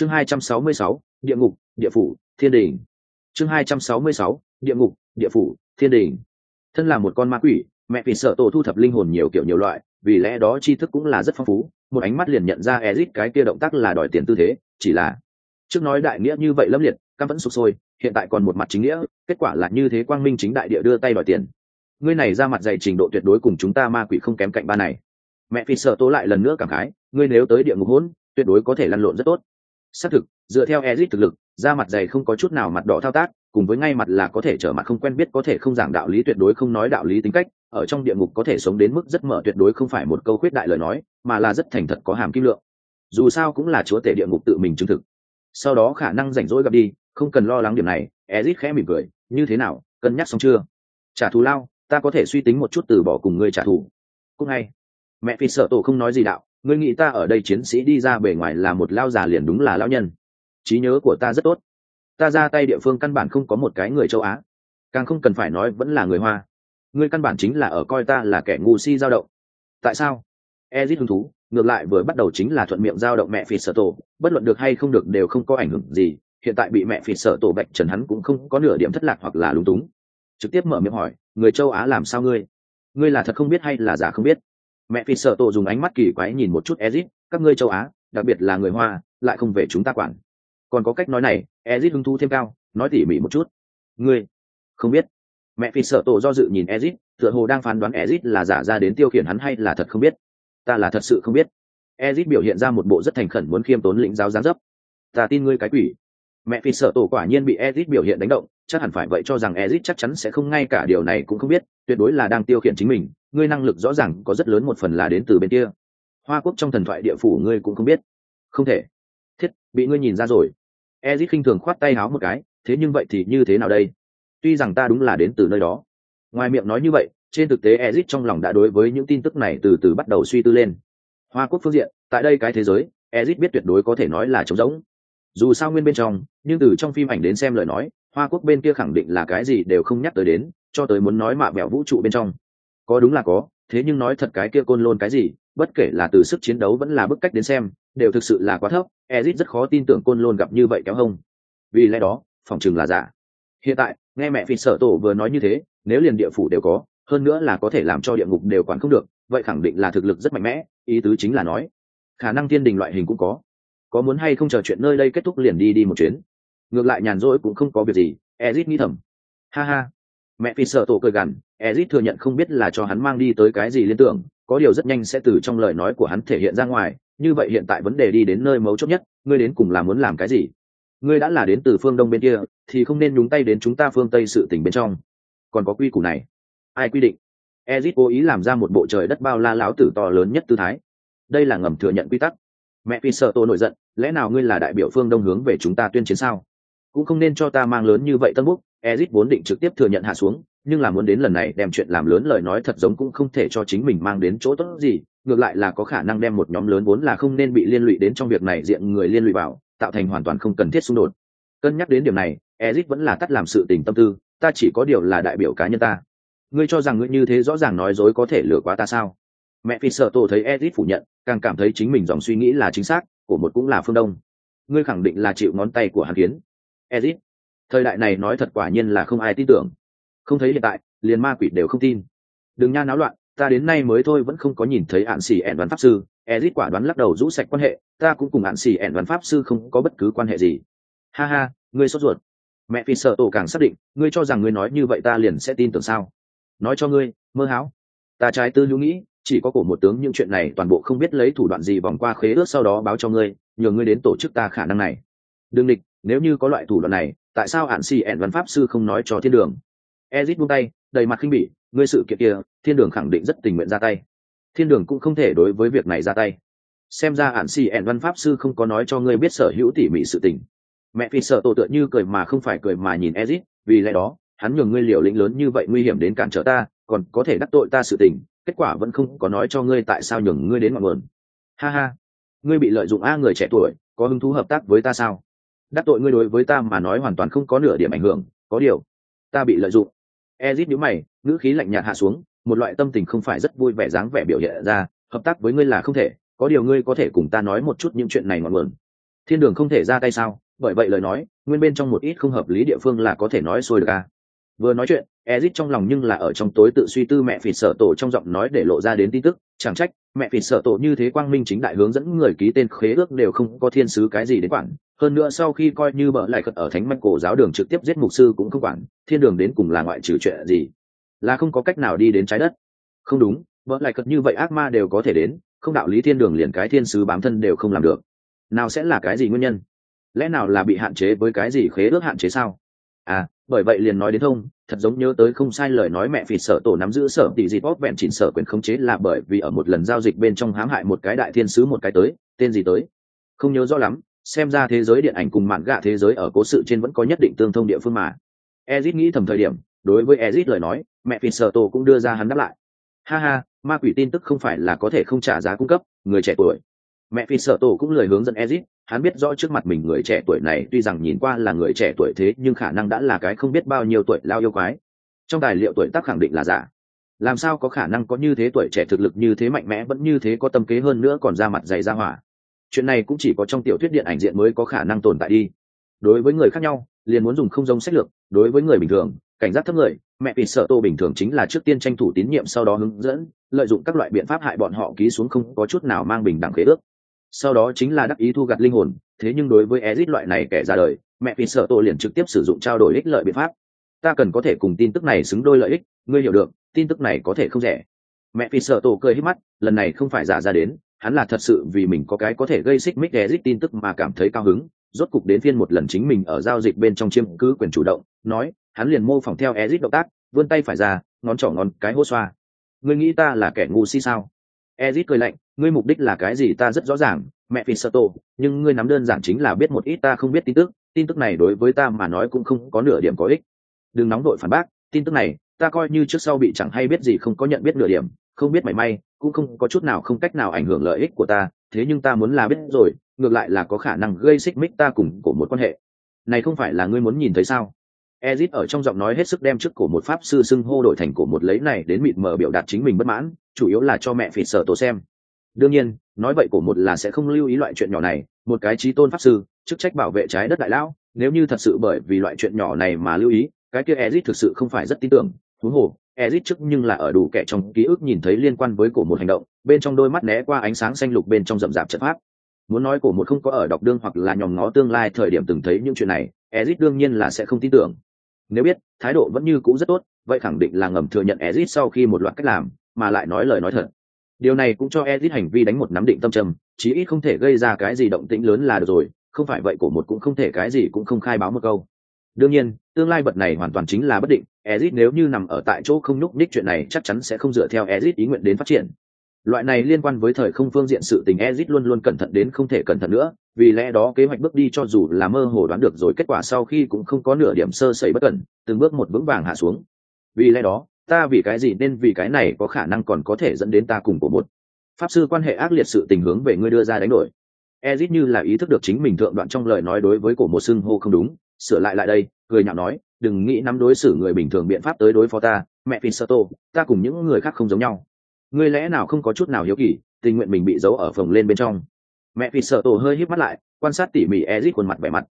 chương 266, địa ngục địa phủ thiên đình. Chương 266, địa ngục địa phủ thiên đình. Thân là một con ma quỷ mẹ vì sợ tổ thu thập linh hồn nhiều kiểu nhiều loại vì lẽ đó tri thức cũng là rất phong phú một ánh mắt liền nhận ra ezit cái kia động tác là đòi tiền tư thế chỉ là trước nói đại nghĩa như vậy lâm liệt cam vẫn sụp sôi hiện tại còn một mặt chính nghĩa kết quả là như thế quang minh chính đại địa đưa tay đòi tiền. Ngươi này ra mặt dày trình độ tuyệt đối cùng chúng ta ma quỷ không kém cạnh ba này. Mẹ phi sợ tố lại lần nữa cảm khái ngươi nếu tới địa ngục hôn tuyệt đối có thể lăn lộn rất tốt xác thực, dựa theo ezit thực lực ra mặt dày không có chút nào mặt đỏ thao tác, cùng với ngay mặt là có thể trở mặt không quen biết, có thể không giảng đạo lý tuyệt đối không nói đạo lý tính cách, ở trong địa ngục có thể sống đến mức rất mở tuyệt đối không phải một câu khuyết đại lời nói, mà là rất thành thật có hàm kim lượng. Dù sao cũng là chúa tể địa ngục tự mình chứng thực. Sau đó khả năng rảnh rỗi gặp đi, không cần lo lắng điểm này ezit khẽ mỉm cười, như thế nào, cân nhắc xong chưa? Trả thù lao, ta có thể suy tính một chút từ bỏ cùng ngươi trả thù. Cũng hay. Mẹ phi sợ tổ không nói gì đạo ngươi nghĩ ta ở đây chiến sĩ đi ra bề ngoài là một lao già liền đúng là lao nhân. Trí nhớ của ta rất tốt. Ta ra tay địa phương căn bản không có một cái người châu á. Càng không cần phải nói vẫn là người hoa. Ngươi căn bản chính là ở coi ta là kẻ ngu si dao động. Tại sao? Ezit hứng thú, ngược lại vừa bắt đầu chính là thuận miệng dao động mẹ phi sợ tổ. Bất luận được hay không được đều không có ảnh hưởng gì. Hiện tại bị mẹ phi sợ tổ bệnh trần hắn cũng không có nửa điểm thất lạc hoặc là lúng túng. Trực tiếp mở miệng hỏi, người châu á làm sao ngươi? Ngươi là thật không biết hay là giả không biết? Mẹ phi sợ tổ dùng ánh mắt kỳ quái nhìn một chút ezit, các ngươi châu á, đặc biệt là người hoa, lại không về chúng ta quản. Còn có cách nói này, ezit hứng thú thêm cao, nói tỉ mỉ một chút. Ngươi không biết. Mẹ phi sợ tổ do dự nhìn ezit, tựa hồ đang phán đoán ezit là giả ra đến tiêu khiển hắn hay là thật không biết. Ta là thật sự không biết. Ezit biểu hiện ra một bộ rất thành khẩn muốn khiêm tốn lĩnh giáo giáng dấp. Ta tin ngươi cái quỷ. Mẹ phi sợ tổ quả nhiên bị ezit biểu hiện đánh động chắc hẳn phải vậy cho rằng Ezic chắc chắn sẽ không ngay cả điều này cũng không biết, tuyệt đối là đang tiêu khiển chính mình, ngươi năng lực rõ ràng có rất lớn một phần là đến từ bên kia. Hoa quốc trong thần thoại địa phủ ngươi cũng không biết. Không thể. Thiết, bị ngươi nhìn ra rồi. Ezic khinh thường khoát tay háo một cái, thế nhưng vậy thì như thế nào đây? Tuy rằng ta đúng là đến từ nơi đó. Ngoài miệng nói như vậy, trên thực tế Ezic trong lòng đã đối với những tin tức này từ từ bắt đầu suy tư lên. Hoa quốc phương diện, tại đây cái thế giới, Ezic biết tuyệt đối có thể nói là trống rỗng. Dù sao nguyên bên trong, nhưng từ trong phim ảnh đến xem lời nói hoa quốc bên kia khẳng định là cái gì đều không nhắc tới đến, cho tới muốn nói mạ mẹo vũ trụ bên trong. Có đúng là có, thế nhưng nói thật cái kia côn lôn cái gì, bất kể là từ sức chiến đấu vẫn là bức cách đến xem, đều thực sự là quá thấp ezit rất khó tin tưởng côn lôn gặp như vậy kéo hông. Vì lẽ đó, phòng chừng là giả. Hiện tại, nghe mẹ phi sở tổ vừa nói như thế, nếu liền địa phủ đều có, hơn nữa là có thể làm cho địa ngục đều quản không được, vậy khẳng định là thực lực rất mạnh mẽ, ý tứ chính là nói, khả năng tiên đình loại hình cũng có. Có muốn hay không chờ chuyện nơi đây kết thúc liền đi đi một chuyến ngược lại nhàn rỗi cũng không có việc gì, ezit nghĩ thầm. Ha ha. Mẹ phi sợ tổ cười gằn, ezit thừa nhận không biết là cho hắn mang đi tới cái gì liên tưởng, có điều rất nhanh sẽ từ trong lời nói của hắn thể hiện ra ngoài, như vậy hiện tại vấn đề đi đến nơi mấu chốt nhất, ngươi đến cùng là muốn làm cái gì? Ngươi đã là đến từ phương đông bên kia, thì không nên nhúng tay đến chúng ta phương tây sự tình bên trong. Còn có quy củ này. Ai quy định? Ezit cố ý làm ra một bộ trời đất bao la láo tử to lớn nhất tư thái. Đây là ngầm thừa nhận quy tắc. Mẹ phi sợ tổ nổi giận, lẽ nào ngươi là đại biểu phương đông hướng về chúng ta tuyên chiến sao? Cũng không nên cho ta mang lớn như vậy tân búc ezit vốn định trực tiếp thừa nhận hạ xuống, nhưng là muốn đến lần này đem chuyện làm lớn lời nói thật giống cũng không thể cho chính mình mang đến chỗ tốt gì, ngược lại là có khả năng đem một nhóm lớn vốn là không nên bị liên lụy đến trong việc này diện người liên lụy vào, tạo thành hoàn toàn không cần thiết xung đột. Cân nhắc đến điểm này ezit vẫn là tắt làm sự tình tâm tư, ta chỉ có điều là đại biểu cá nhân ta. Ngươi cho rằng ngươi như thế rõ ràng nói dối có thể lừa quá ta sao? Mẹ phi sợ tổ thấy ezit phủ nhận, càng cảm thấy chính mình dòng suy nghĩ là chính xác của một cũng là phương đông. Ngươi khẳng định là chịu ngón tay của hàn kiến ezit. Thời đại này nói thật quả nhiên là không ai tin tưởng. Không thấy hiện tại, liền ma quỷ đều không tin. Đừng nha náo loạn, ta đến nay mới thôi vẫn không có nhìn thấy ạn xì ẻn văn pháp sư. Ezit quả đoán lắc đầu rũ sạch quan hệ, ta cũng cùng ạn xì ẻn văn pháp sư không có bất cứ quan hệ gì. Ha ha, ngươi sốt ruột. Mẹ phi sợ tổ càng xác định, ngươi cho rằng ngươi nói như vậy ta liền sẽ tin tưởng sao? Nói cho ngươi, mơ háo. Ta trái tư hữu nghĩ, chỉ có cổ một tướng những chuyện này toàn bộ không biết lấy thủ đoạn gì vòng qua khế ước sau đó báo cho ngươi, nhờ ngươi đến tổ chức ta khả năng này. Đương địch nếu như có loại thủ đoạn này, tại sao hạn xì ẹn văn pháp sư không nói cho thiên đường? Ezit buông tay, đầy mặt khinh bỉ, ngươi sự kiện kia, thiên đường khẳng định rất tình nguyện ra tay. Thiên đường cũng không thể đối với việc này ra tay. Xem ra hạn xì ẹn văn pháp sư không có nói cho ngươi biết sở hữu tỉ mỉ sự tình. Mẹ phi sợ tổ tựa như cười mà không phải cười mà nhìn ezit, vì lẽ đó, hắn nhường ngươi liều lĩnh lớn như vậy nguy hiểm đến cản trở ta, còn có thể đắc tội ta sự tình, kết quả vẫn không có nói cho ngươi tại sao nhường ngươi đến mọi nguồn. Ha ha, ngươi bị lợi dụng a người trẻ tuổi, có hứng thú hợp tác với ta sao? Đắc tội ngươi đối với ta mà nói hoàn toàn không có nửa điểm ảnh hưởng, có điều, ta bị lợi dụng. Ezit nhíu mày, ngữ khí lạnh nhạt hạ xuống, một loại tâm tình không phải rất vui vẻ dáng vẻ biểu hiện ra, hợp tác với ngươi là không thể, có điều ngươi có thể cùng ta nói một chút những chuyện này ngọn nguồn. Thiên đường không thể ra tay sao? Bởi vậy lời nói, nguyên bên trong một ít không hợp lý địa phương là có thể nói xuôi được à? Vừa nói chuyện, ezit trong lòng nhưng là ở trong tối tự suy tư mẹ phỉ sợ tổ trong giọng nói để lộ ra đến tin tức, chẳng trách mẹ phỉ sợ tổ như thế quang minh chính đại hướng dẫn người ký tên khế ước đều không có thiên sứ cái gì đến quản. Hơn nữa sau khi coi như bợ lại cật ở thánh mạch cổ giáo đường trực tiếp giết mục sư cũng không quản, thiên đường đến cùng là ngoại trừ chuyện gì? Là không có cách nào đi đến trái đất. Không đúng, bợ lại cật như vậy ác ma đều có thể đến, không đạo lý thiên đường liền cái thiên sứ bám thân đều không làm được. Nào sẽ là cái gì nguyên nhân? Lẽ nào là bị hạn chế với cái gì khế ước hạn chế sao? À bởi vậy liền nói đến thông thật giống nhớ tới không sai lời nói mẹ phì sở tổ nắm giữ sở tỷ dịp bóp vẹn chỉnh sở quyền khống chế là bởi vì ở một lần giao dịch bên trong hãm hại một cái đại thiên sứ một cái tới, tên gì tới? Không nhớ rõ lắm, xem ra thế giới điện ảnh cùng mạn gạ thế giới ở cố sự trên vẫn có nhất định tương thông địa phương mà. Ezit nghĩ thầm thời điểm, đối với ezit lời nói, mẹ phì sở tổ cũng đưa ra hắn đáp lại. Ha ha, ma quỷ tin tức không phải là có thể không trả giá cung cấp, người trẻ tuổi mẹ phi sợ tổ cũng lời hướng dẫn ezit, hắn biết rõ trước mặt mình người trẻ tuổi này tuy rằng nhìn qua là người trẻ tuổi thế nhưng khả năng đã là cái không biết bao nhiêu tuổi lao yêu quái. Trong tài liệu tuổi tác khẳng định là giả. Làm sao có khả năng có như thế tuổi trẻ thực lực như thế mạnh mẽ vẫn như thế có tâm kế hơn nữa còn ra mặt dày ra hỏa? Chuyện này cũng chỉ có trong tiểu thuyết điện ảnh diện mới có khả năng tồn tại đi. Đối với người khác nhau, liền muốn dùng không giống sách lược. Đối với người bình thường, cảnh giác thấp người, mẹ vì sợ tô bình thường chính là trước tiên tranh thủ tín nhiệm sau đó hướng dẫn, lợi dụng các loại biện pháp hại bọn họ ký xuống không có chút nào mang bình đẳng khế ước sau đó chính là đắc ý thu gặt linh hồn, thế nhưng đối với ezit loại này kẻ ra đời, mẹ vì sợ tôi liền trực tiếp sử dụng trao đổi ích lợi biện pháp. Ta cần có thể cùng tin tức này xứng đôi lợi ích, ngươi hiểu được, tin tức này có thể không rẻ. Mẹ vì sợ tổ cười hít mắt, lần này không phải giả ra đến, hắn là thật sự vì mình có cái có thể gây xích mích ezit tin tức mà cảm thấy cao hứng, rốt cục đến phiên một lần chính mình ở giao dịch bên trong chiêm cứ quyền chủ động, nói, hắn liền mô phỏng theo ezit động tác, vươn tay phải ra, ngón trỏ ngón cái hô xoa. Ngươi nghĩ ta là kẻ ngu si sao? Ezit cười lạnh ngươi mục đích là cái gì ta rất rõ ràng mẹ phi Sato, nhưng ngươi nắm đơn giản chính là biết một ít ta không biết tin tức tin tức này đối với ta mà nói cũng không có nửa điểm có ích. Đừng nóng đội phản bác tin tức này ta coi như trước sau bị chẳng hay biết gì không có nhận biết nửa điểm không biết mảy may cũng không có chút nào không cách nào ảnh hưởng lợi ích của ta thế nhưng ta muốn là biết rồi ngược lại là có khả năng gây xích mích ta cùng của một quan hệ. Này không phải là ngươi muốn nhìn thấy sao? Ezit ở trong giọng nói hết sức đem trước cổ một pháp sư xưng hô đổi thành cổ một lấy này đến mịt mờ biểu đạt chính mình bất mãn, chủ yếu là cho mẹ phỉ sở tổ xem. Đương nhiên, nói vậy cổ một là sẽ không lưu ý loại chuyện nhỏ này, một cái chí tôn pháp sư, chức trách bảo vệ trái đất đại lão, nếu như thật sự bởi vì loại chuyện nhỏ này mà lưu ý, cái kia Ezit thực sự không phải rất tin tưởng, huống hồ, Ezit trước nhưng là ở đủ kẻ trong ký ức nhìn thấy liên quan với cổ một hành động, bên trong đôi mắt né qua ánh sáng xanh lục bên trong rậm rạp trận pháp. Muốn nói cổ một không có ở đọc đương hoặc là nhòm ngó tương lai thời điểm từng thấy những chuyện này, Ezit đương nhiên là sẽ không tin tưởng nếu biết, thái độ vẫn như cũ rất tốt, vậy khẳng định là ngầm thừa nhận ezit sau khi một loạt cách làm, mà lại nói lời nói thật. Điều này cũng cho ezit hành vi đánh một nắm định tâm trầm, chí ít không thể gây ra cái gì động tĩnh lớn là được rồi, không phải vậy của một cũng không thể cái gì cũng không khai báo một câu. Đương nhiên, tương lai vật này hoàn toàn chính là bất định ezit nếu như nằm ở tại chỗ không nhúc ních chuyện này chắc chắn sẽ không dựa theo ezit ý nguyện đến phát triển loại này liên quan với thời không phương diện sự tình ezit luôn luôn cẩn thận đến không thể cẩn thận nữa vì lẽ đó kế hoạch bước đi cho dù là mơ hồ đoán được rồi kết quả sau khi cũng không có nửa điểm sơ sẩy bất cẩn từng bước một vững vàng hạ xuống. Vì lẽ đó ta vì cái gì nên vì cái này có khả năng còn có thể dẫn đến ta cùng của một. Pháp sư quan hệ ác liệt sự tình hướng về ngươi đưa ra đánh đổi. Ezit như là ý thức được chính mình thượng đoạn trong lời nói đối với cổ một xưng hô không đúng sửa lại lại đây cười nhạo nói đừng nghĩ nắm đối xử người bình thường biện pháp tới đối phó ta mẹ Fisato, ta cùng những người khác không giống nhau ngươi lẽ nào không có chút nào hiếu kỳ, tình nguyện mình bị giấu ở phòng lên bên trong? Mẹ vì sợ tổ hơi híp mắt lại, quan sát tỉ mỉ ezit khuôn mặt vẻ mặt.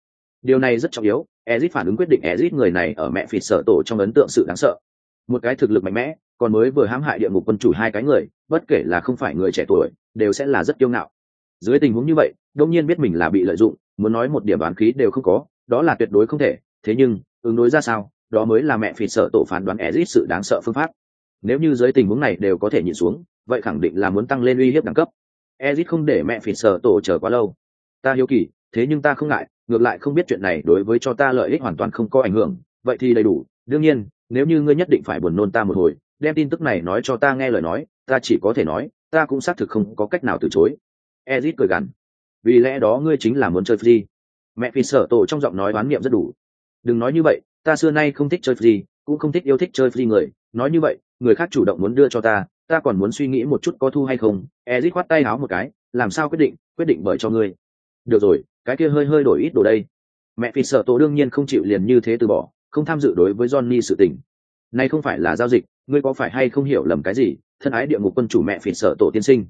Điều này rất trọng yếu ezit phản ứng quyết định ezit người này ở mẹ vì sợ tổ trong ấn tượng sự đáng sợ. Một cái thực lực mạnh mẽ, còn mới vừa hãm hại địa ngục quân chủ hai cái người, bất kể là không phải người trẻ tuổi, đều sẽ là rất kiêu ngạo. Dưới tình huống như vậy đông nhiên biết mình là bị lợi dụng, muốn nói một điểm đoán khí đều không có, đó là tuyệt đối không thể, thế nhưng, ứng đối ra sao, đó mới là mẹ phì sợ tổ phán đoán ezit sự đáng sợ phương pháp nếu như dưới tình huống này đều có thể nhìn xuống, vậy khẳng định là muốn tăng lên uy hiếp đẳng cấp. Ezit không để mẹ phỉ sợ tổ chờ quá lâu. Ta hiếu kỳ, thế nhưng ta không ngại, ngược lại không biết chuyện này đối với cho ta lợi ích hoàn toàn không có ảnh hưởng, vậy thì đầy đủ. Đương nhiên, nếu như ngươi nhất định phải buồn nôn ta một hồi, đem tin tức này nói cho ta nghe lời nói, ta chỉ có thể nói, ta cũng xác thực không có cách nào từ chối. Ezit cười gằn. Vì lẽ đó ngươi chính là muốn chơi free mẹ phi sợ tổ trong giọng nói oán niệm rất đủ. Đừng nói như vậy, ta xưa nay không thích chơi free cũng không thích yêu thích chơi free người. Nói như vậy, người khác chủ động muốn đưa cho ta ta còn muốn suy nghĩ một chút có thu hay không. Ezit khoát tay áo một cái, làm sao quyết định quyết định bởi cho ngươi. Được rồi, cái kia hơi hơi đổi ít đồ đây. Mẹ phi sợ tổ đương nhiên không chịu liền như thế từ bỏ, không tham dự đối với johnny sự tình. Này không phải là giao dịch, ngươi có phải hay không hiểu lầm cái gì? Thân ái địa ngục quân chủ mẹ phi sợ tổ tiên sinh.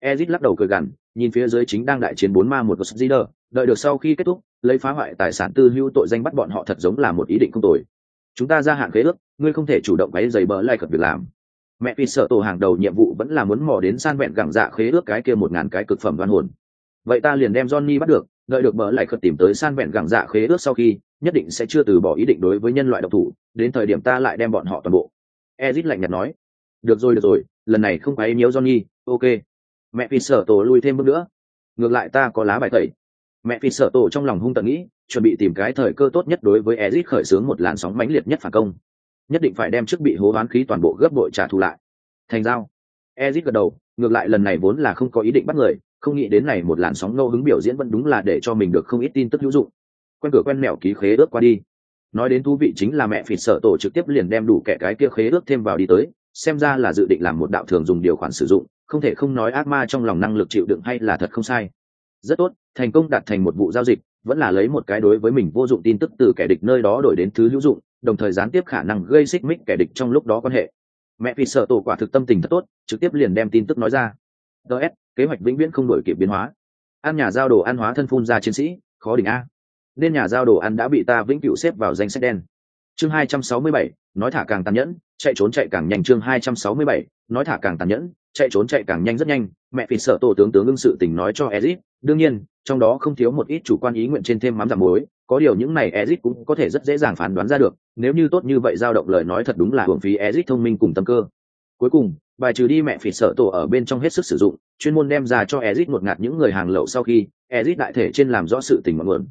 Ezit lắc đầu cười gằn, nhìn phía dưới chính đang đại chiến bốn ma một của leader. Đợi được sau khi kết thúc, lấy phá hoại tài sản tư hữu tội danh bắt bọn họ thật giống là một ý định không tồi chúng ta gia hạn khế ước, ngươi không thể chủ động váy giày bờ lai cập việc làm. Mẹ vì sợ tổ hàng đầu nhiệm vụ vẫn là muốn mò đến san vẹn gẳng dạ khế ước cái kia một ngàn cái cực phẩm đoan hồn. Vậy ta liền đem johnny bắt được, đợi được bờ lại cật tìm tới san vẹn gẳng dạ khế ước sau khi, nhất định sẽ chưa từ bỏ ý định đối với nhân loại độc thủ, đến thời điểm ta lại đem bọn họ toàn bộ. Ezit lạnh nhạt nói. Được rồi được rồi, lần này không phải nhiễu johnny, ok. Mẹ vì sợ tổ lui thêm bước nữa. Ngược lại ta có lá bài tẩy. Mẹ vì sợ tổ trong lòng hung tận nghĩ chuẩn bị tìm cái thời cơ tốt nhất đối với Ezic khởi xướng một làn sóng mãnh liệt nhất phản công. Nhất định phải đem trước bị hố hoán khí toàn bộ gấp bội trả thù lại. Thành giao. Ezic gật đầu, ngược lại lần này vốn là không có ý định bắt người, không nghĩ đến này một làn sóng nô hứng biểu diễn vẫn đúng là để cho mình được không ít tin tức hữu dụng. Quen cửa quen mẹo ký khế ước qua đi. Nói đến thú vị chính là mẹ phỉ sợ tổ trực tiếp liền đem đủ kẻ cái kia khế ước thêm vào đi tới, xem ra là dự định làm một đạo thường dùng điều khoản sử dụng, không thể không nói ác ma trong lòng năng lực chịu đựng hay là thật không sai. Rất tốt, thành công đạt thành một vụ giao dịch vẫn là lấy một cái đối với mình vô dụng tin tức từ kẻ địch nơi đó đổi đến thứ hữu dụng đồng thời gián tiếp khả năng gây xích mích kẻ địch trong lúc đó quan hệ. Mẹ vì sợ tổ quả thực tâm tình thật tốt trực tiếp liền đem tin tức nói ra. Ts kế hoạch vĩnh viễn không đổi kịp biến hóa. Ăn nhà giao đồ ăn hóa thân phun ra chiến sĩ khó đỉnh a. Nên nhà giao đồ ăn đã bị ta vĩnh cửu xếp vào danh sách đen. Chương 267, nói thả càng tàn nhẫn chạy trốn chạy càng nhanh chương 267, nói thả càng tàn nhẫn chạy trốn chạy càng nhanh rất nhanh mẹ phỉ sợ tổ tướng tướng ưng sự tình nói cho ezit đương nhiên trong đó không thiếu một ít chủ quan ý nguyện trên thêm mắm giảm muối có điều những này ezit cũng có thể rất dễ dàng phán đoán ra được nếu như tốt như vậy dao động lời nói thật đúng là hưởng phí ezit thông minh cùng tâm cơ. Cuối cùng bài trừ đi mẹ phỉ sợ tổ ở bên trong hết sức sử dụng chuyên môn đem ra cho ezit một ngạt những người hàng lậu sau khi ezit đại thể trên làm rõ sự tình mọi nguồn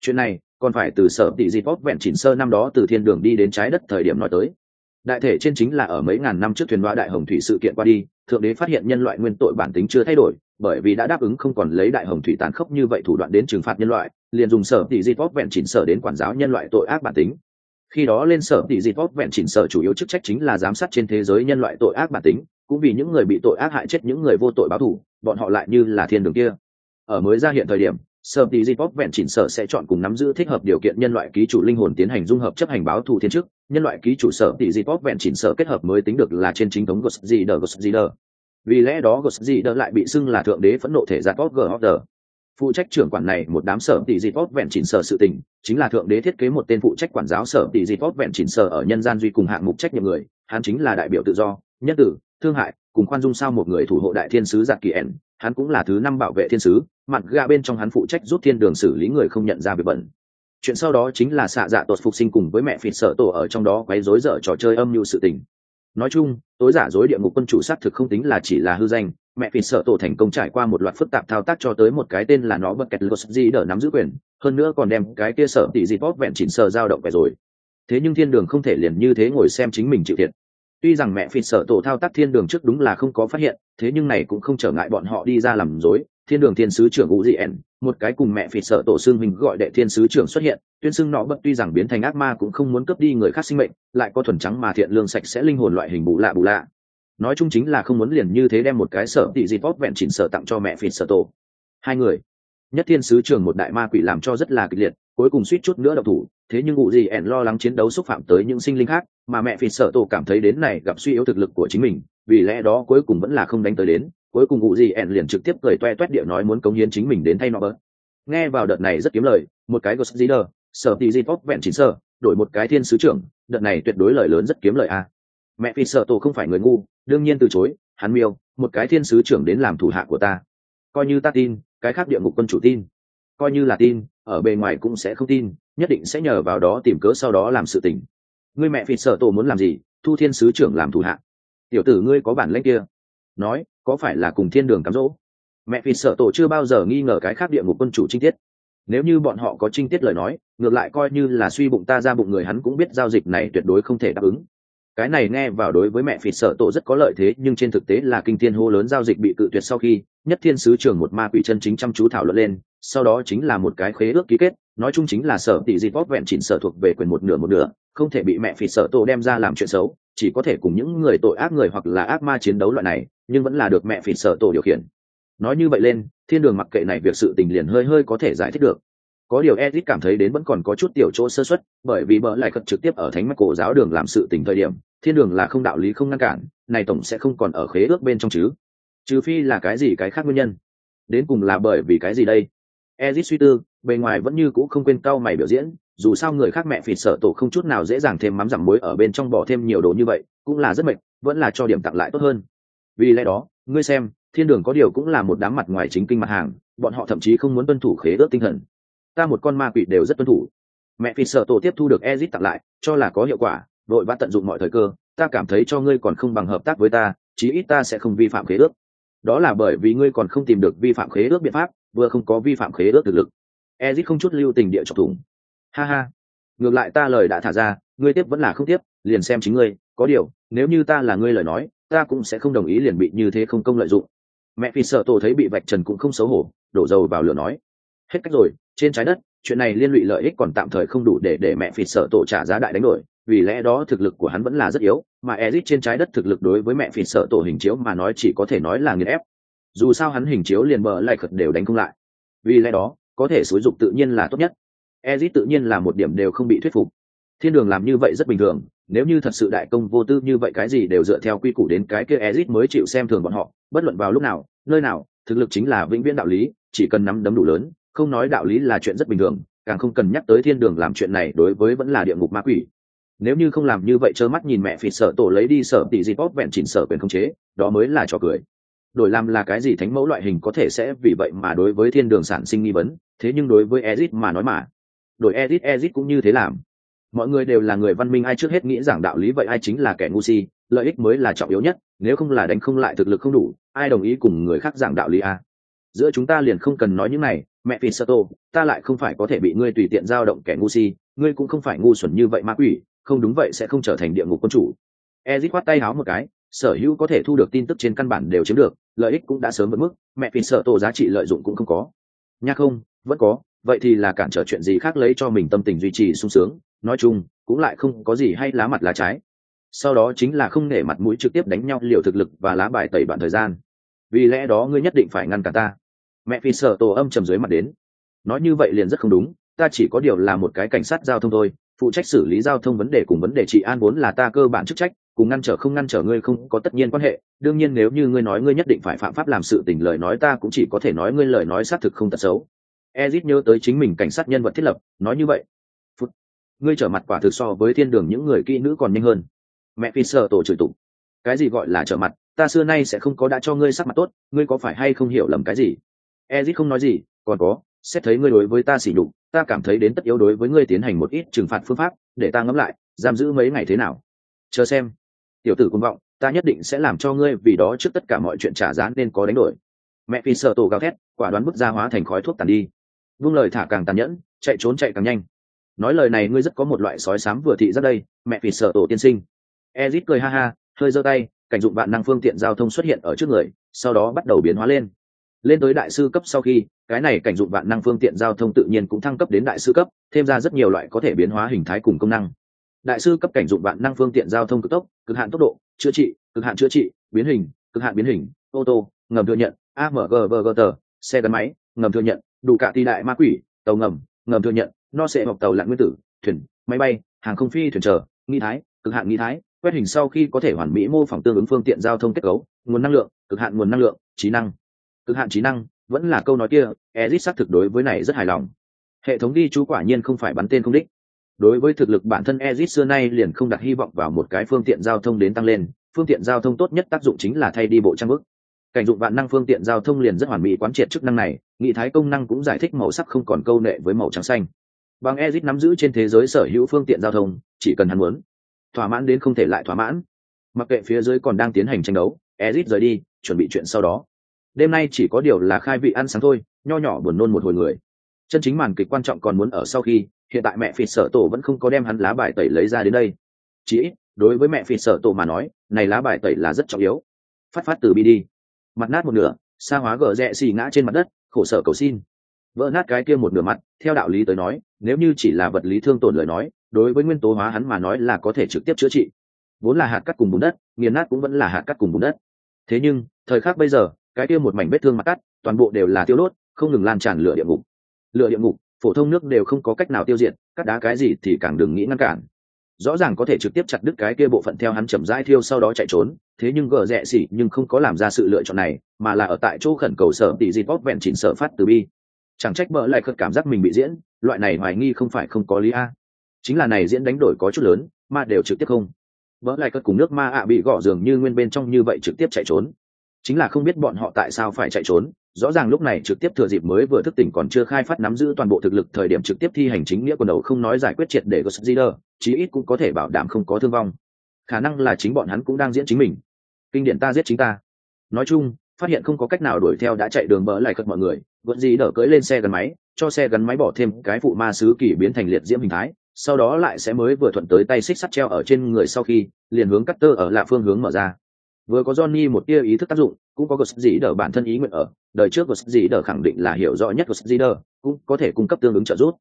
chuyện này còn phải từ sở tỷ di pop vẹn chỉnh sơ năm đó từ thiên đường đi đến trái đất thời điểm nói tới đại thể trên chính là ở mấy ngàn năm trước thuyền đoá đại hồng thủy sự kiện qua đi, thượng đế phát hiện nhân loại nguyên tội bản tính chưa thay đổi, bởi vì đã đáp ứng không còn lấy đại hồng thủy tàn khốc như vậy thủ đoạn đến trừng phạt nhân loại, liền dùng sở tỷ di vót vẹn chỉnh sở đến quản giáo nhân loại tội ác bản tính. Khi đó lên sở tỷ di vót vẹn chỉnh sở chủ yếu chức trách chính là giám sát trên thế giới nhân loại tội ác bản tính, cũng vì những người bị tội ác hại chết những người vô tội báo thù, bọn họ lại như là thiên đường kia. Ở mới ra hiện thời điểm sở tỷ di pop vẹn chỉnh sở sẽ chọn cùng nắm giữ thích hợp điều kiện nhân loại ký chủ linh hồn tiến hành dung hợp chấp hành báo thù thiên chức. Nhân loại ký chủ sở tỷ di pop vẹn chỉnh sở kết hợp mới tính được là trên chính thống gos di đờ gos di đờ vì lẽ đó gos di đờ lại bị xưng là thượng đế phẫn nộ thể ra pop g order phụ trách trưởng quản này, một đám sở tỷ di pop vẹn chỉnh sở sự tình, chính là thượng đế thiết kế một tên phụ trách quản giáo sở tỷ di pop vẹn chỉnh sở ở nhân gian duy cùng hạng mục trách nhiệm người, hắn chính là đại biểu tự do nhân tử, thương hại, cùng khoan dung sao một người thủ hộ đại thiên sứ giặc kỳ ẻn hắn cũng là thứ năm bảo vệ thiên sứ, mặt ga bên trong hắn phụ trách giúp thiên đường xử lý người không nhận ra việc bẩn. Chuyện sau đó chính là xạ dạ tột phục sinh cùng với mẹ phịt sở tổ ở trong đó quấy rối dở trò chơi âm mưu sự tình. Nói chung, tối giả dối địa ngục quân chủ xác thực không tính là chỉ là hư danh, mẹ phịt sở tổ thành công trải qua một loạt phức tạp thao tác cho tới một cái tên là nó bật kẹt lột gì đỡ nắm giữ quyền, hơn nữa còn đem cái kia sở tỷ gì bóp vẹn chỉnh sờ dao động về rồi. Thế nhưng thiên đường không thể liền như thế ngồi xem chính mình chịu thiệt tuy rằng mẹ phịt sợ tổ thao tác thiên đường trước đúng là không có phát hiện, thế nhưng này cũng không trở ngại bọn họ đi ra làm dối thiên đường thiên sứ trưởng u dị ẻn, một cái cùng mẹ phịt sợ tổ xương mình gọi đệ thiên sứ trưởng xuất hiện. Tuyên xưng nọ bất tuy rằng biến thành ác ma cũng không muốn cướp đi người khác sinh mệnh, lại có thuần trắng mà thiện lương sạch sẽ linh hồn loại hình bù lạ bù lạ. Nói chung chính là không muốn liền như thế đem một cái sở tị dịp vót vẹn chỉnh sở tặng cho mẹ phịt sợ tổ. Hai người, nhất thiên sứ trưởng một đại ma quỷ làm cho rất là kịch liệt, cuối cùng suýt chút nữa độc thủ thế nhưng ngụ gì ẻn lo lắng chiến đấu xúc phạm tới những sinh linh khác, mà mẹ phì sợ tổ cảm thấy đến này gặp suy yếu thực lực của chính mình, vì lẽ đó cuối cùng vẫn là không đánh tới đến, cuối cùng ngụ gì ẻn liền trực tiếp cười toe toét địa nói muốn cống hiến chính mình đến thay nó bớt. Nghe vào đợt này rất kiếm lời, một cái ghost leader, sở tỷ di pop vẹn chín sở đổi một cái thiên sứ trưởng, đợt này tuyệt đối lời lớn rất kiếm lời a. Mẹ phi sợ tổ không phải người ngu, đương nhiên từ chối, hắn miêu, một cái thiên sứ trưởng đến làm thủ hạ của ta. Coi như ta tin, cái khác địa ngục quân chủ tin. Coi như là tin ở bề ngoài cũng sẽ không tin, nhất định sẽ nhờ vào đó tìm cớ sau đó làm sự tình. Ngươi mẹ phịt sợ tổ muốn làm gì? Thu thiên sứ trưởng làm thủ hạ tiểu tử ngươi có bản lãnh kia. Nói, có phải là cùng thiên đường cám dỗ? Mẹ phịt sợ tổ chưa bao giờ nghi ngờ cái khác địa ngục quân chủ trinh tiết. Nếu như bọn họ có trinh tiết lời nói, ngược lại coi như là suy bụng ta ra bụng người hắn cũng biết giao dịch này tuyệt đối không thể đáp ứng cái này nghe vào đối với mẹ phịt sợ tổ rất có lợi thế, nhưng trên thực tế là kinh thiên hô lớn giao dịch bị cự tuyệt sau khi, nhất thiên sứ trưởng một ma quỷ chân chính chăm chú thảo luận lên, sau đó chính là một cái khế ước ký kết, nói chung chính là sở tỷ di vót vẹn chỉnh sở thuộc về quyền một nửa một nửa, không thể bị mẹ phịt sợ tổ đem ra làm chuyện xấu, chỉ có thể cùng những người tội ác người hoặc là ác ma chiến đấu loại này, nhưng vẫn là được mẹ phịt sợ tổ điều khiển. Nói như vậy lên, thiên đường mặc kệ này việc sự tình liền hơi hơi có thể giải thích được có điều Edith cảm thấy đến vẫn còn có chút tiểu chỗ sơ suất, bởi vì bỡ lại cật trực tiếp ở thánh mắt cổ giáo đường làm sự tình thời điểm, thiên đường là không đạo lý không ngăn cản, này tổng sẽ không còn ở khế ước bên trong chứ. trừ phi là cái gì cái khác nguyên nhân. Đến cùng là bởi vì cái gì đây? Ezit suy tư bề ngoài vẫn như cũ không quên cau mày biểu diễn dù sao người khác mẹ phỉ sợ tổ không chút nào dễ dàng thêm mắm giảm muối ở bên trong bỏ thêm nhiều đồ như vậy cũng là rất mệt vẫn là cho điểm tặng lại tốt hơn. Vì lẽ đó ngươi xem thiên đường có điều cũng là một đám mặt ngoài chính kinh mặt hàng bọn họ thậm chí không muốn tuân thủ khế ước tinh thần ta một con ma quỷ đều rất tuân thủ. Mẹ phi sợ tổ tiếp thu được ezit tặng lại, cho là có hiệu quả đội vã tận dụng mọi thời cơ, ta cảm thấy cho ngươi còn không bằng hợp tác với ta, chí ít ta sẽ không vi phạm khế ước. Đó là bởi vì ngươi còn không tìm được vi phạm khế ước biện pháp, vừa không có vi phạm khế ước thực lực. Ezit không chút lưu tình địa chọc thủng. Ha ha. Ngược lại ta lời đã thả ra, ngươi tiếp vẫn là không tiếp, liền xem chính ngươi, có điều, nếu như ta là ngươi lời nói, ta cũng sẽ không đồng ý liền bị như thế không công lợi dụng. Mẹ phi sợ tổ thấy bị vạch trần cũng không xấu hổ, đổ dầu vào lửa nói hết cách rồi, trên trái đất, chuyện này liên lụy lợi ích còn tạm thời không đủ để để mẹ phi sợ tổ trả giá đại đánh đổi, vì lẽ đó thực lực của hắn vẫn là rất yếu, mà ezit trên trái đất thực lực đối với mẹ phi sợ tổ hình chiếu mà nói chỉ có thể nói là nghiền ép. Dù sao hắn hình chiếu liền bờ lại khật đều đánh không lại. Vì lẽ đó, có thể xúi dục tự nhiên là tốt nhất. Ezit tự nhiên là một điểm đều không bị thuyết phục. Thiên đường làm như vậy rất bình thường, nếu như thật sự đại công vô tư như vậy cái gì đều dựa theo quy củ đến cái kia ezit mới chịu xem thường bọn họ, bất luận vào lúc nào, nơi nào, thực lực chính là vĩnh viễn đạo lý, chỉ cần nắm đấm đủ lớn không nói đạo lý là chuyện rất bình thường, càng không cần nhắc tới thiên đường làm chuyện này đối với vẫn là địa ngục ma quỷ. Nếu như không làm như vậy trơ mắt nhìn mẹ phì sợ tổ lấy đi sở tỷ dịp bóp vẹn chỉnh sở quyền không chế, đó mới là trò cười. Đổi làm là cái gì thánh mẫu loại hình có thể sẽ vì vậy mà đối với thiên đường sản sinh nghi vấn, thế nhưng đối với ezit mà nói mà. Đổi ezit ezit cũng như thế làm. Mọi người đều là người văn minh, ai trước hết nghĩ rằng đạo lý vậy ai chính là kẻ ngu si, lợi ích mới là trọng yếu nhất, nếu không là đánh không lại thực lực không đủ, ai đồng ý cùng người khác giảng đạo lý à? Giữa chúng ta liền không cần nói những này, mẹ phi sơ tô ta lại không phải có thể bị ngươi tùy tiện giao động kẻ ngu si, ngươi cũng không phải ngu xuẩn như vậy ma quỷ, không đúng vậy sẽ không trở thành địa ngục quân chủ. Ezit khoát tay háo một cái, sở hữu có thể thu được tin tức trên căn bản đều chiếm được, lợi ích cũng đã sớm vượt mức, mẹ phi sơ tổ giá trị lợi dụng cũng không có. Nha không, vẫn có, vậy thì là cản trở chuyện gì khác lấy cho mình tâm tình duy trì sung sướng, nói chung, cũng lại không có gì hay lá mặt lá trái. Sau đó chính là không nể mặt mũi trực tiếp đánh nhau liều thực lực và lá bài tẩy bạn thời gian. Vì lẽ đó ngươi nhất định phải ngăn cả ta mẹ phi sợ tổ âm trầm dưới mặt đến. Nói như vậy liền rất không đúng, ta chỉ có điều là một cái cảnh sát giao thông thôi, phụ trách xử lý giao thông vấn đề cùng vấn đề trị an vốn là ta cơ bản chức trách, cùng ngăn trở không ngăn trở ngươi không có tất nhiên quan hệ, đương nhiên nếu như ngươi nói ngươi nhất định phải phạm pháp làm sự tình lời nói ta cũng chỉ có thể nói ngươi lời nói xác thực không tật xấu. Ezit nhớ tới chính mình cảnh sát nhân vật thiết lập, nói như vậy. Phút. ngươi trở mặt quả thực so với thiên đường những người kỹ nữ còn nhanh hơn. Mẹ phi sợ tổ chửi tụng. Cái gì gọi là trở mặt, ta xưa nay sẽ không có đã cho ngươi sắc mặt tốt, ngươi có phải hay không hiểu lầm cái gì? Ezit không nói gì, còn có, xét thấy ngươi đối với ta sỉ nhục, ta cảm thấy đến tất yếu đối với ngươi tiến hành một ít trừng phạt phương pháp, để ta ngẫm lại, giam giữ mấy ngày thế nào. Chờ xem. Tiểu tử công vọng, ta nhất định sẽ làm cho ngươi vì đó trước tất cả mọi chuyện trả giá nên có đánh đổi. Mẹ phi sợ tổ gào thét, quả đoán bức ra hóa thành khói thuốc tàn đi. Vung lời thả càng tàn nhẫn, chạy trốn chạy càng nhanh. Nói lời này ngươi rất có một loại sói sám vừa thị ra đây, mẹ phi sợ tổ tiên sinh. Ezit cười ha ha, hơi giơ tay, cảnh dụng bạn năng phương tiện giao thông xuất hiện ở trước người, sau đó bắt đầu biến hóa lên lên tới đại sư cấp sau khi, cái này cảnh dụng vạn năng phương tiện giao thông tự nhiên cũng thăng cấp đến đại sư cấp, thêm ra rất nhiều loại có thể biến hóa hình thái cùng công năng. Đại sư cấp cảnh dụng vạn năng phương tiện giao thông cực tốc, cực hạn tốc độ, chữa trị, cực hạn chữa trị, biến hình, cực hạn biến hình, ô tô, ngầm thừa nhận amgvgt xe gắn máy, ngầm thừa nhận, đủ cả ti đại ma quỷ, tàu ngầm ngầm thừa nhận, no sẽ mọc tàu lặn nguyên tử, thuyền, máy bay, hàng không phi thuyền trở nghi thái, cực hạn nghi thái, quét hình sau khi có thể hoàn mỹ mô phỏng tương ứng phương tiện giao thông kết cấu, nguồn năng lượng, cực hạn nguồn năng lượng, trí năng cực hạn trí năng, vẫn là câu nói kia ezit xác thực đối với này rất hài lòng. Hệ thống đi chú quả nhiên không phải bắn tên không đích. Đối với thực lực bản thân ezit xưa nay liền không đặt hy vọng vào một cái phương tiện giao thông đến tăng lên, phương tiện giao thông tốt nhất tác dụng chính là thay đi bộ trang bức. Cảnh dụng vạn năng phương tiện giao thông liền rất hoàn mỹ quán triệt chức năng này, nghị thái công năng cũng giải thích màu sắc không còn câu nệ với màu trắng xanh. Bằng ezit nắm giữ trên thế giới sở hữu phương tiện giao thông, chỉ cần hắn muốn, thỏa mãn đến không thể lại thỏa mãn. Mặc kệ phía dưới còn đang tiến hành tranh đấu ezit rời đi, chuẩn bị chuyện sau đó đêm nay chỉ có điều là khai vị ăn sáng thôi, nho nhỏ buồn nôn một hồi người. Chân chính màn kịch quan trọng còn muốn ở sau khi, hiện tại mẹ phịt sợ tổ vẫn không có đem hắn lá bài tẩy lấy ra đến đây. Chỉ đối với mẹ phịt sợ tổ mà nói, này lá bài tẩy là rất trọng yếu. Phát phát từ bi đi. Mặt nát một nửa xa hóa gờ rẽ xì ngã trên mặt đất, khổ sở cầu xin. Vỡ nát cái kia một nửa mặt, theo đạo lý tới nói, nếu như chỉ là vật lý thương tổn lời nói, đối với nguyên tố hóa hắn mà nói là có thể trực tiếp chữa trị. Vốn là hạt cắt cùng bùn đất, nghiền nát cũng vẫn là hạt cắt cùng bùn đất. Thế nhưng, thời khắc bây giờ cái kia một mảnh vết thương mặt cắt, toàn bộ đều là tiêu đốt, không ngừng lan tràn lửa địa ngục. Lửa địa ngục, phổ thông nước đều không có cách nào tiêu diệt, cắt đá cái gì thì càng đừng nghĩ ngăn cản. Rõ ràng có thể trực tiếp chặt đứt cái kia bộ phận theo hắn chậm rãi thiêu sau đó chạy trốn, thế nhưng gờ rẽ xỉ nhưng không có làm ra sự lựa chọn này, mà là ở tại chỗ khẩn cầu sở tỷ dịp bóp vẹn chỉnh sở phát từ bi. Chẳng trách bỡ lại cất cảm giác mình bị diễn, loại này hoài nghi không phải không có lý a. Chính là này diễn đánh đổi có chút lớn mà đều trực tiếp không. Bỡ lại cất cùng nước ma ạ bị gõ dường như nguyên bên trong như vậy trực tiếp chạy trốn chính là không biết bọn họ tại sao phải chạy trốn rõ ràng lúc này trực tiếp thừa dịp mới vừa thức tỉnh còn chưa khai phát nắm giữ toàn bộ thực lực thời điểm trực tiếp thi hành chính nghĩa quần đầu không nói giải quyết triệt để Ghost leader chí ít cũng có thể bảo đảm không có thương vong. Khả năng là chính bọn hắn cũng đang diễn chính mình. Kinh điển ta giết chính ta. Nói chung, phát hiện không có cách nào đuổi theo đã chạy đường bỡ lại cất mọi người, vẫn gì đỡ cưỡi lên xe gắn máy, cho xe gắn máy bỏ thêm cái phụ ma sứ kỳ biến thành liệt diễm hình thái, sau đó lại sẽ mới vừa thuận tới tay xích sắt treo ở trên người sau khi, liền hướng cắt tơ ở lạ phương hướng mở ra vừa có Johnny một tia ý thức tác dụng, cũng có Ghost gì đỡ bản thân ý nguyện ở, đời trước Ghost gì đỡ khẳng định là hiểu rõ nhất Ghost gì cũng có thể cung cấp tương ứng trợ giúp.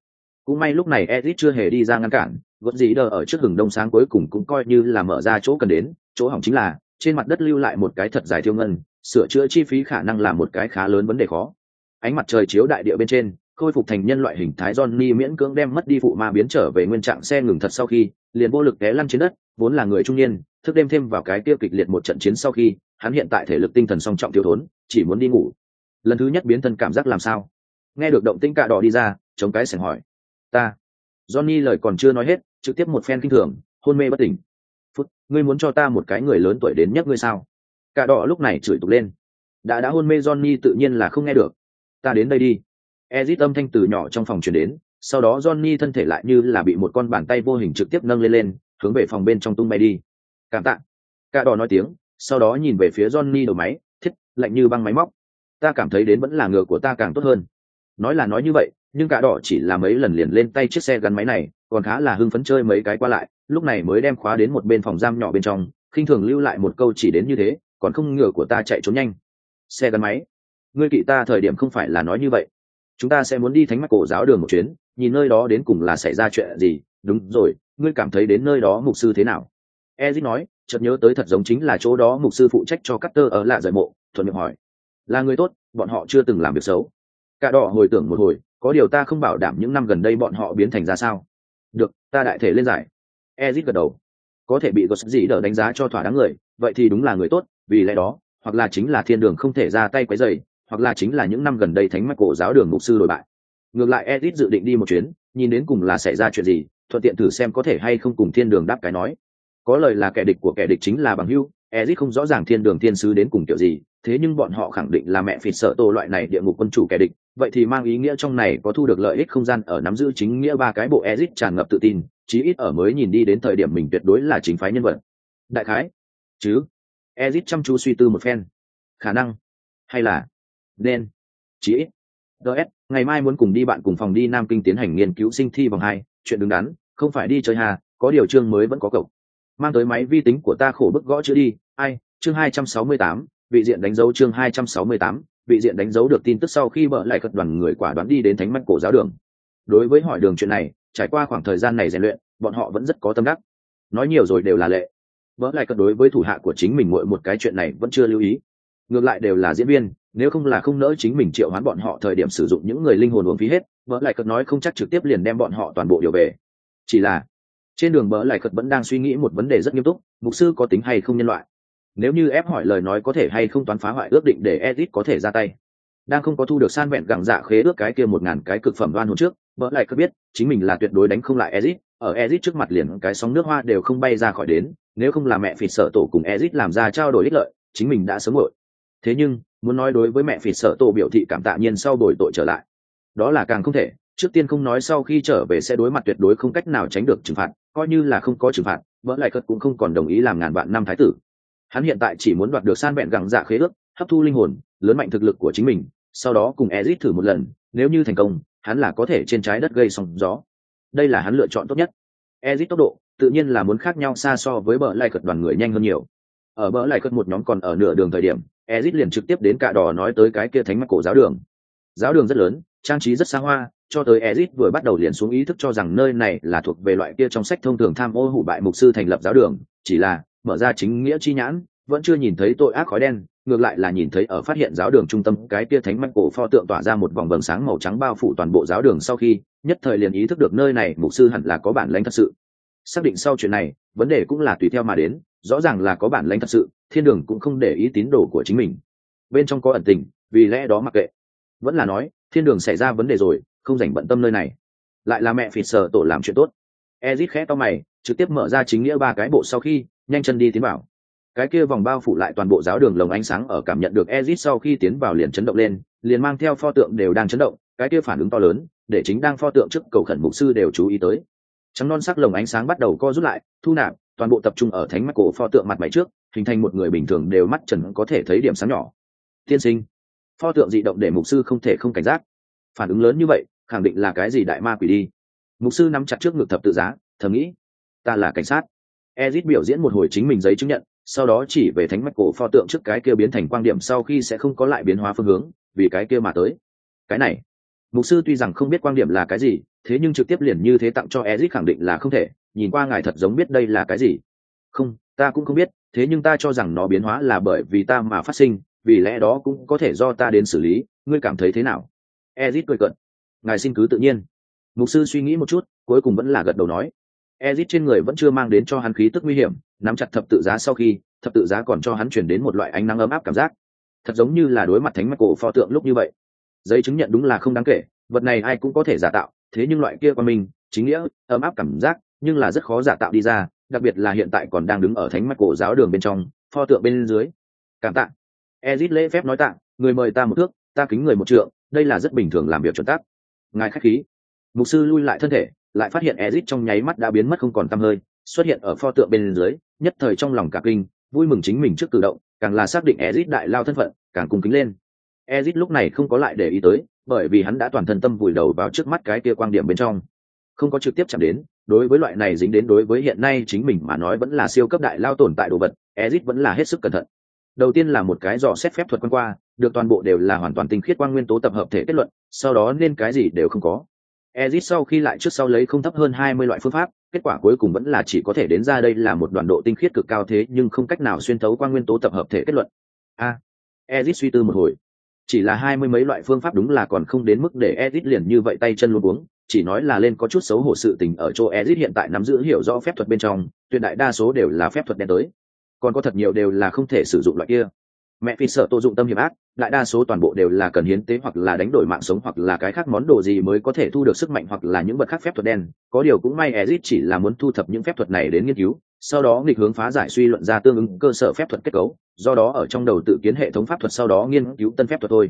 Cũng may lúc này Edith chưa hề đi ra ngăn cản, Ghost gì ở trước hừng đông sáng cuối cùng cũng coi như là mở ra chỗ cần đến, chỗ hỏng chính là trên mặt đất lưu lại một cái thật dài thiêu ngân, sửa chữa chi phí khả năng là một cái khá lớn vấn đề khó. Ánh mặt trời chiếu đại địa bên trên, khôi phục thành nhân loại hình thái Johnny miễn cưỡng đem mất đi phụ ma biến trở về nguyên trạng xe ngừng thật sau khi, liền vô lực té lăn trên đất, vốn là người trung niên, thức đêm thêm vào cái tiêu kịch liệt một trận chiến sau khi hắn hiện tại thể lực tinh thần song trọng thiếu thốn chỉ muốn đi ngủ. Lần thứ nhất biến thân cảm giác làm sao? Nghe được động tĩnh cạ đỏ đi ra chống cái sảnh hỏi. Ta. Johnny lời còn chưa nói hết trực tiếp một phen kinh thường hôn mê bất tỉnh. Phút ngươi muốn cho ta một cái người lớn tuổi đến nhất ngươi sao? Cạ đỏ lúc này chửi tục lên. Đã đã hôn mê johnny tự nhiên là không nghe được. Ta đến đây đi ezit âm thanh từ nhỏ trong phòng truyền đến, sau đó johnny thân thể lại như là bị một con bàn tay vô hình trực tiếp nâng lên lên, hướng về phòng bên trong tung bay đi. Cảm tạ. Cả đỏ nói tiếng, sau đó nhìn về phía johnny đầu máy, thiết, lạnh như băng máy móc. Ta cảm thấy đến vẫn là ngựa của ta càng tốt hơn. Nói là nói như vậy, nhưng cả đỏ chỉ là mấy lần liền lên tay chiếc xe gắn máy này, còn khá là hưng phấn chơi mấy cái qua lại, lúc này mới đem khóa đến một bên phòng giam nhỏ bên trong, khinh thường lưu lại một câu chỉ đến như thế, còn không ngựa của ta chạy trốn nhanh. Xe gắn máy. Ngươi kỵ ta thời điểm không phải là nói như vậy chúng ta sẽ muốn đi thánh mắt cổ giáo đường một chuyến, nhìn nơi đó đến cùng là xảy ra chuyện gì. Đúng rồi, ngươi cảm thấy đến nơi đó mục sư thế nào? Ezit nói, chợt nhớ tới thật giống chính là chỗ đó mục sư phụ trách cho Cutter ở lạ rời mộ, thuận miệng hỏi. Là người tốt, bọn họ chưa từng làm việc xấu. Cả đỏ hồi tưởng một hồi, có điều ta không bảo đảm những năm gần đây bọn họ biến thành ra sao. Được, ta đại thể lên giải. Ezit gật đầu. Có thể bị có gì đỡ đánh giá cho thỏa đáng người, vậy thì đúng là người tốt, vì lẽ đó, hoặc là chính là thiên đường không thể ra tay quấy rầy hoặc là chính là những năm gần đây thánh mạch cổ giáo đường mục sư đổi bại. Ngược lại edit dự định đi một chuyến, nhìn đến cùng là xảy ra chuyện gì, thuận tiện thử xem có thể hay không cùng thiên đường đáp cái nói. Có lời là kẻ địch của kẻ địch chính là bằng hưu ezit không rõ ràng thiên đường thiên sứ đến cùng kiểu gì, thế nhưng bọn họ khẳng định là mẹ phịt sợ tô loại này địa ngục quân chủ kẻ địch, vậy thì mang ý nghĩa trong này có thu được lợi ích không gian ở nắm giữ chính nghĩa ba cái bộ ezit tràn ngập tự tin, chí ít ở mới nhìn đi đến thời điểm mình tuyệt đối là chính phái nhân vật. Đại khái, chứ? Ezit chăm chú suy tư một phen. Khả năng, hay là nên chí ít. Ts ngày mai muốn cùng đi bạn cùng phòng đi nam kinh tiến hành nghiên cứu sinh thi vòng hai, chuyện đứng đắn, không phải đi chơi hà, có điều chương mới vẫn có cậu. Mang tới máy vi tính của ta khổ bức gõ chữ đi, ai, chương hai trăm sáu mươi tám, vị diện đánh dấu chương hai trăm sáu mươi tám, vị diện đánh dấu được tin tức sau khi bợ lại cật đoàn người quả đoán đi đến thánh mạch cổ giáo đường. Đối với hỏi đường chuyện này, trải qua khoảng thời gian này rèn luyện, bọn họ vẫn rất có tâm đắc. Nói nhiều rồi đều là lệ. Vợ lại cật đối với thủ hạ của chính mình mỗi một cái chuyện này vẫn chưa lưu ý. Ngược lại đều là diễn viên nếu không là không nỡ chính mình triệu hoán bọn họ thời điểm sử dụng những người linh hồn uống phí hết vợ lại cật nói không chắc trực tiếp liền đem bọn họ toàn bộ điều về. Chỉ là, trên đường bỡ lại cật vẫn đang suy nghĩ một vấn đề rất nghiêm túc, mục sư có tính hay không nhân loại? Nếu như ép hỏi lời nói có thể hay không toán phá hoại ước định để edit có thể ra tay. Đang không có thu được san vẹn gẳng dạ khế ước cái kia một ngàn cái cực phẩm đoan hồn trước, bỡ lại cật biết, chính mình là tuyệt đối đánh không lại edit ở edit trước mặt liền cái sóng nước hoa đều không bay ra khỏi đến, nếu không là mẹ phịt sợ tổ cùng edit làm ra trao đổi ích lợi, chính mình đã sớm ngội thế nhưng muốn nói đối với mẹ phỉ sợ tổ biểu thị cảm tạ nhiên sau đổi tội trở lại. Đó là càng không thể, trước tiên không nói sau khi trở về sẽ đối mặt tuyệt đối không cách nào tránh được trừng phạt, coi như là không có trừng phạt vỡ lại cất cũng không còn đồng ý làm ngàn vạn năm thái tử. Hắn hiện tại chỉ muốn đoạt được san vẹn gẳng dạ khế ước, hấp thu linh hồn, lớn mạnh thực lực của chính mình, sau đó cùng ezit thử một lần, nếu như thành công, hắn là có thể trên trái đất gây sóng gió. Đây là hắn lựa chọn tốt nhất. Ezit tốc độ, tự nhiên là muốn khác nhau xa so với bờ lại cất đoàn người nhanh hơn nhiều. Ở bờ lại cất một nhóm còn ở nửa đường thời điểm ezit liền trực tiếp đến cạ đỏ nói tới cái kia thánh mắt cổ giáo đường giáo đường rất lớn trang trí rất xa hoa cho tới Ezit vừa bắt đầu liền xuống ý thức cho rằng nơi này là thuộc về loại kia trong sách thông thường tham ô hủ bại mục sư thành lập giáo đường, chỉ là mở ra chính nghĩa chi nhãn, vẫn chưa nhìn thấy tội ác khói đen, ngược lại là nhìn thấy ở phát hiện giáo đường trung tâm cái kia thánh mạch cổ pho tượng tỏa ra một vòng vầng sáng màu trắng bao phủ toàn bộ giáo đường sau khi, nhất thời liền ý thức được nơi này mục sư hẳn là có bản lĩnh thật sự. xác định sau chuyện này vấn đề cũng là tùy theo mà đến rõ ràng là có bản lãnh thật sự thiên đường cũng không để ý tín đồ của chính mình. Bên trong có ẩn tình, vì lẽ đó mặc kệ. Vẫn là nói, thiên đường xảy ra vấn đề rồi, không dành bận tâm nơi này. Lại là mẹ phì sợ tổ làm chuyện tốt. Ezit khẽ to mày, trực tiếp mở ra chính nghĩa ba cái bộ sau khi, nhanh chân đi tiến vào. Cái kia vòng bao phủ lại toàn bộ giáo đường lồng ánh sáng ở cảm nhận được ezit sau khi tiến vào liền chấn động lên, liền mang theo pho tượng đều đang chấn động, cái kia phản ứng to lớn, để chính đang pho tượng trước cầu khẩn mục sư đều chú ý tới. Trắng non sắc lồng ánh sáng bắt đầu co rút lại, thu nạp, toàn bộ tập trung ở thánh mắt cổ pho tượng mặt mày trước hình thành một người bình thường đều mắt trần có thể thấy điểm sáng nhỏ. Tiên sinh, pho tượng dị động để mục sư không thể không cảnh giác. Phản ứng lớn như vậy, khẳng định là cái gì đại ma quỷ đi. Mục sư nắm chặt trước ngực thập tự giá, thầm nghĩ, ta là cảnh sát. Ezit biểu diễn một hồi chính mình giấy chứng nhận, sau đó chỉ về thánh mạch cổ pho tượng trước cái kia biến thành quan điểm sau khi sẽ không có lại biến hóa phương hướng, vì cái kia mà tới. Cái này, mục sư tuy rằng không biết quan điểm là cái gì, thế nhưng trực tiếp liền như thế tặng cho ezit khẳng định là không thể, nhìn qua ngài thật giống biết đây là cái gì. Không ta cũng không biết, thế nhưng ta cho rằng nó biến hóa là bởi vì ta mà phát sinh, vì lẽ đó cũng có thể do ta đến xử lý. Ngươi cảm thấy thế nào? Ezit cười cận ngài xin cứ tự nhiên. Mục sư suy nghĩ một chút, cuối cùng vẫn là gật đầu nói. Ezit trên người vẫn chưa mang đến cho hắn khí tức nguy hiểm, nắm chặt thập tự giá sau khi, thập tự giá còn cho hắn chuyển đến một loại ánh nắng ấm áp cảm giác. Thật giống như là đối mặt thánh mắt cổ pho tượng lúc như vậy. Giấy chứng nhận đúng là không đáng kể, vật này ai cũng có thể giả tạo, thế nhưng loại kia qua mình, chính nghĩa, ấm áp cảm giác, nhưng là rất khó giả tạo đi ra đặc biệt là hiện tại còn đang đứng ở thánh mắt cổ giáo đường bên trong, pho tượng bên dưới. Cảm tạ. Ezit lễ phép nói tạ, người mời ta một thước, ta kính người một trượng, đây là rất bình thường làm việc chuẩn tắc. Ngài khách khí. Mục sư lui lại thân thể, lại phát hiện ezit trong nháy mắt đã biến mất không còn tăm hơi, xuất hiện ở pho tượng bên dưới, nhất thời trong lòng cả kinh, vui mừng chính mình trước cử động, càng là xác định ezit đại lao thân phận, càng cung kính lên. Ezit lúc này không có lại để ý tới, bởi vì hắn đã toàn thân tâm vùi đầu vào trước mắt cái kia quan điểm bên trong không có trực tiếp chạm đến đối với loại này dính đến đối với hiện nay chính mình mà nói vẫn là siêu cấp đại lao tồn tại đồ vật ezit vẫn là hết sức cẩn thận. Đầu tiên là một cái dò xét phép thuật quan qua được toàn bộ đều là hoàn toàn tinh khiết quang nguyên tố tập hợp thể kết luận sau đó nên cái gì đều không có. Ezit sau khi lại trước sau lấy không thấp hơn hai mươi loại phương pháp kết quả cuối cùng vẫn là chỉ có thể đến ra đây là một đoàn độ tinh khiết cực cao thế nhưng không cách nào xuyên thấu quang nguyên tố tập hợp thể kết luận. A à, ezit suy tư một hồi. Chỉ là hai mươi mấy loại phương pháp đúng là còn không đến mức để ezit liền như vậy tay chân luôn uống chỉ nói là lên có chút xấu hổ sự tình ở chỗ Ezic hiện tại nắm giữ hiểu rõ phép thuật bên trong, tuyệt đại đa số đều là phép thuật đen tới. Còn có thật nhiều đều là không thể sử dụng loại kia. Mẹ phi sợ tô dụng tâm hiểm ác, đại đa số toàn bộ đều là cần hiến tế hoặc là đánh đổi mạng sống hoặc là cái khác món đồ gì mới có thể thu được sức mạnh hoặc là những vật khác phép thuật đen. Có điều cũng may Ezic chỉ là muốn thu thập những phép thuật này đến nghiên cứu, sau đó nghịch hướng phá giải suy luận ra tương ứng cơ sở phép thuật kết cấu, do đó ở trong đầu tự kiến hệ thống pháp thuật sau đó nghiên cứu tân phép thuật thôi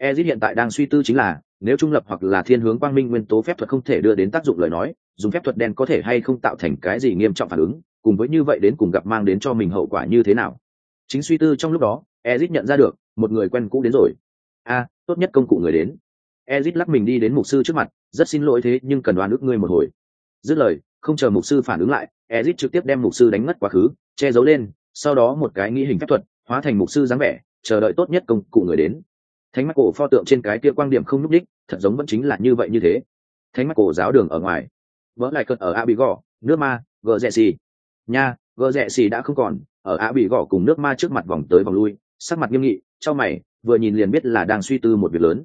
ezit hiện tại đang suy tư chính là, nếu trung lập hoặc là thiên hướng quang minh nguyên tố phép thuật không thể đưa đến tác dụng lời nói, dùng phép thuật đen có thể hay không tạo thành cái gì nghiêm trọng phản ứng, cùng với như vậy đến cùng gặp mang đến cho mình hậu quả như thế nào? Chính suy tư trong lúc đó, ezit nhận ra được, một người quen cũ đến rồi. A, tốt nhất công cụ người đến. Ezit lắc mình đi đến mục sư trước mặt, rất xin lỗi thế, nhưng cần đoán ước ngươi một hồi. Dứt lời, không chờ mục sư phản ứng lại, ezit trực tiếp đem mục sư đánh ngất quá khứ, che giấu lên, sau đó một cái nghi hình phép thuật, hóa thành mục sư dáng vẻ, chờ đợi tốt nhất công cụ người đến thánh mắt cổ pho tượng trên cái kia quan điểm không núp đích, thật giống vẫn chính là như vậy như thế. Thánh mắt cổ giáo đường ở ngoài. Vỡ lại cơn ở a bị gò nước ma, gờ rẽ xì. Nha, gờ rẽ xì đã không còn, ở a bị gò cùng nước ma trước mặt vòng tới vòng lui, sắc mặt nghiêm nghị trong mày, vừa nhìn liền biết là đang suy tư một việc lớn.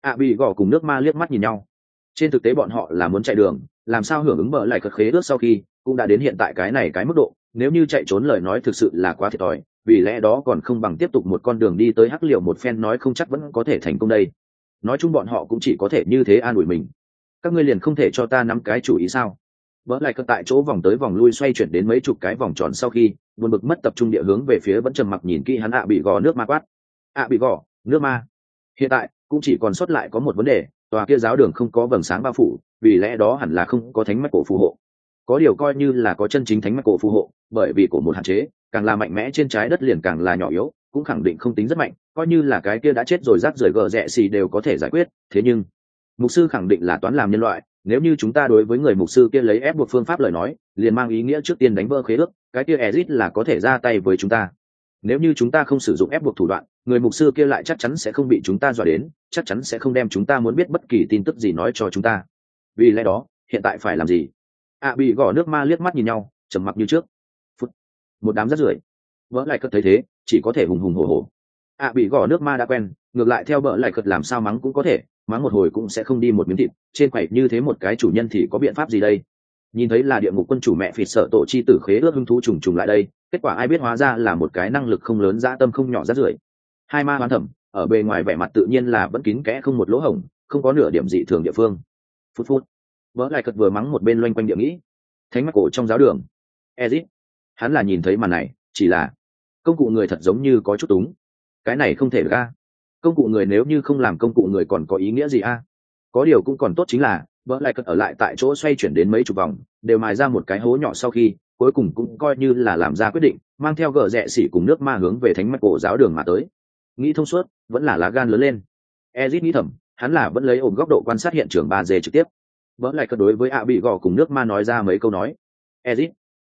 A bị gò cùng nước ma liếc mắt nhìn nhau. Trên thực tế bọn họ là muốn chạy đường, làm sao hưởng ứng bờ lại cật khế ước sau khi cũng đã đến hiện tại cái này cái mức độ, nếu như chạy trốn lời nói thực sự là quá thiệt thòi vì lẽ đó còn không bằng tiếp tục một con đường đi tới hắc liệu một phen nói không chắc vẫn có thể thành công đây. Nói chung bọn họ cũng chỉ có thể như thế an ủi mình. Các ngươi liền không thể cho ta nắm cái chủ ý sao? Vỡ lại cất tại chỗ vòng tới vòng lui xoay chuyển đến mấy chục cái vòng tròn sau khi, buồn bực mất tập trung địa hướng về phía vẫn trầm mặc nhìn kỹ hắn ạ bị gò nước ma quát. Ạ bị gò, nước ma. Hiện tại, cũng chỉ còn sót lại có một vấn đề, tòa kia giáo đường không có vầng sáng bao phủ, vì lẽ đó hẳn là không có thánh mắt cổ phù hộ có điều coi như là có chân chính thánh mạch cổ phù hộ, bởi vì cổ một hạn chế, càng là mạnh mẽ trên trái đất liền càng là nhỏ yếu, cũng khẳng định không tính rất mạnh, coi như là cái kia đã chết rồi rác rời gờ rẽ xì đều có thể giải quyết, thế nhưng, mục sư khẳng định là toán làm nhân loại, nếu như chúng ta đối với người mục sư kia lấy ép buộc phương pháp lời nói, liền mang ý nghĩa trước tiên đánh vỡ khế ước, cái kia ezit là có thể ra tay với chúng ta. Nếu như chúng ta không sử dụng ép buộc thủ đoạn, người mục sư kia lại chắc chắn sẽ không bị chúng ta dọa đến, chắc chắn sẽ không đem chúng ta muốn biết bất kỳ tin tức gì nói cho chúng ta. Vì lẽ đó, hiện tại phải làm gì? Ạ bị gõ nước ma liếc mắt nhìn nhau, trầm mặc như trước. Phút. một đám rất rưởi. Vỡ lại cất thấy thế, chỉ có thể hùng hùng hổ hổ. Ạ bị gõ nước ma đã quen, ngược lại theo vợ lại cất làm sao mắng cũng có thể, mắng một hồi cũng sẽ không đi một miếng thịt, trên quầy như thế một cái chủ nhân thì có biện pháp gì đây? Nhìn thấy là địa ngục quân chủ mẹ phịt sợ tổ chi tử khế ước hưng thú trùng trùng lại đây, kết quả ai biết hóa ra là một cái năng lực không lớn, dã tâm không nhỏ rát rưởi. Hai ma hoán thẩm, ở bề ngoài vẻ mặt tự nhiên là vẫn kín kẽ không một lỗ hổng, không có nửa điểm dị thường địa phương. Phút phút vỡ lại cật vừa mắng một bên loanh quanh địa nghĩ. Thánh mắt cổ trong giáo đường. Ezit. Hắn là nhìn thấy màn này, chỉ là công cụ người thật giống như có chút túng. Cái này không thể được a. Công cụ người nếu như không làm công cụ người còn có ý nghĩa gì a? Có điều cũng còn tốt chính là, vỡ lại cật ở lại tại chỗ xoay chuyển đến mấy chục vòng, đều mài ra một cái hố nhỏ sau khi, cuối cùng cũng coi như là làm ra quyết định, mang theo gờ rẽ xỉ cùng nước ma hướng về thánh mắt cổ giáo đường mà tới. Nghĩ thông suốt, vẫn là lá gan lớn lên. Ezit nghĩ thầm, hắn là vẫn lấy ổn góc độ quan sát hiện trường ba d trực tiếp vỡ lại cất đối với ạ bị gò cùng nước ma nói ra mấy câu nói. Ezit.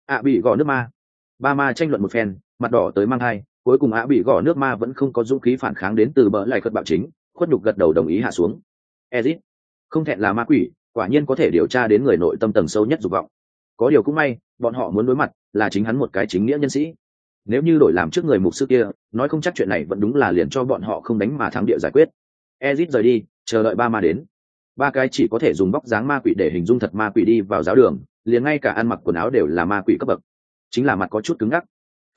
Ạ bị gò nước ma. Ba ma tranh luận một phen, mặt đỏ tới mang hai cuối cùng ạ bị gò nước ma vẫn không có dũng khí phản kháng đến từ bỡ lại cất bạo chính, khuất nhục gật đầu đồng ý hạ xuống. Ezit. Không thẹn là ma quỷ, quả nhiên có thể điều tra đến người nội tâm tầng sâu nhất dục vọng. Có điều cũng may, bọn họ muốn đối mặt là chính hắn một cái chính nghĩa nhân sĩ. Nếu như đổi làm trước người mục sư kia, nói không chắc chuyện này vẫn đúng là liền cho bọn họ không đánh mà thắng địa giải quyết. Ezit rời đi, chờ đợi ba ma đến ba cái chỉ có thể dùng bóc dáng ma quỷ để hình dung thật ma quỷ đi vào giáo đường, liền ngay cả ăn mặc quần áo đều là ma quỷ cấp bậc. Chính là mặt có chút cứng ngắc.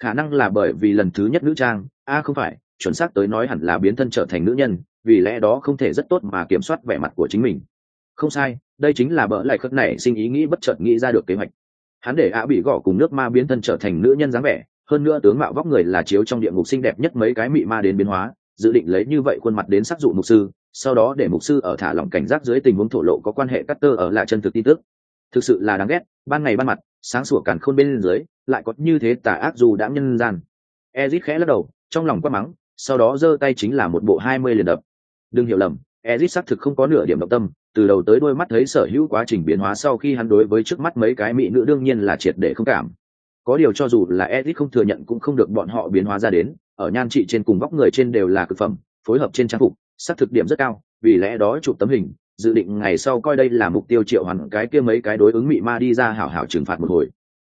Khả năng là bởi vì lần thứ nhất nữ trang, a, không phải, chuẩn xác tới nói hẳn là biến thân trở thành nữ nhân, vì lẽ đó không thể rất tốt mà kiểm soát vẻ mặt của chính mình. Không sai, đây chính là bỡ lại khất này sinh ý nghĩ bất chợt nghĩ ra được kế hoạch. Hắn để ạ bị gõ cùng nước ma biến thân trở thành nữ nhân dáng vẻ, hơn nữa tướng mạo vóc người là chiếu trong địa ngục xinh đẹp nhất mấy cái mị ma đến biến hóa dự định lấy như vậy khuôn mặt đến sắc dụ mục sư, sau đó để mục sư ở thả lỏng cảnh giác dưới tình huống thổ lộ có quan hệ cắt tơ ở lại chân thực tin tức. Thực sự là đáng ghét, ban ngày ban mặt, sáng sủa càn khôn bên dưới, lại có như thế tà ác dù đã nhân gian. Ezit khẽ lắc đầu, trong lòng quát mắng, sau đó giơ tay chính là một bộ hai mươi liền đập. Đừng hiểu lầm, ezit xác thực không có nửa điểm động tâm, từ đầu tới đôi mắt thấy sở hữu quá trình biến hóa sau khi hắn đối với trước mắt mấy cái mỹ nữ đương nhiên là triệt để không cảm. Có điều cho dù là ezit không thừa nhận cũng không được bọn họ biến hóa ra đến ở nhan trị trên cùng vóc người trên đều là cực phẩm, phối hợp trên trang phục xác thực điểm rất cao, vì lẽ đó chụp tấm hình, dự định ngày sau coi đây là mục tiêu triệu hoàn cái kia mấy cái đối ứng mị ma đi ra hảo hảo trừng phạt một hồi.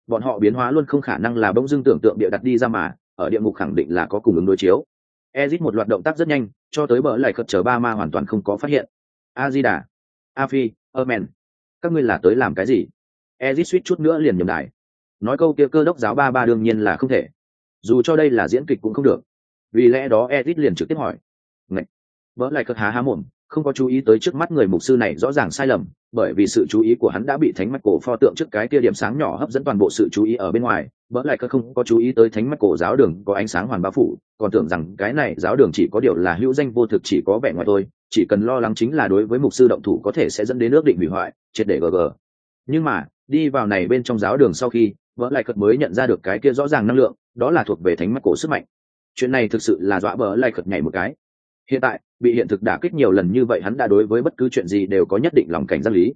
Bọn họ biến hóa luôn không khả năng là bỗng dưng tưởng tượng địa đặt đi ra mà, ở địa ngục khẳng định là có cùng ứng đối chiếu. Ezit một loạt động tác rất nhanh, cho tới bờ lại khật chờ ba ma hoàn toàn không có phát hiện. A di đà a phi amen, các ngươi là tới làm cái gì? Ezit suýt chút nữa liền nhầm đài. Nói câu kia cơ đốc giáo ba ba đương nhiên là không thể dù cho đây là diễn kịch cũng không được vì lẽ đó edit liền trực tiếp hỏi Ngậy! vỡ lại cất há há mồm, không có chú ý tới trước mắt người mục sư này rõ ràng sai lầm, bởi vì sự chú ý của hắn đã bị thánh mắt cổ pho tượng trước cái kia điểm sáng nhỏ hấp dẫn toàn bộ sự chú ý ở bên ngoài vỡ lại cất không có chú ý tới thánh mắt cổ giáo đường có ánh sáng hoàn bao phủ, còn tưởng rằng cái này giáo đường chỉ có điều là hữu danh vô thực chỉ có vẻ ngoài thôi, chỉ cần lo lắng chính là đối với mục sư động thủ có thể sẽ dẫn đến ước định hủy hoại, triệt để gg nhưng mà, đi vào này bên trong giáo đường sau khi vỡ lại cật mới nhận ra được cái kia rõ ràng năng lượng đó là thuộc về thánh mắt cổ sức mạnh. Chuyện này thực sự là dọa vợ lại cật nhảy một cái. Hiện tại bị hiện thực đả kích nhiều lần như vậy hắn đã đối với bất cứ chuyện gì đều có nhất định lòng cảnh giác lý.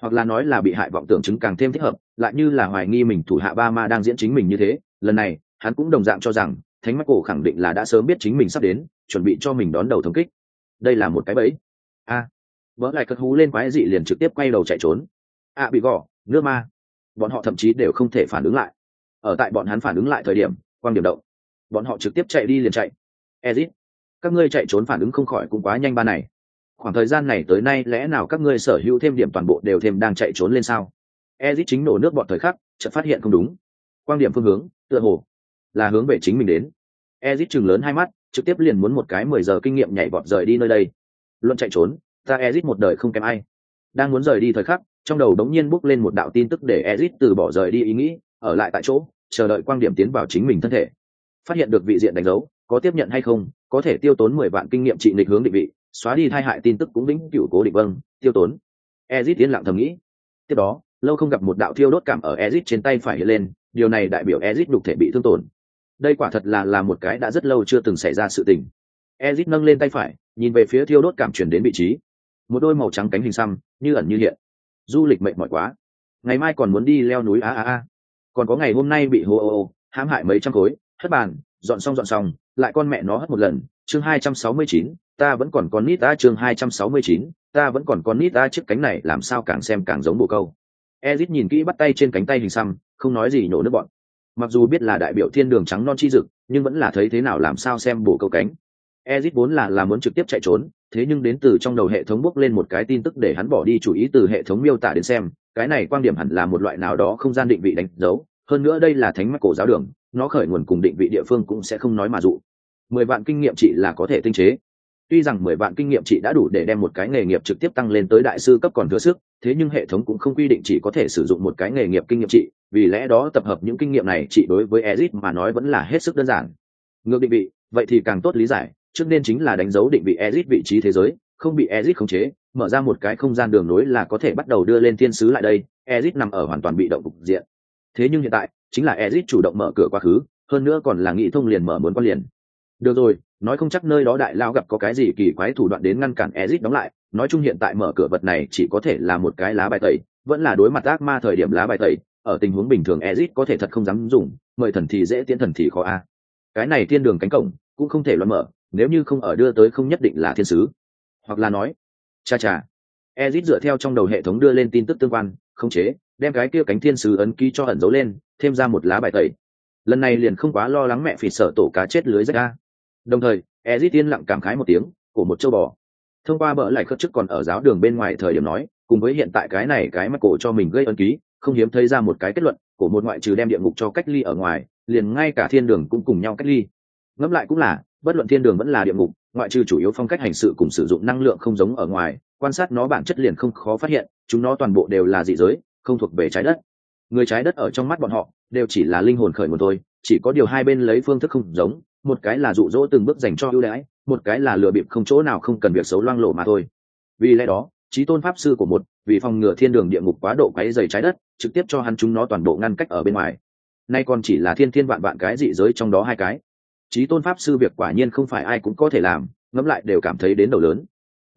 Hoặc là nói là bị hại vọng tưởng chứng càng thêm thích hợp lại như là hoài nghi mình thủ hạ ba ma đang diễn chính mình như thế lần này hắn cũng đồng dạng cho rằng thánh mắt cổ khẳng định là đã sớm biết chính mình sắp đến chuẩn bị cho mình đón đầu thống kích. Đây là một cái bẫy. A. À, vỡ lại cất hú lên quái dị liền trực tiếp quay đầu chạy trốn. A bị gõ nước ma bọn họ thậm chí đều không thể phản ứng lại. Ở tại bọn hắn phản ứng lại thời điểm, quang điểm động. Bọn họ trực tiếp chạy đi liền chạy. Ezit, các ngươi chạy trốn phản ứng không khỏi cũng quá nhanh ba này. Khoảng thời gian này tới nay, lẽ nào các ngươi sở hữu thêm điểm toàn bộ đều thêm đang chạy trốn lên sao? Ezit chính nổ nước bọn thời khắc, chợt phát hiện không đúng. Quan điểm phương hướng, tựa hồ là hướng về chính mình đến. Ezit chừng lớn hai mắt, trực tiếp liền muốn một cái mười giờ kinh nghiệm nhảy vọt rời đi nơi đây. Luận chạy trốn, ta ezit một đời không kém ai. Đang muốn rời đi thời khắc trong đầu đống nhiên bốc lên một đạo tin tức để ezit từ bỏ rời đi ý nghĩ, ở lại tại chỗ, chờ đợi quang điểm tiến vào chính mình thân thể. Phát hiện được vị diện đánh dấu, có tiếp nhận hay không, có thể tiêu tốn mười vạn kinh nghiệm trị nghịch hướng định vị, xóa đi thai hại tin tức cũng vĩnh cửu cố định vâng tiêu tốn. Ezit tiến lặng thầm nghĩ. Tiếp đó, lâu không gặp một đạo thiêu đốt cảm ở ezit trên tay phải hiện lên, điều này đại biểu ezit đục thể bị thương tổn. Đây quả thật là là một cái đã rất lâu chưa từng xảy ra sự tình. Ezit nâng lên tay phải, nhìn về phía thiêu đốt cảm chuyển đến vị trí. Một đôi màu trắng cánh hình xăm, như ẩn như hiện du lịch mệt mỏi quá. Ngày mai còn muốn đi leo núi a a a. Còn có ngày hôm nay bị hô ô ô, hãm hại mấy trăm khối hất bàn, dọn xong dọn xong, lại con mẹ nó hất một lần. Chương hai trăm sáu mươi chín, ta vẫn còn con nít ta chương hai trăm sáu mươi chín, ta vẫn còn con nít ta chiếc cánh này làm sao càng xem càng giống bồ câu. Ezit nhìn kỹ bắt tay trên cánh tay hình xăm, không nói gì nhổ nước bọn. Mặc dù biết là đại biểu thiên đường trắng non chi dực, nhưng vẫn là thấy thế nào làm sao xem bồ câu cánh ezit vốn là là muốn trực tiếp chạy trốn, thế nhưng đến từ trong đầu hệ thống bốc lên một cái tin tức để hắn bỏ đi chủ ý từ hệ thống miêu tả đến xem, cái này quan điểm hẳn là một loại nào đó không gian định vị đánh dấu, hơn nữa đây là thánh mạch cổ giáo đường, nó khởi nguồn cùng định vị địa phương cũng sẽ không nói mà dụ. Mười vạn kinh nghiệm trị là có thể tinh chế. Tuy rằng mười vạn kinh nghiệm trị đã đủ để đem một cái nghề nghiệp trực tiếp tăng lên tới đại sư cấp còn thừa sức, thế nhưng hệ thống cũng không quy định chỉ có thể sử dụng một cái nghề nghiệp kinh nghiệm trị vì lẽ đó tập hợp những kinh nghiệm này chỉ đối với ezit mà nói vẫn là hết sức đơn giản. Ngược định vị, vậy thì càng tốt lý giải trước nên chính là đánh dấu định vị Ezic vị trí thế giới, không bị Ezic khống chế, mở ra một cái không gian đường nối là có thể bắt đầu đưa lên thiên sứ lại đây Ezic nằm ở hoàn toàn bị động cục diện. Thế nhưng hiện tại, chính là Ezic chủ động mở cửa quá khứ, hơn nữa còn là nghị thông liền mở muốn quan liền. Được rồi, nói không chắc nơi đó đại lao gặp có cái gì kỳ quái thủ đoạn đến ngăn cản Ezic đóng lại, nói chung hiện tại mở cửa vật này chỉ có thể là một cái lá bài tẩy, vẫn là đối mặt ác ma thời điểm lá bài tẩy, ở tình huống bình thường Ezic có thể thật không dám dùng, mời thần thì dễ tiến thần thì khó a. Cái này thiên đường cánh cổng cũng không thể luận mở nếu như không ở đưa tới không nhất định là thiên sứ. Hoặc là nói, cha cha, ezit dựa theo trong đầu hệ thống đưa lên tin tức tương quan không chế, đem cái kia cánh thiên sứ ấn ký cho ẩn giấu lên, thêm ra một lá bài tẩy. Lần này liền không quá lo lắng mẹ phỉ sợ tổ cá chết lưới rách ra. Đồng thời, ezit tiên lặng cảm khái một tiếng, của một châu bò. Thông qua bỡ lại khất chức còn ở giáo đường bên ngoài thời điểm nói, cùng với hiện tại cái này cái mắt cổ cho mình gây ân ký, không hiếm thấy ra một cái kết luận của một ngoại trừ đem địa ngục cho cách ly ở ngoài, liền ngay cả thiên đường cũng cùng nhau cách ly. Ngẫm lại cũng là bất luận thiên đường vẫn là địa ngục, ngoại trừ chủ yếu phong cách hành sự cùng sử dụng năng lượng không giống ở ngoài, quan sát nó bản chất liền không khó phát hiện, chúng nó toàn bộ đều là dị giới, không thuộc về trái đất. Người trái đất ở trong mắt bọn họ, đều chỉ là linh hồn khởi nguồn thôi, chỉ có điều hai bên lấy phương thức không giống, một cái là dụ dỗ từng bước dành cho ưu đãi, một cái là lừa bịp không chỗ nào không cần việc xấu loang lộ mà thôi. Vì lẽ đó, trí tôn pháp sư của một, vì phòng ngừa thiên đường địa ngục quá độ quáy dày trái đất, trực tiếp cho hắn chúng nó toàn bộ ngăn cách ở bên ngoài. Nay còn chỉ là thiên thiên vạn vạn cái dị giới trong đó hai cái trí tôn pháp sư việc quả nhiên không phải ai cũng có thể làm, ngẫm lại đều cảm thấy đến đầu lớn.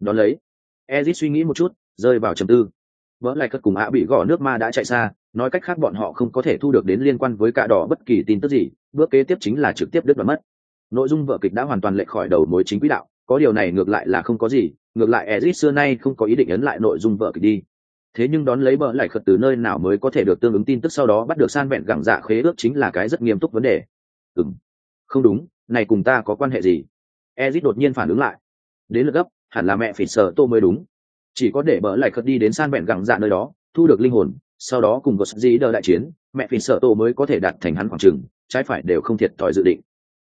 Đón lấy, ezit suy nghĩ một chút, rơi vào trầm tư. Vỡ lại cất cùng ạ bị gõ nước ma đã chạy xa, nói cách khác bọn họ không có thể thu được đến liên quan với cạ đỏ bất kỳ tin tức gì, bước kế tiếp chính là trực tiếp đứt và mất. Nội dung vở kịch đã hoàn toàn lệch khỏi đầu mối chính quỹ đạo, có điều này ngược lại là không có gì, ngược lại ezit xưa nay không có ý định ấn lại nội dung vở kịch đi. Thế nhưng đón lấy bờ lại khật từ nơi nào mới có thể được tương ứng tin tức sau đó bắt được san vẹn gẳng dạ khế ước chính là cái rất nghiêm túc vấn đề. Ừng không đúng, này cùng ta có quan hệ gì? Ezit đột nhiên phản ứng lại. Đến lượt gấp, hẳn là mẹ phỉ sợ tô mới đúng. Chỉ có để bỡ lại cất đi đến san vẹn gẳng dạ nơi đó, thu được linh hồn, sau đó cùng gossi dĩ đỡ đại chiến, mẹ phỉ sợ tô mới có thể đạt thành hắn khoảng trừng trái phải đều không thiệt thòi dự định.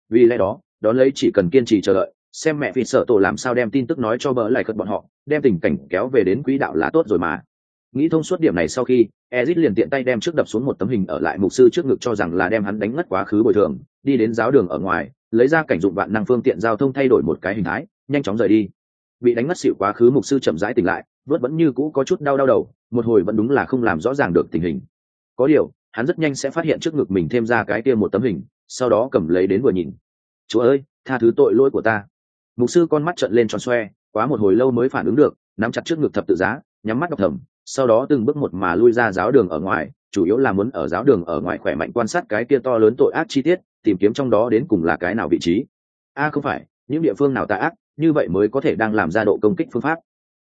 Vì lẽ đó, đón lấy chỉ cần kiên trì chờ đợi, xem mẹ phỉ sợ tô làm sao đem tin tức nói cho bỡ lại cất bọn họ, đem tình cảnh kéo về đến quỹ đạo là tốt rồi mà nghĩ thông suốt điểm này sau khi ezit liền tiện tay đem trước đập xuống một tấm hình ở lại mục sư trước ngực cho rằng là đem hắn đánh ngất quá khứ bồi thường, đi đến giáo đường ở ngoài, lấy ra cảnh dụng vạn năng phương tiện giao thông thay đổi một cái hình thái, nhanh chóng rời đi. Bị đánh ngất xỉu quá khứ mục sư chậm rãi tỉnh lại, vớt vẫn như cũ có chút đau đau đầu, một hồi vẫn đúng là không làm rõ ràng được tình hình. Có điều, hắn rất nhanh sẽ phát hiện trước ngực mình thêm ra cái kia một tấm hình, sau đó cầm lấy đến vừa nhìn. Chúa ơi, tha thứ tội lỗi của ta. Mục sư con mắt trợn lên tròn xoe, quá một hồi lâu mới phản ứng được, nắm chặt trước ngực thập tự giá, nhắm mắt đọc thầm sau đó từng bước một mà lui ra giáo đường ở ngoài, chủ yếu là muốn ở giáo đường ở ngoài khỏe mạnh quan sát cái kia to lớn tội ác chi tiết, tìm kiếm trong đó đến cùng là cái nào vị trí. A, không phải, những địa phương nào tà ác, như vậy mới có thể đang làm ra độ công kích phương pháp.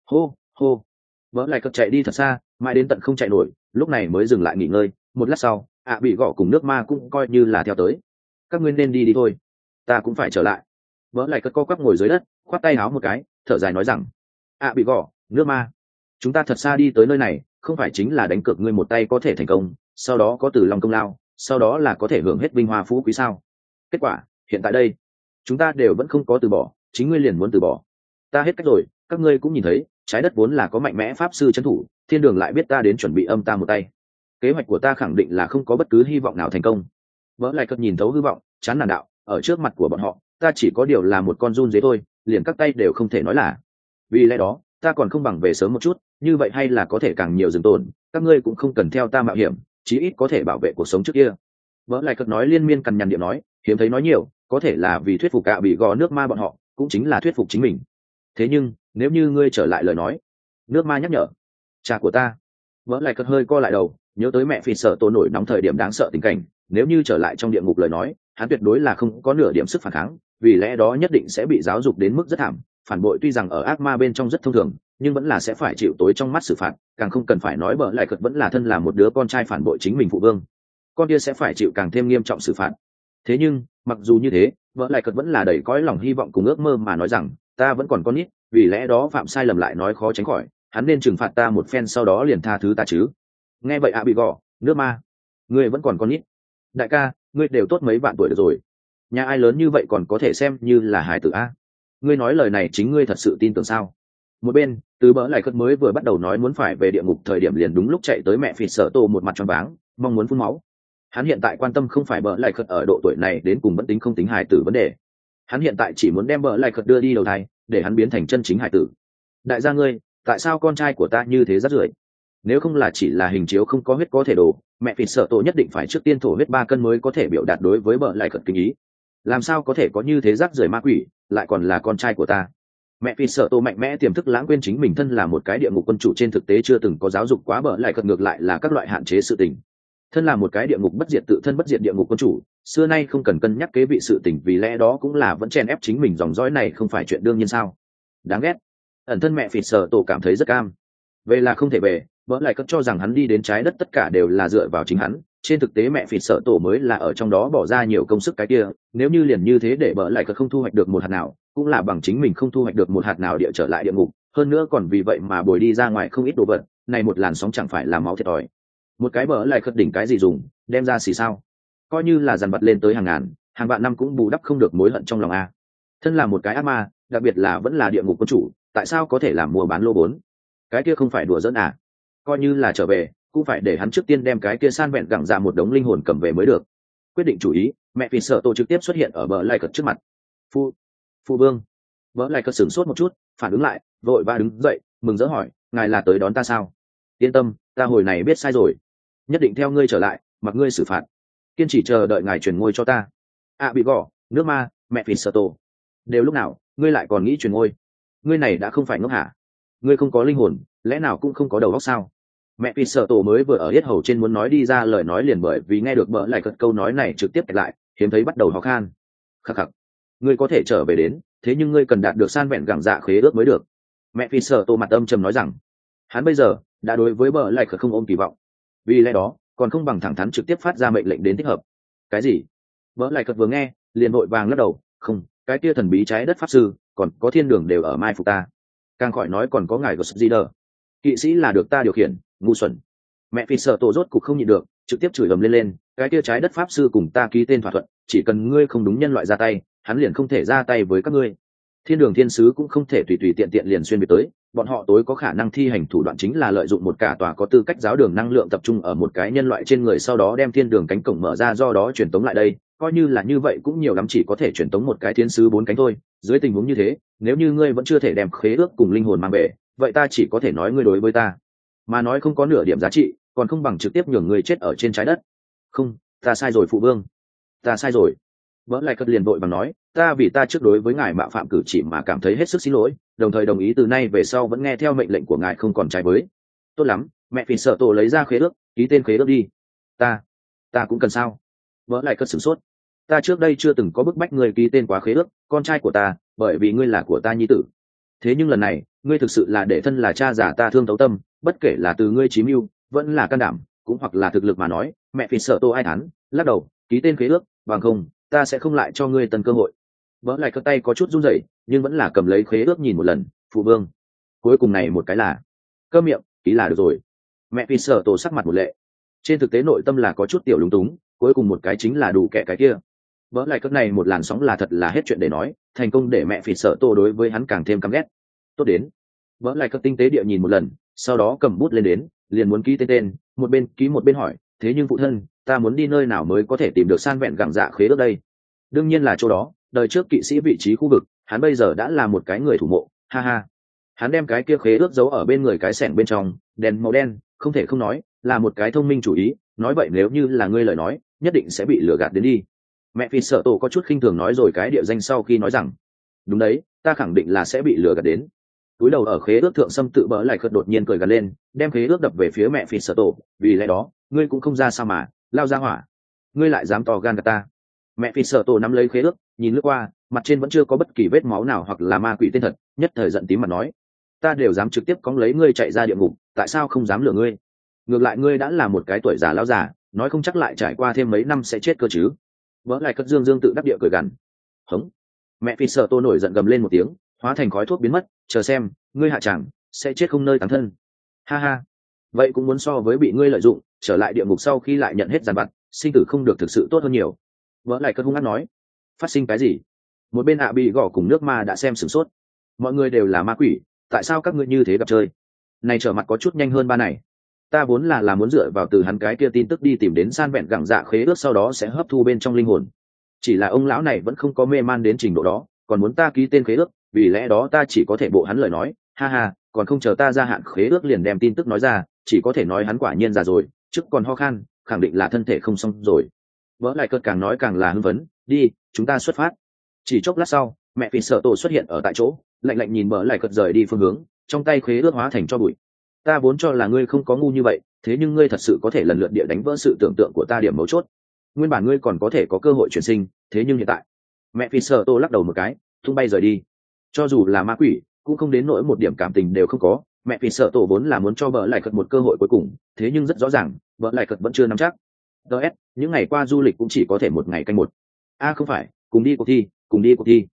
Hô hô. Vỡ lại cất chạy đi thật xa, mãi đến tận không chạy nổi, lúc này mới dừng lại nghỉ ngơi, một lát sau, ạ bị gõ cùng nước ma cũng coi như là theo tới. Các ngươi nên đi đi thôi, ta cũng phải trở lại. Vỡ lại cất co quắp ngồi dưới đất, khoát tay háo một cái, thở dài nói rằng, ạ bị gõ, nước ma chúng ta thật xa đi tới nơi này, không phải chính là đánh cược ngươi một tay có thể thành công, sau đó có từ lòng công lao, sau đó là có thể hưởng hết vinh hoa phú quý sao? Kết quả, hiện tại đây, chúng ta đều vẫn không có từ bỏ, chính ngươi liền muốn từ bỏ. Ta hết cách rồi, các ngươi cũng nhìn thấy, trái đất vốn là có mạnh mẽ pháp sư trấn thủ, thiên đường lại biết ta đến chuẩn bị âm ta một tay. Kế hoạch của ta khẳng định là không có bất cứ hy vọng nào thành công. Vỡ lại cất nhìn thấu hư vọng, chán nản đạo, ở trước mặt của bọn họ, ta chỉ có điều là một con run dế thôi, liền các tay đều không thể nói là. Vì lẽ đó, ta còn không bằng về sớm một chút như vậy hay là có thể càng nhiều rừng tồn, các ngươi cũng không cần theo ta mạo hiểm, chí ít có thể bảo vệ cuộc sống trước kia. Vỡ lại cất nói liên miên cằn nhằn điện nói, hiếm thấy nói nhiều, có thể là vì thuyết phục cả bị gò nước ma bọn họ, cũng chính là thuyết phục chính mình. Thế nhưng, nếu như ngươi trở lại lời nói, nước ma nhắc nhở, cha của ta. Vỡ lại cất hơi co lại đầu, nhớ tới mẹ phi sợ tổ nổi nóng thời điểm đáng sợ tình cảnh, nếu như trở lại trong địa ngục lời nói, hắn tuyệt đối là không có nửa điểm sức phản kháng, vì lẽ đó nhất định sẽ bị giáo dục đến mức rất thảm phản bội tuy rằng ở ác ma bên trong rất thông thường, nhưng vẫn là sẽ phải chịu tối trong mắt xử phạt, càng không cần phải nói bở lại cật vẫn là thân là một đứa con trai phản bội chính mình phụ vương. Con kia sẽ phải chịu càng thêm nghiêm trọng xử phạt. Thế nhưng, mặc dù như thế vợ lại cật vẫn là đầy cõi lòng hy vọng cùng ước mơ mà nói rằng, ta vẫn còn con nít, vì lẽ đó phạm sai lầm lại nói khó tránh khỏi, hắn nên trừng phạt ta một phen sau đó liền tha thứ ta chứ. Nghe vậy ạ bị gò nước ma, ngươi vẫn còn con nít. Đại ca, ngươi đều tốt mấy vạn tuổi được rồi. Nhà ai lớn như vậy còn có thể xem như là hải tử a? Ngươi nói lời này chính ngươi thật sự tin tưởng sao? Một bên, từ bỡ lại cất mới vừa bắt đầu nói muốn phải về địa ngục thời điểm liền đúng lúc chạy tới mẹ phì sợ tô một mặt tròn váng, mong muốn phun máu. Hắn hiện tại quan tâm không phải bỡ lại cất ở độ tuổi này đến cùng vẫn tính không tính hài tử vấn đề. Hắn hiện tại chỉ muốn đem bỡ lại cất đưa đi đầu thai, để hắn biến thành chân chính hài tử. Đại gia ngươi, tại sao con trai của ta như thế rất rưởi? Nếu không là chỉ là hình chiếu không có huyết có thể đổ, mẹ phì sợ tổ nhất định phải trước tiên thổ huyết ba cân mới có thể biểu đạt đối với bỡ lại cất kinh ý. Làm sao có thể có như thế rác rưởi ma quỷ? Lại còn là con trai của ta. Mẹ phi sợ tô mạnh mẽ tiềm thức lãng quên chính mình thân là một cái địa ngục quân chủ trên thực tế chưa từng có giáo dục quá bở lại cật ngược lại là các loại hạn chế sự tình. Thân là một cái địa ngục bất diệt tự thân bất diệt địa ngục quân chủ, xưa nay không cần cân nhắc kế vị sự tình vì lẽ đó cũng là vẫn chen ép chính mình dòng dõi này không phải chuyện đương nhiên sao? Đáng ghét. Ẩn thân mẹ phi sợ tổ cảm thấy rất cam. Về là không thể về vỡ lại cất cho rằng hắn đi đến trái đất tất cả đều là dựa vào chính hắn trên thực tế mẹ phỉ sợ tổ mới là ở trong đó bỏ ra nhiều công sức cái kia, nếu như liền như thế để bỡ lại cất không thu hoạch được một hạt nào, cũng là bằng chính mình không thu hoạch được một hạt nào địa trở lại địa ngục, hơn nữa còn vì vậy mà bồi đi ra ngoài không ít đồ vật, này một làn sóng chẳng phải là máu thiệt thòi. Một cái bỡ lại cất đỉnh cái gì dùng, đem ra xì sao? Coi như là dằn vặt lên tới hàng ngàn, hàng vạn năm cũng bù đắp không được mối hận trong lòng a. Thân là một cái ác ma, đặc biệt là vẫn là địa ngục quân chủ, tại sao có thể làm mua bán lô bốn? Cái kia không phải đùa dẫn à? Coi như là trở về cũng phải để hắn trước tiên đem cái kia san vẹn gẳng ra một đống linh hồn cầm về mới được. Quyết định chủ ý, mẹ vì sợ tổ trực tiếp xuất hiện ở bờ lai cật trước mặt. Phu phu vương. Vỡ lại cất sửng sốt một chút, phản ứng lại, vội và đứng dậy, mừng dỡ hỏi, ngài là tới đón ta sao? Yên tâm, ta hồi này biết sai rồi. Nhất định theo ngươi trở lại, mặc ngươi xử phạt. Kiên chỉ chờ đợi ngài truyền ngôi cho ta. À bị gõ nước ma, mẹ phì sợ tổ. Đều lúc nào, ngươi lại còn nghĩ truyền ngôi? Ngươi này đã không phải ngốc hả? Ngươi không có linh hồn, lẽ nào cũng không có đầu óc sao? Mẹ phì sợ tổ mới vừa ở hết hầu trên muốn nói đi ra lời nói liền bởi vì nghe được bỡ lại cất câu nói này trực tiếp kẹt lại, hiếm thấy bắt đầu ho khan. Khắc khắc, ngươi có thể trở về đến, thế nhưng ngươi cần đạt được san vẹn gẳng dạ khế ước mới được. Mẹ phi sợ tô mặt âm trầm nói rằng, hắn bây giờ đã đối với bỡ lại không ôm kỳ vọng. Vì lẽ đó, còn không bằng thẳng thắn trực tiếp phát ra mệnh lệnh đến thích hợp. Cái gì? Bỡ lại cật vừa nghe, liền vội vàng lắc đầu, không, cái kia thần bí trái đất pháp sư, còn có thiên đường đều ở mai phục ta. Càng khỏi nói còn có ngài của gì đờ kỵ sĩ là được ta điều khiển ngu xuẩn. Mẹ phi sợ tổ rốt cục không nhịn được, trực tiếp chửi ầm lên lên, cái kia trái đất pháp sư cùng ta ký tên thỏa thuận, chỉ cần ngươi không đúng nhân loại ra tay, hắn liền không thể ra tay với các ngươi. Thiên đường thiên sứ cũng không thể tùy tùy tiện tiện liền xuyên biệt tới, bọn họ tối có khả năng thi hành thủ đoạn chính là lợi dụng một cả tòa có tư cách giáo đường năng lượng tập trung ở một cái nhân loại trên người sau đó đem thiên đường cánh cổng mở ra do đó truyền tống lại đây, coi như là như vậy cũng nhiều lắm chỉ có thể truyền tống một cái thiên sứ bốn cánh thôi. Dưới tình huống như thế, nếu như ngươi vẫn chưa thể đem khế ước cùng linh hồn mang về, vậy ta chỉ có thể nói ngươi đối với ta mà nói không có nửa điểm giá trị, còn không bằng trực tiếp nhường người chết ở trên trái đất. Không, ta sai rồi phụ vương. Ta sai rồi. Vỡ lại cất liền vội bằng nói, ta vì ta trước đối với ngài mạo phạm cử chỉ mà cảm thấy hết sức xin lỗi, đồng thời đồng ý từ nay về sau vẫn nghe theo mệnh lệnh của ngài không còn trái với. Tốt lắm, mẹ phìn sợ tổ lấy ra khế ước, ký tên khế ước đi. Ta ta cũng cần sao? Vỡ lại cất sửng sốt. Ta trước đây chưa từng có bức bách người ký tên quá khế ước, con trai của ta, bởi vì ngươi là của ta nhi tử. Thế nhưng lần này, ngươi thực sự là để thân là cha giả ta thương tấu tâm bất kể là từ ngươi chí mưu, vẫn là can đảm, cũng hoặc là thực lực mà nói, mẹ phì sợ tô ai thắn lắc đầu, ký tên khế ước, bằng không, ta sẽ không lại cho ngươi tân cơ hội. Vỡ lại cơ tay có chút run rẩy, nhưng vẫn là cầm lấy khế ước nhìn một lần, phụ vương, cuối cùng này một cái là cơ miệng, ký là được rồi. Mẹ phi sợ tô sắc mặt một lệ. Trên thực tế nội tâm là có chút tiểu lúng túng, cuối cùng một cái chính là đủ kẻ cái kia. Vỡ lại cất này một làn sóng là thật là hết chuyện để nói, thành công để mẹ phi sợ tô đối với hắn càng thêm căm ghét. Tốt đến. Vỡ lại cất tinh tế địa nhìn một lần sau đó cầm bút lên đến, liền muốn ký tên tên, một bên ký một bên hỏi, thế nhưng phụ thân, ta muốn đi nơi nào mới có thể tìm được san vẹn gẳng dạ khế ước đây? Đương nhiên là chỗ đó, đời trước kỵ sĩ vị trí khu vực, hắn bây giờ đã là một cái người thủ mộ, ha ha. Hắn đem cái kia khế ước giấu ở bên người cái sẻng bên trong, đèn màu đen, không thể không nói, là một cái thông minh chủ ý, nói vậy nếu như là ngươi lời nói, nhất định sẽ bị lừa gạt đến đi. Mẹ phi sợ tổ có chút khinh thường nói rồi cái địa danh sau khi nói rằng, đúng đấy, ta khẳng định là sẽ bị lừa gạt đến túi đầu ở khế ước thượng sâm tự bỡ lại khật đột nhiên cười gần lên, đem khế ước đập về phía mẹ phi sở tổ, vì lẽ đó, ngươi cũng không ra sao mà, lao ra hỏa. Ngươi lại dám to gan gạt ta. Mẹ phi sở tổ nắm lấy khế ước, nhìn lướt qua, mặt trên vẫn chưa có bất kỳ vết máu nào hoặc là ma quỷ tên thật, nhất thời giận tím mặt nói. Ta đều dám trực tiếp cóng lấy ngươi chạy ra địa ngục, tại sao không dám lừa ngươi? Ngược lại ngươi đã là một cái tuổi già lao già, nói không chắc lại trải qua thêm mấy năm sẽ chết cơ chứ. Vỡ lại cất dương dương tự đắc địa cười gằn. Hống. Mẹ phi sợ tô nổi giận gầm lên một tiếng hóa thành khói thuốc biến mất, chờ xem, ngươi hạ chẳng, sẽ chết không nơi tán thân. Ha ha. Vậy cũng muốn so với bị ngươi lợi dụng, trở lại địa ngục sau khi lại nhận hết giàn vặt, sinh tử không được thực sự tốt hơn nhiều. Vỡ lại cất hung hát nói. Phát sinh cái gì? Một bên ạ bị gõ cùng nước ma đã xem sửng sốt. Mọi người đều là ma quỷ, tại sao các ngươi như thế gặp chơi? Này trở mặt có chút nhanh hơn ba này. Ta vốn là là muốn dựa vào từ hắn cái kia tin tức đi tìm đến san vẹn gẳng dạ khế ước sau đó sẽ hấp thu bên trong linh hồn. Chỉ là ông lão này vẫn không có mê man đến trình độ đó, còn muốn ta ký tên khế ước vì lẽ đó ta chỉ có thể bộ hắn lời nói, ha ha, còn không chờ ta ra hạn khế ước liền đem tin tức nói ra, chỉ có thể nói hắn quả nhiên già rồi, trước còn ho khan, khẳng định là thân thể không xong rồi. Vỡ lại cơn càng nói càng là hưng vấn đi, chúng ta xuất phát. Chỉ chốc lát sau, mẹ phi sợ tổ xuất hiện ở tại chỗ, lạnh lạnh nhìn bờ lại cợt rời đi phương hướng, trong tay khế ước hóa thành cho bụi. Ta vốn cho là ngươi không có ngu như vậy, thế nhưng ngươi thật sự có thể lần lượt địa đánh vỡ sự tưởng tượng của ta điểm mấu chốt. Nguyên bản ngươi còn có thể có cơ hội chuyển sinh, thế nhưng hiện tại, mẹ phi sợ tô lắc đầu một cái, tung bay rời đi cho dù là ma quỷ, cũng không đến nỗi một điểm cảm tình đều không có. Mẹ vì sợ tổ vốn là muốn cho vợ lại cật một cơ hội cuối cùng, thế nhưng rất rõ ràng vợ lại cật vẫn chưa nắm chắc. Ts những ngày qua du lịch cũng chỉ có thể một ngày canh một. A, không phải, cùng đi cuộc thi, cùng đi cuộc thi.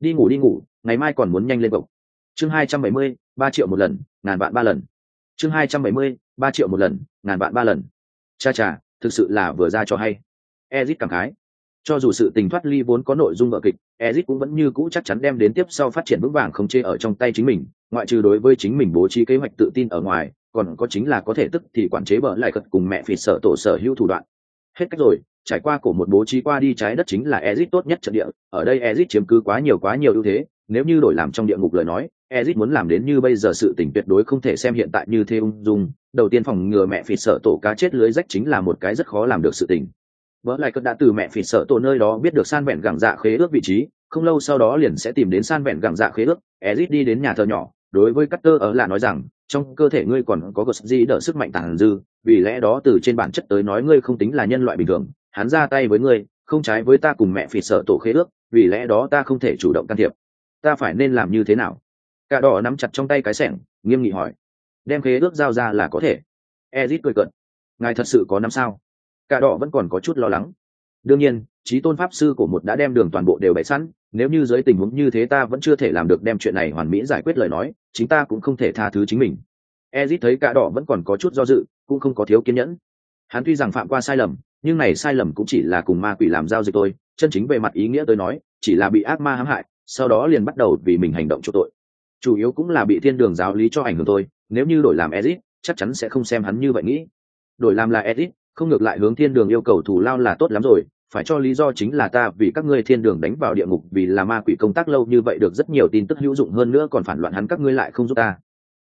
Đi ngủ đi ngủ, ngày mai còn muốn nhanh lên bộc. Chương hai trăm bảy mươi, ba triệu một lần, ngàn vạn ba lần. Chương hai trăm bảy mươi, ba triệu một lần, ngàn vạn ba lần. Cha cha, thực sự là vừa ra cho hay. Ezit cảm khái cho dù sự tình thoát ly vốn có nội dung vở kịch ezit cũng vẫn như cũ chắc chắn đem đến tiếp sau phát triển vững vàng không chê ở trong tay chính mình ngoại trừ đối với chính mình bố trí kế hoạch tự tin ở ngoài còn có chính là có thể tức thì quản chế bở lại cật cùng mẹ phì sợ tổ sở hữu thủ đoạn hết cách rồi trải qua cổ một bố trí qua đi trái đất chính là ezit tốt nhất trận địa, ở đây ezit chiếm cứ quá nhiều quá nhiều ưu thế, nếu như đổi làm trong địa ngục lời nói, ezit muốn làm đến như bây giờ sự tình tuyệt đối không thể xem hiện tại như thế ung dung, đầu tiên phòng ngừa mẹ phỉ sợ tổ cá chết lưới rách chính là một cái rất khó làm được sự tình vợ lại cất đã từ mẹ phỉ sợ tổ nơi đó biết được san vẹn gẳng dạ khế ước vị trí, không lâu sau đó liền sẽ tìm đến san vẹn gẳng dạ khế ước, ezit đi đến nhà thờ nhỏ, đối với Cutter ở là nói rằng, trong cơ thể ngươi còn có gợt gì đỡ sức mạnh tàn dư, vì lẽ đó từ trên bản chất tới nói ngươi không tính là nhân loại bình thường, hắn ra tay với ngươi không trái với ta cùng mẹ phỉ sợ tổ khế ước vì lẽ đó ta không thể chủ động can thiệp. Ta phải nên làm như thế nào? Cả đỏ nắm chặt trong tay cái sẻng nghiêm nghị hỏi. Đem khế ước giao ra là có thể. Ezit cười cận ngài thật sự có năm sao? Cả đỏ vẫn còn có chút lo lắng. Đương nhiên, trí tôn pháp sư của một đã đem đường toàn bộ đều bày sẵn, nếu như dưới tình huống như thế ta vẫn chưa thể làm được đem chuyện này hoàn mỹ giải quyết lời nói, chính ta cũng không thể tha thứ chính mình. Ezit thấy cả đỏ vẫn còn có chút do dự, cũng không có thiếu kiên nhẫn. Hắn tuy rằng phạm qua sai lầm, nhưng này sai lầm cũng chỉ là cùng ma quỷ làm giao dịch thôi, chân chính về mặt ý nghĩa tôi nói, chỉ là bị ác ma hãm hại, sau đó liền bắt đầu vì mình hành động chỗ tội. Chủ yếu cũng là bị thiên đường giáo lý cho ảnh hưởng tôi. nếu như đổi làm ezit, chắc chắn sẽ không xem hắn như vậy nghĩ. Đổi làm là ezit không ngược lại hướng thiên đường yêu cầu thủ lao là tốt lắm rồi, phải cho lý do chính là ta vì các ngươi thiên đường đánh vào địa ngục vì là ma quỷ công tác lâu như vậy được rất nhiều tin tức hữu dụng hơn nữa còn phản loạn hắn các ngươi lại không giúp ta.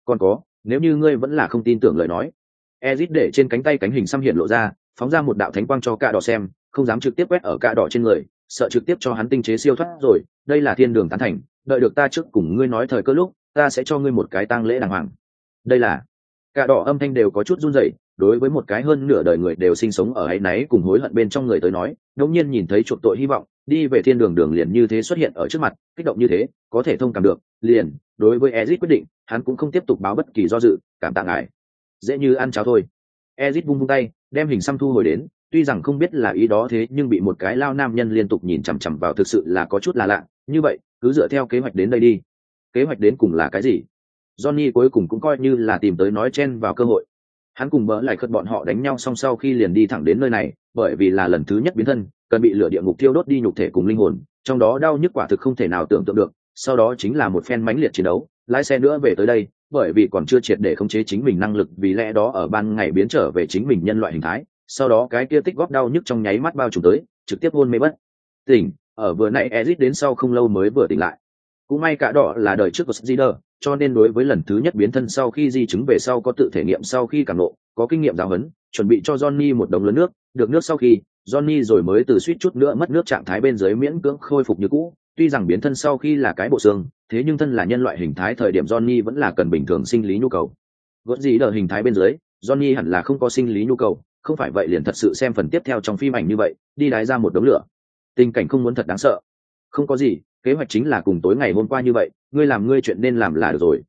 Còn có, nếu như ngươi vẫn là không tin tưởng lời nói, ezit để trên cánh tay cánh hình xăm hiện lộ ra, phóng ra một đạo thánh quang cho cạ đỏ xem, không dám trực tiếp quét ở cạ đỏ trên người, sợ trực tiếp cho hắn tinh chế siêu thoát rồi, đây là thiên đường tán thành, đợi được ta trước cùng ngươi nói thời cơ lúc, ta sẽ cho ngươi một cái tang lễ đàng hoàng. Đây là cạ đỏ âm thanh đều có chút run rẩy đối với một cái hơn nửa đời người đều sinh sống ở ấy náy cùng hối hận bên trong người tới nói ngẫu nhiên nhìn thấy chuộc tội hy vọng, đi về thiên đường đường liền như thế xuất hiện ở trước mặt, kích động như thế, có thể thông cảm được, liền, đối với ezit quyết định, hắn cũng không tiếp tục báo bất kỳ do dự, cảm tạ ngài. Dễ như ăn cháo thôi. Ezit vung vung tay, đem hình xăm thu hồi đến, tuy rằng không biết là ý đó thế, nhưng bị một cái lao nam nhân liên tục nhìn chằm chằm vào thực sự là có chút là lạ, như vậy, cứ dựa theo kế hoạch đến đây đi. Kế hoạch đến cùng là cái gì? Johnny cuối cùng cũng coi như là tìm tới nói chen vào cơ hội hắn cùng bỡ lại khất bọn họ đánh nhau xong sau khi liền đi thẳng đến nơi này bởi vì là lần thứ nhất biến thân cần bị lửa địa ngục thiêu đốt đi nhục thể cùng linh hồn trong đó đau nhức quả thực không thể nào tưởng tượng được sau đó chính là một phen mãnh liệt chiến đấu lái xe nữa về tới đây bởi vì còn chưa triệt để khống chế chính mình năng lực vì lẽ đó ở ban ngày biến trở về chính mình nhân loại hình thái sau đó cái kia tích góp đau nhức trong nháy mắt bao trùm tới trực tiếp hôn mê bất tỉnh ở vừa nãy ezit đến sau không lâu mới vừa tỉnh lại. Cũng may cả đỏ là đời trước của Zider, cho nên đối với lần thứ nhất biến thân sau khi di chứng về sau có tự thể nghiệm sau khi cảm nộ có kinh nghiệm giáo huấn, chuẩn bị cho johnny một đống lớn nước, được nước sau khi, johnny rồi mới từ suýt chút nữa mất nước trạng thái bên dưới miễn cưỡng khôi phục như cũ. Tuy rằng biến thân sau khi là cái bộ xương, thế nhưng thân là nhân loại hình thái thời điểm johnny vẫn là cần bình thường sinh lý nhu cầu. Gốt gì đờ hình thái bên dưới, johnny hẳn là không có sinh lý nhu cầu, không phải vậy liền thật sự xem phần tiếp theo trong phim ảnh như vậy, đi đái ra một đống lửa. Tình cảnh không muốn thật đáng sợ không có gì, kế hoạch chính là cùng tối ngày hôm qua như vậy, ngươi làm ngươi chuyện nên làm là được rồi.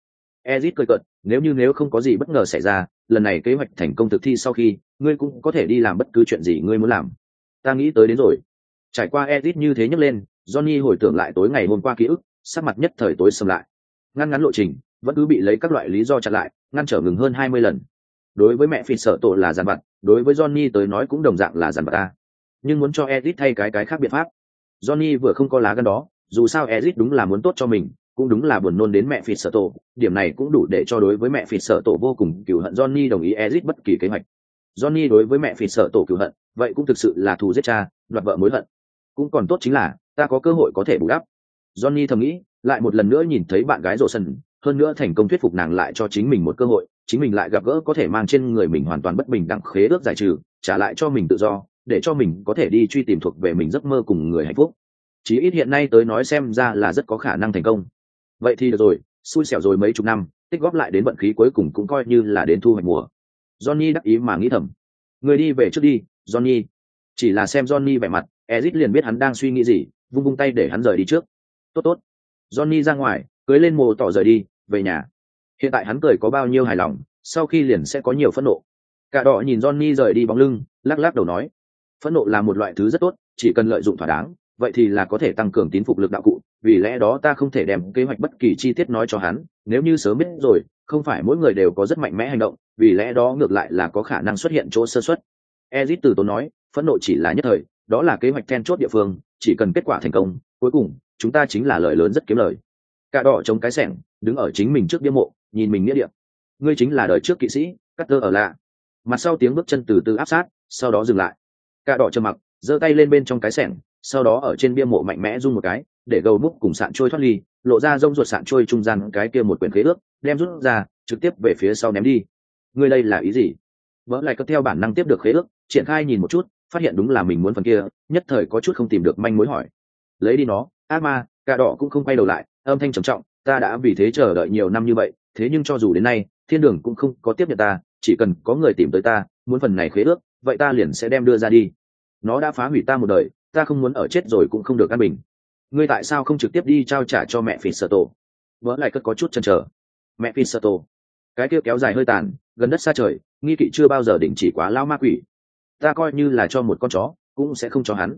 Ezit cười cợt, nếu như nếu không có gì bất ngờ xảy ra, lần này kế hoạch thành công thực thi sau khi, ngươi cũng có thể đi làm bất cứ chuyện gì ngươi muốn làm. Ta nghĩ tới đến rồi. Trải qua ezit như thế nhấc lên, johnny hồi tưởng lại tối ngày hôm qua ký ức, sắc mặt nhất thời tối sầm lại. Ngăn ngắn lộ trình, vẫn cứ bị lấy các loại lý do chặn lại, ngăn trở ngừng hơn hai mươi lần. Đối với mẹ phi sợ tổ là giàn vặt, đối với johnny tới nói cũng đồng dạng là giàn vặt ta. Nhưng muốn cho ezit thay cái cái khác biện pháp johnny vừa không có lá gan đó dù sao Ezic đúng là muốn tốt cho mình cũng đúng là buồn nôn đến mẹ phỉ sở tổ. Điểm này cũng đủ để cho đối với mẹ phỉ sở tổ vô cùng cừu hận. Johnny đồng ý Ezic bất kỳ kế hoạch. Johnny đối với mẹ phỉ sở tổ cừu hận vậy cũng thực sự là thù giết cha đoạt vợ mối hận. Cũng còn tốt chính là ta có cơ hội có thể bù đắp. Johnny thầm nghĩ lại một lần nữa nhìn thấy bạn gái rộ sần, hơn nữa thành công thuyết phục nàng lại cho chính mình một cơ hội chính mình lại gặp gỡ có thể mang trên người mình hoàn toàn bất bình đẳng khế ước giải trừ trả lại cho mình tự do để cho mình có thể đi truy tìm thuộc về mình giấc mơ cùng người hạnh phúc. Chí ít hiện nay tới nói xem ra là rất có khả năng thành công. Vậy thì được rồi, xui xẻo rồi mấy chục năm, tích góp lại đến vận khí cuối cùng cũng coi như là đến thu hoạch mùa. Johnny đắc ý mà nghĩ thầm. Người đi về trước đi, johnny. Chỉ là xem johnny vẻ mặt, ezit liền biết hắn đang suy nghĩ gì, vung vung tay để hắn rời đi trước. Tốt tốt. Johnny ra ngoài, cưới lên mồ tỏ rời đi, về nhà. Hiện tại hắn cười có bao nhiêu hài lòng, sau khi liền sẽ có nhiều phẫn nộ. Cả đỏ nhìn johnny rời đi bóng lưng, lắc lắc đầu nói phẫn nộ là một loại thứ rất tốt, chỉ cần lợi dụng thỏa đáng, vậy thì là có thể tăng cường tín phục lực đạo cụ, vì lẽ đó ta không thể đem kế hoạch bất kỳ chi tiết nói cho hắn, nếu như sớm biết rồi, không phải mỗi người đều có rất mạnh mẽ hành động, vì lẽ đó ngược lại là có khả năng xuất hiện chỗ sơ xuất ezit từ tốn nói, phẫn nộ chỉ là nhất thời, đó là kế hoạch then chốt địa phương, chỉ cần kết quả thành công, cuối cùng, chúng ta chính là lời lớn rất kiếm lời. Cả đỏ chống cái sẻng, đứng ở chính mình trước bia mộ, nhìn mình nghĩa địa. Ngươi chính là đời trước kỵ sĩ cắt tơ ở lạ. Mặt sau tiếng bước chân từ từ áp sát, sau đó dừng lại cả đỏ trầm mặc, giơ tay lên bên trong cái sẻng, sau đó ở trên bia mộ mạnh mẽ rung một cái, để gầu múc cùng sạn trôi thoát ly, lộ ra rông ruột sạn trôi trung gian cái kia một quyển khế ước, đem rút ra, trực tiếp về phía sau ném đi. Ngươi đây là ý gì? Vỡ lại cất theo bản năng tiếp được khế ước, triển khai nhìn một chút, phát hiện đúng là mình muốn phần kia, nhất thời có chút không tìm được manh mối hỏi. Lấy đi nó, ác ma, cả đỏ cũng không quay đầu lại, âm thanh trầm trọng, ta đã vì thế chờ đợi nhiều năm như vậy, thế nhưng cho dù đến nay, thiên đường cũng không có tiếp nhận ta, chỉ cần có người tìm tới ta, muốn phần này khế ước vậy ta liền sẽ đem đưa ra đi. Nó đã phá hủy ta một đời, ta không muốn ở chết rồi cũng không được an bình. Ngươi tại sao không trực tiếp đi trao trả cho mẹ phỉ sợ tổ? Vỡ lại cất có chút chần chờ. Mẹ phỉ sợ tổ. Cái kia kéo dài hơi tàn, gần đất xa trời, nghi kỵ chưa bao giờ đình chỉ quá lao ma quỷ. Ta coi như là cho một con chó, cũng sẽ không cho hắn.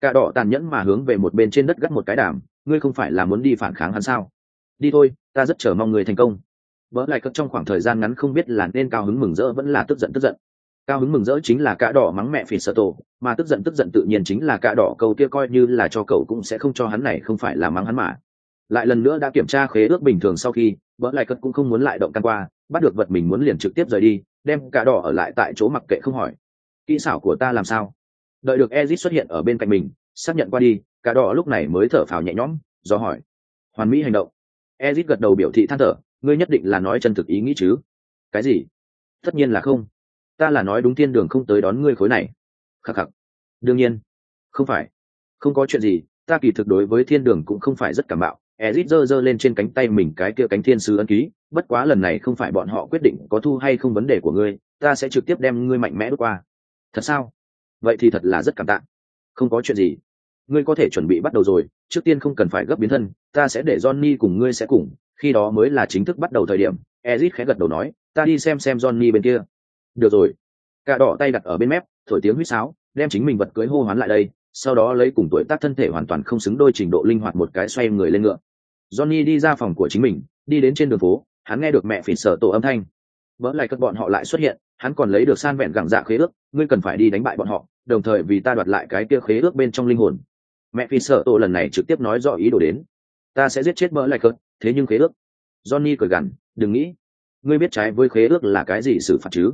Cả đỏ tàn nhẫn mà hướng về một bên trên đất gắt một cái đàm, ngươi không phải là muốn đi phản kháng hắn sao? Đi thôi, ta rất chờ mong người thành công. Vỡ lại cất trong khoảng thời gian ngắn không biết là nên cao hứng mừng rỡ vẫn là tức giận tức giận cao hứng mừng rỡ chính là cạ đỏ mắng mẹ phỉ sợ tổ, mà tức giận tức giận tự nhiên chính là cạ đỏ câu kia coi như là cho cậu cũng sẽ không cho hắn này, không phải là mắng hắn mà. Lại lần nữa đã kiểm tra khế ước bình thường sau khi, vợ lại cất cũng không muốn lại động can qua, bắt được vật mình muốn liền trực tiếp rời đi, đem cạ đỏ ở lại tại chỗ mặc kệ không hỏi. Kỹ xảo của ta làm sao? Đợi được ezit xuất hiện ở bên cạnh mình, xác nhận qua đi cạ đỏ lúc này mới thở phào nhẹ nhõm, do hỏi. Hoàn mỹ hành động. Ezit gật đầu biểu thị than thở, ngươi nhất định là nói chân thực ý nghĩ chứ? Cái gì? Tất nhiên là không ta là nói đúng thiên đường không tới đón ngươi khối này. Khắc khắc. Đương nhiên. Không phải. Không có chuyện gì, ta kỳ thực đối với thiên đường cũng không phải rất cảm bạo. Ezit giơ giơ lên trên cánh tay mình cái kia cánh thiên sứ ấn ký, bất quá lần này không phải bọn họ quyết định có thu hay không vấn đề của ngươi, ta sẽ trực tiếp đem ngươi mạnh mẽ đốt qua. Thật sao? Vậy thì thật là rất cảm tạ. Không có chuyện gì. Ngươi có thể chuẩn bị bắt đầu rồi, trước tiên không cần phải gấp biến thân, ta sẽ để johnny cùng ngươi sẽ cùng, khi đó mới là chính thức bắt đầu thời điểm. Ezit khẽ gật đầu nói, ta đi xem xem johnny bên kia được rồi. Cả đỏ tay đặt ở bên mép, thổi tiếng huýt sáo, đem chính mình vật cưới hô hoán lại đây, sau đó lấy cùng tuổi tác thân thể hoàn toàn không xứng đôi trình độ linh hoạt một cái xoay người lên ngựa. Johnny đi ra phòng của chính mình, đi đến trên đường phố, hắn nghe được mẹ phỉ sở tổ âm thanh. Vỡ lại các bọn họ lại xuất hiện, hắn còn lấy được san vẹn gẳng dạ khế ước, ngươi cần phải đi đánh bại bọn họ, đồng thời vì ta đoạt lại cái kia khế ước bên trong linh hồn. Mẹ phỉ sợ tổ lần này trực tiếp nói rõ ý đồ đến. Ta sẽ giết chết vỡ lại cất, thế nhưng khế ước. Johnny cười gằn, đừng nghĩ. Ngươi biết trái với khế ước là cái gì xử phạt chứ?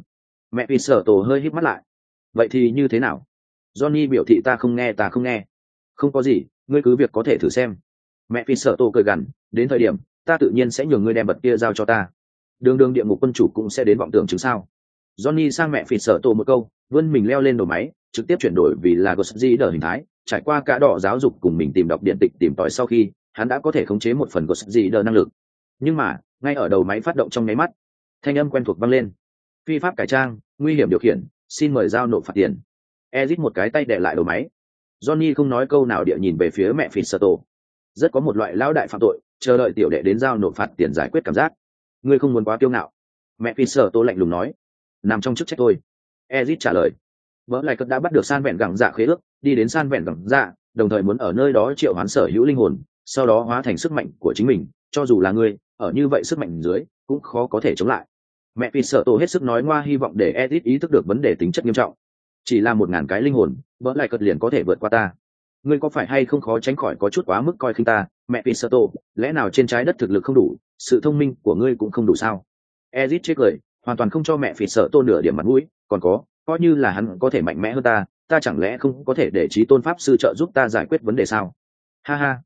Mẹ phỉ sở tổ hơi hít mắt lại. Vậy thì như thế nào? Johnny biểu thị ta không nghe, ta không nghe. Không có gì, ngươi cứ việc có thể thử xem. Mẹ phi sở tổ cười gằn, đến thời điểm, ta tự nhiên sẽ nhường ngươi đem vật kia giao cho ta. Đường đường địa ngục quân chủ cũng sẽ đến vọng tưởng chứng sao. Johnny sang mẹ phi sở tổ một câu, vươn mình leo lên đầu máy, trực tiếp chuyển đổi vì là gosdi đờ hình thái, trải qua cả đỏ giáo dục cùng mình tìm đọc điện tịch tìm tòi sau khi, hắn đã có thể khống chế một phần gosdi đờ năng lực. Nhưng mà, ngay ở đầu máy phát động trong nháy mắt, thanh âm quen thuộc vang lên phi pháp cải trang, nguy hiểm điều khiển, xin mời giao nộp phạt tiền. Ezit một cái tay đệ lại đầu máy. Johnny không nói câu nào địa nhìn về phía mẹ phi Sơ tổ rất có một loại lão đại phạm tội, chờ đợi tiểu đệ đến giao nộp phạt tiền giải quyết cảm giác. Ngươi không muốn quá kiêu ngạo. Mẹ phi Sơ tô lạnh lùng nói. Nằm trong chức trách tôi. Ezit trả lời. Vỡ lại cất đã bắt được san vẹn gẳng dạ khế ước, đi đến san vẹn gẳng dạ đồng thời muốn ở nơi đó triệu hoán sở hữu linh hồn, sau đó hóa thành sức mạnh của chính mình. Cho dù là ngươi, ở như vậy sức mạnh dưới, cũng khó có thể chống lại mẹ vì sợ tổ hết sức nói ngoa hy vọng để edit ý thức được vấn đề tính chất nghiêm trọng. Chỉ là một ngàn cái linh hồn, vỡ lại cật liền có thể vượt qua ta. Ngươi có phải hay không khó tránh khỏi có chút quá mức coi khinh ta, mẹ vì sợ tổ, lẽ nào trên trái đất thực lực không đủ, sự thông minh của ngươi cũng không đủ sao? Edit chết cười, hoàn toàn không cho mẹ vì sợ tô nửa điểm mặt mũi, còn có, coi như là hắn có thể mạnh mẽ hơn ta ta chẳng lẽ không có thể để trí tôn pháp sư trợ giúp ta giải quyết vấn đề sao? Ha ha.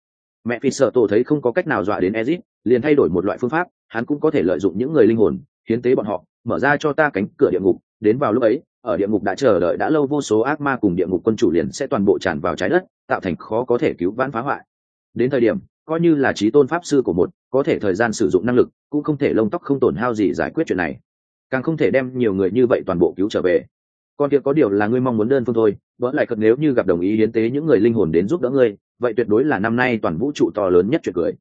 Mẹ phi sợ tổ thấy không có cách nào dọa đến ezit liền thay đổi một loại phương pháp, hắn cũng có thể lợi dụng những người linh hồn hiến tế bọn họ, mở ra cho ta cánh cửa địa ngục, đến vào lúc ấy, ở địa ngục đã chờ đợi đã lâu vô số ác ma cùng địa ngục quân chủ liền sẽ toàn bộ tràn vào trái đất, tạo thành khó có thể cứu vãn phá hoại. Đến thời điểm, coi như là trí tôn pháp sư của một, có thể thời gian sử dụng năng lực, cũng không thể lông tóc không tổn hao gì giải quyết chuyện này. Càng không thể đem nhiều người như vậy toàn bộ cứu trở về. Còn việc có điều là ngươi mong muốn đơn phương thôi vẫn lại cật nếu như gặp đồng ý hiến tế những người linh hồn đến giúp đỡ ngươi, vậy tuyệt đối là năm nay toàn vũ trụ to lớn nhất chuyện cười.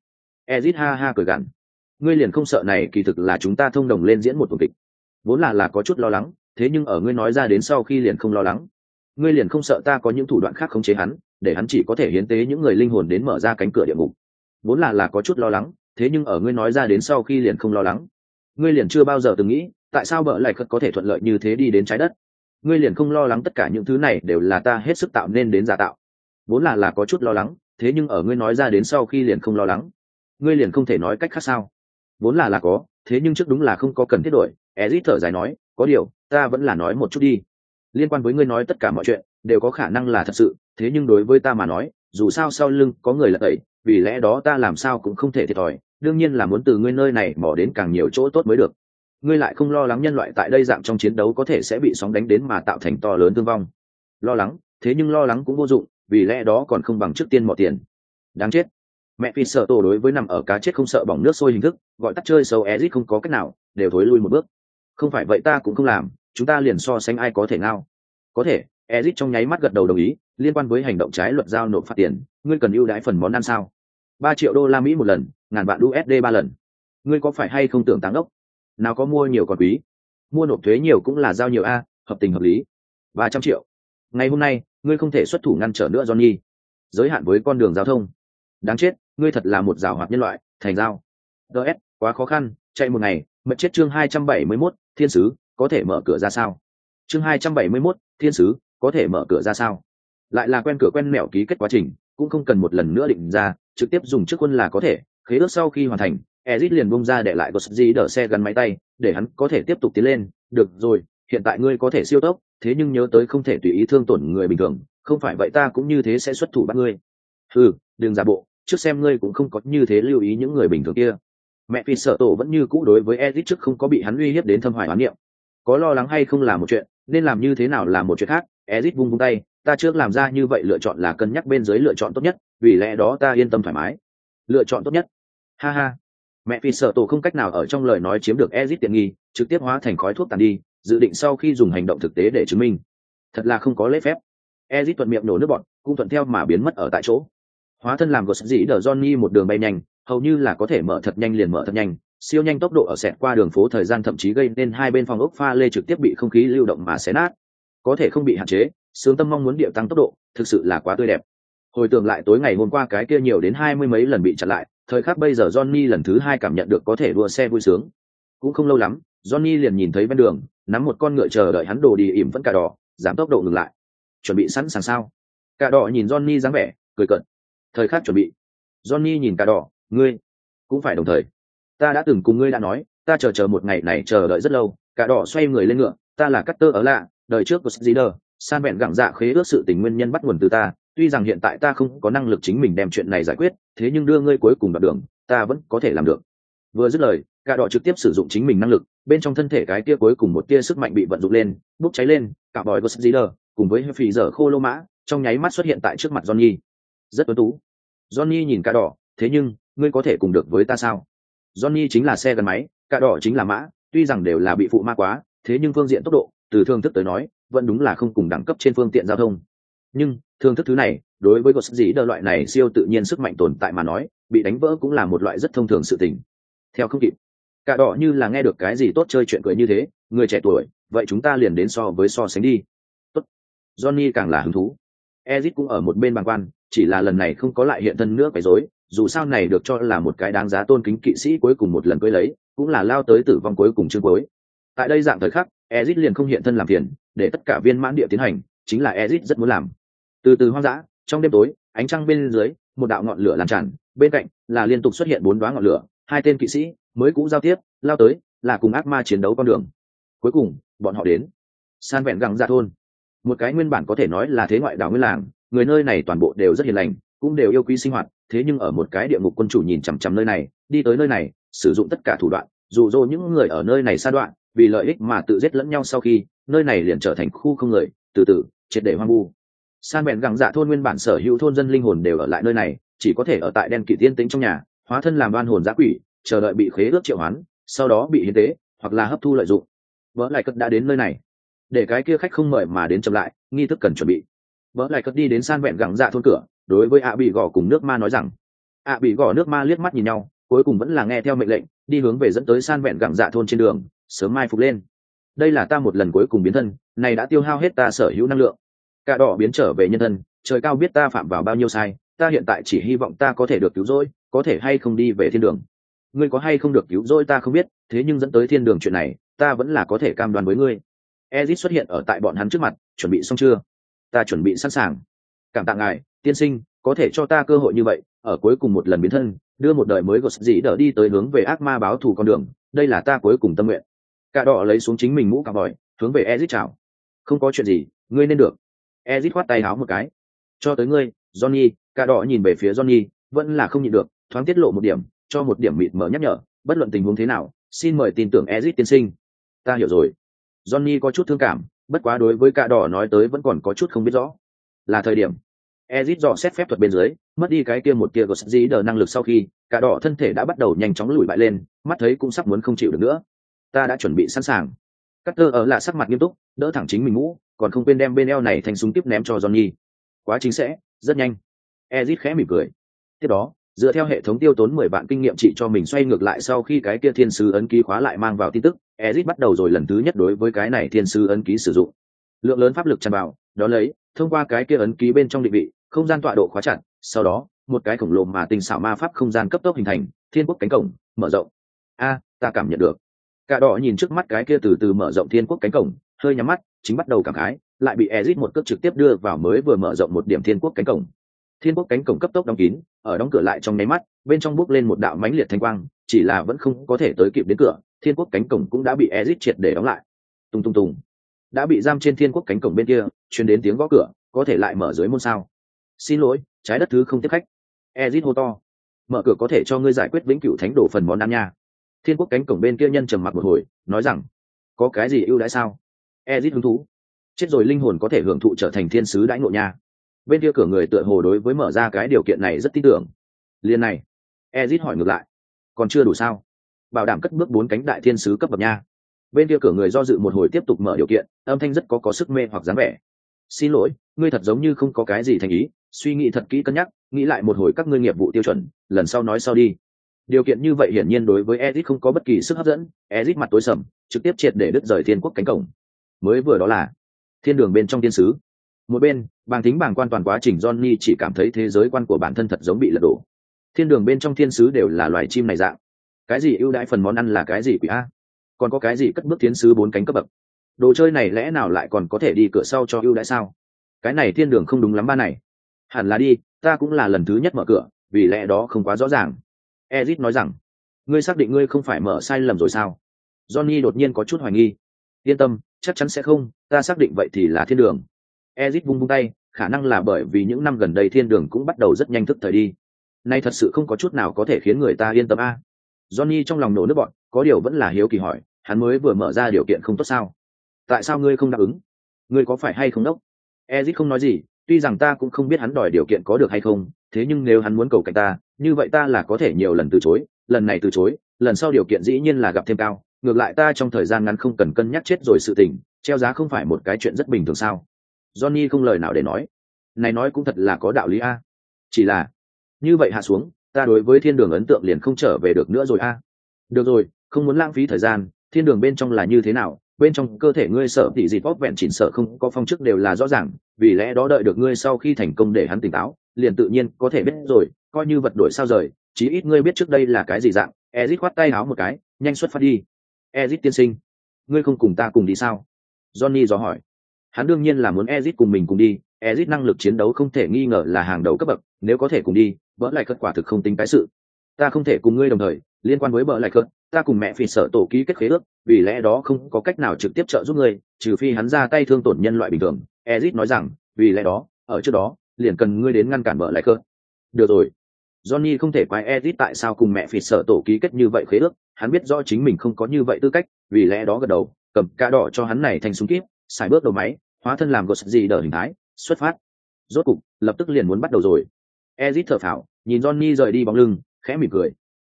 Ezit ha ha cười gằn ngươi liền không sợ này kỳ thực là chúng ta thông đồng lên diễn một tuần kịch. Vốn là là có chút lo lắng, thế nhưng ở ngươi nói ra đến sau khi liền không lo lắng. Ngươi liền không sợ ta có những thủ đoạn khác khống chế hắn, để hắn chỉ có thể hiến tế những người linh hồn đến mở ra cánh cửa địa ngục. Vốn là là có chút lo lắng, thế nhưng ở ngươi nói ra đến sau khi liền không lo lắng. Ngươi liền chưa bao giờ từng nghĩ, tại sao bợ lại có thể thuận lợi như thế đi đến trái đất? Ngươi liền không lo lắng tất cả những thứ này đều là ta hết sức tạo nên đến giả tạo. Vốn là là có chút lo lắng, thế nhưng ở ngươi nói ra đến sau khi liền không lo lắng. Ngươi liền không thể nói cách khác sao? Vốn là là có, thế nhưng trước đúng là không có cần thiết đổi. Ezit thở dài nói, có điều, ta vẫn là nói một chút đi. Liên quan với ngươi nói tất cả mọi chuyện, đều có khả năng là thật sự, thế nhưng đối với ta mà nói, dù sao sau lưng có người là tẩy, vì lẽ đó ta làm sao cũng không thể thiệt thòi. Đương nhiên là muốn từ ngươi nơi này mỏ đến càng nhiều chỗ tốt mới được. Ngươi lại không lo lắng nhân loại tại đây dạng trong chiến đấu có thể sẽ bị sóng đánh đến mà tạo thành to lớn thương vong. Lo lắng, thế nhưng lo lắng cũng vô dụng, vì lẽ đó còn không bằng trước tiên mỏ tiền. Đáng chết mẹ phi sợ tổ đối với nằm ở cá chết không sợ bỏng nước sôi hình thức, gọi tắt chơi sâu ezit không có cách nào, đều thối lui một bước. Không phải vậy ta cũng không làm, chúng ta liền so sánh ai có thể ngao. Có thể ezit trong nháy mắt gật đầu đồng ý, liên quan với hành động trái luật giao nộp phạt tiền, ngươi cần ưu đãi phần món ăn sao? Ba triệu đô la mỹ một lần, ngàn vạn usd ba lần. Ngươi có phải hay không tưởng táng ốc nào có mua nhiều còn quý. Mua nộp thuế nhiều cũng là giao nhiều a, hợp tình hợp lý. Ba trăm triệu. Ngày hôm nay, ngươi không thể xuất thủ ngăn trở nữa, johnny. Giới hạn với con đường giao thông. Đáng chết ngươi thật là một rào hoạt nhân loại thành giao ts quá khó khăn chạy một ngày mật chết chương hai trăm bảy mươi 271, thiên sứ có thể mở cửa ra sao? Chương hai trăm bảy mươi 271, thiên sứ có thể mở cửa ra sao? Lại là quen cửa quen mẹo ký kết quá trình cũng không cần một lần nữa định ra trực tiếp dùng trước quân là có thể khế ước sau khi hoàn thành ezit liền bung ra để lại có gì đỡ xe gắn máy tay để hắn có thể tiếp tục tiến lên. Được rồi hiện tại ngươi có thể siêu tốc thế nhưng nhớ tới không thể tùy ý thương tổn người bình thường không phải vậy ta cũng như thế sẽ xuất thủ bắt ngươi. Ừ đừng giả bộ trước xem ngươi cũng không có như thế lưu ý những người bình thường kia. Mẹ phi sợ tổ vẫn như cũ đối với ezit trước không có bị hắn uy hiếp đến thâm hoài hoán niệm. Có lo lắng hay không là một chuyện, nên làm như thế nào là một chuyện khác, ezit vung vung tay, ta trước làm ra như vậy lựa chọn là cân nhắc bên dưới lựa chọn tốt nhất, vì lẽ đó ta yên tâm thoải mái. Lựa chọn tốt nhất? Ha ha. Mẹ phi sợ tổ không cách nào ở trong lời nói chiếm được ezit tiện nghi, trực tiếp hóa thành khói thuốc tàn đi, dự định sau khi dùng hành động thực tế để chứng minh. Thật là không có lễ phép. Ezit thuận miệng nổ nước bọn cũng thuận theo mà biến mất ở tại chỗ hóa thân làm gột dĩ đờ johnny một đường bay nhanh, hầu như là có thể mở thật nhanh liền mở thật nhanh, siêu nhanh tốc độ ở sẹt qua đường phố thời gian thậm chí gây nên hai bên phòng ốc pha lê trực tiếp bị không khí lưu động mà xé nát. Có thể không bị hạn chế, sướng tâm mong muốn điệu tăng tốc độ, thực sự là quá tươi đẹp. Hồi tưởng lại tối ngày hôm qua cái kia nhiều đến hai mươi mấy lần bị chặn lại, thời khắc bây giờ johnny lần thứ hai cảm nhận được có thể đua xe vui sướng. Cũng không lâu lắm, johnny liền nhìn thấy bên đường, nắm một con ngựa chờ đợi hắn đồ đi ỉm vẫn cả đỏ, giảm tốc độ ngừng lại. Chuẩn bị sẵn sàng sao? Cả đỏ nhìn johnny dáng vẻ, cười cận thời khắc chuẩn bị. Johnny nhìn cả đỏ ngươi cũng phải đồng thời. Ta đã từng cùng ngươi đã nói ta chờ chờ một ngày này chờ đợi rất lâu. Cả đỏ xoay người lên ngựa ta là cắt tơ ở lạ đời trước của Zider, san vẹn gẳng dạ khế ước sự tình nguyên nhân bắt nguồn từ ta tuy rằng hiện tại ta không có năng lực chính mình đem chuyện này giải quyết thế nhưng đưa ngươi cuối cùng đoạn đường ta vẫn có thể làm được. Vừa dứt lời cả đỏ trực tiếp sử dụng chính mình năng lực bên trong thân thể cái tia cuối cùng một tia sức mạnh bị vận dụng lên bốc cháy lên cả bòi gosset cùng với phì giờ khô lô mã trong nháy mắt xuất hiện tại trước mặt johnny rất tuấn tú. Johnny nhìn cả đỏ, thế nhưng, ngươi có thể cùng được với ta sao? Johnny chính là xe gắn máy, cả đỏ chính là mã, tuy rằng đều là bị phụ ma quá, thế nhưng phương diện tốc độ, từ thương thức tới nói, vẫn đúng là không cùng đẳng cấp trên phương tiện giao thông. Nhưng thương thức thứ này, đối với gột dĩ đờ loại này siêu tự nhiên sức mạnh tồn tại mà nói, bị đánh vỡ cũng là một loại rất thông thường sự tình. Theo không kịp, cả đỏ như là nghe được cái gì tốt chơi chuyện cười như thế, người trẻ tuổi, vậy chúng ta liền đến so với so sánh đi. Tốt. Johnny càng là hứng thú ezit cũng ở một bên bàn quan, chỉ là lần này không có lại hiện thân nữa phải rối, dù sao này được cho là một cái đáng giá tôn kính kỵ sĩ cuối cùng một lần cưới lấy, cũng là lao tới tử vong cuối cùng chương cuối. Tại đây dạng thời khắc, ezit liền không hiện thân làm phiền, để tất cả viên mãn địa tiến hành, chính là ezit rất muốn làm. Từ từ hoang dã, trong đêm tối, ánh trăng bên dưới, một đạo ngọn lửa lan tràn, bên cạnh là liên tục xuất hiện bốn đoá ngọn lửa, hai tên kỵ sĩ mới cũ giao tiếp, lao tới, là cùng ác ma chiến đấu con đường. Cuối cùng, bọn họ đến. San vẹn gẳng ra dạ thôn một cái nguyên bản có thể nói là thế ngoại đảo nguyên làng, người nơi này toàn bộ đều rất hiền lành, cũng đều yêu quý sinh hoạt, thế nhưng ở một cái địa ngục quân chủ nhìn chằm chằm nơi này, đi tới nơi này, sử dụng tất cả thủ đoạn dù dỗ những người ở nơi này xa đoạn, vì lợi ích mà tự giết lẫn nhau sau khi, nơi này liền trở thành khu không người, từ từ, triệt để hoang vu. San bèn gẳng dạ thôn nguyên bản sở hữu thôn dân linh hồn đều ở lại nơi này, chỉ có thể ở tại đen kỵ tiên tính trong nhà, hóa thân làm oan hồn giã quỷ, chờ đợi bị khế ước triệu hoán, sau đó bị hiến tế, hoặc là hấp thu lợi dụng. Vỡ lại cất đã đến nơi này để cái kia khách không mời mà đến chậm lại, nghi thức cần chuẩn bị. Vợ lại cất đi đến san vẹn gẳng dạ thôn cửa, đối với ạ bị gò cùng nước ma nói rằng. Ạ bị gò nước ma liếc mắt nhìn nhau, cuối cùng vẫn là nghe theo mệnh lệnh, đi hướng về dẫn tới san vẹn gẳng dạ thôn trên đường, sớm mai phục lên. Đây là ta một lần cuối cùng biến thân, này đã tiêu hao hết ta sở hữu năng lượng. Cả đỏ biến trở về nhân thân, trời cao biết ta phạm vào bao nhiêu sai, ta hiện tại chỉ hy vọng ta có thể được cứu rỗi, có thể hay không đi về thiên đường. Ngươi có hay không được cứu rỗi ta không biết, thế nhưng dẫn tới thiên đường chuyện này, ta vẫn là có thể cam đoan với ngươi ezit xuất hiện ở tại bọn hắn trước mặt, chuẩn bị xong chưa? Ta chuẩn bị sẵn sàng. Cảm tạ ngài, tiên sinh, có thể cho ta cơ hội như vậy, ở cuối cùng một lần biến thân, đưa một đời mới gột dĩ đỡ đi tới hướng về ác ma báo thù con đường, đây là ta cuối cùng tâm nguyện. Cả đỏ lấy xuống chính mình mũ cà vòi hướng về ezit chào. Không có chuyện gì, ngươi nên được. Ezit khoát tay háo một cái. Cho tới ngươi, johnny, cả đỏ nhìn về phía johnny, vẫn là không nhịn được, thoáng tiết lộ một điểm, cho một điểm mịt mở nhắc nhở, bất luận tình huống thế nào, xin mời tin tưởng ezit tiên sinh. Ta hiểu rồi johnny có chút thương cảm, bất quá đối với cả đỏ nói tới vẫn còn có chút không biết rõ. Là thời điểm, ezit dò xét phép thuật bên dưới, mất đi cái kia một kia của dĩ đờ năng lực sau khi, cả đỏ thân thể đã bắt đầu nhanh chóng lùi bại lên, mắt thấy cũng sắp muốn không chịu được nữa. Ta đã chuẩn bị sẵn sàng. Carter ở là sắc mặt nghiêm túc, đỡ thẳng chính mình ngũ còn không quên đem bên eo này thành súng tiếp ném cho johnny. Quá chính sẽ rất nhanh. Ezit khẽ mỉm cười. Tiếp đó dựa theo hệ thống tiêu tốn mười vạn kinh nghiệm trị cho mình xoay ngược lại sau khi cái kia thiên sứ ấn ký khóa lại mang vào tin tức, ezit bắt đầu rồi lần thứ nhất đối với cái này thiên sứ ấn ký sử dụng. Lượng lớn pháp lực tràn vào, đó lấy, thông qua cái kia ấn ký bên trong định vị, không gian tọa độ khóa chặt, sau đó, một cái khổng lồ mà tình xảo ma pháp không gian cấp tốc hình thành, thiên quốc cánh cổng, mở rộng. A, ta cảm nhận được. Cả đỏ nhìn trước mắt cái kia từ từ mở rộng thiên quốc cánh cổng, hơi nhắm mắt, chính bắt đầu cảm khái, lại bị ezit một cước trực tiếp đưa vào mới vừa mở rộng một điểm thiên quốc cánh cổng thiên quốc cánh cổng cấp tốc đóng kín, ở đóng cửa lại trong nháy mắt, bên trong bước lên một đạo mãnh liệt thanh quang, chỉ là vẫn không có thể tới kịp đến cửa, thiên quốc cánh cổng cũng đã bị ezit triệt để đóng lại. Tung tung tung đã bị giam trên thiên quốc cánh cổng bên kia, truyền đến tiếng gõ cửa, có thể lại mở dưới môn sao? Xin lỗi, trái đất thứ không tiếp khách. Ezit hô to. Mở cửa có thể cho ngươi giải quyết vĩnh cửu thánh đổ phần món ăn nha. Thiên quốc cánh cổng bên kia nhân trầm mặc một hồi, nói rằng, có cái gì ưu đãi sao? Ezit hứng thú. Chết rồi linh hồn có thể hưởng thụ trở thành thiên sứ đãi ngộ nha bên kia cửa người tựa hồ đối với mở ra cái điều kiện này rất tin tưởng. Liền này, ezit hỏi ngược lại, còn chưa đủ sao? Bảo đảm cất bước bốn cánh đại thiên sứ cấp bậc nha. Bên kia cửa người do dự một hồi tiếp tục mở điều kiện, âm thanh rất có có sức mê hoặc dáng vẻ. Xin lỗi, ngươi thật giống như không có cái gì thành ý, suy nghĩ thật kỹ cân nhắc, nghĩ lại một hồi các ngươi nghiệp vụ tiêu chuẩn, lần sau nói sau đi. Điều kiện như vậy hiển nhiên đối với ezit không có bất kỳ sức hấp dẫn, ezit mặt tối sầm, trực tiếp triệt để đứt rời thiên quốc cánh cổng. Mới vừa đó là thiên đường bên trong thiên sứ một bên, bàng tính bàng quan toàn quá trình johnny chỉ cảm thấy thế giới quan của bản thân thật giống bị lật đổ. Thiên đường bên trong thiên sứ đều là loài chim này dạng. Cái gì ưu đãi phần món ăn là cái gì quỷ a? Còn có cái gì cất bước thiên sứ bốn cánh cấp bậc? Đồ chơi này lẽ nào lại còn có thể đi cửa sau cho ưu đãi sao? Cái này thiên đường không đúng lắm ba này. Hẳn là đi, ta cũng là lần thứ nhất mở cửa, vì lẽ đó không quá rõ ràng. Ezit nói rằng, ngươi xác định ngươi không phải mở sai lầm rồi sao? Johnny đột nhiên có chút hoài nghi. Yên tâm, chắc chắn sẽ không, ta xác định vậy thì là thiên đường ezit vung vung tay, khả năng là bởi vì những năm gần đây thiên đường cũng bắt đầu rất nhanh thức thời đi. Nay thật sự không có chút nào có thể khiến người ta yên tâm a. Johnny trong lòng nổ nước bọn, có điều vẫn là hiếu kỳ hỏi, hắn mới vừa mở ra điều kiện không tốt sao? Tại sao ngươi không đáp ứng? Ngươi có phải hay không đốc? Ezit không nói gì, tuy rằng ta cũng không biết hắn đòi điều kiện có được hay không, thế nhưng nếu hắn muốn cầu cạnh ta, như vậy ta là có thể nhiều lần từ chối, lần này từ chối, lần sau điều kiện dĩ nhiên là gặp thêm cao, ngược lại ta trong thời gian ngắn không cần cân nhắc chết rồi sự tình, treo giá không phải một cái chuyện rất bình thường sao? Johnny không lời nào để nói. Này nói cũng thật là có đạo lý a. Chỉ là, như vậy hạ xuống, ta đối với thiên đường ấn tượng liền không trở về được nữa rồi a. Được rồi, không muốn lãng phí thời gian, thiên đường bên trong là như thế nào? Bên trong cơ thể ngươi sợ tỉ gì bóp vẹn chỉnh sợ không có phong chức đều là rõ ràng, vì lẽ đó đợi được ngươi sau khi thành công để hắn tỉnh táo, liền tự nhiên có thể biết rồi, coi như vật đổi sao rời, chí ít ngươi biết trước đây là cái gì dạng. Ezit khoát tay áo một cái, nhanh xuất phát đi. Ezit tiên sinh, ngươi không cùng ta cùng đi sao? Johnny dò hỏi hắn đương nhiên là muốn ezit cùng mình cùng đi, ezit năng lực chiến đấu không thể nghi ngờ là hàng đầu cấp bậc, nếu có thể cùng đi vỡ lại kết quả thực không tính cái sự. Ta không thể cùng ngươi đồng thời, liên quan với bờ lại cơn ta cùng mẹ phi sợ tổ ký kết khế ước, vì lẽ đó không có cách nào trực tiếp trợ giúp ngươi, trừ phi hắn ra tay thương tổn nhân loại bình thường. Ezit nói rằng, vì lẽ đó, ở trước đó, liền cần ngươi đến ngăn cản bờ lại cơn được rồi. Johnny không thể quay ezit tại sao cùng mẹ phi sợ tổ ký kết như vậy khế ước, hắn biết rõ chính mình không có như vậy tư cách, vì lẽ đó gật đầu, cầm cả đỏ cho hắn này thành súng kíp xài bước đầu máy, hóa thân làm gột gì đờ hình thái, xuất phát. Rốt cục, lập tức liền muốn bắt đầu rồi. Ezit thở phào, nhìn johnny rời đi bóng lưng, khẽ mỉm cười.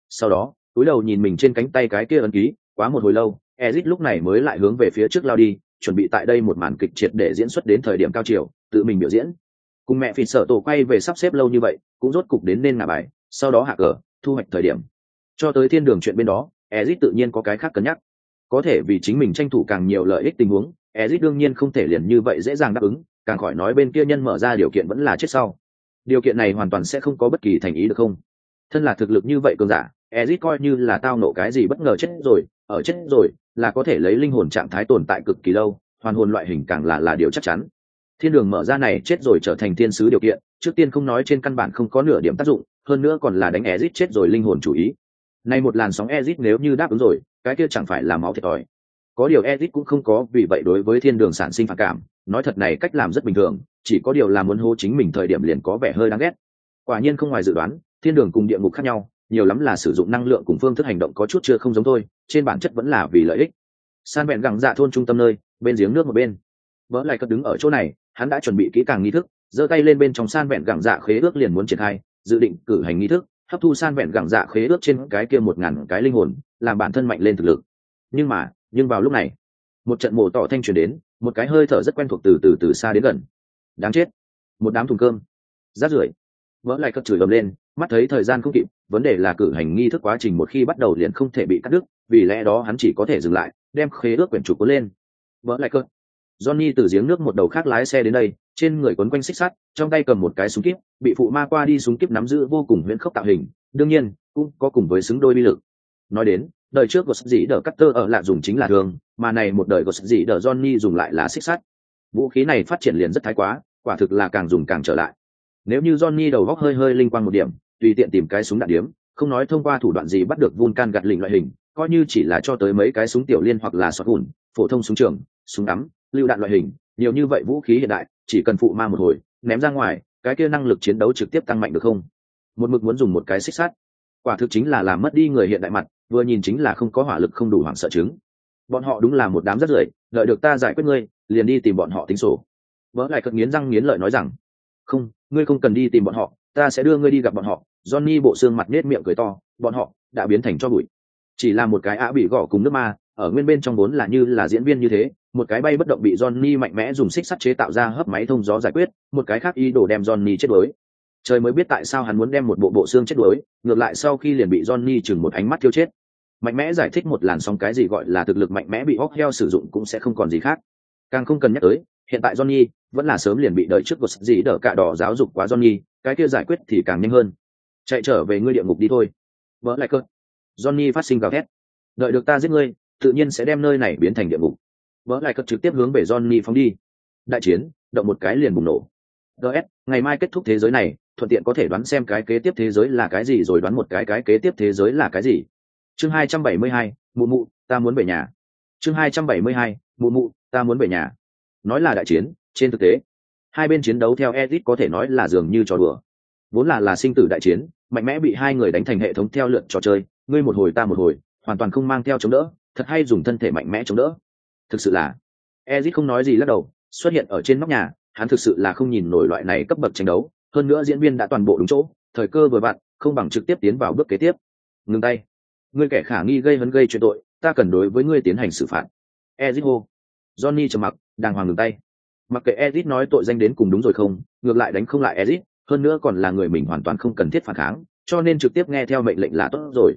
Sau đó, túi đầu nhìn mình trên cánh tay cái kia ấn ký, quá một hồi lâu, ezit lúc này mới lại hướng về phía trước lao đi, chuẩn bị tại đây một màn kịch triệt để diễn xuất đến thời điểm cao chiều, tự mình biểu diễn. Cùng mẹ phìn sợ tổ quay về sắp xếp lâu như vậy, cũng rốt cục đến nên ngả bài, sau đó hạ cờ, thu hoạch thời điểm. Cho tới thiên đường chuyện bên đó, ezit tự nhiên có cái khác cân nhắc. Có thể vì chính mình tranh thủ càng nhiều lợi ích tình huống ezit đương nhiên không thể liền như vậy dễ dàng đáp ứng, càng khỏi nói bên kia nhân mở ra điều kiện vẫn là chết sau. Điều kiện này hoàn toàn sẽ không có bất kỳ thành ý được không? Thân là thực lực như vậy cường giả, ezit coi như là tao nộ cái gì bất ngờ chết rồi, ở chết rồi là có thể lấy linh hồn trạng thái tồn tại cực kỳ lâu, hoàn hồn loại hình càng là là điều chắc chắn. Thiên đường mở ra này chết rồi trở thành thiên sứ điều kiện, trước tiên không nói trên căn bản không có nửa điểm tác dụng, hơn nữa còn là đánh ezit chết rồi linh hồn chủ ý. Nay một làn sóng ezit nếu như đáp ứng rồi, cái kia chẳng phải là máu thiệt thòi có điều ezit cũng không có vì vậy đối với thiên đường sản sinh phản cảm. Nói thật này cách làm rất bình thường, chỉ có điều là muốn hô chính mình thời điểm liền có vẻ hơi đáng ghét. Quả nhiên không ngoài dự đoán, thiên đường cùng địa ngục khác nhau, nhiều lắm là sử dụng năng lượng cùng phương thức hành động có chút chưa không giống thôi, trên bản chất vẫn là vì lợi ích. San vẹn gẳng dạ thôn trung tâm nơi, bên giếng nước một bên. Vỡ lại cất đứng ở chỗ này, hắn đã chuẩn bị kỹ càng nghi thức, giơ tay lên bên trong san vẹn gẳng dạ khế ước liền muốn triển khai, dự định cử hành nghi thức, hấp thu san vẹn gẳng dạ khế ước trên cái kia một ngàn cái linh hồn, làm bản thân mạnh lên thực lực. Nhưng mà nhưng vào lúc này, một trận mổ tỏ thanh truyền đến, một cái hơi thở rất quen thuộc từ từ từ xa đến gần. Đáng chết. Một đám thùng cơm. Rát rưởi. Vỡ lại cất chửi ầm lên, mắt thấy thời gian không kịp, vấn đề là cử hành nghi thức quá trình một khi bắt đầu liền không thể bị cắt đứt, vì lẽ đó hắn chỉ có thể dừng lại, đem khế ước quyển trục cuốn lên. Vỡ lại cất. Johnny từ giếng nước một đầu khác lái xe đến đây, trên người quấn quanh xích sắt, trong tay cầm một cái súng kíp, bị phụ ma qua đi súng kíp nắm giữ vô cùng huyễn khốc tạo hình, đương nhiên, cũng có cùng với xứng đôi bi lực. Nói đến đời trước của dĩ đờ cutter ở lạ dùng chính là thường, mà này một đời của dĩ đờ johnny dùng lại là xích sắt. Vũ khí này phát triển liền rất thái quá, quả thực là càng dùng càng trở lại. Nếu như johnny đầu góc hơi hơi linh quang một điểm, tùy tiện tìm cái súng đạn điếm, không nói thông qua thủ đoạn gì bắt được vulcan gạt lình loại hình, coi như chỉ là cho tới mấy cái súng tiểu liên hoặc là sọt hùn, phổ thông súng trường, súng đắm lưu đạn loại hình, nhiều như vậy vũ khí hiện đại, chỉ cần phụ ma một hồi, ném ra ngoài, cái kia năng lực chiến đấu trực tiếp tăng mạnh được không? Một mực muốn dùng một cái xích sắt quả thực chính là làm mất đi người hiện đại mặt, vừa nhìn chính là không có hỏa lực không đủ hoảng sợ chứng. Bọn họ đúng là một đám rất rưởi, đợi được ta giải quyết ngươi, liền đi tìm bọn họ tính sổ. Vỡ lại cất nghiến răng nghiến lợi nói rằng, không, ngươi không cần đi tìm bọn họ, ta sẽ đưa ngươi đi gặp bọn họ. Johnny bộ xương mặt nết miệng cười to, bọn họ đã biến thành cho bụi. Chỉ là một cái á bị gõ cùng nước ma, ở nguyên bên trong vốn là như là diễn viên như thế, một cái bay bất động bị johnny mạnh mẽ dùng xích sắt chế tạo ra hấp máy thông gió giải quyết, một cái khác ý đồ đem johnny chết bới trời mới biết tại sao hắn muốn đem một bộ bộ xương chết đuối, ngược lại sau khi liền bị johnny chừng một ánh mắt thiêu chết. Mạnh mẽ giải thích một làn sóng cái gì gọi là thực lực mạnh mẽ bị hóc heo sử dụng cũng sẽ không còn gì khác. Càng không cần nhắc tới, hiện tại johnny vẫn là sớm liền bị đợi trước của gì đỡ cả đỏ giáo dục quá johnny, cái kia giải quyết thì càng nhanh hơn. Chạy trở về ngươi địa ngục đi thôi. Vỡ lại cơ. Johnny phát sinh gào thét. Đợi được ta giết ngươi, tự nhiên sẽ đem nơi này biến thành địa ngục. Vỡ lại cơ trực tiếp hướng về johnny phóng đi. Đại chiến, động một cái liền bùng nổ ts ngày mai kết thúc thế giới này, thuận tiện có thể đoán xem cái kế tiếp thế giới là cái gì rồi đoán một cái cái kế tiếp thế giới là cái gì. Chương hai trăm bảy mươi hai, mụ mụ, ta muốn về nhà. Chương hai trăm bảy mươi hai, mụ mụ, ta muốn về nhà. Nói là đại chiến, trên thực tế, hai bên chiến đấu theo edit có thể nói là dường như trò đùa. Vốn là là sinh tử đại chiến, mạnh mẽ bị hai người đánh thành hệ thống theo lượt trò chơi, ngươi một hồi ta một hồi, hoàn toàn không mang theo chống đỡ, thật hay dùng thân thể mạnh mẽ chống đỡ. Thực sự là ezit không nói gì lắc đầu, xuất hiện ở trên nóc nhà hắn thực sự là không nhìn nổi loại này cấp bậc tranh đấu, hơn nữa diễn viên đã toàn bộ đúng chỗ, thời cơ vừa vặn, không bằng trực tiếp tiến vào bước kế tiếp. Ngừng tay. Ngươi kẻ khả nghi gây hấn gây chuyện tội, ta cần đối với ngươi tiến hành xử phạt. Ezit hô. Johnny trầm mặc, đàng hoàng ngừng tay. Mặc kệ ezit nói tội danh đến cùng đúng rồi không, ngược lại đánh không lại ezit, hơn nữa còn là người mình hoàn toàn không cần thiết phản kháng, cho nên trực tiếp nghe theo mệnh lệnh là tốt rồi.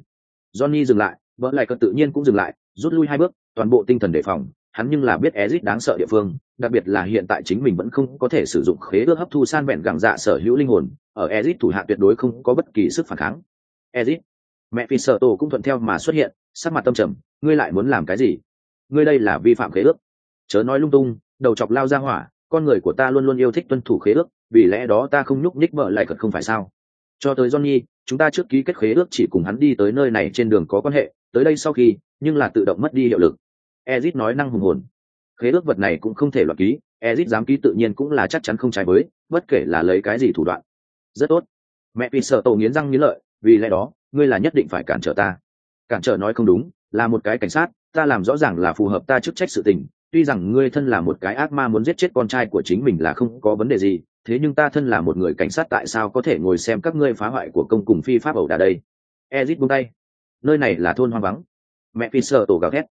Johnny dừng lại, vợ lại cơn tự nhiên cũng dừng lại, rút lui hai bước, toàn bộ tinh thần đề phòng hắn nhưng là biết Ezic đáng sợ địa phương đặc biệt là hiện tại chính mình vẫn không có thể sử dụng khế ước hấp thu san vẹn gẳng dạ sở hữu linh hồn ở Ezic thủ hạ tuyệt đối không có bất kỳ sức phản kháng. Ezic, mẹ phi Sở tổ cũng thuận theo mà xuất hiện sắc mặt tâm trầm ngươi lại muốn làm cái gì? Ngươi đây là vi phạm khế ước. Chớ nói lung tung đầu chọc lao ra hỏa con người của ta luôn luôn yêu thích tuân thủ khế ước vì lẽ đó ta không nhúc nhích vợ lại cật không phải sao? Cho tới johnny chúng ta trước ký kết khế ước chỉ cùng hắn đi tới nơi này trên đường có quan hệ tới đây sau khi nhưng là tự động mất đi hiệu lực ezit nói năng hùng hồn. Khế ước vật này cũng không thể loạn ký, ezit dám ký tự nhiên cũng là chắc chắn không trái với, bất kể là lấy cái gì thủ đoạn. Rất tốt. Mẹ vì sợ tổ nghiến răng nghiến lợi, vì lẽ đó, ngươi là nhất định phải cản trở ta. Cản trở nói không đúng, là một cái cảnh sát, ta làm rõ ràng là phù hợp ta chức trách sự tình, tuy rằng ngươi thân là một cái ác ma muốn giết chết con trai của chính mình là không có vấn đề gì, thế nhưng ta thân là một người cảnh sát tại sao có thể ngồi xem các ngươi phá hoại của công cùng phi pháp ẩu đả đây? Ezit buông tay. Nơi này là thôn hoang vắng. Mẹ phi sợ tổ gào thét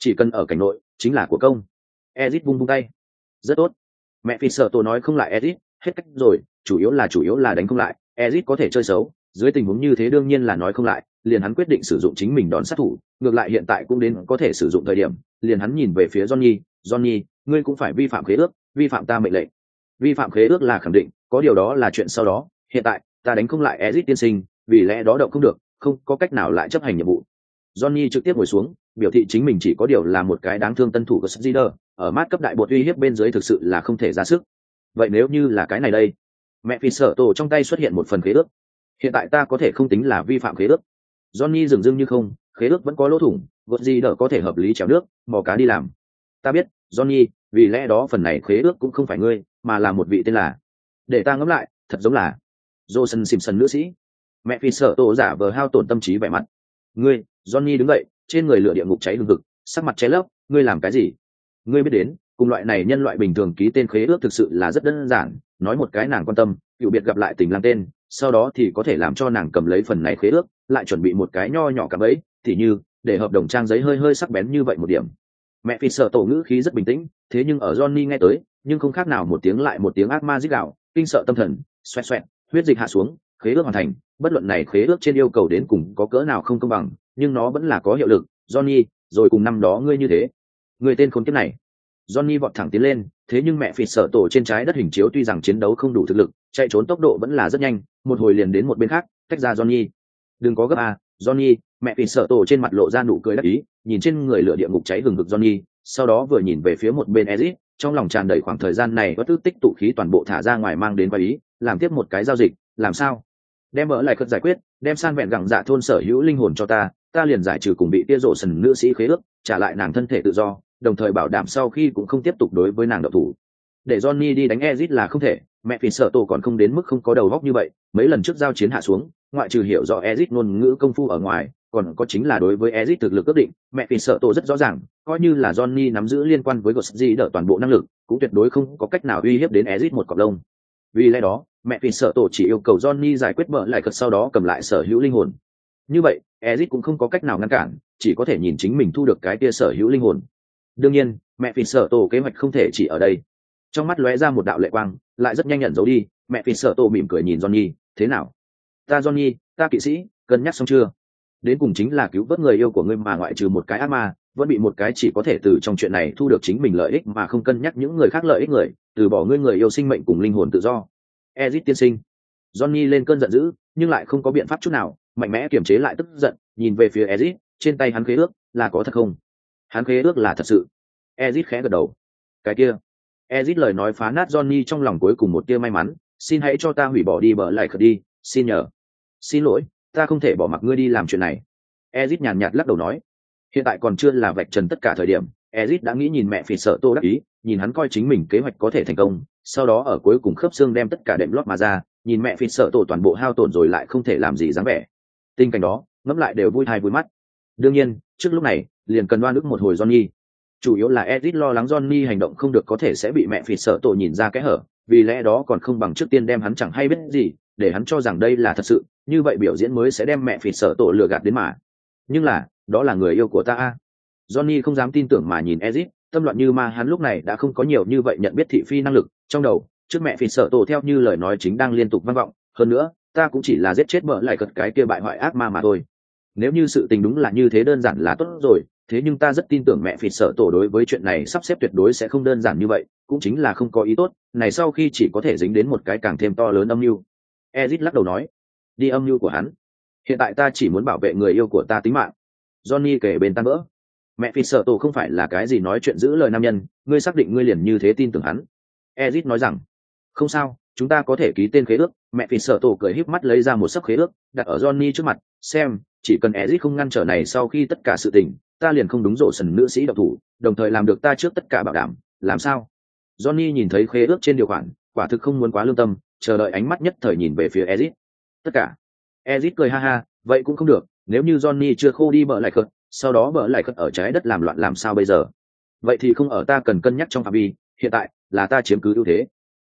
chỉ cần ở cảnh nội, chính là của công. Ezit bung bung tay. Rất tốt. Mẹ phi sợ tổ nói không lại ezit, hết cách rồi, chủ yếu là chủ yếu là đánh không lại. Ezit có thể chơi xấu, dưới tình huống như thế đương nhiên là nói không lại, liền hắn quyết định sử dụng chính mình đón sát thủ, ngược lại hiện tại cũng đến có thể sử dụng thời điểm, liền hắn nhìn về phía johnny johnny, ngươi cũng phải vi phạm khế ước, vi phạm ta mệnh lệnh. Vi phạm khế ước là khẳng định, có điều đó là chuyện sau đó, hiện tại, ta đánh không lại ezit tiên sinh, vì lẽ đó động không được, không có cách nào lại chấp hành nhiệm vụ. Johnny trực tiếp ngồi xuống biểu thị chính mình chỉ có điều là một cái đáng thương tân thủ của Sgider, ở mát cấp đại bột uy hiếp bên dưới thực sự là không thể ra sức. Vậy nếu như là cái này đây, mẹ phi sở tổ trong tay xuất hiện một phần khế ước. Hiện tại ta có thể không tính là vi phạm khế ước. Johnny dừng dưng như không, khế ước vẫn có lỗ thủng, vượt có thể hợp lý chéo nước, mò cá đi làm. Ta biết, Johnny, vì lẽ đó phần này khế ước cũng không phải ngươi, mà là một vị tên là. Để ta ngẫm lại, thật giống là Johnson Simpson nữ sĩ. Mẹ phi sở tổ giả vờ hao tổn tâm trí vẻ mặt. Ngươi, Johnny đứng dậy, trên người lửa địa ngục cháy hừng hực, sắc mặt cháy lấp, ngươi làm cái gì? Ngươi biết đến, cùng loại này nhân loại bình thường ký tên khế ước thực sự là rất đơn giản, nói một cái nàng quan tâm, cựu biệt gặp lại tình lang tên, sau đó thì có thể làm cho nàng cầm lấy phần này khế ước, lại chuẩn bị một cái nho nhỏ cảm ấy thì như, để hợp đồng trang giấy hơi hơi sắc bén như vậy một điểm. Mẹ phi sợ tổ ngữ khí rất bình tĩnh, thế nhưng ở johnny nghe tới, nhưng không khác nào một tiếng lại một tiếng ác ma dích đạo kinh sợ tâm thần, xoẹt xoẹt, huyết dịch hạ xuống, khế ước hoàn thành, bất luận này khế ước trên yêu cầu đến cùng có cỡ nào không công bằng nhưng nó vẫn là có hiệu lực, johnny, rồi cùng năm đó ngươi như thế. Người tên khốn kiếp này. Johnny vọt thẳng tiến lên, thế nhưng mẹ phì sở tổ trên trái đất hình chiếu tuy rằng chiến đấu không đủ thực lực, chạy trốn tốc độ vẫn là rất nhanh, một hồi liền đến một bên khác, tách ra johnny. Đừng có gấp à johnny, mẹ phì sở tổ trên mặt lộ ra nụ cười đắc ý, nhìn trên người lửa địa ngục cháy gừng ngực johnny, sau đó vừa nhìn về phía một bên ezit trong lòng tràn đầy khoảng thời gian này có tư tích tụ khí toàn bộ thả ra ngoài mang đến và ý, làm tiếp một cái giao dịch, làm sao? Đem mở lại cất giải quyết, đem san vẹn gẳng dạ thôn sở hữu linh hồn cho ta ta liền giải trừ cùng bị tia rộ sần nữ sĩ khế ước, trả lại nàng thân thể tự do, đồng thời bảo đảm sau khi cũng không tiếp tục đối với nàng độc thủ. Để johnny đi đánh ezit là không thể, mẹ phìn sợ tổ còn không đến mức không có đầu góc như vậy, mấy lần trước giao chiến hạ xuống, ngoại trừ hiểu rõ ezit ngôn ngữ công phu ở ngoài, còn có chính là đối với ezit thực lực ước định, mẹ phìn sợ tổ rất rõ ràng, coi như là johnny nắm giữ liên quan với gosdi đỡ toàn bộ năng lực, cũng tuyệt đối không có cách nào uy hiếp đến ezit một cọc lông vì lẽ đó, mẹ phi sợ tổ chỉ yêu cầu johnny giải quyết bỡ lại cật sau đó cầm lại sở hữu linh hồn. Như vậy ezit cũng không có cách nào ngăn cản, chỉ có thể nhìn chính mình thu được cái kia sở hữu linh hồn. Đương nhiên, mẹ phi sợ tổ kế hoạch không thể chỉ ở đây. Trong mắt lóe ra một đạo lệ quang, lại rất nhanh nhận giấu đi, mẹ phi sợ tổ mỉm cười nhìn johnny, thế nào? Ta johnny, ta kỵ sĩ, cân nhắc xong chưa? Đến cùng chính là cứu vớt người yêu của ngươi mà ngoại trừ một cái ác ma vẫn bị một cái chỉ có thể từ trong chuyện này thu được chính mình lợi ích mà không cân nhắc những người khác lợi ích người, từ bỏ ngươi người yêu sinh mệnh cùng linh hồn tự do. Ezit tiên sinh. Johnny lên cơn giận dữ, nhưng lại không có biện pháp chút nào, mạnh mẽ kiềm chế lại tức giận, nhìn về phía ezit, trên tay hắn khế ước, là có thật không? Hắn khế ước là thật sự. Ezit khẽ gật đầu. Cái kia. Ezit lời nói phá nát johnny trong lòng cuối cùng một tia may mắn, xin hãy cho ta hủy bỏ đi bờ lại khờ đi, xin nhờ. Xin lỗi, ta không thể bỏ mặc ngươi đi làm chuyện này. Ezit nhàn nhạt lắc đầu nói hiện tại còn chưa là vạch trần tất cả thời điểm ezit đã nghĩ nhìn mẹ phì sợ tô đắc ý, nhìn hắn coi chính mình kế hoạch có thể thành công, sau đó ở cuối cùng khớp xương đem tất cả đệm lót mà ra, nhìn mẹ phì sợ tổ toàn bộ hao tổn rồi lại không thể làm gì dáng vẻ. Tình cảnh đó, ngẫm lại đều vui thai vui mắt. Đương nhiên, trước lúc này, liền cần đoan ức một hồi johnny. Chủ yếu là ezit lo lắng johnny hành động không được có thể sẽ bị mẹ phì sợ tổ nhìn ra kẽ hở, vì lẽ đó còn không bằng trước tiên đem hắn chẳng hay biết gì, để hắn cho rằng đây là thật sự, như vậy biểu diễn mới sẽ đem mẹ phì sợ tổ lừa gạt đến mà. Nhưng là đó là người yêu của ta johnny không dám tin tưởng mà nhìn ezit, tâm loạn như ma hắn lúc này đã không có nhiều như vậy nhận biết thị phi năng lực, trong đầu, trước mẹ phì sợ tổ theo như lời nói chính đang liên tục vang vọng, hơn nữa, ta cũng chỉ là giết chết bỡ lại cật cái kia bại hoại ác ma mà thôi. Nếu như sự tình đúng là như thế đơn giản là tốt rồi, thế nhưng ta rất tin tưởng mẹ phịt sợ tổ đối với chuyện này sắp xếp tuyệt đối sẽ không đơn giản như vậy, cũng chính là không có ý tốt, này sau khi chỉ có thể dính đến một cái càng thêm to lớn âm mưu. Ezit lắc đầu nói, đi âm mưu của hắn. Hiện tại ta chỉ muốn bảo vệ người yêu của ta tính mạng johnny kể bên tan vỡ. Mẹ Phi sợ tổ không phải là cái gì nói chuyện giữ lời nam nhân, ngươi xác định ngươi liền như thế tin tưởng hắn. Ezit nói rằng, không sao, chúng ta có thể ký tên khế ước. Mẹ Phi sợ tổ cười híp mắt lấy ra một sấp khế ước, đặt ở johnny trước mặt, xem, chỉ cần ezit không ngăn trở này sau khi tất cả sự tình, ta liền không đúng rộ sần nữ sĩ độc thủ, đồng thời làm được ta trước tất cả bảo đảm, làm sao? Johnny nhìn thấy khế ước trên điều khoản, quả thực không muốn quá lương tâm, chờ đợi ánh mắt nhất thời nhìn về phía ezit. Tất cả. Ezit cười ha ha, vậy cũng không được nếu như johnny chưa khô đi bờ lại cợt sau đó bờ lại cợt ở trái đất làm loạn làm sao bây giờ? Vậy thì không ở ta cần cân nhắc trong phạm vi, hiện tại là ta chiếm cứ ưu thế.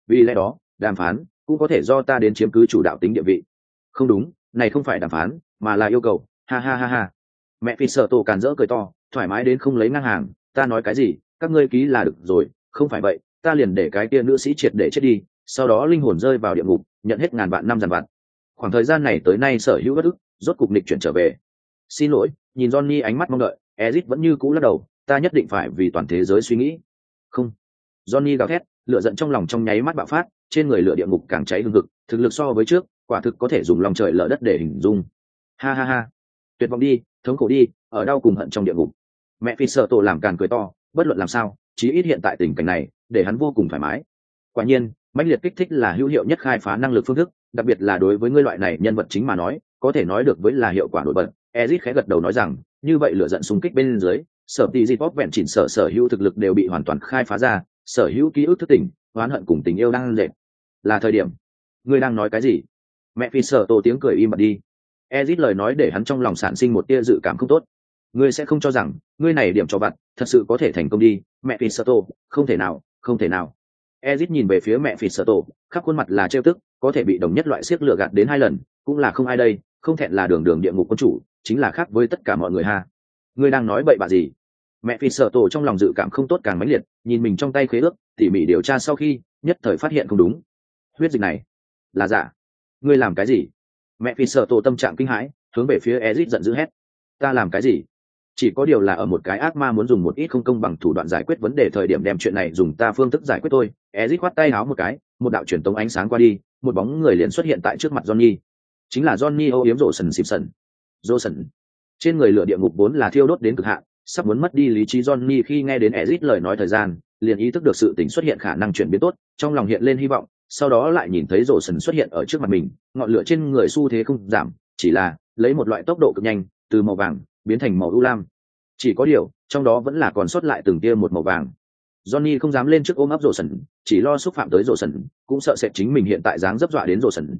Vì lẽ đó, đàm phán cũng có thể do ta đến chiếm cứ chủ đạo tính địa vị. Không đúng, này không phải đàm phán, mà là yêu cầu. Ha ha ha ha. Mẹ phi sợ tổ càn rỡ cười to, thoải mái đến không lấy ngang hàng. Ta nói cái gì, các ngươi ký là được rồi, không phải vậy, ta liền để cái kia nữ sĩ triệt để chết đi, sau đó linh hồn rơi vào địa ngục, nhận hết ngàn vạn năm dàn vạn khoảng thời gian này tới nay sở hữu bất ức rốt cục nịch chuyển trở về. Xin lỗi, nhìn johnny ánh mắt mong đợi, ezit vẫn như cũ lắc đầu, ta nhất định phải vì toàn thế giới suy nghĩ. Không. Johnny gào thét, lửa giận trong lòng trong nháy mắt bạo phát, trên người lửa địa ngục càng cháy hừng hực, thực lực so với trước, quả thực có thể dùng lòng trời lở đất để hình dung. Ha ha ha. Tuyệt vọng đi, thống khổ đi, ở đau cùng hận trong địa ngục. Mẹ phi sợ tổ làm càn cười to, bất luận làm sao, chí ít hiện tại tình cảnh này, để hắn vô cùng thoải mái. Quả nhiên, mãnh liệt kích thích là hữu hiệu nhất khai phá năng lực phương thức, đặc biệt là đối với ngươi loại này nhân vật chính mà nói có thể nói được với là hiệu quả nổi bật. Ezit khẽ gật đầu nói rằng, như vậy lựa giận xung kích bên dưới, sở tỷ di pop vẹn chỉnh sở sở hữu thực lực đều bị hoàn toàn khai phá ra, sở hữu ký ức thức tỉnh, oán hận cùng tình yêu đang lệ. là thời điểm, ngươi đang nói cái gì? Mẹ phi sở tổ tiếng cười im bặt đi. Ezit lời nói để hắn trong lòng sản sinh một tia dự cảm không tốt. Ngươi sẽ không cho rằng, ngươi này điểm cho vặt, thật sự có thể thành công đi, mẹ phi sở tổ, không thể nào, không thể nào. Ezit nhìn về phía mẹ phi sở tổ, khắp khuôn mặt là trêu tức, có thể bị đồng nhất loại siếc lừa gạt đến hai lần, cũng là không ai đây không thẹn là đường đường địa ngục quân chủ, chính là khác với tất cả mọi người ha. Ngươi đang nói bậy bạ gì? Mẹ phi sợ tổ trong lòng dự cảm không tốt càng mãnh liệt, nhìn mình trong tay khế ước, tỉ mỉ điều tra sau khi, nhất thời phát hiện không đúng. Huyết dịch này, là giả. Ngươi làm cái gì? Mẹ phi sợ tổ tâm trạng kinh hãi, hướng về phía ezit giận dữ hét. Ta làm cái gì? Chỉ có điều là ở một cái ác ma muốn dùng một ít không công bằng thủ đoạn giải quyết vấn đề thời điểm đem chuyện này dùng ta phương thức giải quyết tôi ezit khoát tay háo một cái, một đạo truyền tống ánh sáng qua đi, một bóng người liền xuất hiện tại trước mặt johnny chính là johnny ô yếm rộ sần xịp sần. Rô sần. Trên người lửa địa ngục vốn là thiêu đốt đến cực hạn, sắp muốn mất đi lý trí johnny khi nghe đến Ezic lời nói thời gian, liền ý thức được sự tình xuất hiện khả năng chuyển biến tốt, trong lòng hiện lên hy vọng, sau đó lại nhìn thấy rổ sần xuất hiện ở trước mặt mình, ngọn lửa trên người xu thế không giảm, chỉ là lấy một loại tốc độ cực nhanh, từ màu vàng biến thành màu u lam. Chỉ có điều, trong đó vẫn là còn sót lại từng tia một màu vàng. Johnny không dám lên trước ôm ấp rổ sần, chỉ lo xúc phạm tới rổ sần, cũng sợ sẽ chính mình hiện tại dáng dấp dọa đến rổ sần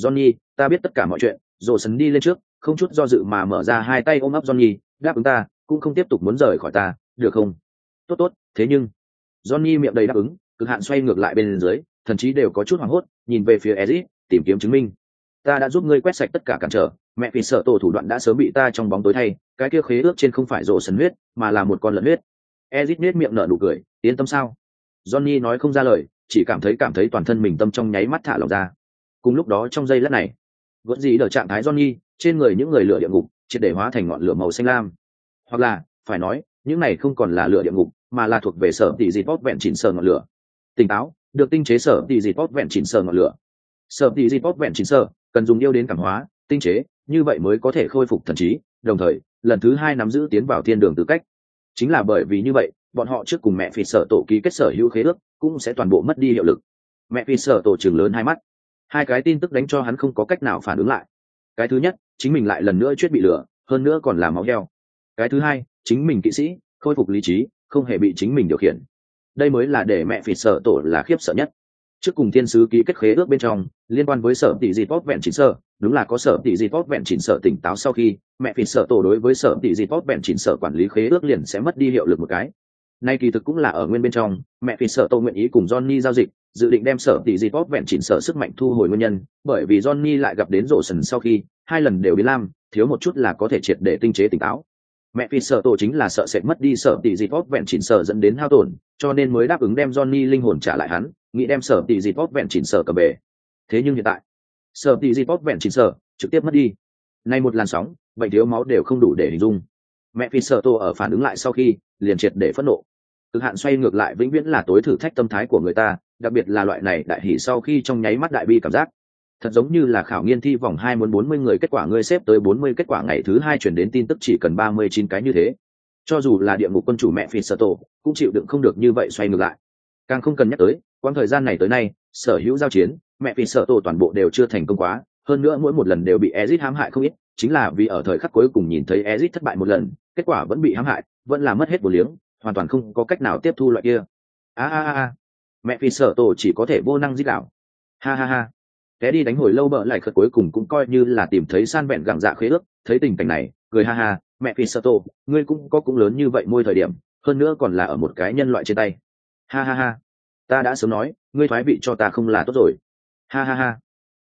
johnny, ta biết tất cả mọi chuyện rồi sần đi lên trước, không chút do dự mà mở ra hai tay ôm ấp johnny, đáp ứng ta, cũng không tiếp tục muốn rời khỏi ta, được không? Tốt tốt, thế nhưng, johnny miệng đầy đáp ứng, cực hạn xoay ngược lại bên dưới thậm chí đều có chút hoảng hốt, nhìn về phía ezit tìm kiếm chứng minh. Ta đã giúp ngươi quét sạch tất cả cản trở, mẹ vì sợ tổ thủ đoạn đã sớm bị ta trong bóng tối thay, cái kia khế ước trên không phải rổ sần huyết, mà là một con lợn huyết. Ezit nết miệng nở nụ cười, yên tâm sao? Johnny nói không ra lời, chỉ cảm thấy cảm thấy toàn thân mình tâm trong nháy mắt thả lỏng ra cùng lúc đó trong giây lát này vẫn gì đỡ trạng thái johnny, trên người những người lửa địa ngục, triệt để hóa thành ngọn lửa màu xanh lam. Hoặc là, phải nói, những này không còn là lửa địa ngục, mà là thuộc về sở tỷ dịt bóp vẹn chỉnh sờ ngọn lửa. Tỉnh táo, được tinh chế sở tỷ dịt bóp vẹn chỉnh sờ ngọn lửa. Sở tỷ dịt bóp vẹn chỉnh sờ, cần dùng yêu đến cảm hóa, tinh chế, như vậy mới có thể khôi phục thần trí, đồng thời, lần thứ hai nắm giữ tiến vào thiên đường tư cách. Chính là bởi vì như vậy, bọn họ trước cùng mẹ phi sở tổ ký kết sở hữu khế ước, cũng sẽ toàn bộ mất đi hiệu lực. Mẹ phi sở tổ trường lớn hai mắt hai cái tin tức đánh cho hắn không có cách nào phản ứng lại. Cái thứ nhất, chính mình lại lần nữa chuyết bị lửa hơn nữa còn là máu heo. Cái thứ hai, chính mình kỵ sĩ, khôi phục lý trí, không hề bị chính mình điều khiển. Đây mới là để mẹ phỉ sợ tổ là khiếp sợ nhất. Trước cùng thiên sứ ký kết khế ước bên trong, liên quan với sở tỷ di tốt vẹn chỉnh sở, đúng là có sở tỷ di tốt vẹn chỉnh sở tỉnh táo sau khi mẹ phỉ sợ tổ đối với sở tỷ di tốt vẹn chỉnh sở quản lý khế ước liền sẽ mất đi hiệu lực một cái. Nay kỳ thực cũng là ở nguyên bên trong, mẹ phỉ sợ tổ nguyện ý cùng johnny giao dịch dự định đem sở tỷ di tốt vẹn chỉnh sở sức mạnh thu hồi nguyên nhân, bởi vì johnny lại gặp đến rổ sần sau khi, hai lần đều bị lam, thiếu một chút là có thể triệt để tinh chế tỉnh táo. Mẹ phi sợ tổ chính là sợ sẽ mất đi sợ tỷ dịp vót vẹn chỉnh sợ dẫn đến hao tổn, cho nên mới đáp ứng đem johnny linh hồn trả lại hắn, nghĩ đem sợ tỷ dịp vót vẹn chỉnh sợ cầm bể thế nhưng hiện tại sợ tỷ dịp vót vẹn chỉnh sợ trực tiếp mất đi. Nay một làn sóng vậy thiếu máu đều không đủ để hình dung. Mẹ phi sợ tổ ở phản ứng lại sau khi, liền triệt để phẫn nộ. Cực hạn xoay ngược lại vĩnh viễn là tối thử thách tâm thái của người ta đặc biệt là loại này đại hỉ sau khi trong nháy mắt đại bi cảm giác. Thật giống như là khảo nghiên thi vòng hai muốn bốn mươi người kết quả ngươi xếp tới bốn mươi kết quả ngày thứ hai chuyển đến tin tức chỉ cần ba mươi chín cái như thế. Cho dù là địa ngục quân chủ mẹ phi sơ tổ, cũng chịu đựng không được như vậy xoay ngược lại. Càng không cần nhắc tới, quãng thời gian này tới nay, sở hữu giao chiến, mẹ phi sơ tổ toàn bộ đều chưa thành công quá, hơn nữa mỗi một lần đều bị ezit hãm hại không ít, chính là vì ở thời khắc cuối cùng nhìn thấy ezit thất bại một lần, kết quả vẫn bị hãm hại, vẫn là mất hết một liếng, hoàn toàn không có cách nào tiếp thu loại kia. A a a mẹ phi sở tổ chỉ có thể vô năng dích đạo ha ha ha. Té đi đánh hồi lâu bợ lại khật cuối cùng cũng coi như là tìm thấy san vẹn gặng dạ khế ước, thấy tình cảnh này, cười ha ha, mẹ phi sở tổ, ngươi cũng có cũng lớn như vậy môi thời điểm, hơn nữa còn là ở một cái nhân loại trên tay. Ha ha ha. Ta đã sớm nói, ngươi thoái vị cho ta không là tốt rồi. Ha ha ha.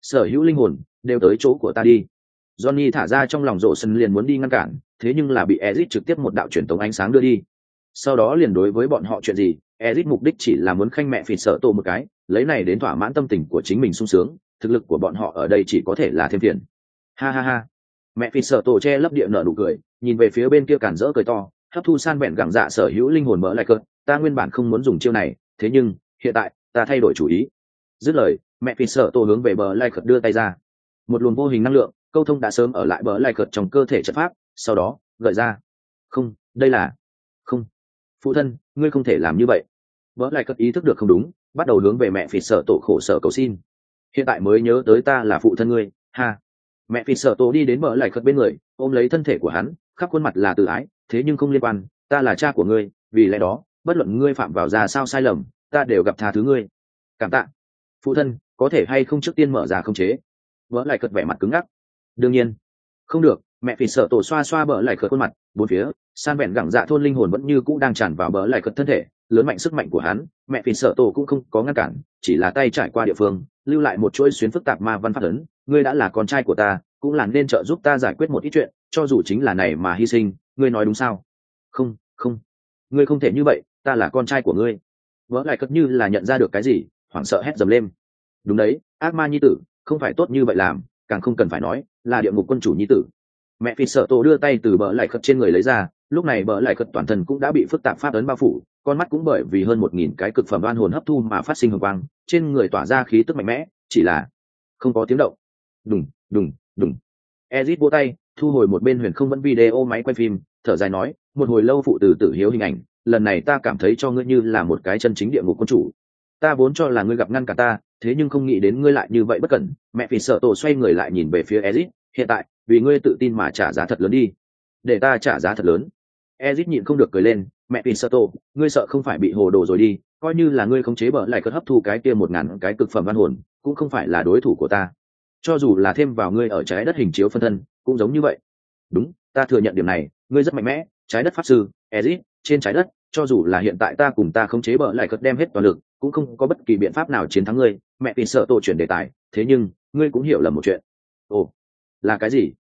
Sở hữu linh hồn, đều tới chỗ của ta đi. Johnny thả ra trong lòng rộ sân liền muốn đi ngăn cản, thế nhưng là bị ezit trực tiếp một đạo truyền tống ánh sáng đưa đi. Sau đó liền đối với bọn họ chuyện gì Ezic mục đích chỉ là muốn khanh mẹ phiền sợ tổ một cái, lấy này đến thỏa mãn tâm tình của chính mình sung sướng, thực lực của bọn họ ở đây chỉ có thể là thêm phiền. Ha ha ha. Mẹ phiền sợ tổ che lấp địa nở nụ cười, nhìn về phía bên kia cản rỡ cười to, hấp thu san bẹn gẳng dạ sở hữu linh hồn mỡ lại cơn, ta nguyên bản không muốn dùng chiêu này, thế nhưng, hiện tại, ta thay đổi chủ ý. Dứt lời, mẹ phiền sợ tổ hướng về bờ lai cợt đưa tay ra. Một luồng vô hình năng lượng, câu thông đã sớm ở lại bờ lai cợt trong cơ thể chất pháp, sau đó, gợi ra. Không, đây là phụ thân, ngươi không thể làm như vậy. Vợ lại cất ý thức được không đúng, bắt đầu hướng về mẹ phì sợ tổ khổ sở cầu xin. Hiện tại mới nhớ tới ta là phụ thân ngươi, ha. Mẹ phì sợ tổ đi đến vợ lại cất bên người, ôm lấy thân thể của hắn, khắp khuôn mặt là tự ái, thế nhưng không liên quan, ta là cha của ngươi, vì lẽ đó, bất luận ngươi phạm vào ra sao sai lầm, ta đều gặp tha thứ ngươi. Cảm tạ. Phụ thân, có thể hay không trước tiên mở ra không chế? Vợ lại cất vẻ mặt cứng ngắc. Đương nhiên. Không được mẹ phì sợ tổ xoa xoa bờ lại cất khuôn mặt, bốn phía, san vẹn gẳng dạ thôn linh hồn vẫn như cũ đang tràn vào bờ lại cất thân thể, lớn mạnh sức mạnh của hắn, mẹ phì sợ tổ cũng không có ngăn cản, chỉ là tay trải qua địa phương, lưu lại một chuỗi xuyến phức tạp ma văn pháp ấn, ngươi đã là con trai của ta, cũng là nên trợ giúp ta giải quyết một ít chuyện, cho dù chính là này mà hy sinh, ngươi nói đúng sao? Không không. Ngươi không thể như vậy, ta là con trai của ngươi. Vỡ lại cất như là nhận ra được cái gì, hoảng sợ hét dầm lên. Đúng đấy, ác ma nhi tử, không phải tốt như vậy làm, càng không cần phải nói, là địa ngục quân chủ nhi tử mẹ phi sợ tổ đưa tay từ bờ lại khật trên người lấy ra, lúc này bờ lại khật toàn thân cũng đã bị phức tạp phát ấn bao phủ, con mắt cũng bởi vì hơn một nghìn cái cực phẩm đoan hồn hấp thu mà phát sinh hồng quang, trên người tỏa ra khí tức mạnh mẽ, chỉ là không có tiếng động. Đùng đùng đùng. Ezit vỗ tay, thu hồi một bên huyền không vẫn video máy quay phim, thở dài nói, một hồi lâu phụ từ tử hiếu hình ảnh, lần này ta cảm thấy cho ngươi như là một cái chân chính địa ngục quân chủ. Ta vốn cho là ngươi gặp ngăn cả ta, thế nhưng không nghĩ đến ngươi lại như vậy bất cẩn. Mẹ phì sợ tổ xoay người lại nhìn về phía ezit hiện tại, vì ngươi tự tin mà trả giá thật lớn đi. Để ta trả giá thật lớn. Ezit nhịn không được cười lên, mẹ pin sợ tổ ngươi sợ không phải bị hồ đồ rồi đi, coi như là ngươi không chế bở lại cất hấp thu cái kia một ngàn cái cực phẩm văn hồn, cũng không phải là đối thủ của ta. Cho dù là thêm vào ngươi ở trái đất hình chiếu phân thân, cũng giống như vậy. Đúng, ta thừa nhận điểm này, ngươi rất mạnh mẽ, trái đất pháp sư, ezit, trên trái đất, cho dù là hiện tại ta cùng ta không chế bở lại cất đem hết toàn lực, cũng không có bất kỳ biện pháp nào chiến thắng ngươi. Mẹ pin sợ tổ chuyển đề tài, thế nhưng, ngươi cũng hiểu là một chuyện. Ồ là cái gì?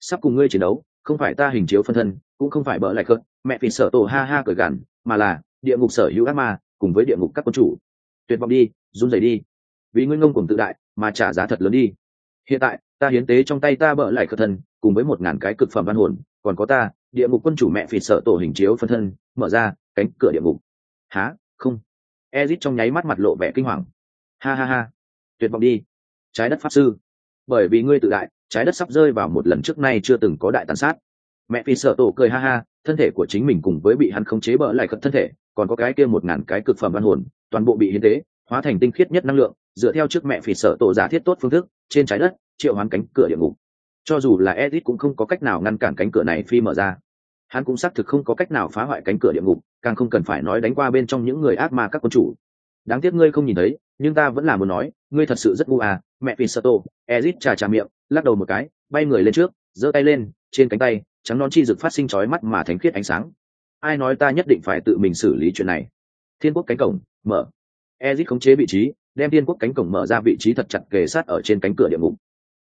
Sắp cùng ngươi chiến đấu, không phải ta hình chiếu phân thân, cũng không phải bỡ lại cợt, mẹ phì sợ tổ ha ha cởi gằn, mà là địa ngục sở hữu ác ma cùng với địa ngục các quân chủ. Tuyệt vọng đi, run rẩy đi. Vì ngươi ngông cùng tự đại mà trả giá thật lớn đi. Hiện tại, ta hiến tế trong tay ta bỡ lại cợt thân, cùng với một ngàn cái cực phẩm văn hồn, còn có ta, địa ngục quân chủ mẹ phì sợ tổ hình chiếu phân thân, mở ra cánh cửa địa ngục. Há, không. Ezit trong nháy mắt mặt lộ vẻ kinh hoàng. Ha ha ha. Tuyệt vọng đi. Trái đất pháp sư. Bởi vì ngươi tự đại trái đất sắp rơi vào một lần trước nay chưa từng có đại tàn sát. Mẹ phi sợ tổ cười ha ha, thân thể của chính mình cùng với bị hắn khống chế bỡ lại cận thân thể, còn có cái kia một ngàn cái cực phẩm văn hồn, toàn bộ bị hiến tế, hóa thành tinh khiết nhất năng lượng, dựa theo trước mẹ phi sợ tổ giả thiết tốt phương thức, trên trái đất, triệu hoán cánh cửa địa ngục. Cho dù là edit cũng không có cách nào ngăn cản cánh cửa này phi mở ra. Hắn cũng xác thực không có cách nào phá hoại cánh cửa địa ngục, càng không cần phải nói đánh qua bên trong những người ác ma các quân chủ. Đáng tiếc ngươi không nhìn thấy nhưng ta vẫn là muốn nói, ngươi thật sự rất ngu à mẹ phi sơ tô ezit trà trà miệng, lắc đầu một cái, bay người lên trước, giơ tay lên, trên cánh tay, trắng non chi rực phát sinh chói mắt mà thánh khiết ánh sáng. Ai nói ta nhất định phải tự mình xử lý chuyện này? Thiên quốc cánh cổng, mở. Ezit khống chế vị trí, đem thiên quốc cánh cổng mở ra vị trí thật chặt kề sát ở trên cánh cửa địa ngục.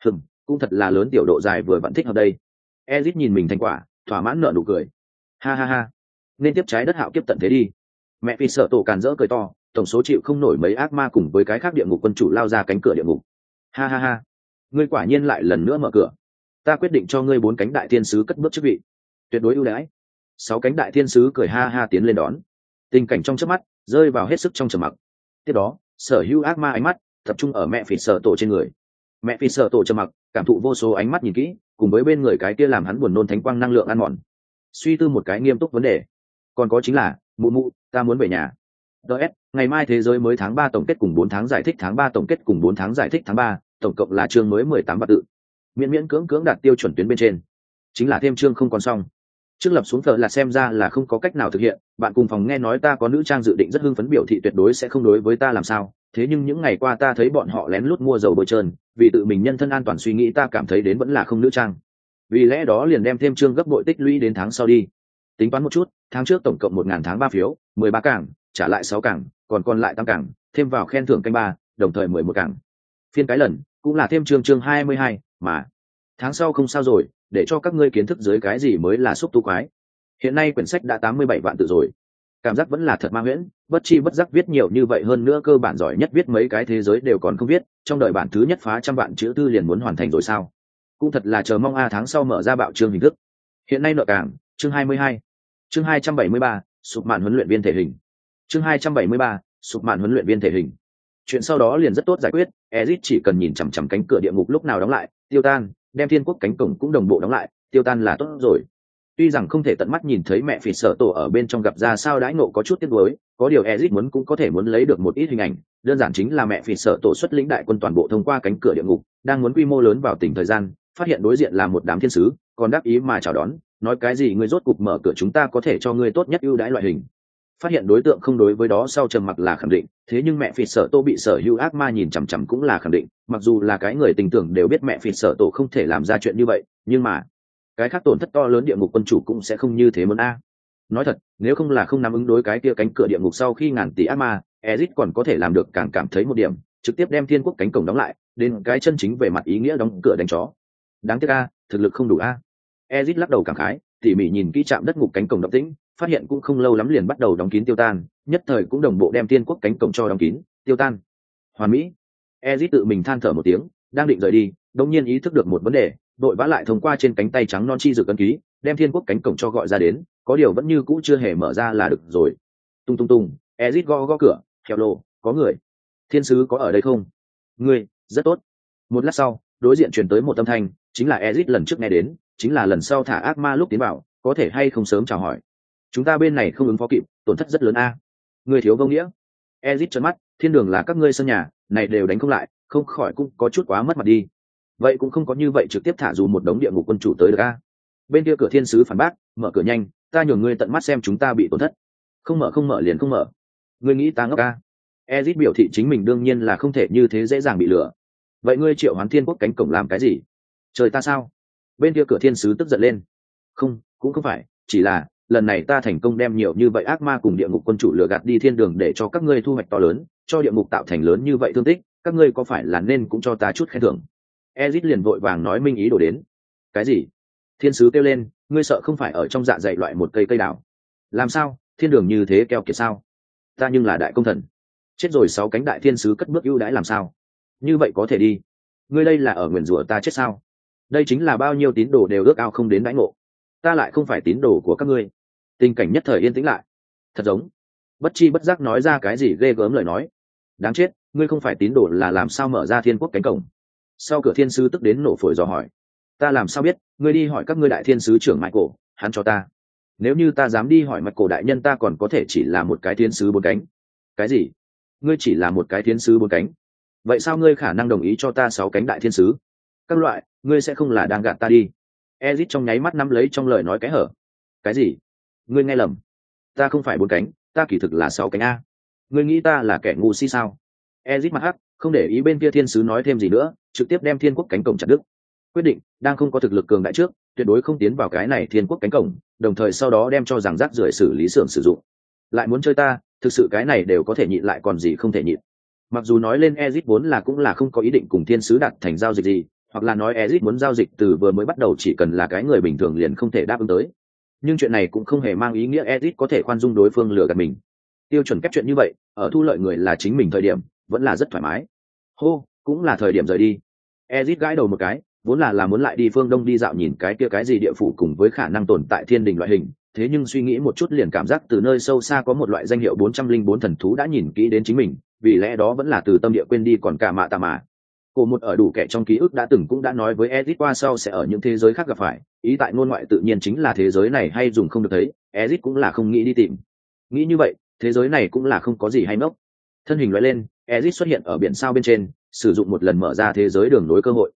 Hừm, cũng thật là lớn tiểu độ dài vừa vẫn thích hợp đây. Ezit nhìn mình thành quả, thỏa mãn nợ nụ cười. Ha ha ha. Nên tiếp trái đất hạo kiếp tận thế đi. Mẹ phi sợ tổ càn rỡ cười to tổng số chịu không nổi mấy ác ma cùng với cái khác địa ngục quân chủ lao ra cánh cửa địa ngục. Ha ha ha. Ngươi quả nhiên lại lần nữa mở cửa. Ta quyết định cho ngươi bốn cánh đại thiên sứ cất bước chức vị. Tuyệt đối ưu đãi. Sáu cánh đại thiên sứ cười ha ha tiến lên đón. Tình cảnh trong chớp mắt rơi vào hết sức trong trầm mặc. Tiếp đó, sở hữu ác ma ánh mắt tập trung ở mẹ phỉ sợ tổ trên người. Mẹ phỉ sợ tổ trầm mặc, cảm thụ vô số ánh mắt nhìn kỹ, cùng với bên người cái kia làm hắn buồn nôn thánh quang năng lượng ăn mòn. Suy tư một cái nghiêm túc vấn đề. Còn có chính là, mụ mụ, ta muốn về nhà ts ngày mai thế giới mới tháng ba tổng kết cùng bốn tháng giải thích tháng ba tổng kết cùng bốn tháng giải thích tháng ba, tổng cộng là chương mới mười tám bạc tự. Miễn miễn cưỡng cưỡng đạt tiêu chuẩn tuyến bên trên. Chính là thêm chương không còn xong. Trước lập xuống thờ là xem ra là không có cách nào thực hiện, bạn cùng phòng nghe nói ta có nữ trang dự định rất hưng phấn biểu thị tuyệt đối sẽ không đối với ta làm sao. Thế nhưng những ngày qua ta thấy bọn họ lén lút mua dầu bôi trơn, vì tự mình nhân thân an toàn suy nghĩ ta cảm thấy đến vẫn là không nữ trang. Vì lẽ đó liền đem thêm chương gấp bội tích lũy đến tháng sau đi. Tính toán một chút, tháng trước tổng cộng một ngàn tháng ba phiếu, mười ba cảng trả lại sáu cảng, còn còn lại tám cảng, thêm vào khen thưởng canh ba, đồng thời mười một cảng. Phiên cái lần, cũng là thêm chương chương hai mươi hai, mà tháng sau không sao rồi, để cho các ngươi kiến thức dưới cái gì mới là xúc tu quái. Hiện nay quyển sách đã tám mươi bảy vạn tự rồi. Cảm giác vẫn là thật ma nguyễn bất chi bất giác viết nhiều như vậy hơn nữa cơ bản giỏi nhất viết mấy cái thế giới đều còn không viết, trong đời bản thứ nhất phá trăm vạn chữ tư liền muốn hoàn thành rồi sao? Cũng thật là chờ mong a tháng sau mở ra bạo chương hình thức. Hiện nay nợ cảng, chương hai mươi hai, chương hai trăm bảy mươi ba, sụp mạn huấn luyện viên thể hình chương hai trăm bảy mươi ba, sụp mạn huấn luyện viên thể hình. Chuyện sau đó liền rất tốt giải quyết ezit chỉ cần nhìn chằm chằm cánh cửa địa ngục lúc nào đóng lại, tiêu tan, đem thiên quốc cánh cổng cũng đồng bộ đóng lại, tiêu tan là tốt rồi. Tuy rằng không thể tận mắt nhìn thấy mẹ phỉ sở tổ ở bên trong gặp ra sao đãi nộ có chút tiếc nuối, có điều ezit muốn cũng có thể muốn lấy được một ít hình ảnh, đơn giản chính là mẹ phỉ sở tổ xuất lĩnh đại quân toàn bộ thông qua cánh cửa địa ngục, đang muốn quy mô lớn vào tỉnh thời gian, phát hiện đối diện là một đám thiên sứ, còn đáp ý mà chào đón, nói cái gì ngươi rốt cục mở cửa chúng ta có thể cho ngươi tốt nhất ưu đãi loại hình phát hiện đối tượng không đối với đó sau trầm mặc là khẳng định, thế nhưng mẹ phỉ sở tô bị sở hữu ác ma nhìn chằm chằm cũng là khẳng định, mặc dù là cái người tình tưởng đều biết mẹ phỉ sở tổ không thể làm ra chuyện như vậy, nhưng mà, cái khác tổn thất to lớn địa ngục quân chủ cũng sẽ không như thế muốn a. Nói thật, nếu không là không nắm ứng đối cái kia cánh cửa địa ngục sau khi ngàn tỷ ác ma ezit còn có thể làm được càng cảm thấy một điểm, trực tiếp đem thiên quốc cánh cổng đóng lại, đến cái chân chính về mặt ý nghĩa đóng cửa đánh chó. Đáng tiếc a, thực lực không đủ a. Ezit lắc đầu cảm khái, tỉ mỉ nhìn kỹ chạm đất ngục cánh cổng động tĩnh phát hiện cũng không lâu lắm liền bắt đầu đóng kín tiêu tan, nhất thời cũng đồng bộ đem tiên quốc cánh cổng cho đóng kín, tiêu tan. Hoàn mỹ. Ezit tự mình than thở một tiếng, đang định rời đi, đột nhiên ý thức được một vấn đề, đội vã lại thông qua trên cánh tay trắng non chi dự cân ký, đem thiên quốc cánh cổng cho gọi ra đến, có điều vẫn như cũ chưa hề mở ra là được rồi. Tung tung tung, ezit gõ gõ cửa theo lô, có người. Thiên sứ có ở đây không? Người rất tốt. Một lát sau, đối diện truyền tới một âm thanh, chính là ezit lần trước nghe đến, chính là lần sau thả ác ma lúc tiến vào, có thể hay không sớm chào hỏi chúng ta bên này không ứng phó kịp, tổn thất rất lớn a. Người thiếu vô nghĩa. Ezit trợn mắt, thiên đường là các ngươi sân nhà, này đều đánh không lại, không khỏi cũng có chút quá mất mặt đi. Vậy cũng không có như vậy trực tiếp thả dù một đống địa ngục quân chủ tới được a. Bên kia cửa thiên sứ phản bác, mở cửa nhanh, ta nhường ngươi tận mắt xem chúng ta bị tổn thất. Không mở không mở liền không mở. Ngươi nghĩ ta ngốc a? Ezit biểu thị chính mình đương nhiên là không thể như thế dễ dàng bị lừa. Vậy ngươi triệu hoán thiên quốc cánh cổng làm cái gì? Trời ta sao? Bên kia cửa thiên sứ tức giận lên. Không, cũng không phải, chỉ là lần này ta thành công đem nhiều như vậy ác ma cùng địa ngục quân chủ lừa gạt đi thiên đường để cho các ngươi thu hoạch to lớn, cho địa ngục tạo thành lớn như vậy thương tích, các ngươi có phải là nên cũng cho ta chút khen thưởng? Ezit liền vội vàng nói minh ý đồ đến. Cái gì? Thiên sứ kêu lên, ngươi sợ không phải ở trong dạ dày loại một cây cây đào. Làm sao? Thiên đường như thế keo kiệt sao? Ta nhưng là đại công thần. Chết rồi sáu cánh đại thiên sứ cất bước ưu đãi làm sao? Như vậy có thể đi. Ngươi đây là ở nguyền rủa ta chết sao? Đây chính là bao nhiêu tín đồ đều ước ao không đến đãi ngộ. Ta lại không phải tín đồ của các ngươi tình cảnh nhất thời yên tĩnh lại. Thật giống, bất chi bất giác nói ra cái gì ghê gớm lời nói. Đáng chết, ngươi không phải tín đồ là làm sao mở ra thiên quốc cánh cổng? Sau cửa thiên sứ tức đến nổ phổi dò hỏi. Ta làm sao biết, ngươi đi hỏi các ngươi đại thiên sứ trưởng mãi cổ, hắn cho ta. Nếu như ta dám đi hỏi mạch cổ đại nhân ta còn có thể chỉ là một cái thiên sứ bốn cánh. Cái gì? Ngươi chỉ là một cái thiên sứ bốn cánh. Vậy sao ngươi khả năng đồng ý cho ta sáu cánh đại thiên sứ? Các loại, ngươi sẽ không là đang gạt ta đi. Ezit trong nháy mắt nắm lấy trong lời nói cái hở. Cái gì? Ngươi nghe lầm. Ta không phải bốn cánh, ta kỳ thực là sáu cánh a. Ngươi nghĩ ta là kẻ ngu si sao? Ezit mặt hắc, không để ý bên kia thiên sứ nói thêm gì nữa, trực tiếp đem thiên quốc cánh cổng chặt đức quyết định, đang không có thực lực cường đại trước, tuyệt đối không tiến vào cái này thiên quốc cánh cổng, đồng thời sau đó đem cho rằng rác rưởi xử lý xưởng sử dụng. Lại muốn chơi ta, thực sự cái này đều có thể nhịn lại còn gì không thể nhịn. Mặc dù nói lên ezit vốn là cũng là không có ý định cùng thiên sứ đặt thành giao dịch gì, hoặc là nói ezit muốn giao dịch từ vừa mới bắt đầu chỉ cần là cái người bình thường liền không thể đáp ứng tới nhưng chuyện này cũng không hề mang ý nghĩa ezit có thể khoan dung đối phương lừa gạt mình. Tiêu chuẩn kép chuyện như vậy, ở thu lợi người là chính mình thời điểm, vẫn là rất thoải mái. Hô, cũng là thời điểm rời đi. Ezit gãi đầu một cái, vốn là là muốn lại đi phương đông đi dạo nhìn cái kia cái gì địa phủ cùng với khả năng tồn tại thiên đình loại hình, thế nhưng suy nghĩ một chút liền cảm giác từ nơi sâu xa có một loại danh hiệu bốn trăm linh bốn thần thú đã nhìn kỹ đến chính mình, vì lẽ đó vẫn là từ tâm địa quên đi còn cả mạ tà mà cổ một ở đủ kẻ trong ký ức đã từng cũng đã nói với Ezit qua sau sẽ ở những thế giới khác gặp phải, ý tại ngôn ngoại tự nhiên chính là thế giới này hay dùng không được thấy, Ezit cũng là không nghĩ đi tìm. Nghĩ như vậy, thế giới này cũng là không có gì hay mốc Thân hình lóe lên, Ezit xuất hiện ở biển sao bên trên, sử dụng một lần mở ra thế giới đường nối cơ hội.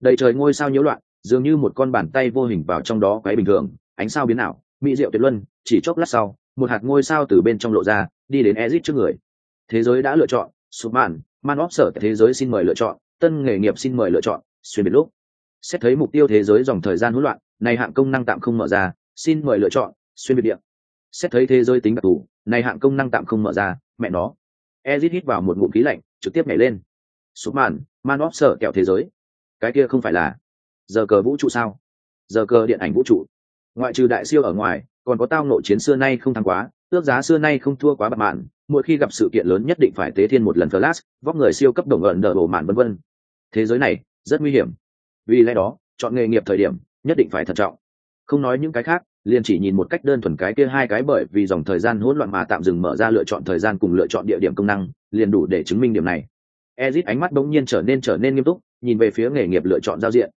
Đầy trời ngôi sao nhiễu loạn, dường như một con bàn tay vô hình vào trong đó quấy bình thường, ánh sao biến ảo, mỹ diệu tuyệt luân, chỉ chốc lát sau, một hạt ngôi sao từ bên trong lộ ra, đi đến Ezit trước người. Thế giới đã lựa chọn, Superman, Man of sở thế giới xin mời lựa chọn, tân nghề nghiệp xin mời lựa chọn, xuyên biệt lúc. Xét thấy mục tiêu thế giới dòng thời gian hỗn loạn, này hạng công năng tạm không mở ra, xin mời lựa chọn, xuyên biệt địa. Xét thấy thế giới tính đặc thù, này hạng công năng tạm không mở ra, mẹ nó. Ezit hít vào một ngụm khí lạnh, trực tiếp nhảy lên. Sụp màn man óp sợ kẹo thế giới. Cái kia không phải là giờ cờ vũ trụ sao? Giờ cờ điện ảnh vũ trụ. Ngoại trừ đại siêu ở ngoài, còn có tao nội chiến xưa nay không thắng quá ước giá xưa nay không thua quá bạc mạn. Mỗi khi gặp sự kiện lớn nhất định phải tế thiên một lần flash, vóc người siêu cấp đồng ẩn đờ bộ mạn vân vân thế giới này rất nguy hiểm. Vì lẽ đó, chọn nghề nghiệp thời điểm nhất định phải thận trọng. Không nói những cái khác, liền chỉ nhìn một cách đơn thuần cái kia hai cái bởi vì dòng thời gian hỗn loạn mà tạm dừng mở ra lựa chọn thời gian cùng lựa chọn địa điểm công năng, liền đủ để chứng minh điểm này. Ezit ánh mắt bỗng nhiên trở nên trở nên nghiêm túc, nhìn về phía nghề nghiệp lựa chọn giao diện.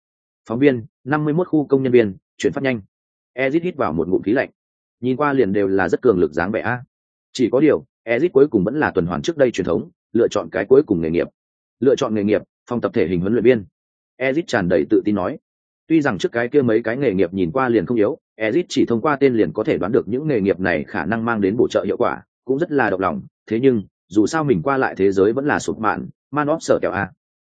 Phóng viên, năm mươi 51 khu công nhân viên, chuyển phát nhanh. Ezit hít vào một ngụm khí lạnh. Nhìn qua liền đều là rất cường lực dáng vẻ a. Chỉ có điều, ezit cuối cùng vẫn là tuần hoàn trước đây truyền thống, lựa chọn cái cuối cùng nghề nghiệp. Lựa chọn nghề nghiệp phòng tập thể hình huấn luyện viên. Ezit tràn đầy tự tin nói. Tuy rằng trước cái kia mấy cái nghề nghiệp nhìn qua liền không yếu ezit chỉ thông qua tên liền có thể đoán được những nghề nghiệp này khả năng mang đến bổ trợ hiệu quả, cũng rất là độc lòng. Thế nhưng, dù sao mình qua lại thế giới vẫn là sụp mạn, man óp sở kẹo a.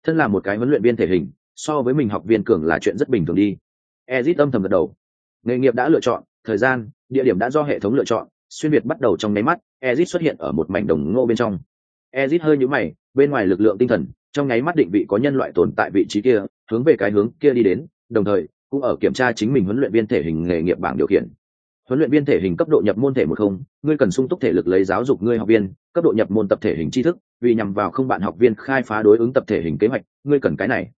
Thân là một cái huấn luyện viên thể hình, so với mình học viên cường là chuyện rất bình thường đi. Ezit âm thầm gật đầu. Nghề nghiệp đã lựa chọn, thời gian, địa điểm đã do hệ thống lựa chọn, xuyên việt bắt đầu trong nháy mắt ezit xuất hiện ở một mảnh đồng ngô bên trong. Ezit hơi nhũ mày, bên ngoài lực lượng tinh thần trong nháy mắt định vị có nhân loại tồn tại vị trí kia, hướng về cái hướng kia đi đến, đồng thời, cũng ở kiểm tra chính mình huấn luyện viên thể hình nghề nghiệp bảng điều khiển. Huấn luyện viên thể hình cấp độ nhập môn thể một không, ngươi cần sung túc thể lực lấy giáo dục ngươi học viên, cấp độ nhập môn tập thể hình tri thức, vì nhằm vào không bạn học viên khai phá đối ứng tập thể hình kế hoạch, ngươi cần cái này.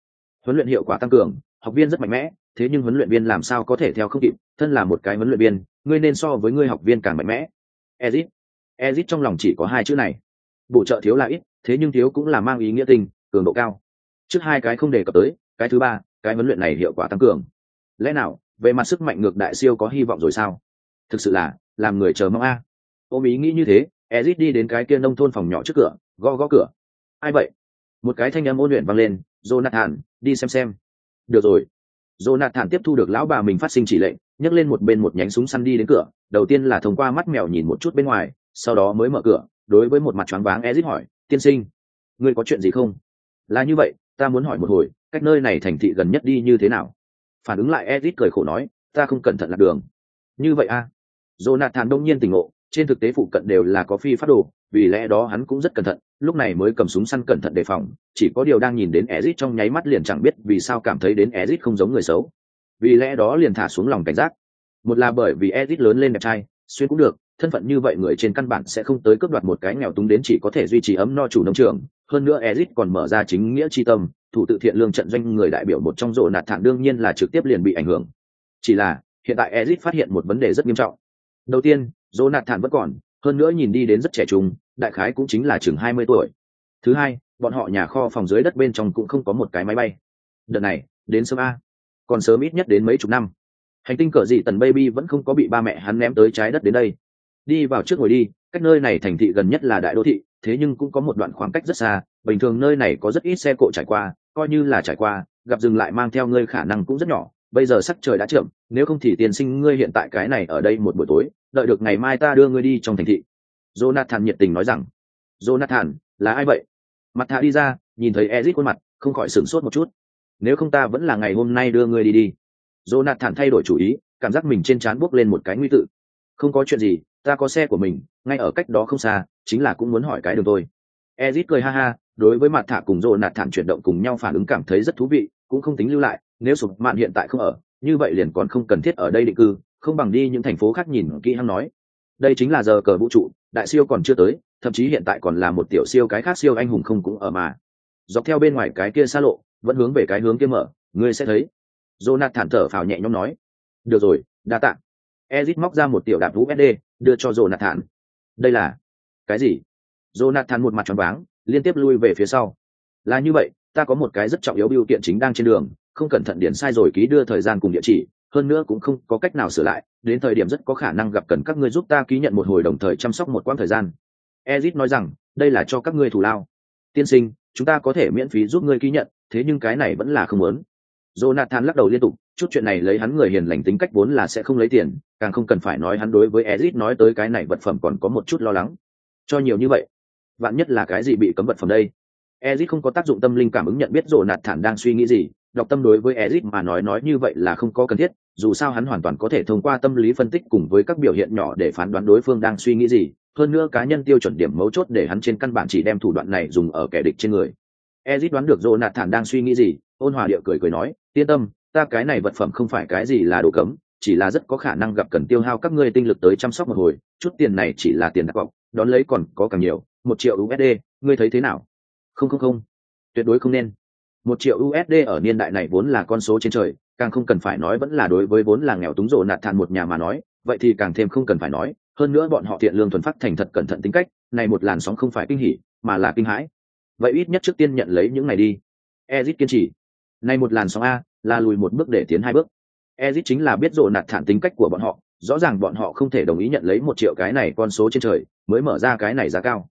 Huấn luyện hiệu quả tăng cường, học viên rất mạnh mẽ, thế nhưng huấn luyện viên làm sao có thể theo không kịp, thân là một cái huấn luyện viên, ngươi nên so với ngươi học viên càng mạnh mẽ. Ezit. Ezit trong lòng chỉ có hai chữ này. Bổ trợ thiếu là ít, thế nhưng thiếu cũng là mang ý nghĩa tình cường độ cao. Trước hai cái không đề cập tới, cái thứ ba, cái huấn luyện này hiệu quả tăng cường. Lẽ nào, về mặt sức mạnh ngược đại siêu có hy vọng rồi sao? Thực sự là, làm người chờ mong a. Ôm ý nghĩ như thế ezit đi đến cái kia nông thôn phòng nhỏ trước cửa, gõ gõ cửa. Ai vậy? Một cái thanh âm ôn luyện vang lên, jonathan, đi xem xem. Được rồi. Jonathan tiếp thu được lão bà mình phát sinh chỉ lệnh, nhấc lên một bên một nhánh súng săn đi đến cửa. Đầu tiên là thông qua mắt mèo nhìn một chút bên ngoài, sau đó mới mở cửa, đối với một mặt choáng váng ezit hỏi, tiên sinh, ngươi có chuyện gì không? Là như vậy, ta muốn hỏi một hồi, cách nơi này thành thị gần nhất đi như thế nào? Phản ứng lại edit cười khổ nói, ta không cẩn thận lạc đường. Như vậy a à? jonathan đông nhiên tỉnh ngộ, trên thực tế phụ cận đều là có phi phát đồ, vì lẽ đó hắn cũng rất cẩn thận, lúc này mới cầm súng săn cẩn thận đề phòng, chỉ có điều đang nhìn đến ezit trong nháy mắt liền chẳng biết vì sao cảm thấy đến ezit không giống người xấu. Vì lẽ đó liền thả xuống lòng cảnh giác. Một là bởi vì ezit lớn lên đẹp trai, xuyên cũng được thân phận như vậy người trên căn bản sẽ không tới cướp đoạt một cái nghèo túng đến chỉ có thể duy trì ấm no chủ nông trường. Hơn nữa ezit còn mở ra chính nghĩa tri tâm, thủ tự thiện lương trận doanh người đại biểu một trong rộ nạt thản đương nhiên là trực tiếp liền bị ảnh hưởng. Chỉ là, hiện tại ezit phát hiện một vấn đề rất nghiêm trọng. Đầu tiên, rộ nạt thản vẫn còn, hơn nữa nhìn đi đến rất trẻ trung, đại khái cũng chính là chừng hai mươi tuổi. Thứ hai, bọn họ nhà kho phòng dưới đất bên trong cũng không có một cái máy bay. Đợt này, đến sớm a. Còn sớm ít nhất đến mấy chục năm. Hành tinh cờ dị tần baby vẫn không có bị ba mẹ hắn ném tới trái đất đến đây đi vào trước ngồi đi, cách nơi này thành thị gần nhất là đại đô thị, thế nhưng cũng có một đoạn khoảng cách rất xa, bình thường nơi này có rất ít xe cộ trải qua, coi như là trải qua, gặp dừng lại mang theo ngươi khả năng cũng rất nhỏ, bây giờ sắc trời đã chậm, nếu không thì tiền sinh ngươi hiện tại cái này ở đây một buổi tối, đợi được ngày mai ta đưa ngươi đi trong thành thị. Jonathan nhiệt tình nói rằng. Jonathan, là ai vậy? Mặt thạ đi ra, nhìn thấy ezit khuôn mặt, không khỏi sửng sốt một chút. Nếu không ta vẫn là ngày hôm nay đưa ngươi đi đi. Jonathan thay đổi chủ ý, cảm giác mình trên trán buốc lên một cái nguy tự. Không có chuyện gì ta có xe của mình, ngay ở cách đó không xa, chính là cũng muốn hỏi cái đường tôi ezit cười ha ha, đối với mặt thả cùng rồ nạt thản chuyển động cùng nhau phản ứng cảm thấy rất thú vị, cũng không tính lưu lại, nếu sụp mạn hiện tại không ở, như vậy liền còn không cần thiết ở đây định cư, không bằng đi những thành phố khác nhìn kỹ hăng nói. Đây chính là giờ cờ vũ trụ, đại siêu còn chưa tới, thậm chí hiện tại còn là một tiểu siêu cái khác siêu anh hùng không cũng ở mà. Dọc theo bên ngoài cái kia xa lộ, vẫn hướng về cái hướng kia mở, ngươi sẽ thấy. Jonathan thở phào nhẹ nhõm nói. Được rồi, đa tạ. Ezit móc ra một tiểu đạp usd đưa cho jonathan. Đây là cái gì? Jonathan một mặt tròn váng, liên tiếp lui về phía sau. Là như vậy, ta có một cái rất trọng yếu biểu kiện chính đang trên đường, không cẩn thận điển sai rồi ký đưa thời gian cùng địa chỉ, hơn nữa cũng không có cách nào sửa lại, đến thời điểm rất có khả năng gặp cần các ngươi giúp ta ký nhận một hồi đồng thời chăm sóc một quãng thời gian. Ezit nói rằng, đây là cho các ngươi thủ lao. Tiên sinh, chúng ta có thể miễn phí giúp ngươi ký nhận, thế nhưng cái này vẫn là không muốn jonathan lắc đầu liên tục, chút chuyện này lấy hắn người hiền lành tính cách vốn là sẽ không lấy tiền, càng không cần phải nói hắn đối với Ezic nói tới cái này vật phẩm còn có một chút lo lắng. Cho nhiều như vậy, vạn nhất là cái gì bị cấm vật phẩm đây? Ezic không có tác dụng tâm linh cảm ứng nhận biết jonathan đang suy nghĩ gì đọc tâm đối với Ezic mà nói nói như vậy là không có cần thiết, dù sao hắn hoàn toàn có thể thông qua tâm lý phân tích cùng với các biểu hiện nhỏ để phán đoán đối phương đang suy nghĩ gì, hơn nữa cá nhân tiêu chuẩn điểm mấu chốt để hắn trên căn bản chỉ đem thủ đoạn này dùng ở kẻ địch trên người. Ezic đoán được jonathan đang suy nghĩ gì, ôn hòa điệu cười cười nói yên tâm, ta cái này vật phẩm không phải cái gì là đồ cấm, chỉ là rất có khả năng gặp cần tiêu hao các ngươi tinh lực tới chăm sóc một hồi, chút tiền này chỉ là tiền đặt cọc, đón lấy còn có càng nhiều, một triệu usd ngươi thấy thế nào? Không không không, tuyệt đối không nên. Một triệu usd ở niên đại này vốn là con số trên trời, càng không cần phải nói vẫn là đối với vốn là nghèo túng rộ nạt thàn một nhà mà nói, vậy thì càng thêm không cần phải nói, hơn nữa bọn họ thiện lương thuần phát thành thật cẩn thận tính cách, này một làn sóng không phải kinh hỉ, mà là kinh hãi. Vậy ít nhất trước tiên nhận lấy những này đi. Ezit kiên trì này một làn sóng a, là lùi một bước để tiến hai bước. Ezic chính là biết rộ nạt thản tính cách của bọn họ, rõ ràng bọn họ không thể đồng ý nhận lấy một triệu cái này con số trên trời, mới mở ra cái này giá cao.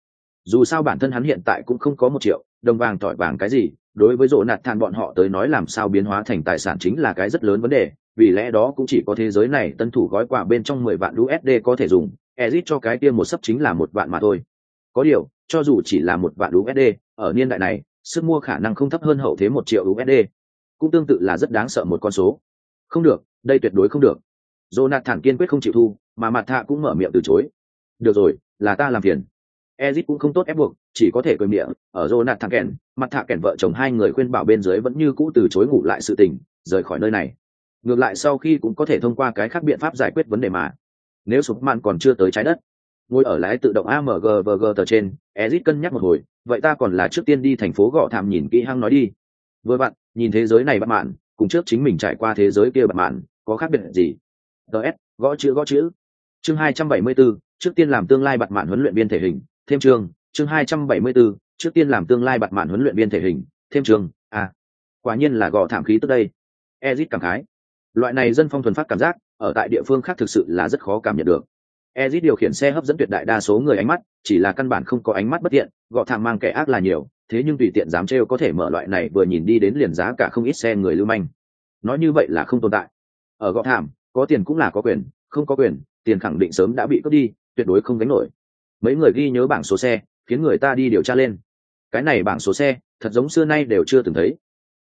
Dù sao bản thân hắn hiện tại cũng không có một triệu, đồng vàng tỏi vàng cái gì, đối với rộ nạt thản bọn họ tới nói làm sao biến hóa thành tài sản chính là cái rất lớn vấn đề, vì lẽ đó cũng chỉ có thế giới này tân thủ gói quà bên trong mười vạn usd có thể dùng Ezic cho cái kia một sấp chính là một vạn mà thôi. Có điều, cho dù chỉ là một vạn usd ở niên đại này sức mua khả năng không thấp hơn hậu thế một triệu usd cũng tương tự là rất đáng sợ một con số. Không được, đây tuyệt đối không được. Jonathan kiên quyết không chịu thu, mà mặt thạ cũng mở miệng từ chối. Được rồi, là ta làm phiền. Ezit cũng không tốt ép buộc, chỉ có thể cười miệng. Ở jonathan kèn mặt thạ kèn vợ chồng hai người khuyên bảo bên dưới vẫn như cũ từ chối ngủ lại sự tình, rời khỏi nơi này. Ngược lại sau khi cũng có thể thông qua cái khác biện pháp giải quyết vấn đề mà. Nếu sụp mạn còn chưa tới trái đất, ngồi ở lái tự động amgvg tờ trên, ezit cân nhắc một hồi vậy ta còn là trước tiên đi thành phố gõ thảm nhìn kỹ hăng nói đi. Vừa bạn nhìn thế giới này bạn mạn cùng trước chính mình trải qua thế giới kia bạn mạn có khác biệt gì? Ts gõ chữ gõ chữ. Chương 274, trước tiên làm tương lai bạn mạn huấn luyện viên thể hình thêm chương chương 274, trước tiên làm tương lai bạn mạn huấn luyện viên thể hình thêm chương à quả nhiên là gõ thảm khí tức đây. Ezit cảm khái. Loại này dân phong thuần phát cảm giác ở tại địa phương khác thực sự là rất khó cảm nhận được ezit điều khiển xe hấp dẫn tuyệt đại đa số người ánh mắt, chỉ là căn bản không có ánh mắt bất tiện gọ thảm mang kẻ ác là nhiều, thế nhưng tùy tiện dám trêu có thể mở loại này vừa nhìn đi đến liền giá cả không ít xe người lưu manh. Nói như vậy là không tồn tại. Ở gọ thảm, có tiền cũng là có quyền, không có quyền, tiền khẳng định sớm đã bị cướp đi, tuyệt đối không gánh nổi. Mấy người ghi nhớ bảng số xe, khiến người ta đi điều tra lên. Cái này bảng số xe, thật giống xưa nay đều chưa từng thấy.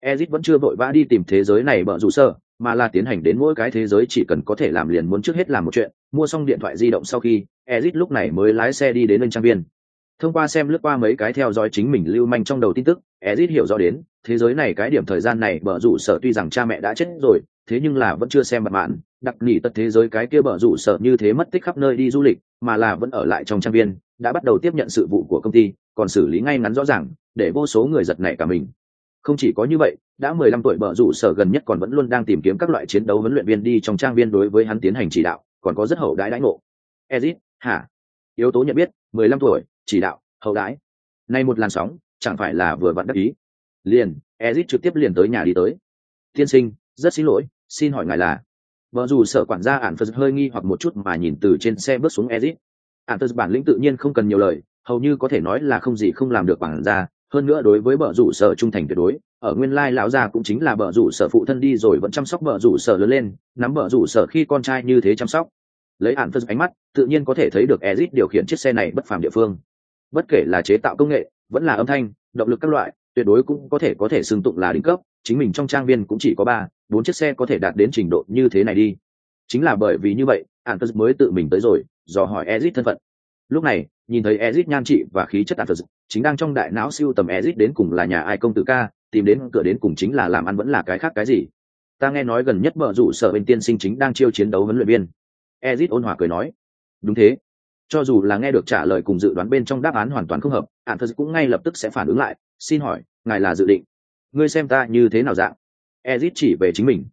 Ezit vẫn chưa vội vã đi tìm thế giới này bợ rủ sơ mà là tiến hành đến mỗi cái thế giới chỉ cần có thể làm liền muốn trước hết làm một chuyện, mua xong điện thoại di động sau khi, ezit lúc này mới lái xe đi đến lên trang viên. Thông qua xem lướt qua mấy cái theo dõi chính mình lưu manh trong đầu tin tức, ezit hiểu rõ đến, thế giới này cái điểm thời gian này bở rủ sở tuy rằng cha mẹ đã chết rồi, thế nhưng là vẫn chưa xem mặt mạn, đặc nỉ tật thế giới cái kia bở rủ sở như thế mất tích khắp nơi đi du lịch, mà là vẫn ở lại trong trang viên, đã bắt đầu tiếp nhận sự vụ của công ty, còn xử lý ngay ngắn rõ ràng, để vô số người giật nảy cả mình không chỉ có như vậy, đã mười lăm tuổi bờ rủ sở gần nhất còn vẫn luôn đang tìm kiếm các loại chiến đấu huấn luyện viên đi trong trang viên đối với hắn tiến hành chỉ đạo, còn có rất hậu đãi đãi ngộ. Ezit, hả? Yếu tố nhận biết, mười lăm tuổi, chỉ đạo, hậu đãi. Nay một làn sóng, chẳng phải là vừa vặn đắc ý. Liền, ezit trực tiếp liền tới nhà đi tới. Tiên sinh, rất xin lỗi, xin hỏi ngài là? Vợ dù sở quản gia ản phật hơi nghi hoặc một chút mà nhìn từ trên xe bước xuống ezit. Ản phật bản lĩnh tự nhiên không cần nhiều lời, hầu như có thể nói là không gì không làm được quản gia hơn nữa đối với bờ rủ sở trung thành tuyệt đối, ở nguyên lai lão gia cũng chính là bờ rủ sở phụ thân đi rồi vẫn chăm sóc bờ rủ sở lớn lên, nắm bờ rủ sở khi con trai như thế chăm sóc. Lấy hạn phân ánh mắt, tự nhiên có thể thấy được ezit điều khiển chiếc xe này bất phàm địa phương. Bất kể là chế tạo công nghệ, vẫn là âm thanh, động lực các loại, tuyệt đối cũng có thể có thể xưng tụng là đỉnh cấp, chính mình trong trang viên cũng chỉ có ba, bốn chiếc xe có thể đạt đến trình độ như thế này đi. Chính là bởi vì như vậy hạn phân mới tự mình tới rồi, dò hỏi ezit thân phận. Lúc này nhìn thấy Ezic nhan trị và khí chất hạn phân chính đang trong đại não siêu tầm Ezic đến cùng là nhà ai công tử ca, tìm đến cửa đến cùng chính là làm ăn vẫn là cái khác cái gì? Ta nghe nói gần nhất bợ rủ sở bên tiên sinh chính đang chiêu chiến đấu huấn luyện viên. Ezic ôn hòa cười nói, đúng thế. Cho dù là nghe được trả lời cùng dự đoán bên trong đáp án hoàn toàn không hợp ạn thật cũng ngay lập tức sẽ phản ứng lại, xin hỏi, ngài là dự định? Ngươi xem ta như thế nào dạng? Ezic chỉ về chính mình.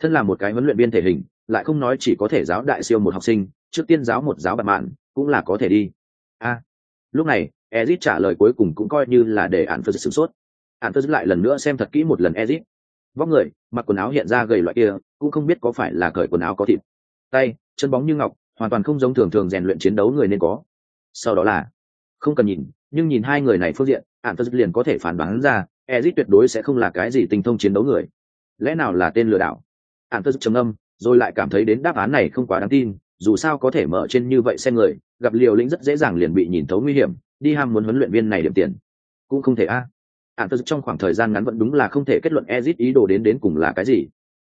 Thân là một cái huấn luyện viên thể hình, lại không nói chỉ có thể giáo đại siêu một học sinh, trước tiên giáo một giáo bạn mạn cũng là có thể đi a lúc này, ezit trả lời cuối cùng cũng coi như là để ạn phật sửng sốt. Ạn phật lại lần nữa xem thật kỹ một lần ezit. Vóc người, mặc quần áo hiện ra gầy loại kia, cũng không biết có phải là cởi quần áo có thịt. Tay, chân bóng như ngọc, hoàn toàn không giống thường thường rèn luyện chiến đấu người nên có. Sau đó là, không cần nhìn, nhưng nhìn hai người này phương diện ạn phật liền có thể phản đoán ra, ezit tuyệt đối sẽ không là cái gì tình thông chiến đấu người. Lẽ nào là tên lừa đảo? Ạn phật trầm âm rồi lại cảm thấy đến đáp án này không quá đáng tin, dù sao có thể mở trên như vậy xem người gặp liều lĩnh rất dễ dàng liền bị nhìn thấu nguy hiểm, đi ham muốn huấn luyện viên này điểm tiền. Cũng không thể a. Ạn phật trong khoảng thời gian ngắn vẫn đúng là không thể kết luận ezit ý đồ đến đến cùng là cái gì.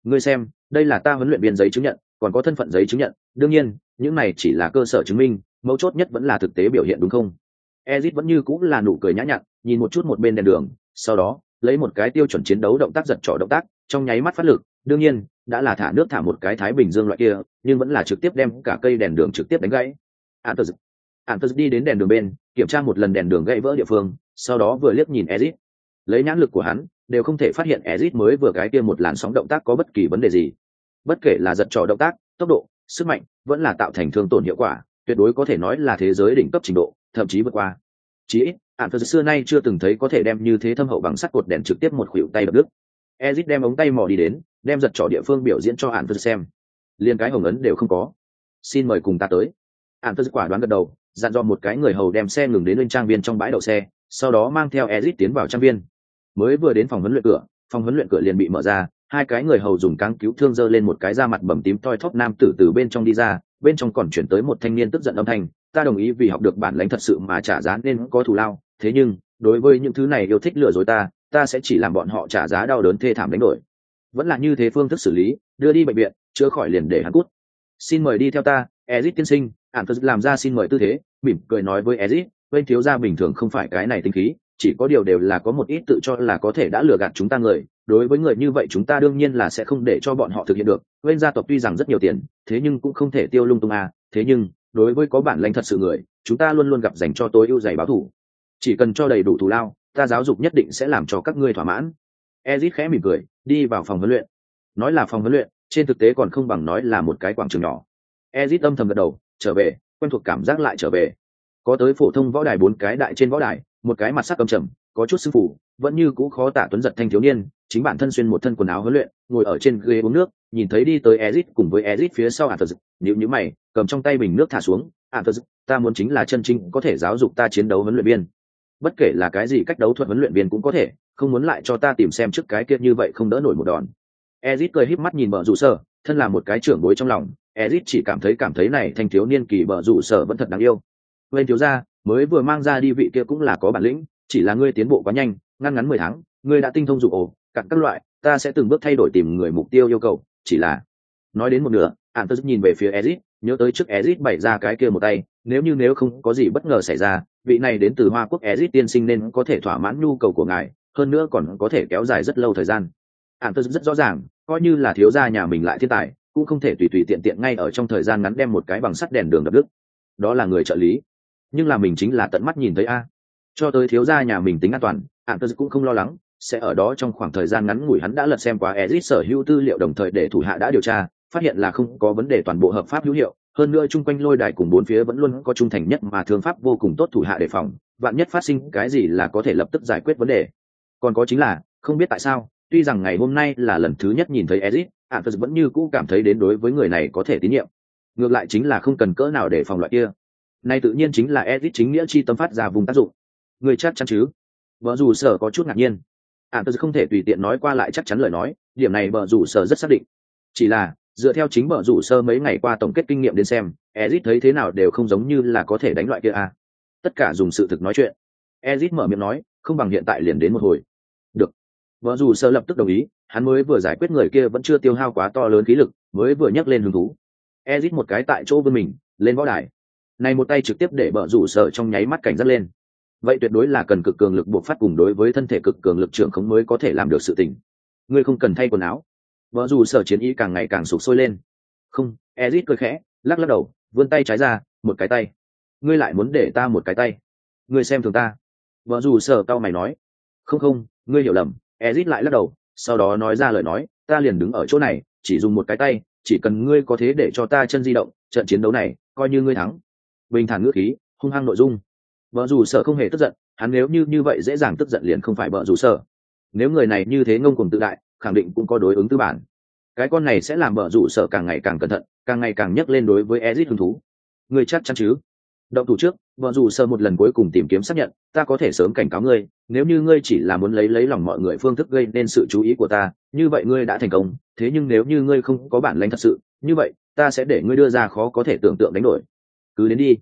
Ngươi xem, đây là ta huấn luyện viên giấy chứng nhận, còn có thân phận giấy chứng nhận. Đương nhiên, những này chỉ là cơ sở chứng minh, mấu chốt nhất vẫn là thực tế biểu hiện đúng không? Ezit vẫn như cũng là nụ cười nhã nhặn, nhìn một chút một bên đèn đường, sau đó, lấy một cái tiêu chuẩn chiến đấu động tác giật trỏ động tác, trong nháy mắt phát lực. Đương nhiên, đã là thả nước thả một cái thái bình dương loại kia, nhưng vẫn là trực tiếp đem cả cây đèn đường trực tiếp đánh gãy. Antus. Antus đi đến đèn đường bên, kiểm tra một lần đèn đường gãy vỡ địa phương, sau đó vừa liếc nhìn ezit. Lấy nhãn lực của hắn, đều không thể phát hiện ezit mới vừa cái kia một làn sóng động tác có bất kỳ vấn đề gì. Bất kể là giật trò động tác, tốc độ, sức mạnh, vẫn là tạo thành thương tổn hiệu quả, tuyệt đối có thể nói là thế giới đỉnh cấp trình độ, thậm chí vượt qua. Chí ít ạn phật xưa nay chưa từng thấy có thể đem như thế thâm hậu bằng sắt cột đèn trực tiếp một khuỷu tay đập đứt. Ezit đem ống tay mò đi đến, đem giật trỏ địa phương biểu diễn cho ạn phật xem. Liên cái hồng ấn đều không có. Xin mời cùng ta tới ạn phật quả đoán gật đầu, dặn dò một cái người hầu đem xe ngừng đến lên trang viên trong bãi đậu xe, sau đó mang theo ezit tiến vào trang viên. Mới vừa đến phòng huấn luyện cửa, phòng huấn luyện cửa liền bị mở ra, hai cái người hầu dùng cáng cứu thương dơ lên một cái da mặt bầm tím toi thóp nam tử từ bên trong đi ra, bên trong còn chuyển tới một thanh niên tức giận âm thanh, ta đồng ý vì học được bản lãnh thật sự mà trả giá nên có thù lao, thế nhưng, đối với những thứ này yêu thích lừa dối ta ta sẽ chỉ làm bọn họ trả giá đau đớn thê thảm đánh đổi. Vẫn là như thế phương thức xử lý, đưa đi bệnh viện, chữa khỏi liền để hắn cút. Xin mời đi theo ta ezit tiên sinh ạn phật làm ra xin mời tư thế, mỉm cười nói với ezit bên thiếu gia bình thường không phải cái này tinh khí, chỉ có điều đều là có một ít tự cho là có thể đã lừa gạt chúng ta người. Đối với người như vậy chúng ta đương nhiên là sẽ không để cho bọn họ thực hiện được. Bên gia tộc tuy rằng rất nhiều tiền, thế nhưng cũng không thể tiêu lung tung à. Thế nhưng, đối với có bản lãnh thật sự người, chúng ta luôn luôn gặp dành cho tối ưu dày báo thủ. Chỉ cần cho đầy đủ thù lao, ta giáo dục nhất định sẽ làm cho các ngươi thỏa mãn. Ezit khẽ mỉm cười, đi vào phòng huấn luyện. Nói là phòng huấn luyện, trên thực tế còn không bằng nói là một cái quảng trường nhỏ. Ezit âm thầm gật đầu trở về quen thuộc cảm giác lại trở về. Có tới phổ thông võ đài bốn cái đại trên võ đài một cái mặt sắc cầm trầm có chút sưng phủ vẫn như cũ khó tả tuấn giật thanh thiếu niên chính bản thân xuyên một thân quần áo huấn luyện ngồi ở trên ghế uống nước nhìn thấy đi tới ezit cùng với ezit phía sau ạn phật nhữ nhữ mày cầm trong tay bình nước thả xuống ạn phật ta muốn chính là chân chính có thể giáo dục ta chiến đấu huấn luyện viên. Bất kể là cái gì cách đấu thuật huấn luyện viên cũng có thể không muốn lại cho ta tìm xem trước cái kia như vậy không đỡ nổi một đòn. Ezit cười híp mắt nhìn bờ rủ sơ, thân là một cái trưởng bối trong lòng ezit chỉ cảm thấy cảm thấy này thanh thiếu niên kỳ bờ rủ sở vẫn thật đáng yêu. Bên thiếu gia, mới vừa mang ra đi vị kia cũng là có bản lĩnh, chỉ là ngươi tiến bộ quá nhanh, ngăn ngắn mười tháng, ngươi đã tinh thông dụ ổ, cặn các loại, ta sẽ từng bước thay đổi tìm người mục tiêu yêu cầu, chỉ là nói đến một nửa ạn tớ nhìn về phía ezit, nhớ tới trước ezit bày ra cái kia một tay, nếu như nếu không có gì bất ngờ xảy ra, vị này đến từ hoa quốc ezit tiên sinh nên có thể thỏa mãn nhu cầu của ngài, hơn nữa còn có thể kéo dài rất lâu thời gian. Ạn tớ rất rõ ràng, coi như là thiếu gia nhà mình lại thiên tài cũng không thể tùy tùy tiện tiện ngay ở trong thời gian ngắn đem một cái bằng sắt đèn đường đập đức đó là người trợ lý. Nhưng là mình chính là tận mắt nhìn thấy a. Cho tới thiếu gia nhà mình tính an toàn ạn tơ cũng không lo lắng sẽ ở đó trong khoảng thời gian ngắn ngủi hắn đã lật xem qua Ezit sở hữu tư liệu đồng thời để thủ hạ đã điều tra, phát hiện là không có vấn đề toàn bộ hợp pháp hữu hiệu, hơn nữa chung quanh lôi đài cùng bốn phía vẫn luôn có trung thành nhất mà thương pháp vô cùng tốt thủ hạ đề phòng, vạn nhất phát sinh cái gì là có thể lập tức giải quyết vấn đề. Còn có chính là, không biết tại sao, tuy rằng ngày hôm nay là lần thứ nhất nhìn thấy Ezit, Athos vẫn như cũ cảm thấy đến đối với người này có thể tín nhiệm. Ngược lại chính là không cần cỡ nào để phòng loại kia. Nay tự nhiên chính là Ezit chính nghĩa chi tâm phát ra vùng tác dụng. Người chắc chắn chứ? Vợ dù sở có chút ngạc nhiên ạn tớ không thể tùy tiện nói qua lại chắc chắn lời nói, điểm này bờ rủ sở rất xác định chỉ là, dựa theo chính bờ rủ sơ mấy ngày qua tổng kết kinh nghiệm đến xem ezit thấy thế nào đều không giống như là có thể đánh loại kia a à. tất cả dùng sự thực nói chuyện ezit mở miệng nói, không bằng hiện tại liền đến một hồi vợ dù sơ lập tức đồng ý, hắn mới vừa giải quyết người kia vẫn chưa tiêu hao quá to lớn khí lực, mới vừa nhắc lên hứng thú. Ezit một cái tại chỗ vươn mình, lên võ đài. Này một tay trực tiếp để vợ rủ sợ trong nháy mắt cảnh giác lên. Vậy tuyệt đối là cần cực cường lực buộc phát cùng đối với thân thể cực cường lực trưởng khống mới có thể làm được sự tình. Ngươi không cần thay quần áo. Vợ dù sở chiến ý càng ngày càng sụp sôi lên. Không, ezit cười khẽ, lắc lắc đầu, vươn tay trái ra, một cái tay. Ngươi lại muốn để ta một cái tay. Ngươi xem thường ta. Vợ dù sở tao mày nói. Không không, ngươi hiểu lầm ezit lại lắc đầu, sau đó nói ra lời nói, ta liền đứng ở chỗ này, chỉ dùng một cái tay, chỉ cần ngươi có thế để cho ta chân di động, trận chiến đấu này, coi như ngươi thắng. Bình thản ngữ khí, hung hăng nội dung. Vợ dù sợ không hề tức giận, hắn nếu như như vậy dễ dàng tức giận liền không phải vợ dù sợ. nếu người này như thế ngông cuồng tự đại, khẳng định cũng có đối ứng tư bản. Cái con này sẽ làm vợ dù sợ càng ngày càng cẩn thận, càng ngày càng nhấc lên đối với ezit hứng thú. Ngươi chắc chắn chứ? Động thủ trước, vợ dù sợ một lần cuối cùng tìm kiếm xác nhận, ta có thể sớm cảnh cáo ngươi, nếu như ngươi chỉ là muốn lấy lấy lòng mọi người phương thức gây nên sự chú ý của ta, như vậy ngươi đã thành công, thế nhưng nếu như ngươi không có bản lãnh thật sự, như vậy, ta sẽ để ngươi đưa ra khó có thể tưởng tượng đánh đổi. Cứ đến đi.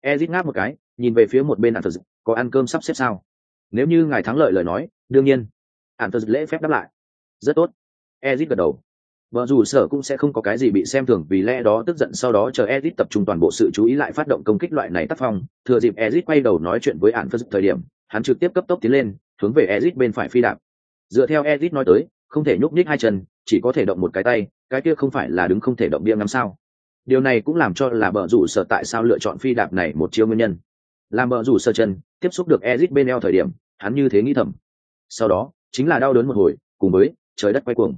Ezit ngáp một cái, nhìn về phía một bên ạn phật có ăn cơm sắp xếp sao? Nếu như ngài thắng lợi lời nói, đương nhiên. Ạn phật lễ phép đáp lại. Rất tốt. Ezit gật đầu vợ dù sở cũng sẽ không có cái gì bị xem thường vì lẽ đó tức giận sau đó chờ ezit tập trung toàn bộ sự chú ý lại phát động công kích loại này tác phong. Thừa dịp ezit quay đầu nói chuyện với ạn phật thời điểm, hắn trực tiếp cấp tốc tiến lên, hướng về ezit bên phải phi đạp. Dựa theo ezit nói tới, không thể nhúc nhích hai chân, chỉ có thể động một cái tay, cái kia không phải là đứng không thể động bia ngắm sao. Điều này cũng làm cho là bờ rủ sở tại sao lựa chọn phi đạp này một chiêu nguyên nhân. Làm bờ rủ sơ chân, tiếp xúc được ezit bên eo thời điểm, hắn như thế nghĩ thầm. Sau đó, chính là đau đớn một hồi, cùng với trời đất quay cuồng.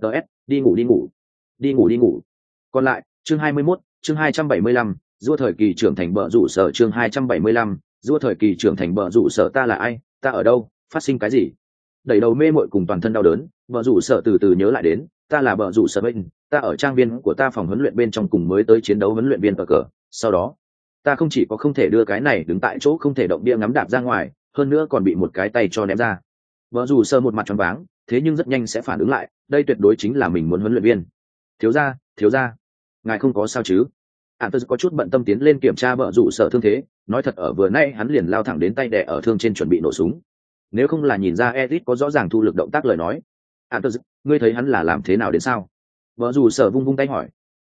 Ts đi ngủ đi ngủ đi ngủ đi ngủ. Còn lại chương 21, chương 275, dua thời kỳ trưởng thành bờ rủ sở chương 275, dua thời kỳ trưởng thành bờ rủ sở ta là ai ta ở đâu phát sinh cái gì? Đẩy đầu mê mội cùng toàn thân đau đớn bờ rủ sở từ từ nhớ lại đến ta là bờ rủ sở bên ta ở trang viên của ta phòng huấn luyện bên trong cùng mới tới chiến đấu huấn luyện viên cờ cờ. Sau đó ta không chỉ có không thể đưa cái này đứng tại chỗ không thể động bia ngắm đạp ra ngoài hơn nữa còn bị một cái tay cho ném ra. Vợ dù sơ một mặt tròn váng thế nhưng rất nhanh sẽ phản ứng lại, đây tuyệt đối chính là mình muốn huấn luyện viên. Thiếu ra thiếu ra ngài không có sao chứ? Ạn tơ có chút bận tâm tiến lên kiểm tra vợ rủ sợ thương thế, nói thật ở vừa nay hắn liền lao thẳng đến tay đẻ ở thương trên chuẩn bị nổ súng. Nếu không là nhìn ra edit có rõ ràng thu lực động tác lời nói. Ạn tơ ngươi thấy hắn là làm thế nào đến sao? Vợ rủ sợ vung vung tay hỏi.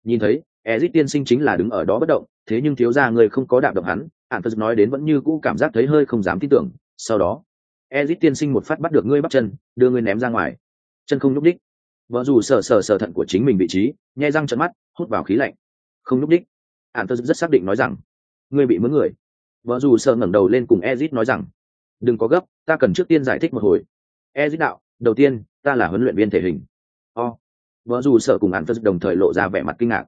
Nhìn thấy edit tiên sinh chính là đứng ở đó bất động, thế nhưng thiếu ra người không có đạp động hắn. Ạn tơ nói đến vẫn như cũ cảm giác thấy hơi không dám tin tưởng. Sau đó ezit tiên sinh một phát bắt được ngươi bắt chân, đưa ngươi ném ra ngoài. Chân không nhúc đích vợ dù sờ sờ sờ thận của chính mình vị trí, nhai răng trận mắt, hút vào khí lạnh. Không nhúc đích ạn phật rất xác định nói rằng, ngươi bị mướn người. Vợ dù sờ ngẩng đầu lên cùng ezit nói rằng, đừng có gấp, ta cần trước tiên giải thích một hồi. Ezit đạo, đầu tiên, ta là huấn luyện viên thể hình. O. Vợ dù sợ cùng ạn phật đồng thời lộ ra vẻ mặt kinh ngạc.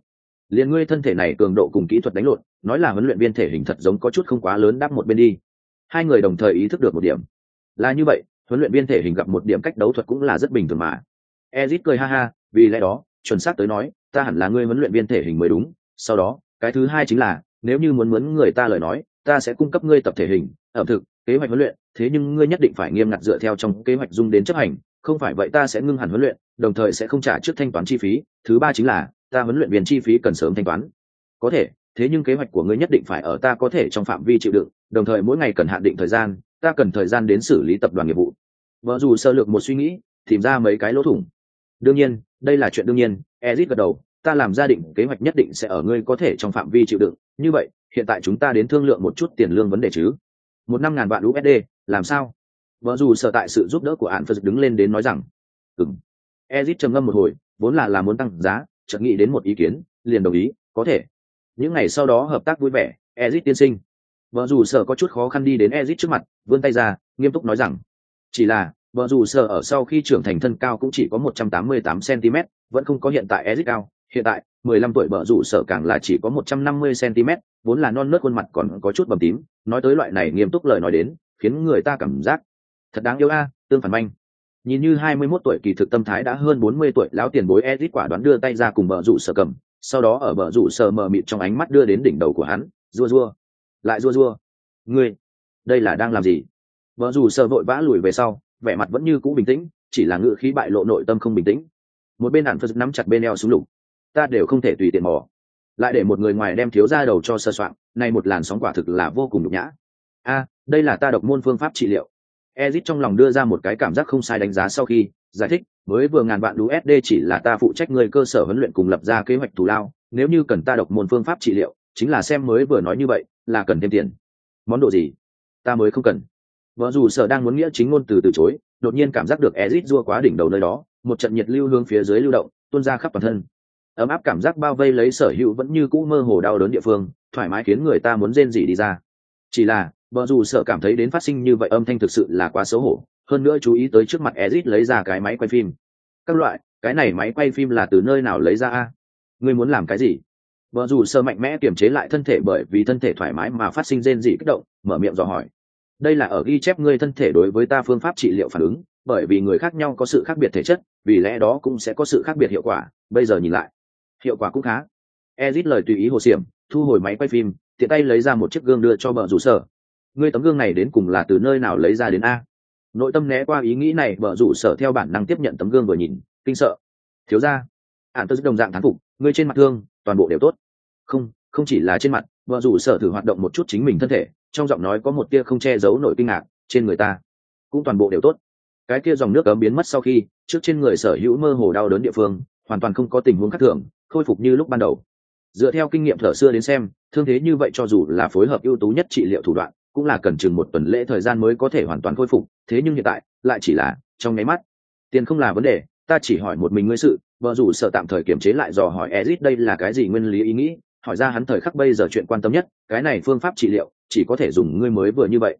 Liền ngươi thân thể này cường độ cùng kỹ thuật đánh lộn, nói là huấn luyện viên thể hình thật giống có chút không quá lớn đáp một bên đi. Hai người đồng thời ý thức được một điểm là như vậy, huấn luyện viên thể hình gặp một điểm cách đấu thuật cũng là rất bình thường mà. Ezit cười ha ha, vì lẽ đó, chuẩn xác tới nói, ta hẳn là ngươi huấn luyện viên thể hình mới đúng. Sau đó, cái thứ hai chính là, nếu như muốn muốn người ta lời nói, ta sẽ cung cấp ngươi tập thể hình, ẩm thực, kế hoạch huấn luyện. Thế nhưng ngươi nhất định phải nghiêm ngặt dựa theo trong kế hoạch dung đến chấp hành. Không phải vậy ta sẽ ngưng hẳn huấn luyện, đồng thời sẽ không trả trước thanh toán chi phí. Thứ ba chính là, ta huấn luyện viên chi phí cần sớm thanh toán. Có thể, thế nhưng kế hoạch của ngươi nhất định phải ở ta có thể trong phạm vi chịu đựng, đồng thời mỗi ngày cần hạn định thời gian ta cần thời gian đến xử lý tập đoàn nghiệp vụ. Vợ dù sơ lược một suy nghĩ, tìm ra mấy cái lỗ thủng. Đương nhiên, đây là chuyện đương nhiên ezit gật đầu, ta làm gia định kế hoạch nhất định sẽ ở ngươi có thể trong phạm vi chịu đựng. Như vậy, hiện tại chúng ta đến thương lượng một chút tiền lương vấn đề chứ. Một năm ngàn vạn usd làm sao? Vợ dù sợ tại sự giúp đỡ của hạn phật đứng lên đến nói rằng ừng ezit trầm ngâm một hồi, vốn là là muốn tăng giá, chợt nghĩ đến một ý kiến, liền đồng ý, có thể. Những ngày sau đó hợp tác vui vẻ ezit tiên sinh vợ dù sợ có chút khó khăn đi đến ezit trước mặt, vươn tay ra, nghiêm túc nói rằng, chỉ là vợ dù sợ ở sau khi trưởng thành thân cao cũng chỉ có một trăm tám mươi tám cm vẫn không có hiện tại ezit cao. Hiện tại, mười lăm tuổi vợ dù sợ càng là chỉ có một trăm năm mươi cm vốn là non nớt khuôn mặt còn có chút bầm tím. Nói tới loại này nghiêm túc lời nói đến, khiến người ta cảm giác thật đáng yêu a, tương phản manh. Nhìn như hai mươi 21 tuổi kỳ thực tâm thái đã hơn bốn mươi tuổi, lão tiền bối Ezic quả đoán đưa tay ra cùng bờ rủ sở cầm, sau đó ở bờ rủ sở mờ mịt trong ánh mắt đưa đến đỉnh đầu của hắn, rua rua lại rua rua. Ngươi đây là đang làm gì? Vợ dù sợ vội vã lùi về sau vẻ mặt vẫn như cũ bình tĩnh chỉ là ngự khí bại lộ nội tâm không bình tĩnh. Một bên đạn phật nắm chặt bên eo xuống lục. Ta đều không thể tùy tiện mò lại để một người ngoài đem thiếu ra đầu cho sơ soạn nay một làn sóng quả thực là vô cùng nhục nhã. A đây là ta độc môn phương pháp trị liệu. Ezit trong lòng đưa ra một cái cảm giác không sai đánh giá sau khi giải thích, mới vừa ngàn vạn USD chỉ là ta phụ trách người cơ sở huấn luyện cùng lập ra kế hoạch thù lao, nếu như cần ta độc môn phương pháp trị liệu, chính là xem mới vừa nói như vậy, là cần thêm tiền. Món đồ gì? Ta mới không cần. Vợ dù sở đang muốn nghĩa chính ngôn từ từ chối, đột nhiên cảm giác được Ezit dua quá đỉnh đầu nơi đó, một trận nhiệt lưu hướng phía dưới lưu động, tuôn ra khắp toàn thân. Ấm áp cảm giác bao vây lấy sở hữu vẫn như cũ mơ hồ đau đớn địa phương, thoải mái khiến người ta muốn rên gì đi ra. Chỉ là, vợ dù sợ cảm thấy đến phát sinh như vậy âm thanh thực sự là quá xấu hổ hơn nữa chú ý tới trước mặt ezit lấy ra cái máy quay phim các loại cái này máy quay phim là từ nơi nào lấy ra a ngươi muốn làm cái gì vợ dù sơ mạnh mẽ kiềm chế lại thân thể bởi vì thân thể thoải mái mà phát sinh rên dị kích động, mở miệng dò hỏi. Đây là ở ghi chép ngươi thân thể đối với ta phương pháp trị liệu phản ứng, bởi vì người khác nhau có sự khác biệt thể chất, vì lẽ đó cũng sẽ có sự khác biệt hiệu quả, bây giờ nhìn lại. Hiệu quả cũng khá. Ezit lời tùy ý hồ xiểm thu hồi máy quay phim, tiện tay lấy ra một chiếc gương đưa cho vợ rủ sở ngươi tấm gương này đến cùng là từ nơi nào lấy ra đến a? Nội tâm né qua ý nghĩ này vợ rủ sở theo bản năng tiếp nhận tấm gương vừa nhìn, kinh sợ. Thiếu ra ạn tớ đồng dạng thán phục, ngươi trên mặt thương toàn bộ đều tốt. Không không chỉ là trên mặt, vợ dù sở thử hoạt động một chút chính mình thân thể, trong giọng nói có một tia không che giấu nổi kinh ngạc, trên người ta cũng toàn bộ đều tốt. Cái kia dòng nước cấm biến mất sau khi, trước trên người sở hữu mơ hồ đau đớn địa phương, hoàn toàn không có tình huống khác thường, khôi phục như lúc ban đầu. Dựa theo kinh nghiệm thở xưa đến xem, thương thế như vậy cho dù là phối hợp ưu tú nhất trị liệu thủ đoạn, cũng là cần chừng một tuần lễ thời gian mới có thể hoàn toàn khôi phục, thế nhưng hiện tại, lại chỉ là trong nháy mắt. Tiền không là vấn đề, ta chỉ hỏi một mình ngươi sự vợ rủ sợ tạm thời kiểm chế lại dò hỏi ezit đây là cái gì nguyên lý ý nghĩ, hỏi ra hắn thời khắc bây giờ chuyện quan tâm nhất, cái này phương pháp trị liệu, chỉ có thể dùng ngươi mới vừa như vậy.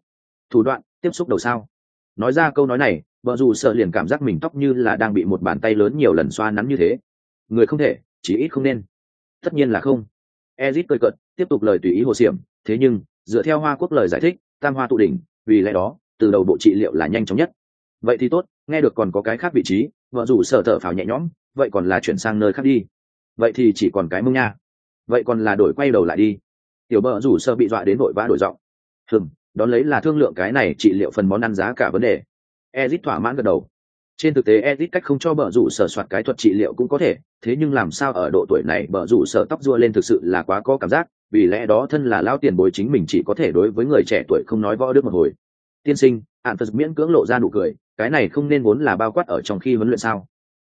Thủ đoạn, tiếp xúc đầu sao? Nói ra câu nói này, vợ dù sợ liền cảm giác mình tóc như là đang bị một bàn tay lớn nhiều lần xoa nắn như thế. Người không thể chỉ ít không nên. Tất nhiên là không. Ezit cười cợt, tiếp tục lời tùy ý hồ xiểm, thế nhưng, dựa theo hoa quốc lời giải thích, tam hoa tụ đỉnh, vì lẽ đó, từ đầu bộ trị liệu là nhanh chóng nhất. Vậy thì tốt, nghe được còn có cái khác vị trí, vợ dù sợ thở phào nhẹ nhõm vậy còn là chuyển sang nơi khác đi. Vậy thì chỉ còn cái mông nha. Vậy còn là đổi quay đầu lại đi. Tiểu bờ rủ sơ bị dọa đến vội vã đổi giọng. Hừm, đón lấy là thương lượng cái này trị liệu phần món ăn giá cả vấn đề. Ezit thỏa mãn gật đầu. Trên thực tế ezit cách không cho bờ rủ sở soạt cái thuật trị liệu cũng có thể, thế nhưng làm sao ở độ tuổi này bờ rủ sở tóc rua lên thực sự là quá có cảm giác, vì lẽ đó thân là lao tiền bối chính mình chỉ có thể đối với người trẻ tuổi không nói võ đức một hồi. Tiên sinh ạn phật miễn cưỡng lộ ra nụ cười, cái này không nên vốn là bao quát ở trong khi huấn luyện sao?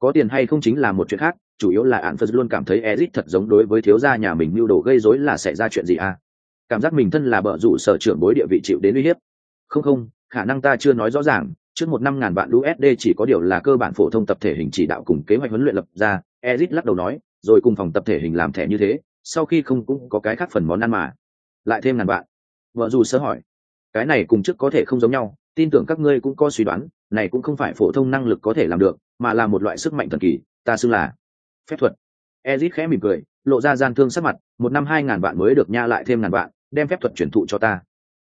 Có tiền hay không chính là một chuyện khác chủ yếu là ạn phật luôn cảm thấy ezit thật giống đối với thiếu gia nhà mình mưu đồ gây rối là xảy ra chuyện gì à cảm giác mình thân là bợ rủ sở trưởng bối địa vị chịu đến uy hiếp không không khả năng ta chưa nói rõ ràng trước một năm ngàn vạn USD chỉ có điều là cơ bản phổ thông tập thể hình chỉ đạo cùng kế hoạch huấn luyện lập ra, ezit lắc đầu nói, rồi cùng phòng tập thể hình làm thẻ như thế, sau khi không cũng có cái khác phần món ăn mà. Lại thêm ngàn vạn. Vợ dù sơ hỏi, cái này cùng trước có thể không giống nhau, tin tưởng các ngươi cũng có suy đoán, này cũng không phải phổ thông năng lực có thể làm được, mà là một loại sức mạnh thần kỳ, ta xưng là phép thuật. ezit khẽ mỉm cười, lộ ra gian thương sắc mặt, một năm hai ngàn vạn mới được nha lại thêm ngàn vạn, đem phép thuật chuyển thụ cho ta.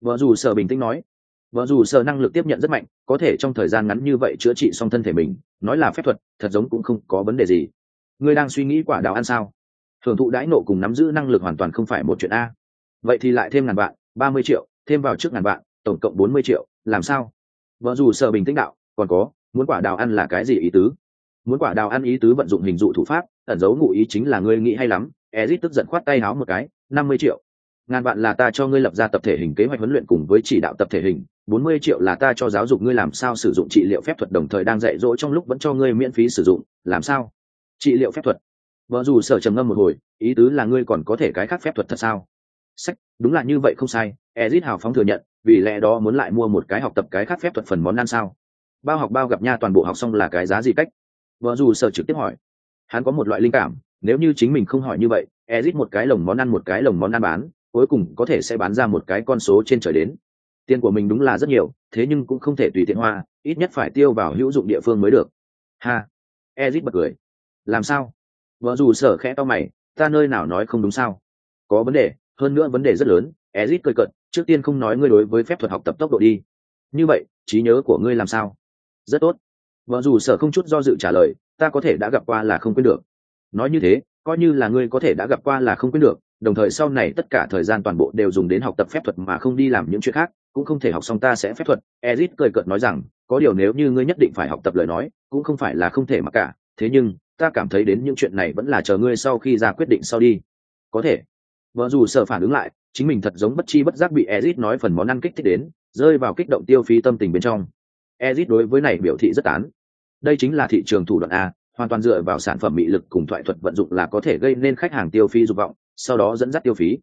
Vợ dù sở bình tĩnh nói, vợ dù sở năng lực tiếp nhận rất mạnh có thể trong thời gian ngắn như vậy chữa trị xong thân thể mình nói là phép thuật thật giống cũng không có vấn đề gì ngươi đang suy nghĩ quả đào ăn sao Thưởng thụ đãi nộ cùng nắm giữ năng lực hoàn toàn không phải một chuyện a vậy thì lại thêm ngàn vạn ba mươi triệu thêm vào trước ngàn vạn tổng cộng bốn mươi triệu làm sao vợ dù sở bình tĩnh đạo còn có muốn quả đào ăn là cái gì ý tứ? Muốn quả đào ăn ý tứ vận dụng hình dụ thủ pháp, ẩn dấu ngụ ý chính là ngươi nghĩ hay lắm, ezit tức giận khoát tay háo một cái, năm mươi triệu. Ngàn vạn là ta cho ngươi lập ra tập thể hình kế hoạch huấn luyện cùng với chỉ đạo tập thể hình, bốn mươi triệu là ta cho giáo dục ngươi làm sao sử dụng trị liệu phép thuật đồng thời đang dạy dỗ trong lúc vẫn cho ngươi miễn phí sử dụng, làm sao? Trị liệu phép thuật. Vợ dù sở trầm ngâm một hồi, ý tứ là ngươi còn có thể cái khác phép thuật thật sao? Sách, đúng là như vậy không sai. Ezit hào phóng thừa nhận, vì lẽ đó muốn lại mua một cái học tập cái khác phép thuật phần món ăn sao? Bao học bao gặp nha toàn bộ học xong là cái giá gì cách? Vợ dù sở trực tiếp hỏi. Hắn có một loại linh cảm, nếu như chính mình không hỏi như vậy ezit một cái lồng món ăn một cái lồng món ăn bán, cuối cùng có thể sẽ bán ra một cái con số trên trời đến. Tiền của mình đúng là rất nhiều, thế nhưng cũng không thể tùy tiện hoa, ít nhất phải tiêu vào hữu dụng địa phương mới được. Ha! Ezit bật cười. Làm sao? Vợ dù sở khẽ to mày, ta nơi nào nói không đúng sao? Có vấn đề, hơn nữa vấn đề rất lớn ezit cười cận trước tiên không nói ngươi đối với phép thuật học tập tốc độ đi. Như vậy, trí nhớ của ngươi làm sao? Rất tốt. Vợ dù sở không chút do dự trả lời, ta có thể đã gặp qua là không quên được. Nói như thế, coi như là ngươi có thể đã gặp qua là không quên được, đồng thời sau này tất cả thời gian toàn bộ đều dùng đến học tập phép thuật mà không đi làm những chuyện khác, cũng không thể học xong ta sẽ phép thuật. Ezit cười cợt nói rằng, có điều nếu như ngươi nhất định phải học tập lời nói, cũng không phải là không thể mà cả. Thế nhưng, ta cảm thấy đến những chuyện này vẫn là chờ ngươi sau khi ra quyết định sau đi. Có thể. Vợ dù sợ phản ứng lại, chính mình thật giống bất chi bất giác bị ezit nói phần món ăn kích thích đến, rơi vào kích động tiêu phí tâm tình bên trong ezit đối với này biểu thị rất tán. Đây chính là thị trường thủ đoạn a, hoàn toàn dựa vào sản phẩm bị lực cùng thoại thuật vận dụng là có thể gây nên khách hàng tiêu phí dục vọng, sau đó dẫn dắt tiêu phí.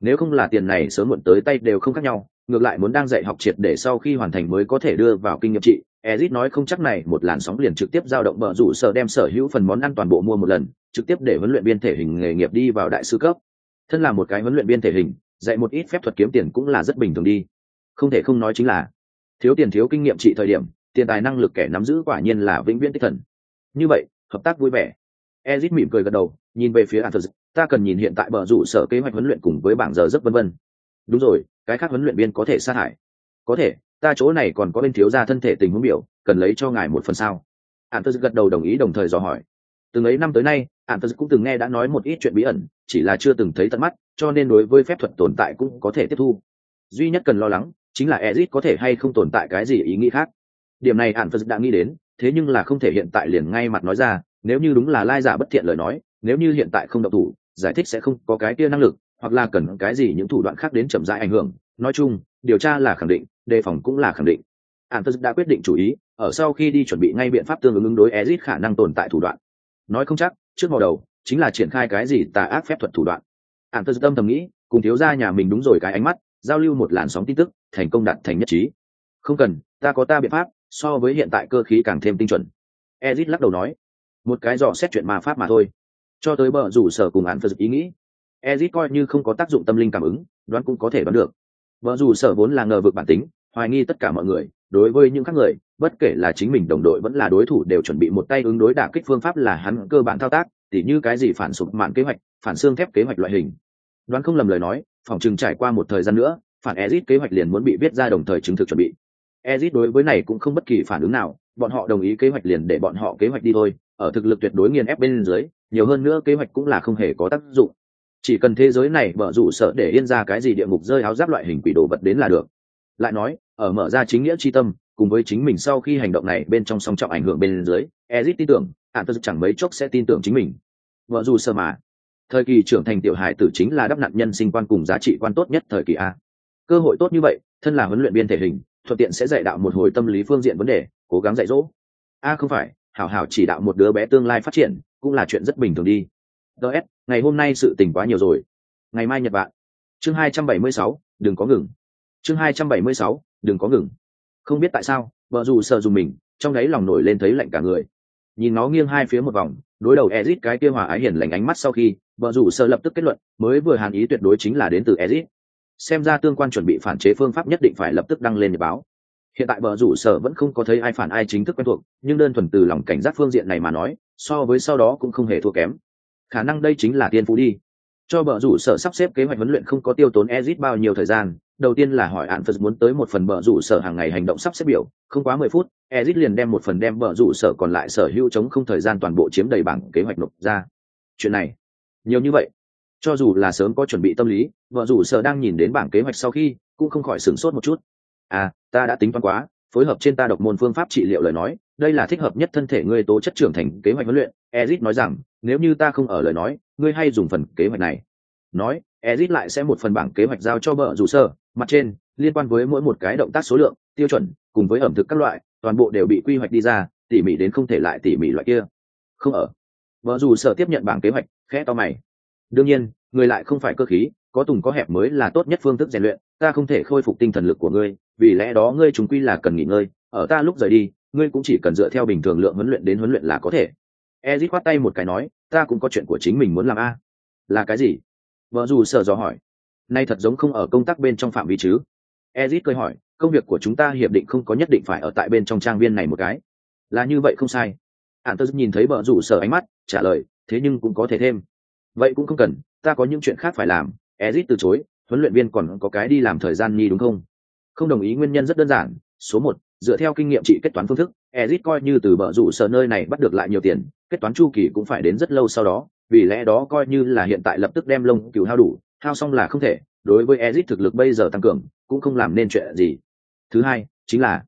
Nếu không là tiền này sớm muộn tới tay đều không khác nhau, ngược lại muốn đang dạy học triệt để sau khi hoàn thành mới có thể đưa vào kinh nghiệm trị. Ezit nói không chắc này một làn sóng liền trực tiếp giao động bờ rủ sở đem sở hữu phần món ăn toàn bộ mua một lần, trực tiếp để huấn luyện viên thể hình nghề nghiệp đi vào đại sư cấp. Thân là một cái huấn luyện viên thể hình, dạy một ít phép thuật kiếm tiền cũng là rất bình thường đi. Không thể không nói chính là thiếu tiền thiếu kinh nghiệm trị thời điểm tiền tài năng lực kẻ nắm giữ quả nhiên là vĩnh viễn tích thần. Như vậy hợp tác vui vẻ. Ezit mỉm cười gật đầu nhìn về phía Anthony, ta cần nhìn hiện tại bờ rủ sở kế hoạch huấn luyện cùng với bảng giờ rất vân vân. Đúng rồi cái khác huấn luyện viên có thể sát hại. Có thể ta chỗ này còn có bên thiếu gia thân thể tình huống biểu cần lấy cho ngài một phần sao? Anthony gật đầu đồng ý đồng thời dò hỏi. Từng ấy năm tới nay Anthony cũng từng nghe đã nói một ít chuyện bí ẩn chỉ là chưa từng thấy tận mắt cho nên đối với phép thuật tồn tại cũng có thể tiếp thu. Duy nhất cần lo lắng chính là Ezic có thể hay không tồn tại cái gì ý nghĩ khác. Điểm này Hàn phật đã nghĩ đến, thế nhưng là không thể hiện tại liền ngay mặt nói ra, nếu như đúng là lai giả bất thiện lời nói, nếu như hiện tại không động thủ, giải thích sẽ không có cái kia năng lực, hoặc là cần cái gì những thủ đoạn khác đến chậm rãi ảnh hưởng. Nói chung, điều tra là khẳng định, đề phòng cũng là khẳng định. Hàn phật đã quyết định chủ ý, ở sau khi đi chuẩn bị ngay biện pháp tương ứng ứng đối Ezic khả năng tồn tại thủ đoạn. Nói không chắc, trước màu đầu, chính là triển khai cái gì tà ác phép thuật thủ đoạn. Hàn phật tâm thầm nghĩ, cùng thiếu gia nhà mình đúng rồi cái ánh mắt giao lưu một làn sóng tin tức, thành công đạt thành nhất trí. Không cần, ta có ta biện pháp, so với hiện tại cơ khí càng thêm tinh chuẩn. Ezit lắc đầu nói, một cái dò xét chuyện ma pháp mà thôi. Cho tới bờ rủ sở cùng án phật ý nghĩ. Ezit coi như không có tác dụng tâm linh cảm ứng, đoán cũng có thể đoán được. Vợ dù sở vốn là ngờ vực bản tính, hoài nghi tất cả mọi người, đối với những khác người, bất kể là chính mình đồng đội vẫn là đối thủ đều chuẩn bị một tay ứng đối đả kích phương pháp là hắn cơ bản thao tác, tỉ như cái gì phản sụp mạn kế hoạch, phản xương thép kế hoạch loại hình. Đoán không lầm lời nói phòng chừng trải qua một thời gian nữa, phản ezit kế hoạch liền muốn bị viết ra đồng thời chứng thực chuẩn bị. Ezit đối với này cũng không bất kỳ phản ứng nào, bọn họ đồng ý kế hoạch liền để bọn họ kế hoạch đi thôi, ở thực lực tuyệt đối nghiền ép bên dưới, nhiều hơn nữa kế hoạch cũng là không hề có tác dụng. Chỉ cần thế giới này mở rủ sợ để yên ra cái gì địa ngục rơi áo giáp loại hình quỷ đồ vật đến là được. Lại nói, ở mở ra chính nghĩa chi tâm, cùng với chính mình sau khi hành động này bên trong song trọng ảnh hưởng bên dưới, ezit tin tưởng ạn tật chẳng mấy chốc sẽ tin tưởng chính mình. Vợ dù sợ mà thời kỳ trưởng thành tiểu hài tử chính là đắp nạn nhân sinh quan cùng giá trị quan tốt nhất thời kỳ a. Cơ hội tốt như vậy, thân là huấn luyện viên thể hình, thuận tiện sẽ dạy đạo một hồi tâm lý phương diện vấn đề, cố gắng dạy dỗ. A không phải, hảo hảo chỉ đạo một đứa bé tương lai phát triển, cũng là chuyện rất bình thường đi. Ts ngày hôm nay sự tình quá nhiều rồi. Ngày mai nhật bạn chương hai trăm bảy mươi sáu, đừng có ngừng. Chương hai trăm bảy mươi sáu, đừng có ngừng. Không biết tại sao, vợ dù sợ dùng mình, trong đấy lòng nổi lên thấy lạnh cả người. Nhìn nó nghiêng hai phía một vòng, đối đầu ezit cái kia hòa ái hiền lành ánh mắt sau khi vợ rủ sơ lập tức kết luận, mới vừa hàn ý tuyệt đối chính là đến từ ezit xem ra tương quan chuẩn bị phản chế phương pháp nhất định phải lập tức đăng lên nhật báo. Hiện tại vợ rủ sở vẫn không có thấy ai phản ai chính thức quen thuộc, nhưng đơn thuần từ lòng cảnh giác phương diện này mà nói, so với sau đó cũng không hề thua kém. Khả năng đây chính là tiên phú đi. Cho vợ rủ sở sắp xếp kế hoạch huấn luyện không có tiêu tốn ezit bao nhiêu thời gian, đầu tiên là hỏi hạn phật muốn tới một phần bờ rủ sở hàng ngày hành động sắp xếp biểu, không quá mười phút ezit liền đem một phần đem bờ rủ sở còn lại sở hữu chống không thời gian toàn bộ chiếm đầy bảng kế hoạch nộp ra. Chuyện này nhiều như vậy, cho dù là sớm có chuẩn bị tâm lý, vợ rủ sở đang nhìn đến bảng kế hoạch sau khi, cũng không khỏi sửng sốt một chút. À ta đã tính toán quá, phối hợp trên ta độc môn phương pháp trị liệu lời nói, đây là thích hợp nhất thân thể ngươi tố chất trưởng thành kế hoạch huấn luyện. Ezit nói rằng, nếu như ta không ở lời nói, ngươi hay dùng phần kế hoạch này. Nói, ezit lại sẽ một phần bảng kế hoạch giao cho vợ rủ sở mặt trên, liên quan với mỗi một cái động tác số lượng, tiêu chuẩn, cùng với ẩm thực các loại, toàn bộ đều bị quy hoạch đi ra, tỉ mỉ đến không thể lại tỉ mỉ loại kia. Không ở. Vợ dù sở tiếp nhận bảng kế hoạch khẽ to mày. Đương nhiên, người lại không phải cơ khí, có tùng có hẹp mới là tốt nhất phương thức rèn luyện, ta không thể khôi phục tinh thần lực của ngươi, vì lẽ đó ngươi chúng quy là cần nghỉ ngơi, ở ta lúc rời đi, ngươi cũng chỉ cần dựa theo bình thường lượng huấn luyện đến huấn luyện là có thể. Ezit khoát tay một cái nói, ta cũng có chuyện của chính mình muốn làm a. Là cái gì? Vợ dù sở dò hỏi. Nay thật giống không ở công tác bên trong phạm vi chứ? Ezit cười hỏi, công việc của chúng ta hiệp định không có nhất định phải ở tại bên trong trang viên này một cái. Là như vậy không sai. Ạn tớ nhìn thấy vợ rủ sở ánh mắt, trả lời thế nhưng cũng có thể thêm. Vậy cũng không cần, ta có những chuyện khác phải làm ezit từ chối, huấn luyện viên còn có cái đi làm thời gian nhi đúng không? Không đồng ý nguyên nhân rất đơn giản, số một, dựa theo kinh nghiệm trị kết toán phương thức ezit coi như từ bờ rủ sở nơi này bắt được lại nhiều tiền, kết toán chu kỳ cũng phải đến rất lâu sau đó, vì lẽ đó coi như là hiện tại lập tức đem lông cừu hao đủ, hao xong là không thể, đối với ezit thực lực bây giờ tăng cường, cũng không làm nên chuyện gì. Thứ hai, chính là,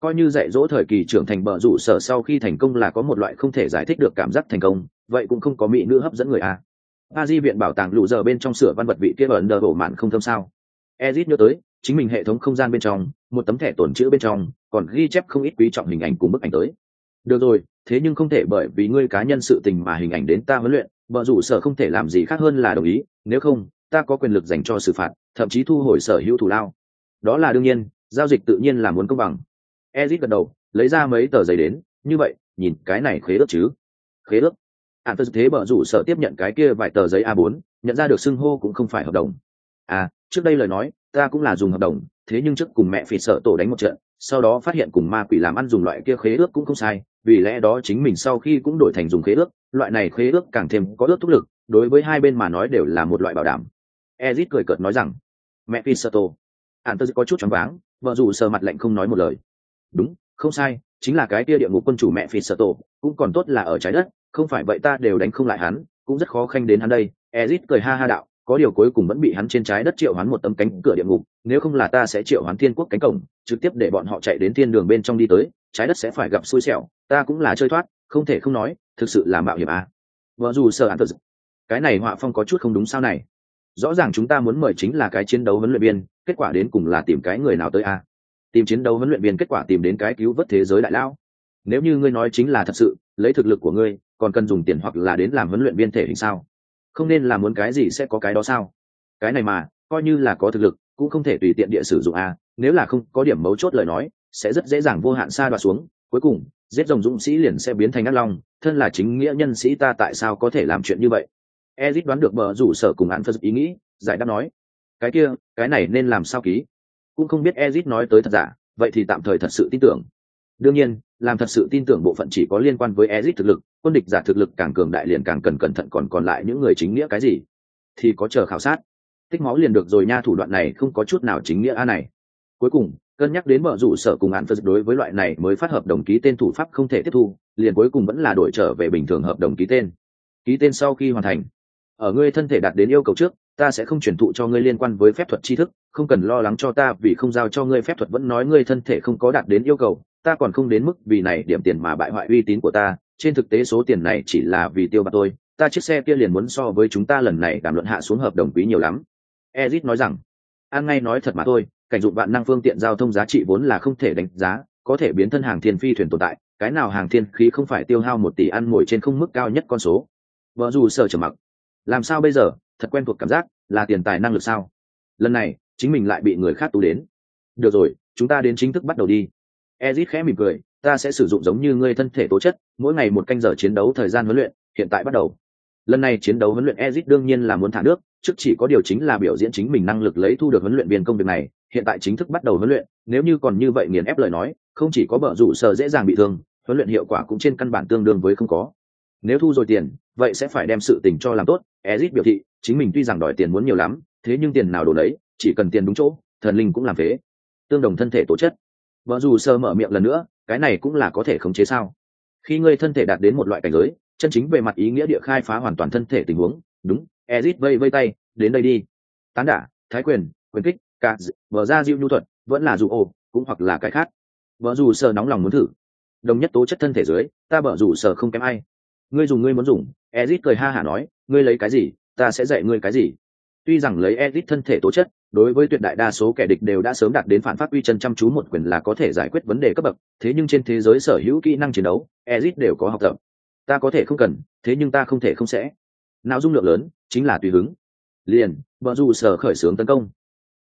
coi như dạy dỗ thời kỳ trưởng thành bờ rủ sở sau khi thành công là có một loại không thể giải thích được cảm giác thành công vậy cũng không có mỹ nữ hấp dẫn người à? a di viện bảo tàng lụ giờ bên trong sửa văn vật vị kia ẩn đờ bổ mạn không thâm sao. Ezit nhớ tới, chính mình hệ thống không gian bên trong, một tấm thẻ tổn chữ bên trong, còn ghi chép không ít quý trọng hình ảnh cùng bức ảnh tới. Được rồi, thế nhưng không thể bởi vì ngươi cá nhân sự tình mà hình ảnh đến ta huấn luyện, vợ rủ sở không thể làm gì khác hơn là đồng ý, nếu không, ta có quyền lực dành cho xử phạt, thậm chí thu hồi sở hữu thủ lao. Đó là đương nhiên, giao dịch tự nhiên là muốn công bằng. Ezit gật đầu, lấy ra mấy tờ giấy đến, như vậy, nhìn cái này khế ước chứ. Khế ước? Hạn phật thế bở rủ sở tiếp nhận cái kia vài tờ giấy a 4 nhận ra được xưng hô cũng không phải hợp đồng. À trước đây lời nói, ta cũng là dùng hợp đồng, thế nhưng trước cùng mẹ phỉ sợ tổ đánh một trận, sau đó phát hiện cùng ma quỷ làm ăn dùng loại kia khế ước cũng không sai, vì lẽ đó chính mình sau khi cũng đổi thành dùng khế ước, loại này khế ước càng thêm có ước thúc lực, đối với hai bên mà nói đều là một loại bảo đảm. Ezit cười cợt nói rằng, mẹ phi sơ tô ạn tớ có chút choáng váng vợ dù sờ mặt lạnh không nói một lời. Đúng, không sai, chính là cái kia địa ngục quân chủ mẹ phi sơ tô cũng còn tốt là ở trái đất không phải vậy ta đều đánh không lại hắn, cũng rất khó khanh đến hắn đây ezit cười ha ha đạo, có điều cuối cùng vẫn bị hắn trên trái đất triệu hắn một tấm cánh cửa địa ngục, nếu không là ta sẽ triệu hắn thiên quốc cánh cổng, trực tiếp để bọn họ chạy đến thiên đường bên trong đi tới, trái đất sẽ phải gặp xui xẻo, ta cũng là chơi thoát, không thể không nói, thực sự là mạo hiểm à. vợ dù sợ hắn thật cái này họa phong có chút không đúng sao này rõ ràng chúng ta muốn mời chính là cái chiến đấu huấn luyện viên, kết quả đến cùng là tìm cái người nào tới à? tìm chiến đấu huấn luyện viên kết quả tìm đến cái cứu vớt thế giới đại lao nếu như ngươi nói chính là thật sự, lấy thực lực của ngươi, còn cần dùng tiền hoặc là đến làm huấn luyện viên thể hình sao? Không nên là muốn cái gì sẽ có cái đó sao? Cái này mà, coi như là có thực lực, cũng không thể tùy tiện địa sử dụng a nếu là không có điểm mấu chốt lời nói, sẽ rất dễ dàng vô hạn xa đoạt xuống, cuối cùng, giết rồng dũng sĩ liền sẽ biến thành ác long, thân là chính nghĩa nhân sĩ ta tại sao có thể làm chuyện như vậy? Ezit đoán được bờ rủ sở cùng án phân ý nghĩ, giải đáp nói, cái kia, cái này nên làm sao ký? Cũng không biết ezit nói tới thật giả, vậy thì tạm thời thật sự tin tưởng đương nhiên, làm thật sự tin tưởng bộ phận chỉ có liên quan với ezit thực lực, quân địch giả thực lực càng cường đại liền càng cần cẩn thận còn còn lại những người chính nghĩa cái gì, thì có chờ khảo sát. Tích máu liền được rồi nha, thủ đoạn này không có chút nào chính nghĩa a này. Cuối cùng, cân nhắc đến mở rủ sở cùng án phật đối với loại này mới phát hợp đồng ký tên thủ pháp không thể tiếp thu, liền cuối cùng vẫn là đổi trở về bình thường hợp đồng ký tên. Ký tên sau khi hoàn thành, ở ngươi thân thể đạt đến yêu cầu trước ta sẽ không chuyển thụ cho ngươi liên quan với phép thuật tri thức, không cần lo lắng cho ta vì không giao cho ngươi phép thuật vẫn nói ngươi thân thể không có đạt đến yêu cầu, ta còn không đến mức vì này điểm tiền mà bại hoại uy tín của ta, trên thực tế số tiền này chỉ là vì tiêu bạc tôi ta chiếc xe kia liền muốn so với chúng ta lần này đàm luận hạ xuống hợp đồng quý nhiều lắm. Ezit nói rằng. An ngay nói thật mà thôi, cảnh dụng vạn năng phương tiện giao thông giá trị vốn là không thể đánh giá, có thể biến thân hàng thiên phi thuyền tồn tại, cái nào hàng thiên khí không phải tiêu hao một tỷ ăn ngồi trên không mức cao nhất con số. Vợ dù sợ trầm mặc. Làm sao bây giờ? Thật quen thuộc cảm giác, là tiền tài năng lực sao? Lần này, chính mình lại bị người khác tú đến. Được rồi, chúng ta đến chính thức bắt đầu đi. Ezit khẽ mỉm cười, ta sẽ sử dụng giống như ngươi thân thể tố chất, mỗi ngày một canh giờ chiến đấu thời gian huấn luyện, hiện tại bắt đầu. Lần này chiến đấu huấn luyện ezit đương nhiên là muốn thả nước, trước chỉ có điều chính là biểu diễn chính mình năng lực lấy thu được huấn luyện viên công việc này, hiện tại chính thức bắt đầu huấn luyện, nếu như còn như vậy nghiền ép lời nói, không chỉ có bờ rủ sờ dễ dàng bị thương, huấn luyện hiệu quả cũng trên căn bản tương đương với không có. Nếu thu rồi tiền, vậy sẽ phải đem sự tình cho làm tốt, ezit biểu thị chính mình tuy rằng đòi tiền muốn nhiều lắm, thế nhưng tiền nào đổ đấy chỉ cần tiền đúng chỗ, thần linh cũng làm thế tương đồng thân thể tố chất. Vợ dù sơ mở miệng lần nữa, cái này cũng là có thể khống chế sao? Khi ngươi thân thể đạt đến một loại cảnh giới, chân chính về mặt ý nghĩa địa khai phá hoàn toàn thân thể tình huống, đúng, ezit vây vây tay, đến đây đi. Tán đả, thái quyền quyền kích, cả vợ ra diệu nhu thuật, vẫn là dù ồ, cũng hoặc là cái khác. Vợ dù sơ nóng lòng muốn thử. Đồng nhất tố chất thân thể dưới, ta vợ dù sơ không kém ai. Ngươi dùng, ngươi muốn dùng, ezit cười ha hả nói, ngươi lấy cái gì? Ta sẽ dạy ngươi cái gì? Tuy rằng lấy edit thân thể tố chất, đối với tuyệt đại đa số kẻ địch đều đã sớm đạt đến phản phát uy chân chăm chú một quyền là có thể giải quyết vấn đề cấp bậc, thế nhưng trên thế giới sở hữu kỹ năng chiến đấu edit đều có học tập. Ta có thể không cần, thế nhưng ta không thể không sẽ. Nào dung lượng lớn, chính là tùy hứng. Liền vợ dù sở khởi xướng tấn công.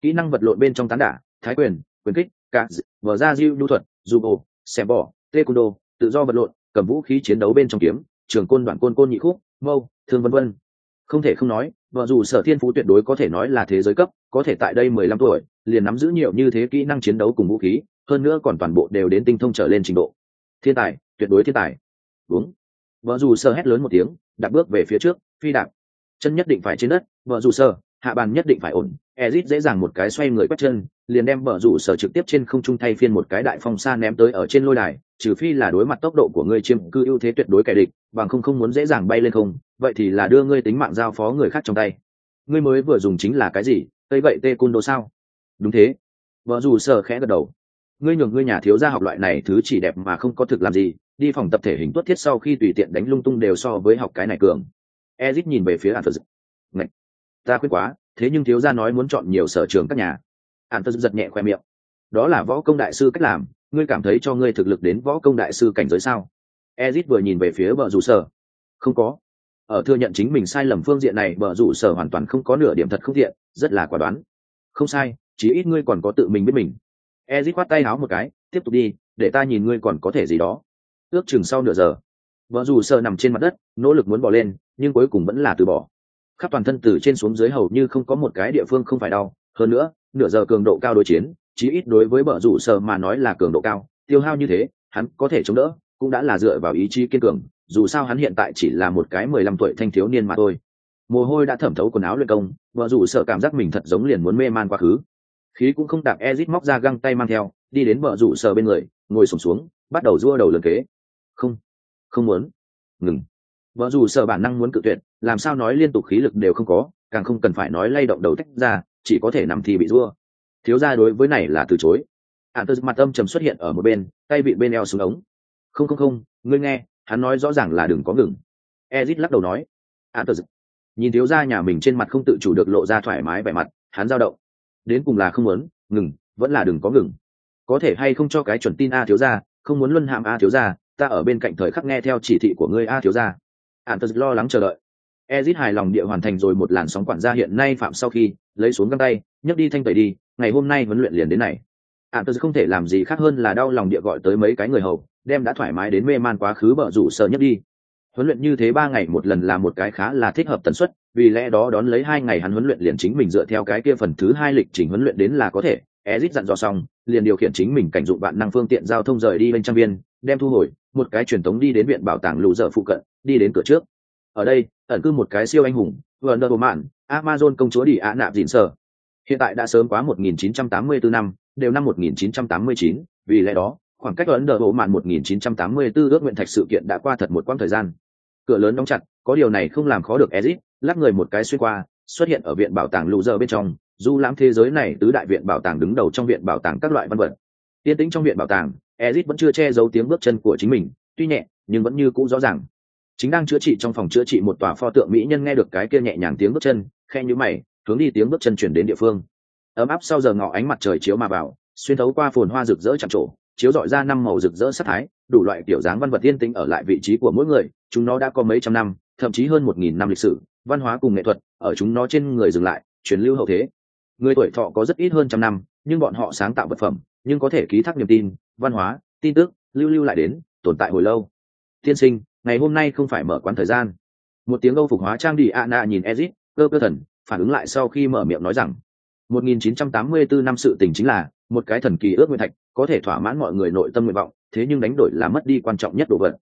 Kỹ năng vật lộn bên trong tán đả, thái quyền quyền kích, cả vở ra diêu nhu thuật, dù bồ xem bỏ tê đô tự do vật lộn, cầm vũ khí chiến đấu bên trong kiếm, trường côn đoạn côn côn nhị khúc, mâu, thương vân vân không thể không nói, vợ dù sở thiên phú tuyệt đối có thể nói là thế giới cấp, có thể tại đây mười lăm tuổi, liền nắm giữ nhiều như thế kỹ năng chiến đấu cùng vũ khí, hơn nữa còn toàn bộ đều đến tinh thông trở lên trình độ. Thiên tài, tuyệt đối thiên tài. Đúng. Vợ dù sơ hét lớn một tiếng đặt bước về phía trước, phi đạp. Chân nhất định phải trên đất, vợ dù sơ hạ bàn nhất định phải ổn. Ezit dễ dàng một cái xoay người quét chân, liền đem vợ rủ sở trực tiếp trên không trung thay phiên một cái đại phong xa ném tới ở trên lôi đài, trừ phi là đối mặt tốc độ của ngươi chiếm cư ưu thế tuyệt đối kẻ địch, bằng không không muốn dễ dàng bay lên không vậy thì là đưa ngươi tính mạng giao phó người khác trong tay. Ngươi mới vừa dùng chính là cái gì? Tây vậy tê cun đồ sao? Đúng thế. Vợ dù sở khẽ gật đầu. Ngươi nhường ngươi nhà thiếu gia học loại này thứ chỉ đẹp mà không có thực làm gì, đi phòng tập thể hình tuất thiết sau khi tùy tiện đánh lung tung đều so với học cái này cường. Ezit nhìn về phía an phật ngạch. Ta khuyết quá, thế nhưng thiếu gia nói muốn chọn nhiều sở trường các nhà. An phật giật nhẹ khoe miệng. Đó là võ công đại sư cách làm, ngươi cảm thấy cho ngươi thực lực đến võ công đại sư cảnh giới sao? Ezit vừa nhìn về phía vợ dù sở không có ở thừa nhận chính mình sai lầm phương diện này, bờ rủ sở hoàn toàn không có nửa điểm thật không thiện rất là quả đoán. Không sai chỉ ít ngươi còn có tự mình biết mình. Ezit khoát tay háo một cái, tiếp tục đi, để ta nhìn ngươi còn có thể gì đó. Ước chừng sau nửa giờ vợ dù sợ nằm trên mặt đất, nỗ lực muốn bỏ lên, nhưng cuối cùng vẫn là từ bỏ. Khắp toàn thân từ trên xuống dưới hầu như không có một cái địa phương không phải đau. Hơn nữa, nửa giờ cường độ cao đối chiến, chí ít đối với bờ rủ sợ mà nói là cường độ cao, tiêu hao như thế, hắn có thể chống đỡ, cũng đã là dựa vào ý chí kiên cường dù sao hắn hiện tại chỉ là một cái mười lăm tuổi thanh thiếu niên mà thôi. Mồ hôi đã thẩm thấu quần áo luyện công vợ dù sợ cảm giác mình thật giống liền muốn mê man quá khứ. Khí cũng không đạp ezit móc ra găng tay mang theo đi đến vợ rủ sợ bên người ngồi sùng xuống, xuống bắt đầu dua đầu lần kế. Không không muốn. Ngừng. Vợ rủ sợ bản năng muốn cự tuyệt làm sao nói liên tục khí lực đều không có càng không cần phải nói lay động đầu tách ra chỉ có thể nằm thì bị dua thiếu ra đối với này là từ chối. Ạn tơ mặt âm trầm xuất hiện ở một bên tay bị bên eo xuống ống. Không không không ngươi nghe hắn nói rõ ràng là đừng có ngừng. Ezit lắc đầu nói à, a tơ nhìn thiếu gia nhà mình trên mặt không tự chủ được lộ ra thoải mái vẻ mặt hắn dao động. Đến cùng là không muốn ngừng vẫn là đừng có ngừng. Có thể hay không cho cái chuẩn tin a thiếu gia, không muốn luân hàm a thiếu gia, ta ở bên cạnh thời khắc nghe theo chỉ thị của ngươi a thiếu gia. À, ạn tật lo lắng chờ đợi. Ezit hài lòng địa hoàn thành rồi một làn sóng quản gia hiện nay phạm sau khi lấy xuống găng tay nhấc đi thanh tẩy đi ngày hôm nay huấn luyện liền đến này. À, ạn tật không thể làm gì khác hơn là đau lòng địa gọi tới mấy cái người hầu đem đã thoải mái đến mê man quá khứ bở rủ sợ nhất đi. Huấn luyện như thế ba ngày một lần là một cái khá là thích hợp tần suất vì lẽ đó đón lấy hai ngày hắn huấn luyện liền chính mình dựa theo cái kia phần thứ hai lịch trình huấn luyện đến là có thể. Ezit dặn dò xong liền điều khiển chính mình cảnh dụng bạn năng phương tiện giao thông rời đi bên trang viên đem thu hồi một cái truyền tống đi đến viện bảo tàng lũ dở phụ cận đi đến cửa trước. Ở đây ẩn cư một cái siêu anh hùng vườn đờ mạn amazon công chúa đi ạ nạp dịn sở hiện tại đã sớm quá 1984 năm đều năm 1989, vì lẽ đó khoảng cách ấn độ mạn 1984 ước nguyện thạch sự kiện đã qua thật một quãng thời gian. Cửa lớn đóng chặt, có điều này không làm khó được ezit lắc người một cái xuyên qua, xuất hiện ở viện bảo tàng lũ giờ bên trong, du lãm thế giới này tứ đại viện bảo tàng đứng đầu trong viện bảo tàng các loại văn vật. Tiên tĩnh trong viện bảo tàng ezit vẫn chưa che giấu tiếng bước chân của chính mình, tuy nhẹ, nhưng vẫn như cũ rõ ràng. Chính đang chữa trị trong phòng chữa trị một tòa pho tượng mỹ nhân nghe được cái kia nhẹ nhàng tiếng bước chân khe nhíu mày, hướng đi tiếng bước chân chuyển đến địa phương. Ấm áp sau giờ ngọ ánh mặt trời chiếu mà vào, xuyên thấu qua phồn hoa rực rỡ chạm trổ chiếu dọi ra năm màu rực rỡ sắc thái, đủ loại kiểu dáng văn vật tiên tĩnh ở lại vị trí của mỗi người, chúng nó đã có mấy trăm năm, thậm chí hơn một nghìn năm lịch sử, văn hóa cùng nghệ thuật ở chúng nó trên người dừng lại, truyền lưu hậu thế. Người tuổi thọ có rất ít hơn trăm năm, nhưng bọn họ sáng tạo vật phẩm, nhưng có thể ký thác niềm tin, văn hóa, tin tức, lưu lưu lại đến, tồn tại hồi lâu. Tiên sinh, ngày hôm nay không phải mở quán thời gian. Một tiếng âu phục hóa trang đi a nhìn ezit, cơ cơ thần, phản ứng lại sau khi mở miệng nói rằng 1984 năm sự tình chính là, một cái thần kỳ ước nguyện thạch có thể thỏa mãn mọi người nội tâm nguyện vọng, thế nhưng đánh đổi là mất đi quan trọng nhất đồ vật.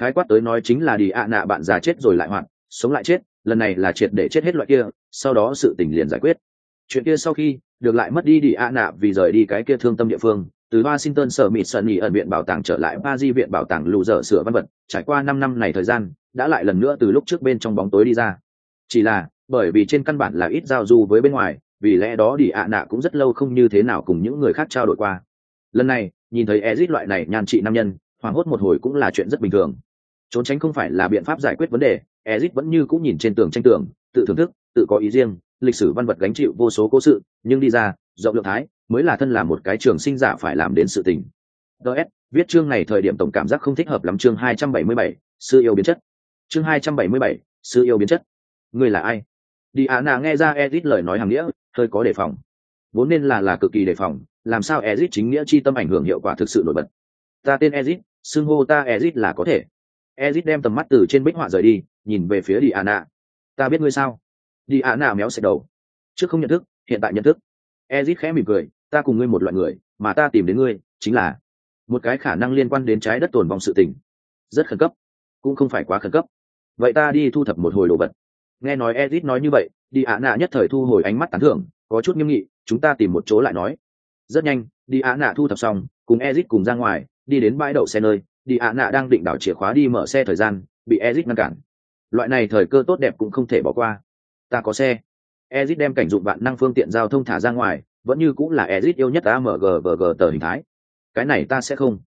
Khái quát tới nói chính là đi ạ nạ bạn già chết rồi lại hoạt, sống lại chết, lần này là triệt để chết hết loại kia, sau đó sự tình liền giải quyết. Chuyện kia sau khi, được lại mất đi đi ạ nạ vì rời đi cái kia thương tâm địa phương, từ washington sở mịt sơn nghỉ ẩn viện bảo tàng trở lại ba di viện bảo tàng lù dở sửa văn vật, trải qua năm năm này thời gian, đã lại lần nữa từ lúc trước bên trong bóng tối đi ra. Chỉ là, bởi vì trên căn bản là ít giao du với bên ngoài, vì lẽ đó đi ạ nạ cũng rất lâu không như thế nào cùng những người khác trao đổi qua lần này nhìn thấy ezit loại này nhàn trị nam nhân hoảng hốt một hồi cũng là chuyện rất bình thường. Trốn tránh không phải là biện pháp giải quyết vấn đề ezit vẫn như cũng nhìn trên tường tranh tường tự thưởng thức tự có ý riêng lịch sử văn vật gánh chịu vô số cố sự nhưng đi ra rộng lượng thái mới là thân là một cái trường sinh giả phải làm đến sự tình. Ts viết chương này thời điểm tổng cảm giác không thích hợp lắm chương 277, sư yêu biến chất. Chương 277, sư yêu biến chất. Người là ai? Đi á nà nghe ra ezit lời nói hàng nghĩa hơi có đề phòng. Vốn nên là là cực kỳ đề phòng làm sao Ezic chính nghĩa chi tâm ảnh hưởng hiệu quả thực sự nổi bật? Ta tên Ezic, xưng hô ta Ezic là có thể. Ezic đem tầm mắt từ trên bích họa rời đi nhìn về phía đi ta biết ngươi sao? Đi méo xẹt đầu. Trước không nhận thức hiện tại nhận thức. Ezic khẽ mỉm cười ta cùng ngươi một loại người mà ta tìm đến ngươi chính là một cái khả năng liên quan đến trái đất tồn vong sự tình. Rất khẩn cấp cũng không phải quá khẩn cấp. Vậy ta đi thu thập một hồi đồ vật. Nghe nói Ezic nói như vậy đi nhất thời thu hồi ánh mắt tán thưởng có chút nghiêm nghị chúng ta tìm một chỗ lại nói rất nhanh, đi ạ nạ thu thập xong, cùng ezit cùng ra ngoài, đi đến bãi đậu xe nơi. Đi ạ nạ đang định đảo chìa khóa đi mở xe thời gian, bị ezit ngăn cản. Loại này thời cơ tốt đẹp cũng không thể bỏ qua. Ta có xe. Ezit đem cảnh dụng bạn năng phương tiện giao thông thả ra ngoài, vẫn như cũng là ezit yêu nhất amgvg tờ hình thái. Cái này ta sẽ không.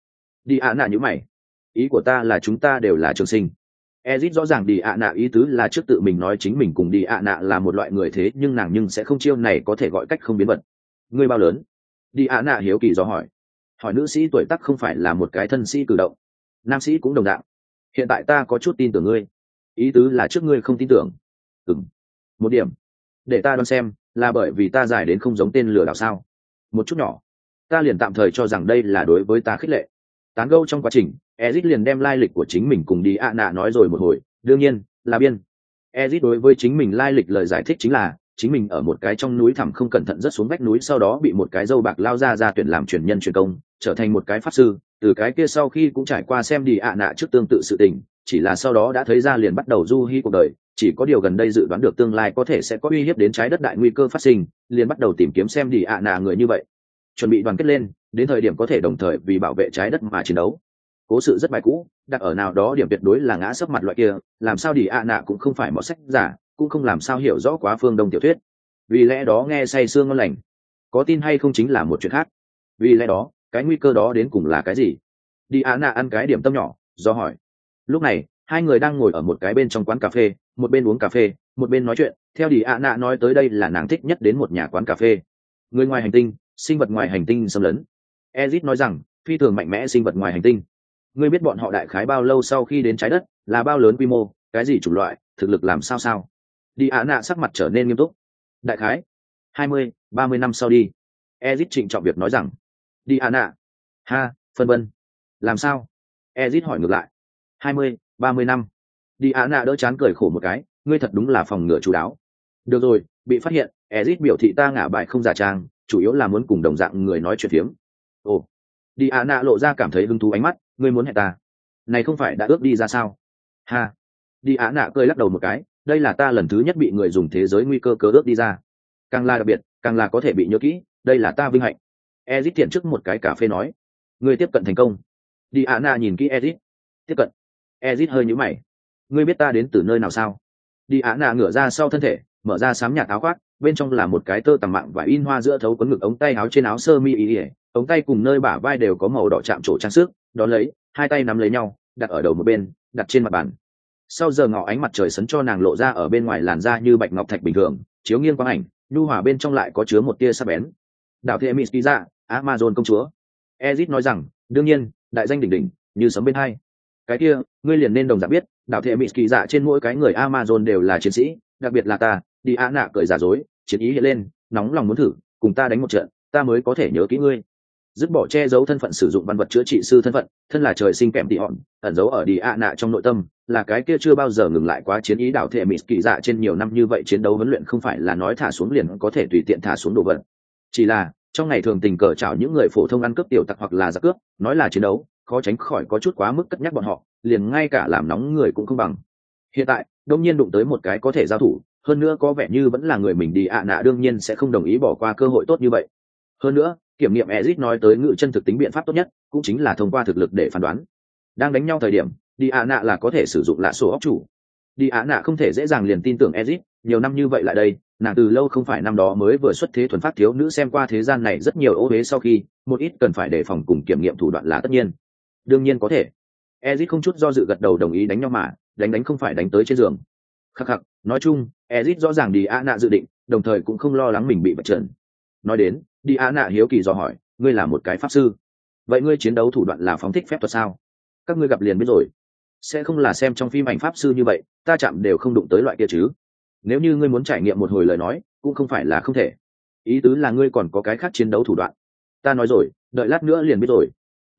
Đi ạ nạ như mày. Ý của ta là chúng ta đều là trường sinh. Ezit rõ ràng đi ạ nạ ý tứ là trước tự mình nói chính mình cùng đi ạ nạ là một loại người thế, nhưng nàng nhưng sẽ không chiêu này có thể gọi cách không biến vật. Ngươi bao lớn? Đi ạ nạ hiếu kỳ do hỏi. Hỏi nữ sĩ tuổi tác không phải là một cái thân sĩ cử động. Nam sĩ cũng đồng dạng. Hiện tại ta có chút tin tưởng ngươi. Ý tứ là trước ngươi không tin tưởng. ừng Một điểm. Để ta đoán xem, là bởi vì ta giải đến không giống tên lừa đảo sao? Một chút nhỏ. Ta liền tạm thời cho rằng đây là đối với ta khích lệ. Tán gâu trong quá trình, Ezit liền đem lai lịch của chính mình cùng đi ạ nạ nói rồi một hồi, đương nhiên, là biên. Ezit đối với chính mình lai lịch lời giải thích chính là, chính mình ở một cái trong núi thẳm không cẩn thận rất xuống vách núi sau đó bị một cái dâu bạc lao ra ra tuyển làm truyền nhân truyền công, trở thành một cái pháp sư từ cái kia sau khi cũng trải qua xem đi ạ nạ trước tương tự sự tình chỉ là sau đó đã thấy ra liền bắt đầu du hi cuộc đời chỉ có điều gần đây dự đoán được tương lai có thể sẽ có uy hiếp đến trái đất đại nguy cơ phát sinh liền bắt đầu tìm kiếm xem đi ạ nạ người như vậy. Chuẩn bị đoàn kết lên đến thời điểm có thể đồng thời vì bảo vệ trái đất mà chiến đấu. Cố sự rất bài cũ đặt ở nào đó điểm tuyệt đối là ngã sấp mặt loại kia làm sao đi ạ nạ cũng không phải một sách giả cũng không làm sao hiểu rõ quá phương đông tiểu thuyết. Vì lẽ đó nghe say sương ngon lành. Có tin hay không chính là một chuyện khác. Vì lẽ đó, cái nguy cơ đó đến cùng là cái gì? Đi á nạ ăn cái điểm tâm nhỏ, do hỏi. Lúc này, hai người đang ngồi ở một cái bên trong quán cà phê, một bên uống cà phê, một bên nói chuyện. Theo đi ạ nạ nói tới đây là nàng thích nhất đến một nhà quán cà phê. Người ngoài hành tinh, sinh vật ngoài hành tinh xâm lấn. Ezit nói rằng, phi thường mạnh mẽ sinh vật ngoài hành tinh. Ngươi biết bọn họ đại khái bao lâu sau khi đến trái đất, là bao lớn quy mô, cái gì chủng loại, thực lực làm sao sao? Đi ạ nạ sắc mặt trở nên nghiêm túc. Đại khái, hai mươi, ba mươi năm sau đi. Ezit trịnh trọng việc nói rằng, đi ạ nạ. Ha, phân vân. Làm sao? Ezit hỏi ngược lại. hai mươi, ba mươi năm. Đi ạ nạ đỡ chán cười khổ một cái, ngươi thật đúng là phòng ngừa chú đáo. Được rồi, bị phát hiện, ezit biểu thị ta ngả bài không giả trang, chủ yếu là muốn cùng đồng dạng người nói chuyện phiếm. Ồ. Đi ạ nạ lộ ra cảm thấy hứng thú ánh mắt, ngươi muốn hẹn ta? Này không phải đã ước đi ra sao? Ha. Đi ạ nạ cười lắc đầu một cái đây là ta lần thứ nhất bị người dùng thế giới nguy cơ cớ ước đi ra. Càng là đặc biệt, càng là có thể bị nhớ kỹ, đây là ta vinh hạnh. Ezit tiện trước một cái cà phê nói. Người tiếp cận thành công. Đi ạ na nhìn kỹ ezit. Tiếp cận. Ezit hơi nhíu mày. Ngươi biết ta đến từ nơi nào sao? Đi ạ na ngửa ra sau thân thể, mở ra sám nhà áo khoác, bên trong là một cái tơ tằm mạng và in hoa giữa thấu quấn ngực ống tay áo trên áo sơ mi ý ỉa ống tay cùng nơi bả vai đều có màu đỏ chạm trổ trang sức, đón lấy, hai tay nắm lấy nhau, đặt ở đầu một bên, đặt trên mặt bàn sau giờ ngọ ánh mặt trời sấn cho nàng lộ ra ở bên ngoài làn da như bạch ngọc thạch bình thường, chiếu nghiêng quang ảnh, nhu hòa bên trong lại có chứa một tia sắc bén. Đạo thệ mỹ ra amazon công chúa. Ezit nói rằng, đương nhiên, đại danh đỉnh đỉnh, như sấm bên hai. Cái kia, ngươi liền nên đồng giả biết, đạo thệ mỹ kỳ dạ trên mỗi cái người amazon đều là chiến sĩ, đặc biệt là ta. Đi á nạ cởi giả dối, chiến ý hiện lên, nóng lòng muốn thử, cùng ta đánh một trận, ta mới có thể nhớ kỹ ngươi dứt bỏ che giấu thân phận sử dụng văn vật chữa trị sư thân phận, thân là trời sinh kèm tị hòn ẩn giấu ở đi ạ nạ trong nội tâm, là cái kia chưa bao giờ ngừng lại quá chiến ý đảo thể mỹ kỳ dạ trên nhiều năm như vậy chiến đấu huấn luyện không phải là nói thả xuống liền có thể tùy tiện thả xuống đồ vật. Chỉ là, trong ngày thường tình cờ chào những người phổ thông ăn cướp tiểu tặc hoặc là giặc cướp, nói là chiến đấu, khó tránh khỏi có chút quá mức cất nhắc bọn họ, liền ngay cả làm nóng người cũng không bằng. Hiện tại đông nhiên đụng tới một cái có thể giao thủ, hơn nữa có vẻ như vẫn là người mình đi ạ nạ đương nhiên sẽ không đồng ý bỏ qua cơ hội tốt như vậy. Hơn nữa kiểm nghiệm ezit nói tới ngự chân thực tính biện pháp tốt nhất, cũng chính là thông qua thực lực để phán đoán. Đang đánh nhau thời điểm, đi ạ nạ là có thể sử dụng lạ sổ óc chủ. Đi ạ nạ không thể dễ dàng liền tin tưởng ezit nhiều năm như vậy lại đây, nàng từ lâu không phải năm đó mới vừa xuất thế thuần phát thiếu nữ xem qua thế gian này rất nhiều ô huế sau khi, một ít cần phải đề phòng cùng kiểm nghiệm thủ đoạn là tất nhiên. Đương nhiên có thể. Ezit không chút do dự gật đầu đồng ý đánh nhau mà, đánh đánh không phải đánh tới trên giường. Khắc khắc, nói chung ezit rõ ràng đi ạ nạ dự định, đồng thời cũng không lo lắng mình bị bật trần. Nói đến đi á nạ hiếu kỳ dò hỏi, ngươi là một cái pháp sư. Vậy ngươi chiến đấu thủ đoạn là phóng thích phép thuật sao? Các ngươi gặp liền biết rồi. Sẽ không là xem trong phim ảnh pháp sư như vậy, ta chạm đều không đụng tới loại kia chứ. Nếu như ngươi muốn trải nghiệm một hồi lời nói, cũng không phải là không thể. Ý tứ là ngươi còn có cái khác chiến đấu thủ đoạn. Ta nói rồi, đợi lát nữa liền biết rồi.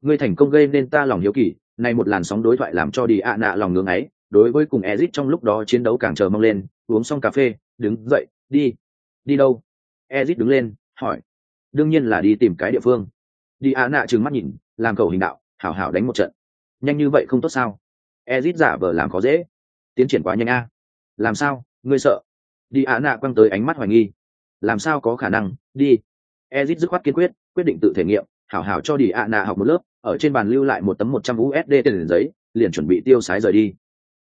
Ngươi thành công gây nên ta lòng hiếu kỳ, nay một làn sóng đối thoại làm cho đi ạ nạ lòng ngưng ấy, đối với cùng ezit trong lúc đó chiến đấu càng chờ mong lên, uống xong cà phê, đứng dậy, đi. Đi đâu? Ezit đứng lên, hỏi đương nhiên là đi tìm cái địa phương. Đi ạ nạ trừng mắt nhìn, làm cầu hình đạo, hảo hảo đánh một trận. Nhanh như vậy không tốt sao? Ezit giả vờ làm khó dễ. Tiến triển quá nhanh a. Làm sao? Ngươi sợ. Đi ạ nạ quăng tới ánh mắt hoài nghi. Làm sao có khả năng? Đi. Ezit dứt khoát kiên quyết quyết định tự thể nghiệm, hảo hảo cho đi ạ nạ học một lớp, ở trên bàn lưu lại một tấm một trăm usd tiền giấy, liền chuẩn bị tiêu sái rời đi.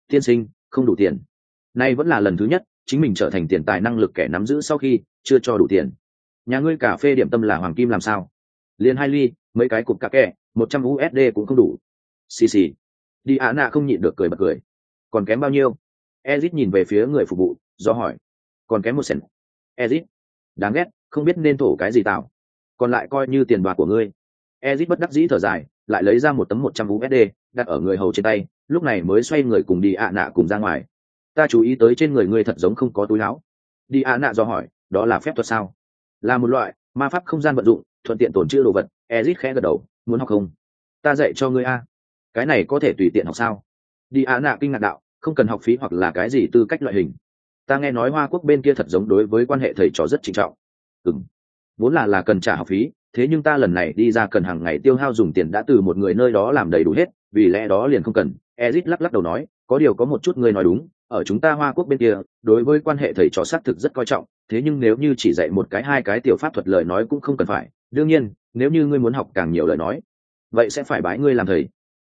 Tiên sinh, không đủ tiền. Nay vẫn là lần thứ nhất, chính mình trở thành tiền tài năng lực kẻ nắm giữ sau khi chưa cho đủ tiền nhà ngươi cà phê điểm tâm là hoàng kim làm sao? Liền hai ly, mấy cái cục cà kẹ một trăm usd cũng không đủ. Xì xì. Đi ạ nạ không nhịn được cười bật cười. Còn kém bao nhiêu? Ezit nhìn về phía người phục vụ, do hỏi. Còn kém một sen ezit. Đáng ghét, không biết nên thổ cái gì tạo. Còn lại coi như tiền bạc của ngươi. Ezit bất đắc dĩ thở dài, lại lấy ra một tấm một trăm usd đặt ở người hầu trên tay, lúc này mới xoay người cùng đi ạ nạ cùng ra ngoài. Ta chú ý tới trên người ngươi thật giống không có túi láo. Đi ạ nạ do hỏi, đó là phép thuật sao? Là một loại ma pháp không gian vận dụng, thuận tiện tồn chữ đồ vật, ezit khẽ gật đầu, muốn học không? Ta dạy cho ngươi a. Cái này có thể tùy tiện học sao? Đi ạ nạ kinh ngạc đạo, không cần học phí hoặc là cái gì tư cách loại hình. Ta nghe nói hoa quốc bên kia thật giống đối với quan hệ thầy trò rất trịnh trọng. Ừ m vốn là là cần trả học phí, thế nhưng ta lần này đi ra cần hàng ngày tiêu hao dùng tiền đã từ một người nơi đó làm đầy đủ hết, vì lẽ đó liền không cần. Ezit lắc lắc đầu nói, có điều có một chút ngươi nói đúng, ở chúng ta hoa quốc bên kia, đối với quan hệ thầy trò xác thực rất coi trọng thế nhưng nếu như chỉ dạy một cái, hai cái tiểu pháp thuật lời nói cũng không cần phải. Đương nhiên, nếu như ngươi muốn học càng nhiều lời nói, vậy sẽ phải bái ngươi làm thầy.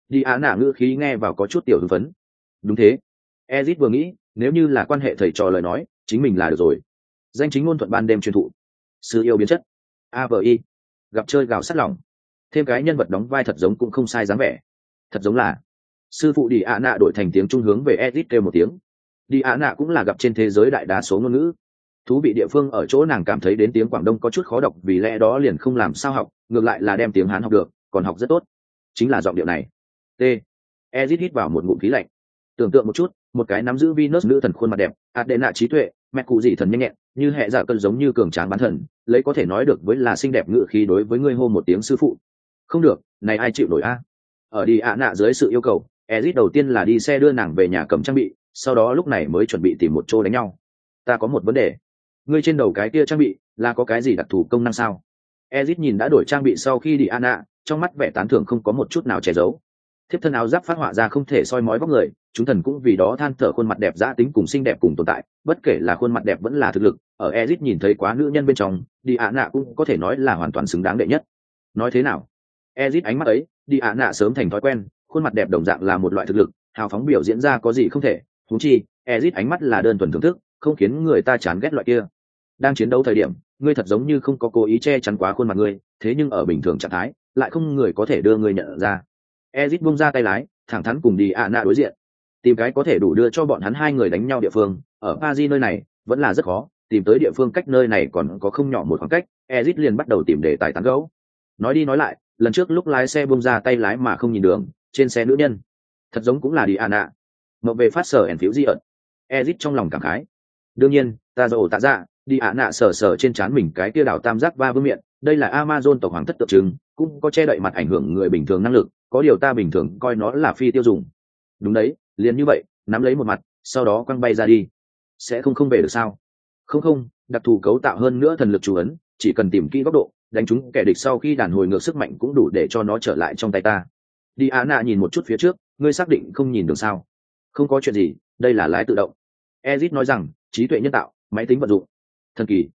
Đi á nạ ngữ khí nghe vào có chút tiểu hưng phấn. Đúng thế. Ezit vừa nghĩ, nếu như là quan hệ thầy trò lời nói, chính mình là được rồi. Danh chính ngôn thuận ban đêm truyền thụ. Sư yêu biến chất. Avi gặp chơi gào sắt lòng thêm cái nhân vật đóng vai thật giống cũng không sai dáng vẻ. Thật giống là, sư phụ đi ạ nạ đổi thành tiếng trung hướng về ezit kêu một tiếng. Đi ạ nạ cũng là gặp trên thế giới đại đa số ngôn ngữ thú vị địa phương ở chỗ nàng cảm thấy đến tiếng quảng đông có chút khó đọc vì lẽ đó liền không làm sao học ngược lại là đem tiếng hán học được còn học rất tốt chính là giọng điệu này t ezit hít vào một ngụm khí lạnh tưởng tượng một chút một cái nắm giữ Venus nữ thần khuôn mặt đẹp, Adena trí tuệ, mẹ cụ dị thần nhanh nhẹn, như hệ giả dạ cơn giống như cường tráng bán thần, lấy có thể nói được với là xinh đẹp ngự khí đối với ngươi hô một tiếng sư phụ. Không được, này ai chịu nổi a? Ở đi ạ nạ dưới sự yêu cầu, Ezit đầu tiên là đi xe đưa nàng về nhà cầm trang bị, sau đó lúc này mới chuẩn bị tìm một chỗ đánh nhau. Ta có một vấn đề, ngươi trên đầu cái kia trang bị là có cái gì đặc thù công năng sao? Ezit nhìn đã đổi trang bị sau khi đi Anna, trong mắt vẻ tán thưởng không có một chút nào che giấu. Thiếp thân áo giáp phát họa ra không thể soi mói vóc người chúng thần cũng vì đó than thở khuôn mặt đẹp giã tính cùng xinh đẹp cùng tồn tại bất kể là khuôn mặt đẹp vẫn là thực lực ở ezit nhìn thấy quá nữ nhân bên trong đi ạ nạ cũng có thể nói là hoàn toàn xứng đáng đệ nhất. Nói thế nào? Ezit ánh mắt ấy đi ạ nạ sớm thành thói quen khuôn mặt đẹp đồng dạng là một loại thực lực hào phóng biểu diễn ra có gì không thể. Thú chi ezit ánh mắt là đơn thuần thưởng thức không khiến người ta chán ghét loại kia đang chiến đấu thời điểm, ngươi thật giống như không có cố ý che chắn quá khuôn mặt ngươi, thế nhưng ở bình thường trạng thái, lại không người có thể đưa ngươi nhận ra. Ezit bung ra tay lái, thẳng thắn cùng đi ạ nạ đối diện. Tìm cái có thể đủ đưa cho bọn hắn hai người đánh nhau địa phương, ở paris nơi này, vẫn là rất khó, tìm tới địa phương cách nơi này còn có không nhỏ một khoảng cách, ezit liền bắt đầu tìm đề tài tán gẫu. Nói đi nói lại, lần trước lúc lái xe bung ra tay lái mà không nhìn đường, trên xe nữ nhân. Thật giống cũng là đi ạ nạ. Mậu về phát sở ẻn phiếu di ẩn. Ezit trong lòng cảm khái. Đương nhiên, ta dầu tạ ra đi ạ nạ sờ sờ trên trán mình cái kia đảo tam giác ba vương miệng đây là amazon tộc hoàng thất tượng trưng, cũng có che đậy mặt ảnh hưởng người bình thường năng lực, có điều ta bình thường coi nó là phi tiêu dùng. Đúng đấy, liền như vậy, nắm lấy một mặt, sau đó quăng bay ra đi. Sẽ không không về được sao? Không không, đặc thù cấu tạo hơn nữa thần lực chú ấn, chỉ cần tìm kỹ góc độ, đánh chúng kẻ địch sau khi đàn hồi ngược sức mạnh cũng đủ để cho nó trở lại trong tay ta. Đi á nạ nhìn một chút phía trước, ngươi xác định không nhìn được sao? Không có chuyện gì, đây là lái tự động. Ezit nói rằng, trí tuệ nhân tạo, máy tính vận dụng thần kỳ.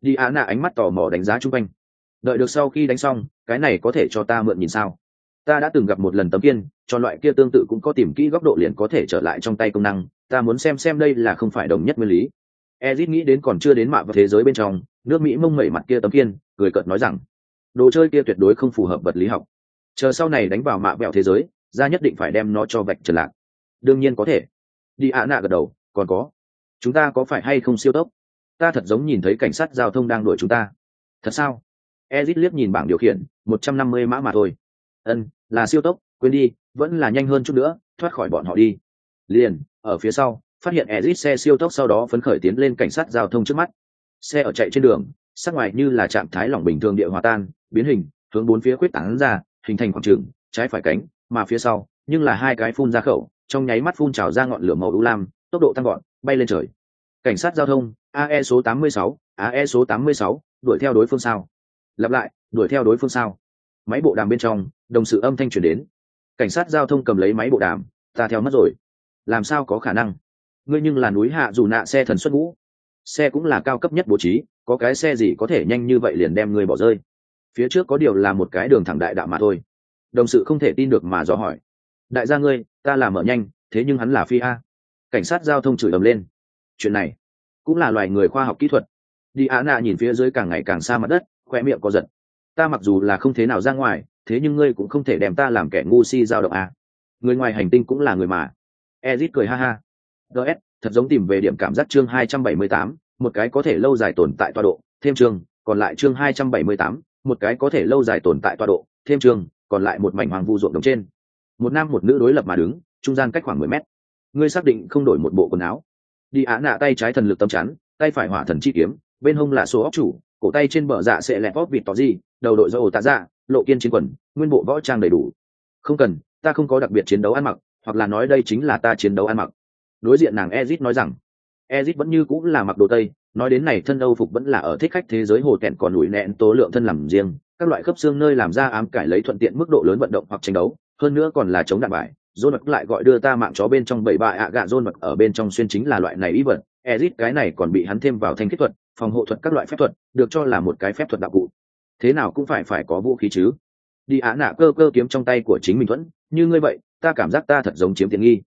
Đi á nạ ánh mắt tò mò đánh giá chung quanh. Đợi được sau khi đánh xong, cái này có thể cho ta mượn nhìn sao? Ta đã từng gặp một lần tấm kiên, cho loại kia tương tự cũng có tìm kỹ góc độ liền có thể trở lại trong tay công năng. Ta muốn xem xem đây là không phải đồng nhất nguyên lý. Ezit nghĩ đến còn chưa đến mạ vào thế giới bên trong, nước mỹ mông mẩy mặt kia tấm kiên, cười cợt nói rằng, đồ chơi kia tuyệt đối không phù hợp vật lý học. Chờ sau này đánh vào mạ vẹo thế giới, ra nhất định phải đem nó cho vạch trần lạc. Đương nhiên có thể. Đi ạ nạ gật đầu, còn có. Chúng ta có phải hay không siêu tốc? Ta thật giống nhìn thấy cảnh sát giao thông đang đuổi chúng ta. Thật sao? Ezit liếc nhìn bảng điều khiển, một trăm năm mươi mã mà thôi. Ân, là siêu tốc, quên đi, vẫn là nhanh hơn chút nữa, thoát khỏi bọn họ đi. Liền, ở phía sau, phát hiện ezit xe siêu tốc sau đó phấn khởi tiến lên cảnh sát giao thông trước mắt. Xe ở chạy trên đường, sắc ngoài như là trạng thái lỏng bình thường địa hòa tan, biến hình, hướng bốn phía quyết tán ra, hình thành khoảng trường, trái phải cánh, mà phía sau, nhưng là hai cái phun ra khẩu, trong nháy mắt phun trào ra ngọn lửa màu u lam, tốc độ tăng gọn bay lên trời. Cảnh sát giao thông ae số 86, ae số 86, đuổi theo đối phương sao? Lặp lại đuổi theo đối phương sao? Máy bộ đàm bên trong đồng sự âm thanh truyền đến. Cảnh sát giao thông cầm lấy máy bộ đàm ta theo mất rồi. Làm sao có khả năng? Ngươi nhưng là núi hạ dù nạ xe thần xuất ngũ. Xe cũng là cao cấp nhất bố trí có cái xe gì có thể nhanh như vậy liền đem ngươi bỏ rơi? Phía trước có điều là một cái đường thẳng đại đạo mà thôi. Đồng sự không thể tin được mà dò hỏi. Đại gia ngươi ta làm mở nhanh thế nhưng hắn là phi a. Cảnh sát giao thông chửi ầm lên. Chuyện này cũng là loài người khoa học kỹ thuật. Đi á nạ nhìn phía dưới càng ngày càng xa mặt đất khoe miệng có giật. Ta mặc dù là không thế nào ra ngoài thế nhưng ngươi cũng không thể đem ta làm kẻ ngu si giao động à. người ngoài hành tinh cũng là người mà. Ezit cười ha ha. Gs thật giống tìm về điểm cảm giác chương 278, một cái có thể lâu dài tồn tại tọa độ thêm chương còn lại chương 278, một cái có thể lâu dài tồn tại tọa độ thêm chương còn lại một mảnh hoàng vu ruộng đồng trên. Một nam một nữ đối lập mà đứng trung gian cách khoảng mười mét. Ngươi xác định không đổi một bộ quần áo đi á nạ tay trái thần lực tâm chắn, tay phải hỏa thần chi kiếm, bên hông là số óc chủ, cổ tay trên bờ dạ sẽ lẹp vót vịt tỏ gì, đầu đội do ổ tạ dạ lộ kiên chiến quần, nguyên bộ võ trang đầy đủ. Không cần, ta không có đặc biệt chiến đấu ăn mặc, hoặc là nói đây chính là ta chiến đấu ăn mặc. Đối diện nàng ezit nói rằng, ezit vẫn như cũng là mặc đồ tây, nói đến này thân âu phục vẫn là ở thích khách thế giới hồ kẹn còn ủi nẹn tố lượng thân làm riêng, các loại khớp xương nơi làm ra ám cải lấy thuận tiện mức độ lớn vận động hoặc tranh đấu, hơn nữa còn là chống đạn bài dôn vật lại gọi đưa ta mạng chó bên trong bảy bạ ạ, gạ dôn vật ở bên trong xuyên chính là loại này ý vật ezit cái này còn bị hắn thêm vào thanh kết thuật, phòng hộ thuật các loại phép thuật, được cho là một cái phép thuật đạo cụ. Thế nào cũng phải phải có vũ khí chứ. Đi á nạ cơ cơ kiếm trong tay của chính mình thuẫn, như ngươi vậy, ta cảm giác ta thật giống chiếm tiện nghi.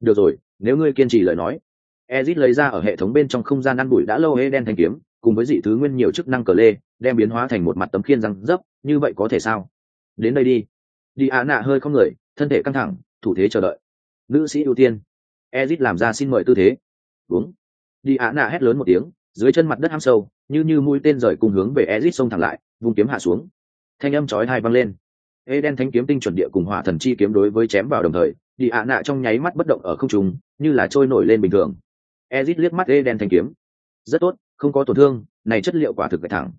Được rồi, nếu ngươi kiên trì lời nói. Ezit lấy ra ở hệ thống bên trong không gian ăn bụi đã lâu hê đen thanh kiếm, cùng với dị thứ nguyên nhiều chức năng cờ lê, đem biến hóa thành một mặt tấm khiên răng dấp, như vậy có thể sao? Đến đây đi. Đi á nạ hơi không người, thân thể căng thẳng thủ thế chờ đợi. Nữ sĩ ưu tiên. Ezit làm ra xin mời tư thế. Đúng. Đi ạ nạ hét lớn một tiếng, dưới chân mặt đất ham sâu, như như mũi tên rời cùng hướng về ezit xông thẳng lại, vùng kiếm hạ xuống. Thanh âm chói hai văng lên. Ê đen thanh kiếm tinh chuẩn địa cùng hỏa thần chi kiếm đối với chém vào đồng thời, đi ạ nạ trong nháy mắt bất động ở không trung, như là trôi nổi lên bình thường. Ezit liếc mắt ê đen thanh kiếm. Rất tốt, không có tổn thương, này chất liệu quả thực phải thẳng.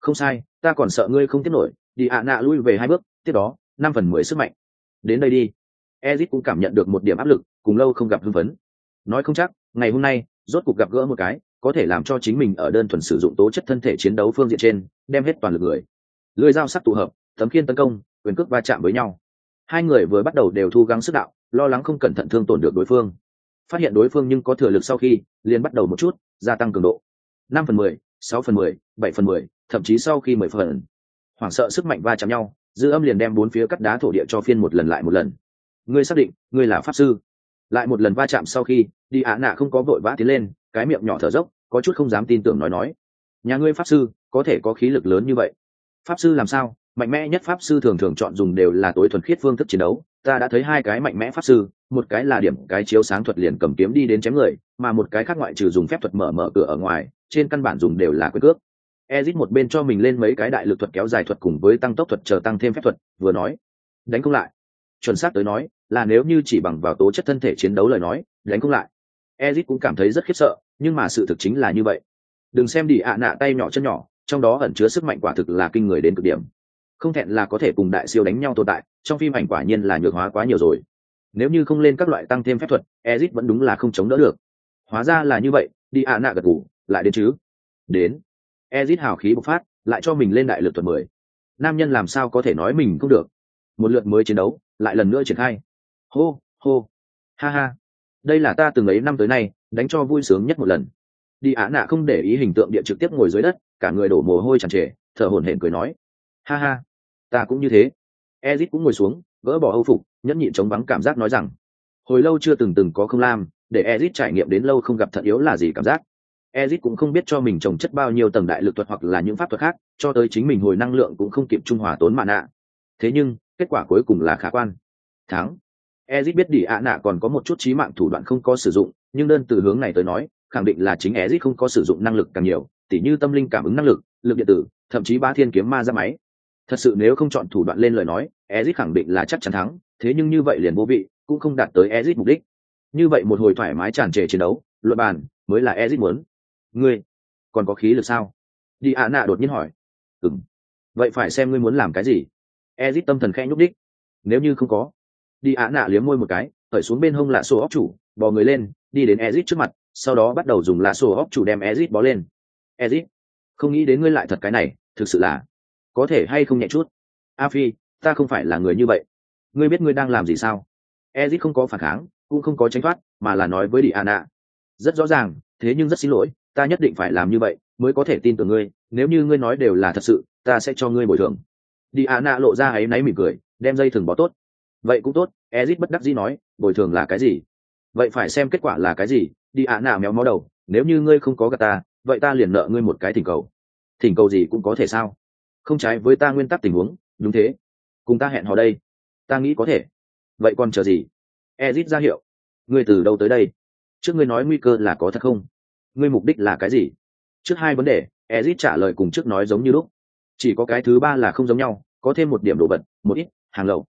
Không sai, ta còn sợ ngươi không tiếp nổi. Đi ạ nạ lui về hai bước, tiếp đó, năm phần mười sức mạnh. Đến đây đi ezit cũng cảm nhận được một điểm áp lực, cùng lâu không gặp hưng phấn. Nói không chắc, ngày hôm nay, rốt cuộc gặp gỡ một cái, có thể làm cho chính mình ở đơn thuần sử dụng tố chất thân thể chiến đấu phương diện trên, đem hết toàn lực người. Lưỡi dao sắc tụ hợp, tấm khiên tấn công, quyền cước va chạm với nhau. Hai người vừa bắt đầu đều thu gắng sức đạo, lo lắng không cẩn thận thương tổn được đối phương. Phát hiện đối phương nhưng có thừa lực sau khi, liền bắt đầu một chút, gia tăng cường độ. Năm phần mười, sáu phần mười, bảy phần mười, thậm chí sau khi mười phần. Hoảng sợ sức mạnh va chạm nhau, dư âm liền đem bốn phía cắt đá thổ địa cho phiên một lần lại một lần ngươi xác định ngươi là pháp sư. Lại một lần va chạm sau khi, đi ạ nạ không có vội vã tiến lên, cái miệng nhỏ thở dốc, có chút không dám tin tưởng nói nói. Nhà ngươi pháp sư, có thể có khí lực lớn như vậy. Pháp sư làm sao? Mạnh mẽ nhất pháp sư thường thường chọn dùng đều là tối thuần khiết phương thức chiến đấu. Ta đã thấy hai cái mạnh mẽ pháp sư, một cái là điểm, cái chiếu sáng thuật liền cầm kiếm đi đến chém người, mà một cái khác ngoại trừ dùng phép thuật mở mở cửa ở ngoài, trên căn bản dùng đều là quyền cước. Ezit một bên cho mình lên mấy cái đại lực thuật kéo dài thuật cùng với tăng tốc thuật chờ tăng thêm phép thuật, vừa nói. Đánh không lại chuẩn xác tới nói, là nếu như chỉ bằng vào tố chất thân thể chiến đấu lời nói, đánh không lại. Ezit cũng cảm thấy rất khiếp sợ, nhưng mà sự thực chính là như vậy. Đừng xem đi ạ nạ tay nhỏ chân nhỏ, trong đó ẩn chứa sức mạnh quả thực là kinh người đến cực điểm. Không thẹn là có thể cùng đại siêu đánh nhau tồn tại, trong phim ảnh quả nhiên là nhược hóa quá nhiều rồi. Nếu như không lên các loại tăng thêm phép thuật, ezit vẫn đúng là không chống đỡ được. Hóa ra là như vậy, đi ạ nạ gật ngủ lại đến chứ? Đến. Ezit hào khí bộc phát, lại cho mình lên đại lượt thuật mười. Nam nhân làm sao có thể nói mình không được? Một lượt mới chiến đấu lại lần nữa triển khai. Hô hô. Ha ha. Đây là ta từng ấy năm tới nay, đánh cho vui sướng nhất một lần. Đi á nạ không để ý hình tượng địa trực tiếp ngồi dưới đất, cả người đổ mồ hôi tràn trề, thở hổn hển cười nói. Ha ha. Ta cũng như thế. Ezit cũng ngồi xuống, gỡ bỏ âu phục, nhẫn nhịn chống vắng cảm giác nói rằng, hồi lâu chưa từng từng có không lam để ezit trải nghiệm đến lâu không gặp thận yếu là gì cảm giác. Ezit cũng không biết cho mình trồng chất bao nhiêu tầng đại lực thuật hoặc là những pháp thuật khác, cho tới chính mình hồi năng lượng cũng không kịp trung hòa tốn mạn nạ thế nhưng kết quả cuối cùng là khả quan. Thắng. Ezit biết đi ạ nạ còn có một chút trí mạng thủ đoạn không có sử dụng, nhưng đơn từ hướng này tới nói, khẳng định là chính ezit không có sử dụng năng lực càng nhiều, tỉ như tâm linh cảm ứng năng lực lực điện tử, thậm chí ba thiên kiếm ma ra máy. Thật sự nếu không chọn thủ đoạn lên lời nói, ezit khẳng định là chắc chắn thắng, thế nhưng như vậy liền vô vị, cũng không đạt tới ezit mục đích. Như vậy một hồi thoải mái tràn trề chiến đấu, luận bàn, mới là ezit muốn. Ngươi, còn có khí lực sao? Đi ạ nạ đột nhiên hỏi. Ừng vậy phải xem ngươi muốn làm cái gì ezit tâm thần khẽ nhúc đích nếu như không có, đi ạ nạ liếm môi một cái, khởi xuống bên hông lạ sổ óc chủ, bò người lên, đi đến ezit trước mặt, sau đó bắt đầu dùng lạ sổ óc chủ đem ezit bó lên. Ezit, không nghĩ đến ngươi lại thật cái này, thực sự là có thể hay không nhẹ chút? A phi, ta không phải là người như vậy. Ngươi biết ngươi đang làm gì sao? Ezit không có phản kháng, cũng không có tránh thoát, mà là nói với đi Anna. rất rõ ràng, thế nhưng rất xin lỗi, ta nhất định phải làm như vậy mới có thể tin tưởng ngươi. Nếu như ngươi nói đều là thật sự, ta sẽ cho ngươi bồi thường đi Anna lộ ra áy náy mỉm cười, đem dây thừng bó tốt. Vậy cũng tốt ezit bất đắc dĩ nói, bồi thường là cái gì? Vậy phải xem kết quả là cái gì, đi Anna méo mó đầu, nếu như ngươi không có gà ta, vậy ta liền nợ ngươi một cái thỉnh cầu. Thỉnh cầu gì cũng có thể sao? Không trái với ta nguyên tắc tình huống, đúng thế. Cùng ta hẹn hò đây. Ta nghĩ có thể. Vậy còn chờ gì? Ezit ra hiệu. Ngươi từ đâu tới đây? Trước ngươi nói nguy cơ là có thật không? Ngươi mục đích là cái gì? Trước hai vấn đề ezit trả lời cùng trước nói giống như lúc chỉ có cái thứ ba là không giống nhau có thêm một điểm đồ vật một ít hàng lậu.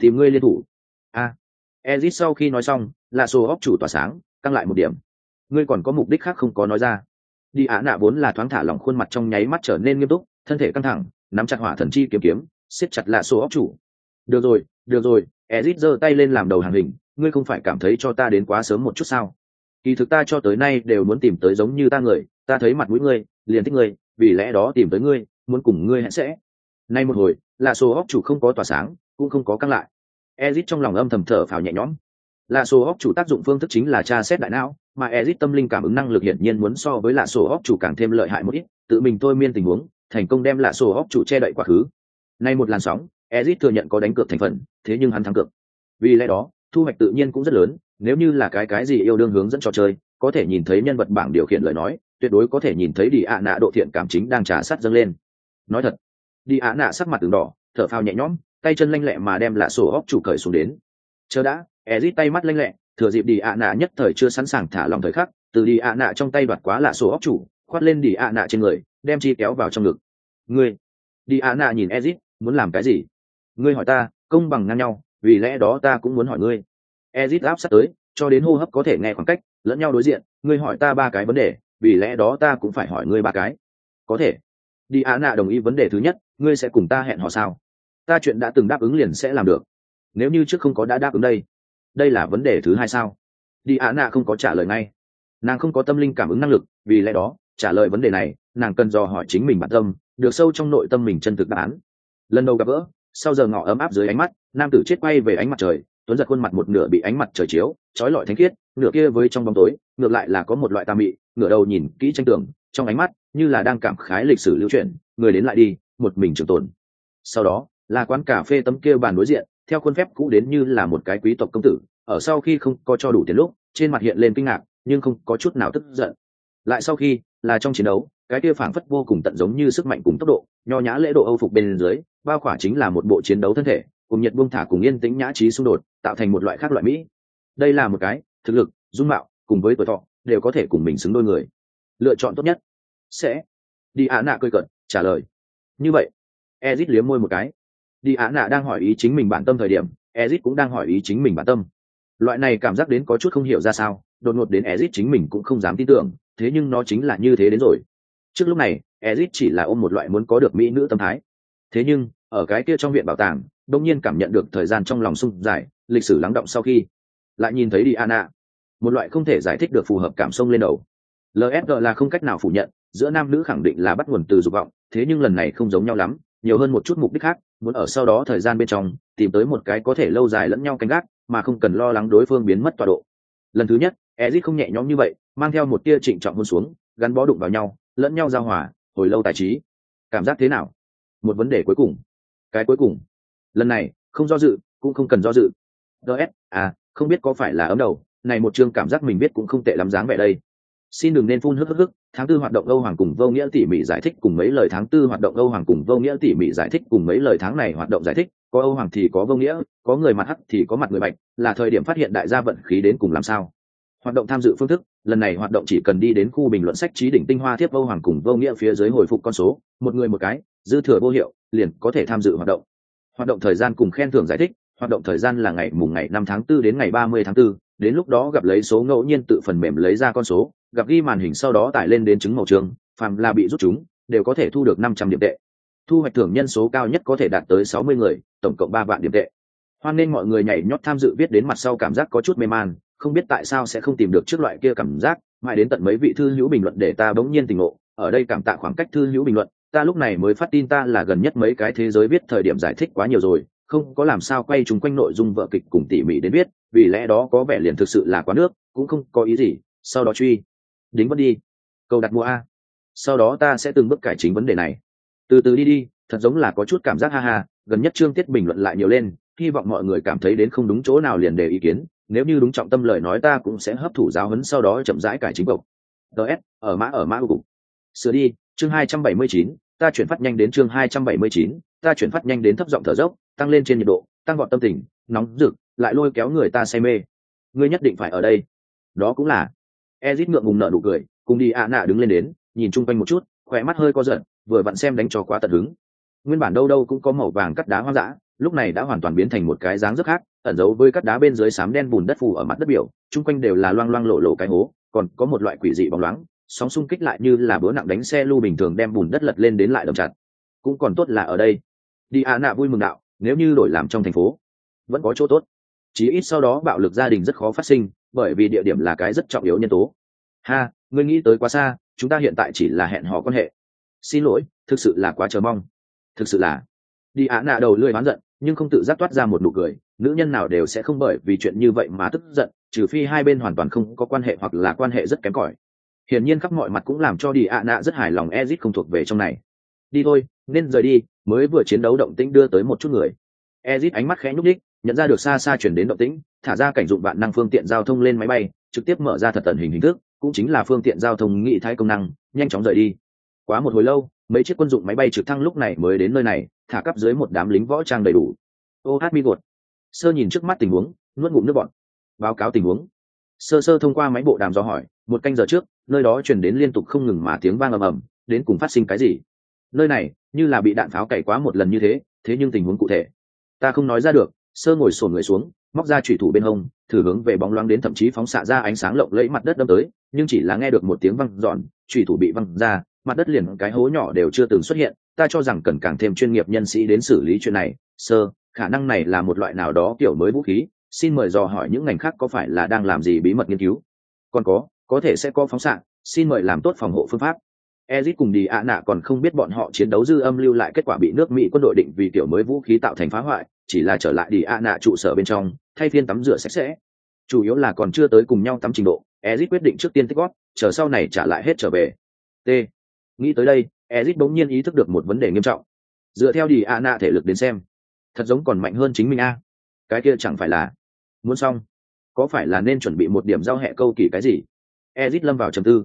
Tìm ngươi liên thủ. A. À, ezit sau khi nói xong là sổ óc chủ tỏa sáng tăng lại một điểm. Ngươi còn có mục đích khác không có nói ra. Đi ạ nạ vốn là thoáng thả lỏng khuôn mặt trong nháy mắt trở nên nghiêm túc thân thể căng thẳng nắm chặt hỏa thần chi kiếm kiếm siết chặt lạ sổ óc chủ. Được rồi được rồi ezit giơ tay lên làm đầu hàng hình ngươi không phải cảm thấy cho ta đến quá sớm một chút sao? Kỳ thực ta cho tới nay đều muốn tìm tới giống như ta người ta thấy mặt mũi ngươi liền thích ngươi vì lẽ đó tìm tới ngươi muốn cùng ngươi hẹn sẽ. Nay một hồi là số hóc chủ không có tỏa sáng, cũng không có căng lại. Ezit trong lòng âm thầm thở phào nhẹ nhõm. Là số hóc chủ tác dụng phương thức chính là tra xét đại não, mà ezit tâm linh cảm ứng năng lực hiển nhiên muốn so với lạ sổ hóc chủ càng thêm lợi hại một ít, tự mình thôi miên tình huống, thành công đem lạ sổ hóc chủ che đậy quá khứ. Nay một làn sóng, ezit thừa nhận có đánh cược thành phần, thế nhưng hắn thắng cược. Vì lẽ đó, thu hoạch tự nhiên cũng rất lớn, nếu như là cái cái gì yêu đương hướng dẫn trò chơi, có thể nhìn thấy nhân vật bảng điều khiển lời nói, tuyệt đối có thể nhìn thấy đi ạ nạ độ thiện cảm chính đang trả sát dâng lên nói thật, đi ạ nạ sắc mặt từng đỏ, thở phào nhẹ nhõm, tay chân lanh lẹ mà đem lạ sổ óc chủ cởi xuống đến. Chờ đã ezit tay mắt lanh lẹ, thừa dịp đi ạ nạ nhất thời chưa sẵn sàng thả lòng thời khắc, từ đi ạ nạ trong tay đoạt quá lạ sổ óc chủ, khoát lên đi ạ nạ trên người, đem chi kéo vào trong ngực. Ngươi, đi ạ nạ nhìn ezit muốn làm cái gì? Ngươi hỏi ta, công bằng ngang nhau, vì lẽ đó ta cũng muốn hỏi ngươi. Ezit áp sát tới, cho đến hô hấp có thể nghe khoảng cách, lẫn nhau đối diện, ngươi hỏi ta ba cái vấn đề, vì lẽ đó ta cũng phải hỏi ngươi ba cái. Có thể đi á nạ đồng ý vấn đề thứ nhất, ngươi sẽ cùng ta hẹn họ sao? Ta chuyện đã từng đáp ứng liền sẽ làm được. Nếu như trước không có đã đáp ứng đây đây là vấn đề thứ hai sao? Đi á nạ không có trả lời ngay. Nàng không có tâm linh cảm ứng năng lực, vì lẽ đó, trả lời vấn đề này, nàng cần dò hỏi chính mình bản tâm, được sâu trong nội tâm mình chân thực đáp án. Lần đầu gặp gỡ, sau giờ ngọ ấm áp dưới ánh mắt, nam tử chết quay về ánh mặt trời, tuấn giật khuôn mặt một nửa bị ánh mặt trời chiếu, trói lọi thánh khiết, nửa kia với trong bóng tối, ngược lại là có một loại tà mị, ngửa đầu nhìn kỹ tranh tường trong ánh mắt như là đang cảm khái lịch sử lưu truyền, người đến lại đi, một mình trường tồn. Sau đó là quán cà phê tấm kia bàn đối diện, theo khuôn phép cũ đến như là một cái quý tộc công tử, ở sau khi không có cho đủ tiền lúc, trên mặt hiện lên kinh ngạc, nhưng không có chút nào tức giận. Lại sau khi, là trong chiến đấu, cái kia phảng phất vô cùng tận giống như sức mạnh cùng tốc độ, nho nhã lễ độ âu phục bên dưới, bao khỏa chính là một bộ chiến đấu thân thể, cùng nhiệt buông thả cùng yên tĩnh nhã trí xung đột, tạo thành một loại khác loại mỹ. Đây là một cái thực lực, dung mạo, cùng với tuổi thọ, đều có thể cùng mình xứng đôi người lựa chọn tốt nhất. Sẽ. Đi ạ nạ cười cận trả lời. Như vậy ezit liếm môi một cái. Đi ạ nạ đang hỏi ý chính mình bản tâm thời điểm ezit cũng đang hỏi ý chính mình bản tâm. Loại này cảm giác đến có chút không hiểu ra sao đột ngột đến ezit chính mình cũng không dám tin tưởng thế nhưng nó chính là như thế đến rồi. Trước lúc này ezit chỉ là ôm một loại muốn có được mỹ nữ tâm thái. Thế nhưng ở cái kia trong viện bảo tàng đông nhiên cảm nhận được thời gian trong lòng sung dài lịch sử lắng động sau khi lại nhìn thấy đi Anna, một loại không thể giải thích được phù hợp cảm xông lên đầu lsg là không cách nào phủ nhận, giữa nam nữ khẳng định là bắt nguồn từ dục vọng, thế nhưng lần này không giống nhau lắm, nhiều hơn một chút mục đích khác, muốn ở sau đó thời gian bên trong, tìm tới một cái có thể lâu dài lẫn nhau canh gác, mà không cần lo lắng đối phương biến mất tọa độ. Lần thứ nhất, ezit không nhẹ nhõm như vậy, mang theo một tia trịnh trọng hôn xuống, gắn bó đụng vào nhau, lẫn nhau giao hòa, hồi lâu tài trí. Cảm giác thế nào? Một vấn đề cuối cùng. Cái cuối cùng. Lần này, không do dự, cũng không cần do dự. Ts à không biết có phải là ấm đầu, này một chương cảm giác mình biết cũng không tệ lắm dáng vẻ đây xin đừng nên phun hức hức hức tháng tư hoạt động âu hoàng cùng vô nghĩa tỉ mỉ giải thích cùng mấy lời tháng tư hoạt động âu hoàng cùng vô nghĩa tỉ mỉ giải thích cùng mấy lời tháng này hoạt động giải thích có âu hoàng thì có vô nghĩa có người mặt hắc thì có mặt người bạch là thời điểm phát hiện đại gia vận khí đến cùng làm sao. Hoạt động tham dự phương thức lần này hoạt động chỉ cần đi đến khu bình luận sách trí đỉnh tinh hoa thiếp âu hoàng cùng vô nghĩa phía dưới hồi phục con số một người một cái dư thừa vô hiệu liền có thể tham dự hoạt động. Hoạt động thời gian cùng khen thưởng giải thích hoạt động thời gian là ngày mùng ngày năm tháng 4 đến ngày ba mươi tháng 4, đến lúc đó gặp lấy số ngẫu nhiên tự phần mềm lấy ra con số, gặp ghi màn hình sau đó tải lên đến chứng màu trường, phàm là bị rút chúng, đều có thể thu được năm trăm điểm tệ. Thu hoạch thưởng nhân số cao nhất có thể đạt tới sáu mươi người, tổng cộng ba vạn điểm tệ. Hoan nên mọi người nhảy nhót tham dự viết đến mặt sau cảm giác có chút mê man, không biết tại sao sẽ không tìm được trước loại kia cảm giác, mãi đến tận mấy vị thư hữu bình luận để ta bỗng nhiên tình ngộ, ở đây cảm tạ khoảng cách thư hữu bình luận, ta lúc này mới phát tin ta là gần nhất mấy cái thế giới viết thời điểm giải thích quá nhiều rồi không có làm sao quay chúng quanh nội dung vợ kịch cùng tỉ mỉ đến biết vì lẽ đó có vẻ liền thực sự là quá nước, cũng không có ý gì, sau đó truy. Đính vẫn đi. Câu đặt mua a. Sau đó ta sẽ từng bước cải chính vấn đề này. Từ từ đi đi, thật giống là có chút cảm giác ha ha, gần nhất chương tiết bình luận lại nhiều lên, hy vọng mọi người cảm thấy đến không đúng chỗ nào liền đề ý kiến, nếu như đúng trọng tâm lời nói ta cũng sẽ hấp thụ giáo huấn sau đó chậm rãi cải chính cộc ts ở mã ở mã cục. Sửa đi, chương hai trăm bảy mươi chín, ta chuyển phát nhanh đến chương hai trăm bảy mươi chín, ta chuyển phát nhanh đến thấp giọng thở dốc tăng lên trên nhiệt độ, tăng gọn tâm tình, nóng rực, lại lôi kéo người ta say mê. Ngươi nhất định phải ở đây. Đó cũng là. Ezit ngượng ngùng nợ nụ cười, cùng đi ạ nạ đứng lên đến, nhìn chung quanh một chút khỏe mắt hơi co giận vừa vặn xem đánh trò quá tận hứng. Nguyên bản đâu đâu cũng có màu vàng cắt đá hoang dã, lúc này đã hoàn toàn biến thành một cái dáng rất khác, ẩn giấu với cắt đá bên dưới sám đen bùn đất phủ ở mặt đất biểu, chung quanh đều là loang loang lộ lộ cái hố, còn có một loại quỷ dị bóng loáng, sóng xung kích lại như là bữa nặng đánh xe lưu bình thường đem bùn đất lật lên đến lại đậm chặt. Cũng còn tốt là ở đây. Đi ạ nạ vui mừng đạo nếu như đổi làm trong thành phố, vẫn có chỗ tốt. Chí ít sau đó bạo lực gia đình rất khó phát sinh, bởi vì địa điểm là cái rất trọng yếu nhân tố. Ha, ngươi nghĩ tới quá xa, chúng ta hiện tại chỉ là hẹn hò quan hệ. Xin lỗi, thực sự là quá chờ mong. Thực sự là. Đi ạ, nạ đầu lưỡi bán giận, nhưng không tự giác toát ra một nụ cười. Nữ nhân nào đều sẽ không bởi vì chuyện như vậy mà tức giận, trừ phi hai bên hoàn toàn không có quan hệ hoặc là quan hệ rất kém cỏi. Hiển nhiên khắp mọi mặt cũng làm cho đi ạ, nạ rất hài lòng ezit không thuộc về trong này. Đi thôi, nên rời đi mới vừa chiến đấu động tĩnh đưa tới một chút người. Ezit ánh mắt khẽ nhúc nhích, nhận ra được xa xa chuyển đến động tĩnh thả ra cảnh dụng bạn năng phương tiện giao thông lên máy bay trực tiếp mở ra thật tận hình hình thức cũng chính là phương tiện giao thông nghị thái công năng nhanh chóng rời đi. Quá một hồi lâu mấy chiếc quân dụng máy bay trực thăng lúc này mới đến nơi này thả cắp dưới một đám lính võ trang đầy đủ. Ô hát mi gột. Sơ nhìn trước mắt tình huống nuốt ngụm nước bọn báo cáo tình huống. Sơ sơ thông qua máy bộ đàm do hỏi một canh giờ trước nơi đó chuyển đến liên tục không ngừng mà tiếng vang ầm ầm đến cùng phát sinh cái gì? Nơi này, như là bị đạn pháo cày quá một lần như thế thế nhưng tình huống cụ thể. Ta không nói ra được, sơ ngồi sổn người xuống, móc ra thủy thủ bên hông, thử hướng về bóng loáng đến thậm chí phóng xạ ra ánh sáng lộng lẫy mặt đất đâm tới, nhưng chỉ là nghe được một tiếng văng giòn thủy thủ bị văng ra, mặt đất liền cái hố nhỏ đều chưa từng xuất hiện. Ta cho rằng cần càng thêm chuyên nghiệp nhân sĩ đến xử lý chuyện này. Sơ, khả năng này là một loại nào đó kiểu mới vũ khí, xin mời dò hỏi những ngành khác có phải là đang làm gì bí mật nghiên cứu. Còn có có thể sẽ có phóng xạ, xin mời làm tốt phòng hộ phương pháp. Ezic cùng đi ạ nạ còn không biết bọn họ chiến đấu dư âm lưu lại kết quả bị nước Mỹ quân đội định vì kiểu mới vũ khí tạo thành phá hoại, chỉ là trở lại đi ạ nạ trụ sở bên trong, thay phiên tắm rửa sạch sẽ. Chủ yếu là còn chưa tới cùng nhau tắm trình độ, Ezic quyết định trước tiên tích góp chờ sau này trả lại hết trở về. T. Nghĩ tới đây, Ezic bỗng nhiên ý thức được một vấn đề nghiêm trọng. Dựa theo đi ạ nạ thể lực đến xem, thật giống còn mạnh hơn chính mình a. Cái kia chẳng phải là muốn xong, có phải là nên chuẩn bị một điểm giao hệ câu kỳ cái gì? Ezic lâm vào trầm tư.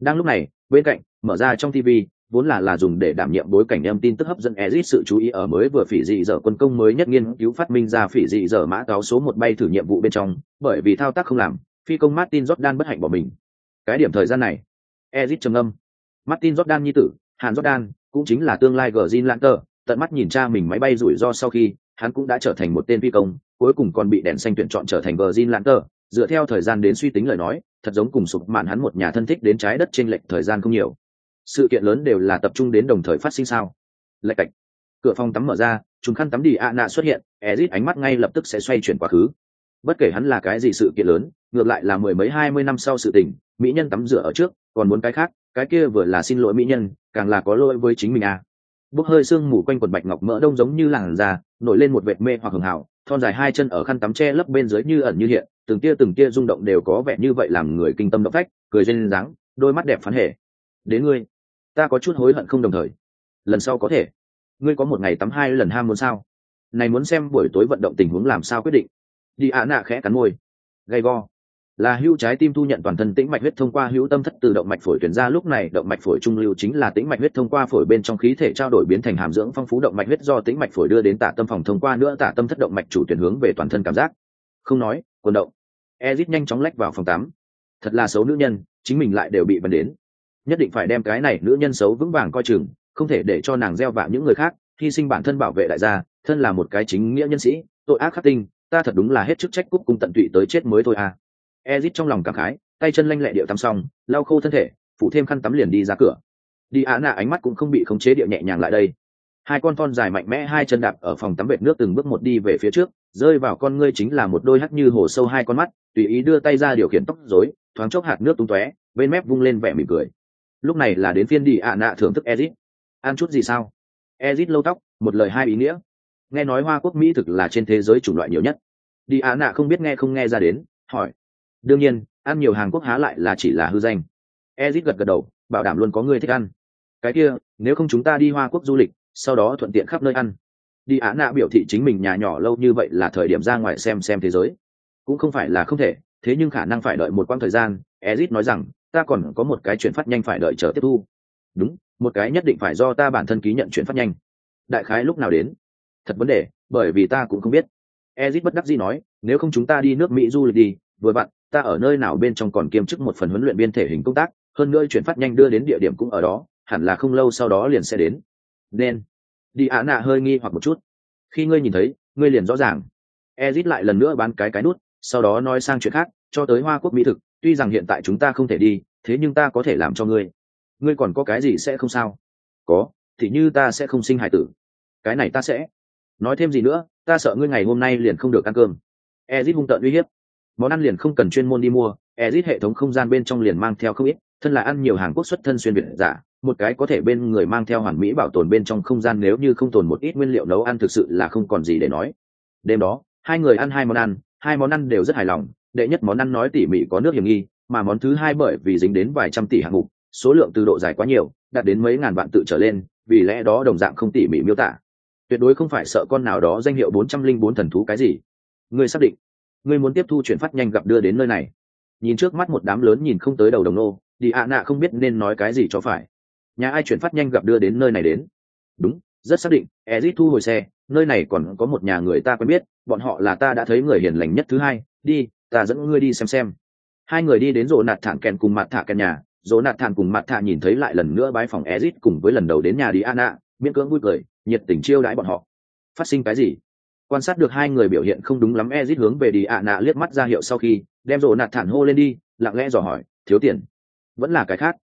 Đang lúc này, bên cạnh mở ra trong tv vốn là là dùng để đảm nhiệm bối cảnh em tin tức hấp dẫn Ezic sự chú ý ở mới vừa phỉ dị dở quân công mới nhất nghiên cứu phát minh ra phỉ dị dở mã cáo số một bay thử nhiệm vụ bên trong, bởi vì thao tác không làm, phi công Martin Jordan bất hạnh bỏ mình. Cái điểm thời gian này, Ezic trầm ngâm. Martin Jordan nhi tử, Hàn Jordan, cũng chính là tương lai Green Lantern, tận mắt nhìn cha mình máy bay rủi ro sau khi, hắn cũng đã trở thành một tên phi công, cuối cùng còn bị đèn xanh tuyển chọn trở thành Green Lantern, dựa theo thời gian đến suy tính lời nói, thật giống cùng sụp mạn hắn một nhà thân thích đến trái đất trên lệch thời gian không nhiều sự kiện lớn đều là tập trung đến đồng thời phát sinh sao? Lạch cạch. Cửa phòng tắm mở ra chúng khăn tắm đi ạ nạ xuất hiện, ezit ánh mắt ngay lập tức sẽ xoay chuyển quá khứ. Bất kể hắn là cái gì sự kiện lớn, ngược lại là mười mấy, hai mươi năm sau sự tình, mỹ nhân tắm rửa ở trước, còn muốn cái khác, cái kia vừa là xin lỗi mỹ nhân, càng là có lỗi với chính mình à. Bốc hơi sương mù quanh quần bạch ngọc mỡ đông giống như làn da, nổi lên một vệt mê hoặc hường hảo thon dài hai chân ở khăn tắm che lấp bên dưới như ẩn như hiện, từng tia từng tia rung động đều có vẻ như vậy làm người kinh tâm động phách, cười duyên dáng, đôi mắt đẹp phán hệ đến ngươi ta có chút hối hận không đồng thời. Lần sau có thể. Ngươi có một ngày tắm hai lần ham muốn sao? Này muốn xem buổi tối vận động tình huống làm sao quyết định. Đi ạ nạ khẽ cắn môi. Gay go. Là hữu trái tim thu nhận toàn thân tĩnh mạch huyết thông qua hữu tâm thất từ động mạch phổi tuyển ra lúc này, động mạch phổi trung lưu chính là tĩnh mạch huyết thông qua phổi bên trong khí thể trao đổi biến thành hàm dưỡng phong phú động mạch huyết do tĩnh mạch phổi đưa đến tả tâm phòng thông qua nữa tả tâm thất động mạch chủ tuyển hướng về toàn thân cảm giác. Không nói, quần động. Ezit nhanh chóng lách vào phòng tắm. Thật là xấu nữ nhân, chính mình lại đều bị bắn đến nhất định phải đem cái này nữ nhân xấu vững vàng coi chừng, không thể để cho nàng gieo vạ những người khác, hy sinh bản thân bảo vệ đại gia, thân là một cái chính nghĩa nhân sĩ, tội ác khắc tinh, ta thật đúng là hết chức trách cúc cung tận tụy tới chết mới thôi à. Ezit trong lòng cảm khái, tay chân lanh lẹ điệu tắm xong, lau khô thân thể phụ thêm khăn tắm liền đi ra cửa. Đi á nạ ánh mắt cũng không bị khống chế điệu nhẹ nhàng lại đây. Hai con thon dài mạnh mẽ hai chân đạp ở phòng tắm vệt nước từng bước một đi về phía trước, rơi vào con ngươi chính là một đôi hắt như hồ sâu hai con mắt, tùy ý đưa tay ra điều khiển tóc rối, thoáng chốc hạt nước tung tóe, bên mép vung lên vẻ mỉm cười lúc này là đến phiên đi ạ nạ thưởng thức ezit. Ăn chút gì sao? Ezit lâu tóc, một lời hai ý nghĩa. Nghe nói hoa quốc mỹ thực là trên thế giới chủng loại nhiều nhất. Đi ạ nạ không biết nghe không nghe ra đến, hỏi. Đương nhiên, ăn nhiều hàng quốc há lại là chỉ là hư danh. Ezit gật gật đầu, bảo đảm luôn có người thích ăn. Cái kia, nếu không chúng ta đi hoa quốc du lịch, sau đó thuận tiện khắp nơi ăn. Đi ạ nạ biểu thị chính mình nhà nhỏ lâu như vậy là thời điểm ra ngoài xem xem thế giới. Cũng không phải là không thể, thế nhưng khả năng phải đợi một quãng thời gian, ezit nói rằng ta còn có một cái chuyển phát nhanh phải đợi chờ tiếp thu. Đúng, một cái nhất định phải do ta bản thân ký nhận chuyển phát nhanh. Đại khái lúc nào đến? Thật vấn đề, bởi vì ta cũng không biết. Ezit bất đắc dĩ nói, nếu không chúng ta đi nước mỹ du lịch đi, vừa vặn, ta ở nơi nào bên trong còn kiêm chức một phần huấn luyện viên thể hình công tác, hơn nữa chuyển phát nhanh đưa đến địa điểm cũng ở đó, hẳn là không lâu sau đó liền sẽ đến. Nên, đi ạ nạ hơi nghi hoặc một chút. Khi ngươi nhìn thấy, ngươi liền rõ ràng. Ezit lại lần nữa bán cái cái nút, sau đó nói sang chuyện khác, cho tới hoa quốc mỹ thực tuy rằng hiện tại chúng ta không thể đi, thế nhưng ta có thể làm cho ngươi. Ngươi còn có cái gì sẽ không sao? Có, thì như ta sẽ không sinh hài tử. Cái này ta sẽ. Nói thêm gì nữa, ta sợ ngươi ngày hôm nay liền không được ăn cơm. Ezit hung tợn uy hiếp. Món ăn liền không cần chuyên môn đi mua, ezit hệ thống không gian bên trong liền mang theo không ít, thân là ăn nhiều hàng quốc xuất thân xuyên việt giả, một cái có thể bên người mang theo hoàn mỹ bảo tồn bên trong không gian nếu như không tồn một ít nguyên liệu nấu ăn thực sự là không còn gì để nói. Đêm đó, hai người ăn hai món ăn, hai món ăn đều rất hài lòng đệ nhất món ăn nói tỉ mỉ có nước hiểm nghi, mà món thứ hai bởi vì dính đến vài trăm tỷ hạng mục, số lượng từ độ dài quá nhiều, đạt đến mấy ngàn vạn tự trở lên, vì lẽ đó đồng dạng không tỉ mỉ miêu tả. Tuyệt đối không phải sợ con nào đó danh hiệu bốn trăm linh bốn thần thú cái gì. Ngươi xác định, ngươi muốn tiếp thu chuyển phát nhanh gặp đưa đến nơi này. Nhìn trước mắt một đám lớn nhìn không tới đầu đồng nô, đi ạ nạ không biết nên nói cái gì cho phải. Nhà ai chuyển phát nhanh gặp đưa đến nơi này đến? Đúng, rất xác định, ezit thu hồi xe, nơi này còn có một nhà người ta quen biết, bọn họ là ta đã thấy người hiền lành nhất thứ hai, đi ta dẫn ngươi đi xem xem. Hai người đi đến rộ nạt thản kèn cùng mặt thả kèn nhà. Rộ nạt thản cùng mặt thả nhìn thấy lại lần nữa bái phòng ezit cùng với lần đầu đến nhà đi Anna. miễn cưỡng vui cười, nhiệt tình chiêu đãi bọn họ. Phát sinh cái gì? Quan sát được hai người biểu hiện không đúng lắm, ezit hướng về đi ạ liếc mắt ra hiệu sau khi, đem rộ nạt thản hô lên đi, lặng lẽ dò hỏi, thiếu tiền, vẫn là cái khác?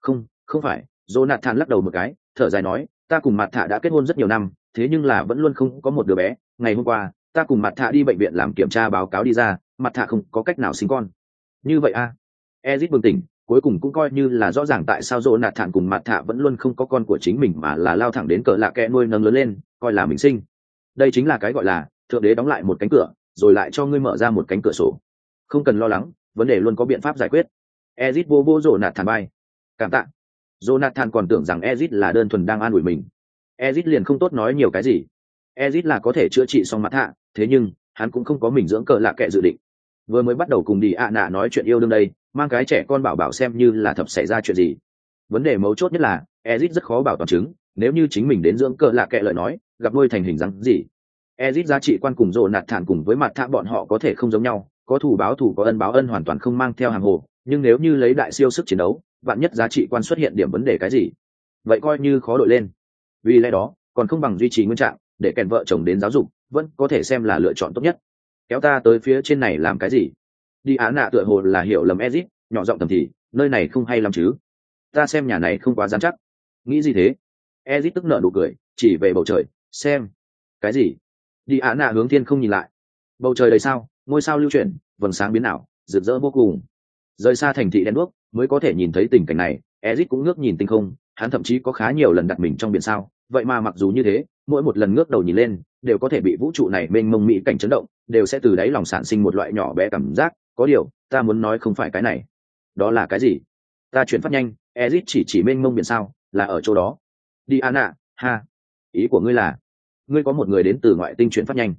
Không không phải. Rộ nạt thản lắc đầu một cái, thở dài nói, ta cùng mặt thả đã kết hôn rất nhiều năm, thế nhưng là vẫn luôn không có một đứa bé. Ngày hôm qua ta cùng mặt thả đi bệnh viện làm kiểm tra báo cáo đi ra, mặt thả không có cách nào sinh con. Như vậy a? À? ezit bừng tỉnh, cuối cùng cũng coi như là rõ ràng tại sao dỗ nạt thản cùng mặt thả vẫn luôn không có con của chính mình mà là lao thẳng đến cỡ lạ kẽ nuôi nâng lớn lên, coi là mình sinh. Đây chính là cái gọi là, thượng đế đóng lại một cánh cửa, rồi lại cho ngươi mở ra một cánh cửa sổ. Không cần lo lắng, vấn đề luôn có biện pháp giải quyết. Ezit vô vô dỗ nạt thản bay. Cảm tạ. Jonathan còn tưởng rằng ezit là đơn thuần đang an ủi mình. Ezit liền không tốt nói nhiều cái gì ezit là có thể chữa trị xong mặt hạ, thế nhưng, hắn cũng không có mình dưỡng cờ lạ kệ dự định. Vừa mới bắt đầu cùng đi ạ nạ nói chuyện yêu đương đây, mang cái trẻ con bảo bảo xem như là thập xảy ra chuyện gì. Vấn đề mấu chốt nhất là, ezit rất khó bảo toàn chứng, nếu như chính mình đến dưỡng cờ lạ kệ lời nói, gặp nuôi thành hình dáng gì? Ezit giá trị quan cùng rộ nạt thản cùng với mặt thạ bọn họ có thể không giống nhau, có thủ báo thủ có ân báo ân hoàn toàn không mang theo hàng hồ, nhưng nếu như lấy đại siêu sức chiến đấu, vạn nhất giá trị quan xuất hiện điểm vấn đề cái gì? Vậy coi như khó đội lên. Vì lẽ đó, còn không bằng duy trì nguyên trạng để kèn vợ chồng đến giáo dục, vẫn có thể xem là lựa chọn tốt nhất. Kéo ta tới phía trên này làm cái gì? Đi án nạ tựa hồ là hiểu lầm ezit nhỏ giọng thầm thì, nơi này không hay lắm chứ? Ta xem nhà này không quá dán chắc. Nghĩ gì thế? Ezit tức nợ nụ cười, chỉ về bầu trời, xem. Cái gì? Đi án nạ hướng thiên không nhìn lại. Bầu trời đầy sao, ngôi sao lưu chuyển, vầng sáng biến ảo, rực rỡ vô cùng. Rời xa thành thị đen đuốc, mới có thể nhìn thấy tình cảnh này ezit cũng ngước nhìn tinh không, hắn thậm chí có khá nhiều lần đặt mình trong biển sao, vậy mà mặc dù như thế mỗi một lần ngước đầu nhìn lên, đều có thể bị vũ trụ này mênh mông mỹ cảnh chấn động, đều sẽ từ đáy lòng sản sinh một loại nhỏ bé cảm giác, có điều, ta muốn nói không phải cái này. Đó là cái gì? Ta chuyển phát nhanh ezit chỉ chỉ mênh mông biển sao, là ở chỗ đó. Đi ana ha. Ý của ngươi là, ngươi có một người đến từ ngoại tinh chuyển phát nhanh.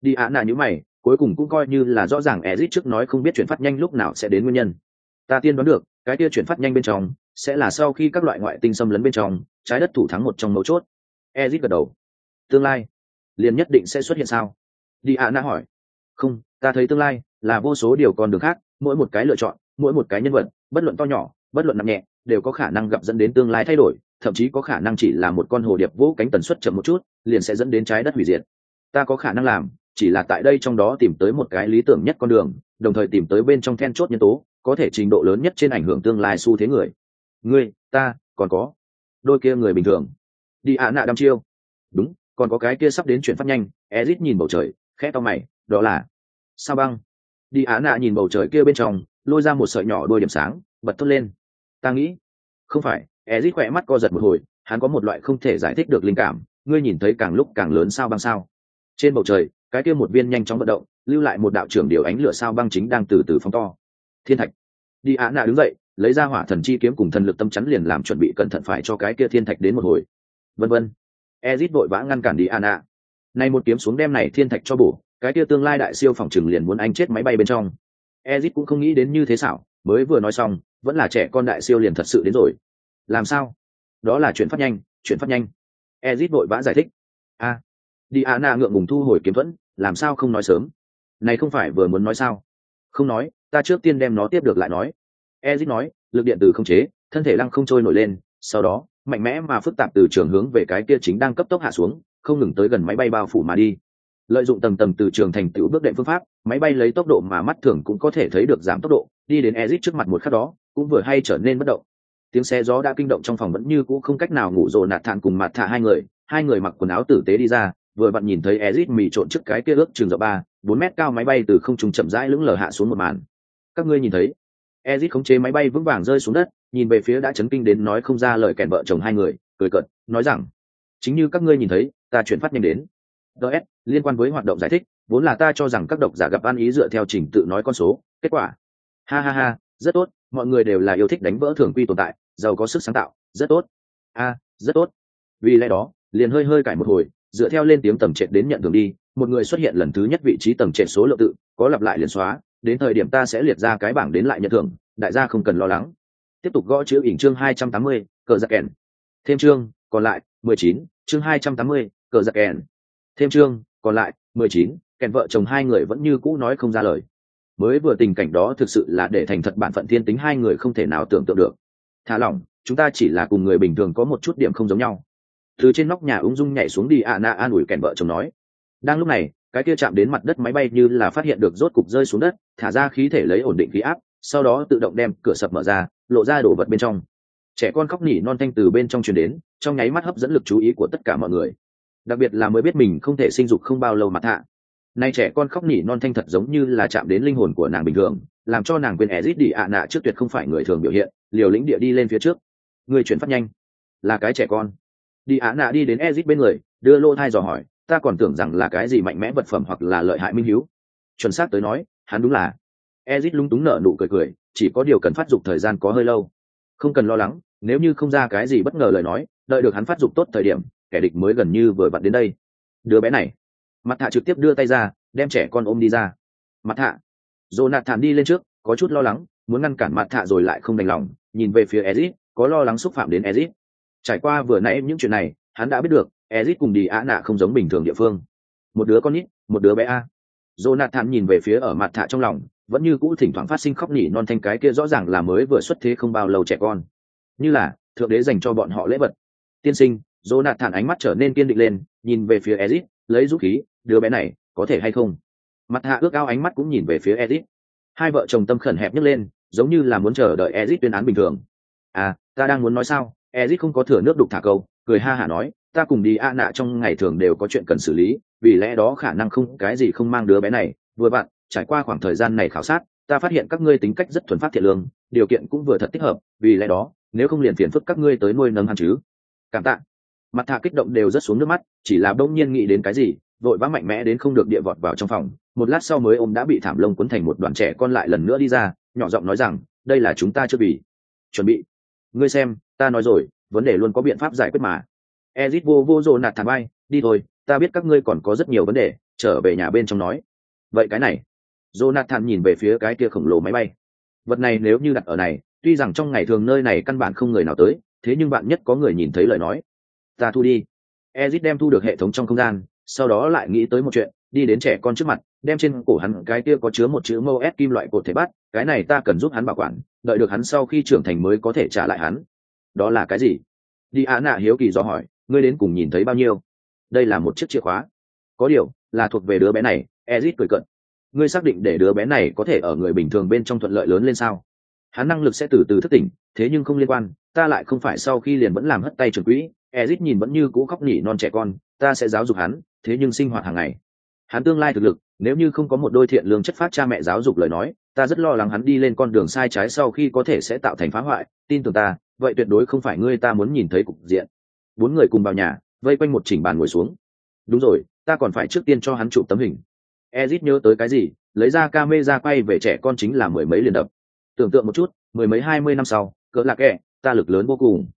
Đi a nạ nhữ mày, cuối cùng cũng coi như là rõ ràng ezit trước nói không biết chuyển phát nhanh lúc nào sẽ đến nguyên nhân. Ta tiên đoán được, cái kia chuyển phát nhanh bên trong, sẽ là sau khi các loại ngoại tinh xâm lấn bên trong, trái đất thủ thắng một trong mấu chốt. Ezit gật đầu tương lai liền nhất định sẽ xuất hiện sao? Đi ạ na hỏi. Không, ta thấy tương lai là vô số điều con đường khác, mỗi một cái lựa chọn, mỗi một cái nhân vật, bất luận to nhỏ, bất luận nặng nhẹ, đều có khả năng gặp dẫn đến tương lai thay đổi, thậm chí có khả năng chỉ là một con hồ điệp vỗ cánh tần suất chậm một chút, liền sẽ dẫn đến trái đất hủy diệt. Ta có khả năng làm, chỉ là tại đây trong đó tìm tới một cái lý tưởng nhất con đường, đồng thời tìm tới bên trong then chốt nhân tố, có thể trình độ lớn nhất trên ảnh hưởng tương lai xu thế người. Ngươi, ta, còn có. Đôi kia người bình thường. Đi ạ nạ đăm chiêu. Đúng còn có cái kia sắp đến chuyển phát nhanh, ezit nhìn bầu trời, khẽ to mày, đó là, sao băng? Đi á nạ nhìn bầu trời kia bên trong, lôi ra một sợi nhỏ đôi điểm sáng, bật thốt lên. Ta nghĩ, không phải, ezit khỏe mắt co giật một hồi, hắn có một loại không thể giải thích được linh cảm, ngươi nhìn thấy càng lúc càng lớn sao băng sao? Trên bầu trời, cái kia một viên nhanh chóng vận động, lưu lại một đạo trưởng điều ánh lửa sao băng chính đang từ từ phóng to. Thiên thạch. Đi á nạ đứng dậy, lấy ra hỏa thần chi kiếm cùng thần lực tâm chắn liền làm chuẩn bị cẩn thận phải cho cái kia thiên thạch đến một hồi. Vân vân ezit vội vã ngăn cản đi nay một kiếm xuống đem này thiên thạch cho bổ, cái kia tương lai đại siêu phòng trừng liền muốn anh chết máy bay bên trong. Ezit cũng không nghĩ đến như thế xảo, mới vừa nói xong, vẫn là trẻ con đại siêu liền thật sự đến rồi. Làm sao? Đó là chuyện phát nhanh, chuyện phát nhanh. Ezit vội vã giải thích. A đi ngượng ngùng thu hồi kiếm thuẫn, làm sao không nói sớm? Này không phải vừa muốn nói sao? Không nói, ta trước tiên đem nó tiếp được lại nói. Ezit nói, lực điện từ không chế, thân thể lăng không trôi nổi lên, sau đó mạnh mẽ mà phức tạp từ trường hướng về cái kia chính đang cấp tốc hạ xuống, không ngừng tới gần máy bay bao phủ mà đi. Lợi dụng tầng tầng từ trường thành tựu bước đệm phương pháp, máy bay lấy tốc độ mà mắt thường cũng có thể thấy được giảm tốc độ, đi đến exit trước mặt một khắc đó, cũng vừa hay trở nên bất động. Tiếng xe gió đã kinh động trong phòng vẫn như cũ không cách nào ngủ rồ nạt thản cùng mặt thả hai người hai người mặc quần áo tử tế đi ra, vừa vặn nhìn thấy exit mì trộn trước cái kia ước trường rộng ba, bốn mét cao máy bay từ không trung chậm rãi lững lờ hạ xuống một màn. Các ngươi nhìn thấy ezit khống chế máy bay vững vàng rơi xuống đất, nhìn về phía đã chấn kinh đến nói không ra lời kèn vợ chồng hai người, cười cợt, nói rằng, chính như các ngươi nhìn thấy, ta chuyển phát nhanh đến. Ds liên quan với hoạt động giải thích, vốn là ta cho rằng các độc giả gặp ăn ý dựa theo trình tự nói con số, kết quả. Ha ha ha, rất tốt, mọi người đều là yêu thích đánh vỡ thường quy tồn tại, giàu có sức sáng tạo, rất tốt. A, rất tốt. Vì lẽ đó, liền hơi hơi cải một hồi, dựa theo lên tiếng tầm trệt đến nhận thường đi, một người xuất hiện lần thứ nhất vị trí tầm trệt số lượng tự, có lặp lại liền xóa đến thời điểm ta sẽ liệt ra cái bảng đến lại nhận thưởng, đại gia không cần lo lắng. Tiếp tục gõ chữ ỉnh chương hai trăm tám mươi, cờ giặc kèn. Thêm chương, còn lại, mười chín, chương hai trăm tám mươi, cờ giặc kèn. Thêm chương, còn lại, mười chín, kèn vợ chồng hai người vẫn như cũ nói không ra lời. Mới vừa tình cảnh đó thực sự là để thành thật bản phận thiên tính hai người không thể nào tưởng tượng được. Thả lỏng, chúng ta chỉ là cùng người bình thường có một chút điểm không giống nhau. Từ trên nóc nhà ung dung nhảy xuống đi ạ na an ủi kèn vợ chồng nói. Đang lúc này cái kia chạm đến mặt đất máy bay như là phát hiện được rốt cục rơi xuống đất, thả ra khí thể lấy ổn định khí áp, sau đó tự động đem cửa sập mở ra, lộ ra đổ vật bên trong. Trẻ con khóc nỉ non thanh từ bên trong truyền đến, trong nháy mắt hấp dẫn lực chú ý của tất cả mọi người. Đặc biệt là mới biết mình không thể sinh dục không bao lâu mặt hạ nay trẻ con khóc nỉ non thanh thật giống như là chạm đến linh hồn của nàng bình thường, làm cho nàng quên ezit đi ạ nạ trước tuyệt không phải người thường biểu hiện, liều lĩnh địa đi lên phía trước. Người chuyển phát nhanh. Là cái trẻ con. Đi ạ nạ đi đến ezit bên người, đưa lô thai dò hỏi ta còn tưởng rằng là cái gì mạnh mẽ vật phẩm hoặc là lợi hại minh hiếu. Chuẩn xác tới nói, hắn đúng là. Ezit lúng túng nở nụ cười cười, chỉ có điều cần phát dục thời gian có hơi lâu. Không cần lo lắng, nếu như không ra cái gì bất ngờ lời nói, đợi được hắn phát dục tốt thời điểm, kẻ địch mới gần như vừa vặn đến đây. Đứa bé này. Mặt thạ trực tiếp đưa tay ra, đem trẻ con ôm đi ra. Mặt thạ dồ nạt thản đi lên trước, có chút lo lắng, muốn ngăn cản mặt thạ rồi lại không đành lòng, nhìn về phía ezit, có lo lắng xúc phạm đến ezit. Trải qua vừa nãy những chuyện này, hắn đã biết được ezit cùng đi ạ nạ không giống bình thường địa phương một đứa con nít một đứa bé a Jonathan nhìn về phía ở mặt thạ trong lòng, vẫn như cũ thỉnh thoảng phát sinh khóc nỉ non thanh cái kia rõ ràng là mới vừa xuất thế không bao lâu trẻ con. Như là thượng đế dành cho bọn họ lễ vật. Tiên sinh, Jonathan ánh mắt trở nên kiên định lên, nhìn về phía Ezit, lấy dũng khí, đứa bé này có thể hay không? Mặt hạ ước ao ánh mắt cũng nhìn về phía Ezit. Hai vợ chồng tâm khẩn hẹp nhấc lên, giống như là muốn chờ đợi Ezit tuyên án bình thường. À, ta đang muốn nói sao? Ezit không có thừa nước đục thả câu, cười ha hả nói, ta cùng đi a nạ trong ngày thường đều có chuyện cần xử lý, vì lẽ đó khả năng không, cái gì không mang đứa bé này. Vừa bạn trải qua khoảng thời gian này khảo sát, ta phát hiện các ngươi tính cách rất thuần phát thiện lương, điều kiện cũng vừa thật thích hợp, vì lẽ đó, nếu không liền phiền phức các ngươi tới nuôi nấng hắn chứ. Cảm tạ. Mặt thạ kích động đều rất xuống nước mắt, chỉ là đông nhiên nghĩ đến cái gì, vội vã mạnh mẽ đến không được địa vọt vào trong phòng. Một lát sau mới ông đã bị thảm lông cuốn thành một đoàn trẻ con lại lần nữa đi ra, nhỏ giọng nói rằng, đây là chúng ta chưa bị. Chuẩn bị. Ngươi xem, ta nói rồi, vấn đề luôn có biện pháp giải quyết mà ezit vô vô rồ nạt thảm bay đi thôi, ta biết các ngươi còn có rất nhiều vấn đề, trở về nhà bên trong nói. Vậy cái này? Jonathan nhìn về phía cái kia khổng lồ máy bay. Vật này nếu như đặt ở này, tuy rằng trong ngày thường nơi này căn bản không người nào tới, thế nhưng bạn nhất có người nhìn thấy lời nói. Ta thu đi. Ezit đem thu được hệ thống trong không gian, sau đó lại nghĩ tới một chuyện, đi đến trẻ con trước mặt, đem trên cổ hắn cái kia có chứa một chữ mâu ép kim loại cột thể bắt, cái này ta cần giúp hắn bảo quản, đợi được hắn sau khi trưởng thành mới có thể trả lại hắn. Đó là cái gì? Đi á nạ hiếu kỳ do hỏi ngươi đến cùng nhìn thấy bao nhiêu? Đây là một chiếc chìa khóa. Có điều, là thuộc về đứa bé này, ezit cười cận ngươi xác định để đứa bé này có thể ở người bình thường bên trong thuận lợi lớn lên sao? Hắn năng lực sẽ từ từ thất tỉnh, thế nhưng không liên quan, ta lại không phải sau khi liền vẫn làm hất tay trường quỹ, ezit nhìn vẫn như cũ khóc nhỉ non trẻ con, ta sẽ giáo dục hắn, thế nhưng sinh hoạt hàng ngày. Hắn tương lai thực lực, nếu như không có một đôi thiện lương chất phát cha mẹ giáo dục lời nói, ta rất lo lắng hắn đi lên con đường sai trái sau khi có thể sẽ tạo thành phá hoại, tin tưởng ta, vậy tuyệt đối không phải ngươi ta muốn nhìn thấy cục diện bốn người cùng vào nhà, vây quanh một chỉnh bàn ngồi xuống. Đúng rồi, ta còn phải trước tiên cho hắn chụp tấm hình. Ezit nhớ tới cái gì, lấy ra ca mê ra quay về trẻ con chính là mười mấy liền đập. Tưởng tượng một chút, mười mấy hai mươi năm sau, cỡ lạc kẹ ta lực lớn vô cùng.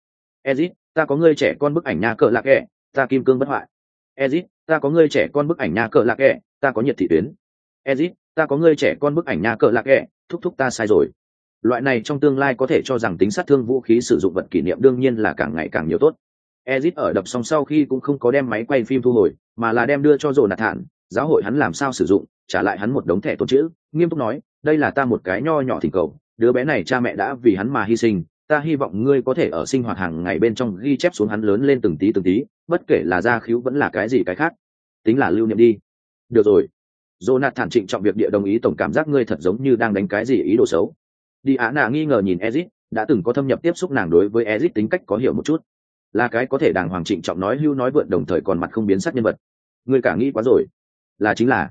Ezit, ta có người trẻ con bức ảnh nhà cỡ lạc kẹ ta kim cương bất hoại. Ezit, ta có người trẻ con bức ảnh nhà cỡ lạc kẹ ta có nhiệt thị tuyến. Ezit, ta có người trẻ con bức ảnh nhà cỡ lạc kẹ thúc thúc ta sai rồi. Loại này trong tương lai có thể cho rằng tính sát thương vũ khí sử dụng vật kỷ niệm đương nhiên là càng ngày càng nhiều tốt ezit ở đập xong sau khi cũng không có đem máy quay phim thu hồi mà là đem đưa cho rồ nạt thản giáo hội hắn làm sao sử dụng trả lại hắn một đống thẻ tổn chữ. Nghiêm túc nói đây là ta một cái nho nhỏ thỉnh cầu đứa bé này cha mẹ đã vì hắn mà hy sinh ta hy vọng ngươi có thể ở sinh hoạt hàng ngày bên trong ghi chép xuống hắn lớn lên từng tí từng tí bất kể là gia khíu vẫn là cái gì cái khác. Tính là lưu niệm đi. Được rồi. Jonathan trịnh trọng việc địa đồng ý tổng cảm giác ngươi thật giống như đang đánh cái gì ý đồ xấu. Đi Á Nà nghi ngờ nhìn Ezit, đã từng có thâm nhập tiếp xúc nàng đối với Ezit tính cách có hiểu một chút là cái có thể đàng hoàng trịnh trọng nói hưu nói vượn đồng thời còn mặt không biến sắc nhân vật. Ngươi cả nghĩ quá rồi. Là chính là.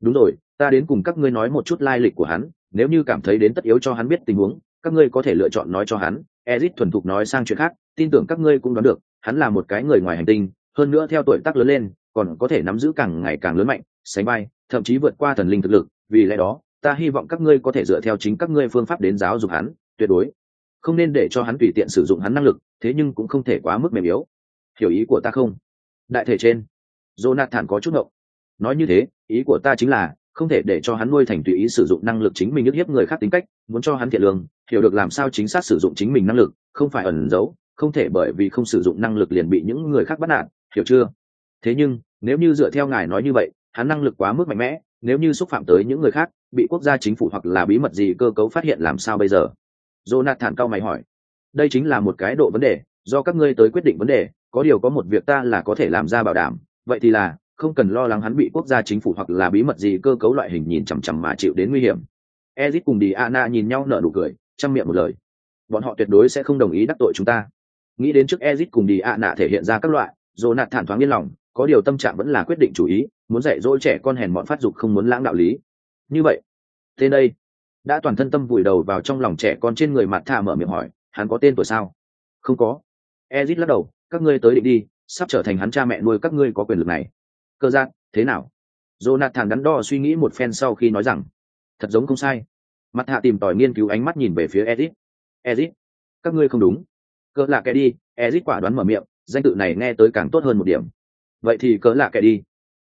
Đúng rồi, ta đến cùng các ngươi nói một chút lai lịch của hắn, nếu như cảm thấy đến tất yếu cho hắn biết tình huống, các ngươi có thể lựa chọn nói cho hắn. Ezit thuần thục nói sang chuyện khác, tin tưởng các ngươi cũng đoán được, hắn là một cái người ngoài hành tinh, hơn nữa theo tuổi tác lớn lên, còn có thể nắm giữ càng ngày càng lớn mạnh, sánh bay thậm chí vượt qua thần linh thực lực. Vì lẽ đó, ta hy vọng các ngươi có thể dựa theo chính các ngươi phương pháp đến giáo dục hắn, tuyệt đối không nên để cho hắn tùy tiện sử dụng hắn năng lực, thế nhưng cũng không thể quá mức mềm yếu. Hiểu ý của ta không? Đại thể trên, jonathan có chút ngộng. Nói như thế, ý của ta chính là, không thể để cho hắn nuôi thành tùy ý sử dụng năng lực chính mình ức hiếp người khác tính cách, muốn cho hắn thiện lương, hiểu được làm sao chính xác sử dụng chính mình năng lực, không phải ẩn giấu, không thể bởi vì không sử dụng năng lực liền bị những người khác bắt nạt, hiểu chưa? Thế nhưng, nếu như dựa theo ngài nói như vậy, hắn năng lực quá mức mạnh mẽ, nếu như xúc phạm tới những người khác, bị quốc gia chính phủ hoặc là bí mật gì cơ cấu phát hiện làm sao bây giờ? Jonathan cao mày hỏi. Đây chính là một cái độ vấn đề, do các ngươi tới quyết định vấn đề, có điều có một việc ta là có thể làm ra bảo đảm, vậy thì là, không cần lo lắng hắn bị quốc gia chính phủ hoặc là bí mật gì cơ cấu loại hình nhìn chằm chằm mà chịu đến nguy hiểm. Ezic cùng Diana nhìn nhau nở nụ cười, chăm miệng một lời. Bọn họ tuyệt đối sẽ không đồng ý đắc tội chúng ta. Nghĩ đến trước Ezic cùng Diana thể hiện ra các loại, Jonathan thoáng yên lòng, có điều tâm trạng vẫn là quyết định chủ ý, muốn dạy dỗ trẻ con hèn bọn phát dục không muốn lãng đạo lý. Như vậy, tên đây đã toàn thân tâm vùi đầu vào trong lòng trẻ con trên người mặt thả mở miệng hỏi, hắn có tên tuổi sao? Không có. Ezit lắc đầu, các ngươi tới định đi, sắp trở thành hắn cha mẹ nuôi các ngươi có quyền lực này. Cơ giác thế nào? Jonathan đắn đo suy nghĩ một phen sau khi nói rằng, thật giống không sai. Mặt hạ tìm tòi nghiên cứu ánh mắt nhìn về phía ezit. Ezit, các ngươi không đúng. Cỡ là kẻ đi. Ezit quả đoán mở miệng, danh tự này nghe tới càng tốt hơn một điểm. Vậy thì cỡ là kẻ đi.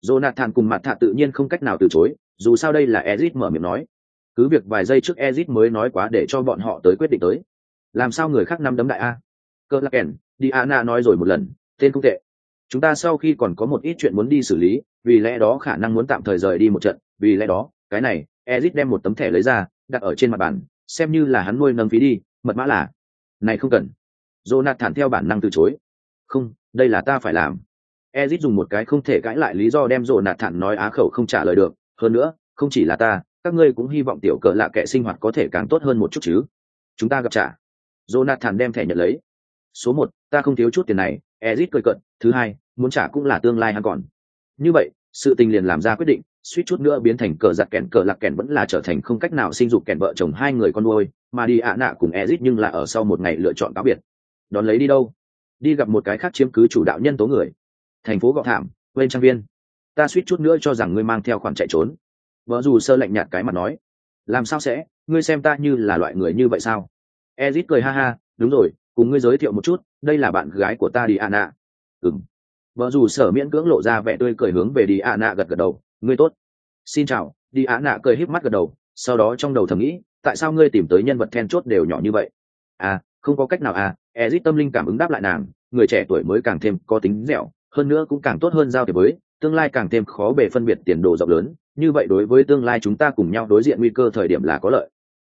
Jonathan cùng mặt hạ tự nhiên không cách nào từ chối, dù sao đây là ezit mở miệng nói cứ việc vài giây trước ezit mới nói quá để cho bọn họ tới quyết định tới. Làm sao người khác năm đấm đại a? Cơ lạc kèn, đi ana nói rồi một lần, tên không tệ. Chúng ta sau khi còn có một ít chuyện muốn đi xử lý, vì lẽ đó khả năng muốn tạm thời rời đi một trận, vì lẽ đó, cái này, ezit đem một tấm thẻ lấy ra, đặt ở trên mặt bàn, xem như là hắn nuôi nâng phí đi, mật mã là, này không cần. Jonathan theo bản năng từ chối. Không, đây là ta phải làm. Ezit dùng một cái không thể cãi lại lý do đem jonathan nói á khẩu không trả lời được. Hơn nữa, không chỉ là ta các ngươi cũng hy vọng tiểu cờ lạ kệ sinh hoạt có thể càng tốt hơn một chút chứ. Chúng ta gặp trả. Jonathan đem thẻ nhận lấy. Số một, ta không thiếu chút tiền này. Ezit cười cận thứ hai, muốn trả cũng là tương lai hắn còn. Như vậy, sự tình liền làm ra quyết định. Suýt chút nữa biến thành cờ giặc kèn cờ lạc kèn vẫn là trở thành không cách nào sinh dục kèn vợ chồng hai người con nuôi. Mà đi ạ nạ cùng ezit nhưng là ở sau một ngày lựa chọn cáo biệt. Đón lấy đi đâu? Đi gặp một cái khác chiếm cứ chủ đạo nhân tố người. Thành phố gọ thảm bên trang viên. Ta suýt chút nữa cho rằng ngươi mang theo khoản chạy trốn vợ dù sơ lạnh nhạt cái mặt nói, làm sao sẽ? Ngươi xem ta như là loại người như vậy sao? Ezit cười ha ha, đúng rồi, cùng ngươi giới thiệu một chút, đây là bạn gái của ta đi ạ nạ. Ừng vợ dù sở miễn cưỡng lộ ra vẻ tươi cười hướng về đi ạ nạ gật gật đầu, ngươi tốt. Xin chào. Đi ạ nạ cười híp mắt gật đầu, sau đó trong đầu thầm nghĩ, tại sao ngươi tìm tới nhân vật then chốt đều nhỏ như vậy? À không có cách nào à. Ezit tâm linh cảm ứng đáp lại nàng, người trẻ tuổi mới càng thêm có tính dẻo, hơn nữa cũng càng tốt hơn giao thiệp với, tương lai càng thêm khó bề phân biệt tiền đồ rộng lớn như vậy đối với tương lai chúng ta cùng nhau đối diện nguy cơ thời điểm là có lợi.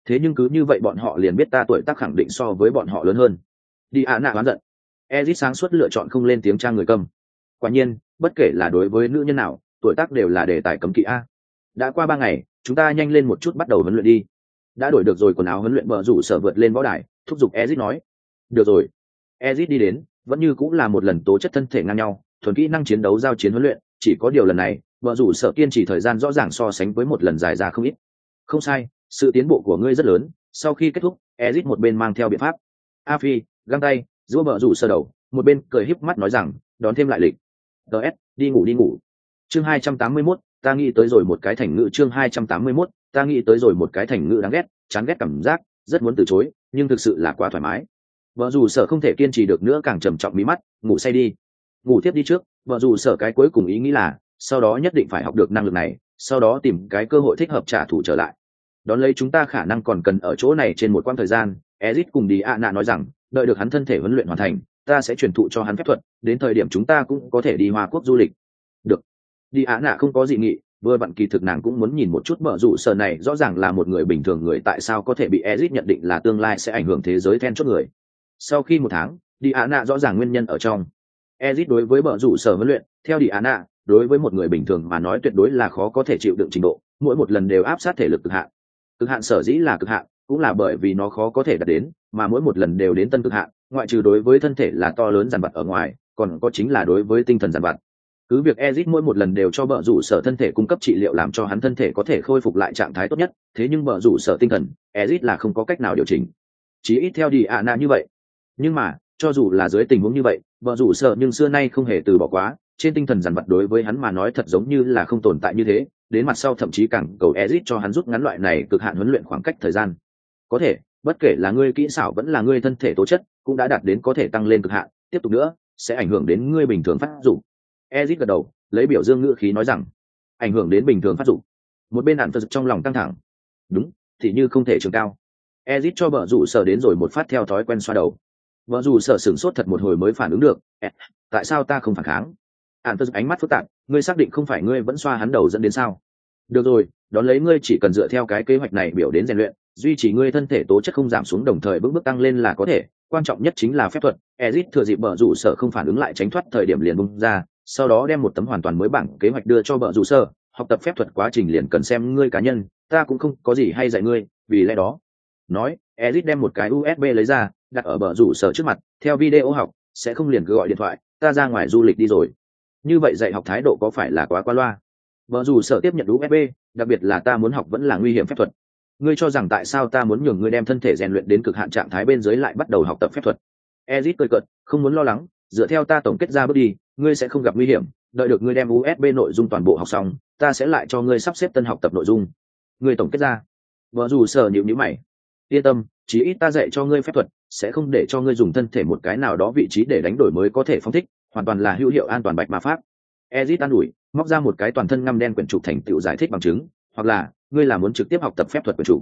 Thế nhưng cứ như vậy bọn họ liền biết ta tuổi tác khẳng định so với bọn họ lớn hơn. Đi ạ, nạ oán giận. Ezit sáng suốt lựa chọn không lên tiếng trang người cầm. Quả nhiên, bất kể là đối với nữ nhân nào, tuổi tác đều là đề tài cấm kỵ a. Đã qua ba ngày, chúng ta nhanh lên một chút bắt đầu huấn luyện đi. Đã đổi được rồi quần áo huấn luyện bờ rủ sở vượt lên võ đài, thúc giục ezit nói. Được rồi. Ezit đi đến, vẫn như cũng là một lần tố chất thân thể ngang nhau, thuần kỹ năng chiến đấu giao chiến huấn luyện, chỉ có điều lần này vợ rủ sở kiên trì thời gian rõ ràng so sánh với một lần dài ra không ít. Không sai sự tiến bộ của ngươi rất lớn sau khi kết thúc ezit một bên mang theo biện pháp. A phi găng tay giữa vợ rủ sơ đầu một bên cười híp mắt nói rằng đón thêm lại lịch. Ts đi ngủ đi ngủ. Chương hai trăm tám mươi 281, ta nghĩ tới rồi một cái thành ngữ chương hai trăm tám mươi 281, ta nghĩ tới rồi một cái thành ngữ đáng ghét chán ghét cảm giác rất muốn từ chối nhưng thực sự là quá thoải mái. Vợ dù sở không thể kiên trì được nữa càng trầm trọng mí mắt ngủ say đi. Ngủ tiếp đi trước vợ dù sở cái cuối cùng ý nghĩ là sau đó nhất định phải học được năng lực này, sau đó tìm cái cơ hội thích hợp trả thù trở lại. Đón lấy chúng ta khả năng còn cần ở chỗ này trên một quãng thời gian, ezit cùng đi a nạ nói rằng, đợi được hắn thân thể huấn luyện hoàn thành, ta sẽ truyền thụ cho hắn phép thuật, đến thời điểm chúng ta cũng có thể đi hoa quốc du lịch. Được. Đi A nạ không có gì nghị, vừa bạn kỳ thực nàng cũng muốn nhìn một chút mở rủ sở này, rõ ràng là một người bình thường người, tại sao có thể bị ezit nhận định là tương lai sẽ ảnh hưởng thế giới then chốt người. Sau khi một tháng, đi A nạ rõ ràng nguyên nhân ở trong. Ezit đối với mở rủ sở huấn luyện, theo đi A nạ đối với một người bình thường mà nói tuyệt đối là khó có thể chịu đựng trình độ, mỗi một lần đều áp sát thể lực cực hạn. Cực hạn sở dĩ là cực hạn, cũng là bởi vì nó khó có thể đạt đến, mà mỗi một lần đều đến tân cực hạn, ngoại trừ đối với thân thể là to lớn dàn vật ở ngoài, còn có chính là đối với tinh thần dàn vật cứ việc ezit mỗi một lần đều cho bờ rủ sở thân thể cung cấp trị liệu làm cho hắn thân thể có thể khôi phục lại trạng thái tốt nhất, thế nhưng bờ rủ sở tinh thần, ezit là không có cách nào điều chỉnh. Chí ít theo đi ạ nạ như vậy. Nhưng mà, cho dù là dưới tình huống như vậy bờ rủ sở nhưng xưa nay không hề từ bỏ quá trên tinh thần dằn vặt đối với hắn mà nói thật giống như là không tồn tại như thế, đến mặt sau thậm chí càng cầu ezit cho hắn rút ngắn loại này cực hạn huấn luyện khoảng cách thời gian. Có thể, bất kể là ngươi kỹ xảo vẫn là ngươi thân thể tố chất, cũng đã đạt đến có thể tăng lên cực hạn, tiếp tục nữa, sẽ ảnh hưởng đến ngươi bình thường phát dụng ezit gật đầu, lấy biểu dương ngữ khí nói rằng, ảnh hưởng đến bình thường phát dụng một bên hạn phật trong lòng căng thẳng. Đúng, thì như không thể trường cao. Ezit cho vợ rủ sở đến rồi một phát theo thói quen xoa đầu. Vợ rủ sở sửng sốt thật một hồi mới phản ứng được. Tại sao ta không phản kháng? Ạn phật ánh mắt phức tạp, ngươi xác định không phải ngươi vẫn xoa hắn đầu dẫn đến sao? Được rồi, đón lấy ngươi chỉ cần dựa theo cái kế hoạch này biểu đến rèn luyện, duy trì ngươi thân thể tố chất không giảm xuống đồng thời bước bước tăng lên là có thể, quan trọng nhất chính là phép thuật. Ezit thừa dịp bờ rủ sở không phản ứng lại tránh thoát thời điểm liền bung ra, sau đó đem một tấm hoàn toàn mới bảng kế hoạch đưa cho bờ rủ sở, học tập phép thuật quá trình liền cần xem ngươi cá nhân, ta cũng không có gì hay dạy ngươi, vì lẽ đó, nói, ezit đem một cái usb lấy ra, đặt ở bờ rủ sở trước mặt, theo video học, sẽ không liền cứ gọi điện thoại, ta ra ngoài du lịch đi rồi như vậy dạy học thái độ có phải là quá qua loa? Vợ dù sợ tiếp nhận usb đặc biệt là ta muốn học vẫn là nguy hiểm phép thuật. Ngươi cho rằng tại sao ta muốn nhường ngươi đem thân thể rèn luyện đến cực hạn trạng thái bên dưới lại bắt đầu học tập phép thuật? Ezit cười cợt, không muốn lo lắng, dựa theo ta tổng kết ra bước đi, ngươi sẽ không gặp nguy hiểm, đợi được ngươi đem usb nội dung toàn bộ học xong, ta sẽ lại cho ngươi sắp xếp tân học tập nội dung. Ngươi tổng kết ra. Vợ dù sở nhịu nhữ mày. Yên tâm, chí ít ta dạy cho ngươi phép thuật, sẽ không để cho ngươi dùng thân thể một cái nào đó vị trí để đánh đổi mới có thể phong thích hoàn toàn là hữu hiệu an toàn bạch ma pháp. Ezit an ủi, móc ra một cái toàn thân ngăm đen quyển trục thành tựu giải thích bằng chứng, hoặc là, ngươi là muốn trực tiếp học tập phép thuật quyển trục.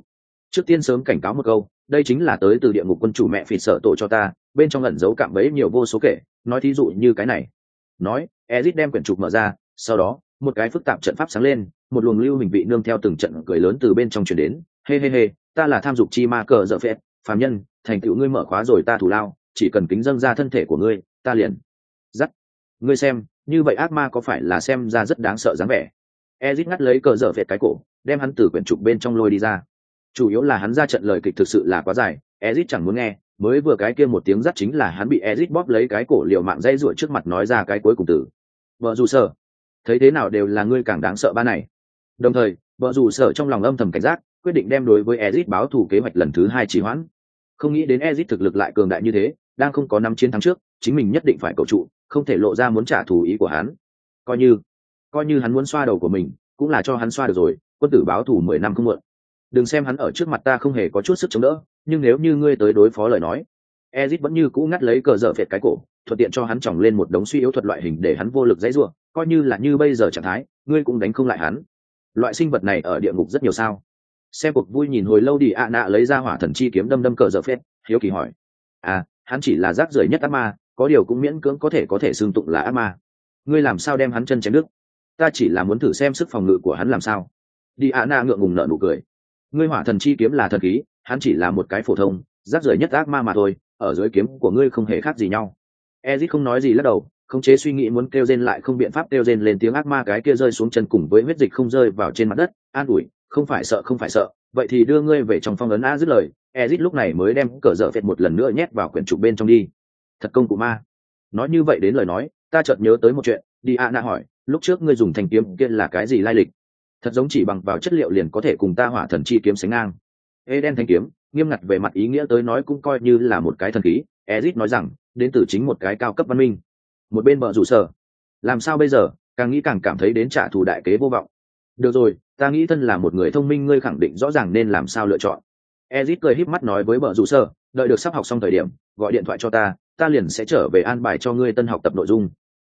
Trước tiên sớm cảnh cáo một câu, đây chính là tới từ địa ngục quân chủ mẹ phỉ sợ tổ cho ta, bên trong ẩn giấu cạm bẫy nhiều vô số kể, nói thí dụ như cái này. Nói, ezit đem quyển trục mở ra, sau đó, một cái phức tạp trận pháp sáng lên, một luồng lưu hình vị nương theo từng trận cười lớn từ bên trong chuyển đến. Hê hê hê, ta là tham dục chi ma cờ dở phết, phàm nhân, thành tựu ngươi mở khóa rồi ta thủ lao, chỉ cần kính dâng ra thân thể của ngươi, ta liền dắt. Ngươi xem, như vậy ác ma có phải là xem ra rất đáng sợ dáng vẻ? Ezit ngắt lấy cờ dở vẹt cái cổ, đem hắn từ quyển trục bên trong lôi đi ra. Chủ yếu là hắn ra trận lời kịch thực sự là quá dài, ezit chẳng muốn nghe, mới vừa cái kia một tiếng dắt chính là hắn bị ezit bóp lấy cái cổ liều mạng dây ruột trước mặt nói ra cái cuối cùng từ. Vợ dù sợ. Thấy thế nào đều là ngươi càng đáng sợ ba này. Đồng thời, vợ dù sợ trong lòng âm thầm cảnh giác, quyết định đem đối với ezit báo thù kế hoạch lần thứ hai trì hoãn. Không nghĩ đến ezit thực lực lại cường đại như thế, đang không có năm chiến thắng trước, chính mình nhất định phải cầu trụ không thể lộ ra muốn trả thù ý của hắn. Coi như coi như hắn muốn xoa đầu của mình, cũng là cho hắn xoa được rồi, quân tử báo thù mười năm không muộn. Đừng xem hắn ở trước mặt ta không hề có chút sức chống đỡ, nhưng nếu như ngươi tới đối phó lời nói, ezit vẫn như cũ ngắt lấy cờ dở phệt cái cổ, thuận tiện cho hắn tròng lên một đống suy yếu thuật loại hình để hắn vô lực dãy ruộng coi như là như bây giờ trạng thái, ngươi cũng đánh không lại hắn. Loại sinh vật này ở địa ngục rất nhiều sao? Xem cuộc vui nhìn hồi lâu đi ạ nạ lấy ra hỏa thần chi kiếm đâm đâm cờ dở phết hiếu kỳ hỏi. À hắn chỉ là rác rưởi nhất ác ma có điều cũng miễn cưỡng có thể có thể xương tụng là ác ma. Ngươi làm sao đem hắn chân chém nước ta chỉ là muốn thử xem sức phòng ngự của hắn làm sao. Đi ạ na ngượng ngùng nợ nụ cười. Ngươi hỏa thần chi kiếm là thần khí, hắn chỉ là một cái phổ thông rác rưởi nhất ác ma mà thôi, ở dưới kiếm của ngươi không hề khác gì nhau. Ezit không nói gì lắc đầu khống chế suy nghĩ muốn kêu rên lại không biện pháp kêu rên lên tiếng ác ma cái kia rơi xuống chân cùng với huyết dịch không rơi vào trên mặt đất, an ủi, không phải sợ, không phải sợ, vậy thì đưa ngươi về trong phong ấn a dứt lời, ezit lúc này mới đem cờ dở phệt một lần nữa nhét vào quyển trục bên trong đi thật công cụ ma. Nói như vậy đến lời nói, ta chợt nhớ tới một chuyện, đi a na hỏi, lúc trước ngươi dùng thanh kiếm kia là cái gì lai lịch? Thật giống chỉ bằng vào chất liệu liền có thể cùng ta hỏa thần chi kiếm sánh ngang. Ê đen thanh kiếm, nghiêm ngặt về mặt ý nghĩa tới nói cũng coi như là một cái thần khí, ezit nói rằng, đến từ chính một cái cao cấp văn minh. Một bên bờ rủ sở. Làm sao bây giờ? Càng nghĩ càng cảm thấy đến trả thù đại kế vô vọng. Được rồi, ta nghĩ thân là một người thông minh ngươi khẳng định rõ ràng nên làm sao lựa chọn. Ezit cười híp mắt nói với bờ rủ sở, đợi được sắp học xong thời điểm, gọi điện thoại cho ta ta liền sẽ trở về an bài cho ngươi tân học tập nội dung.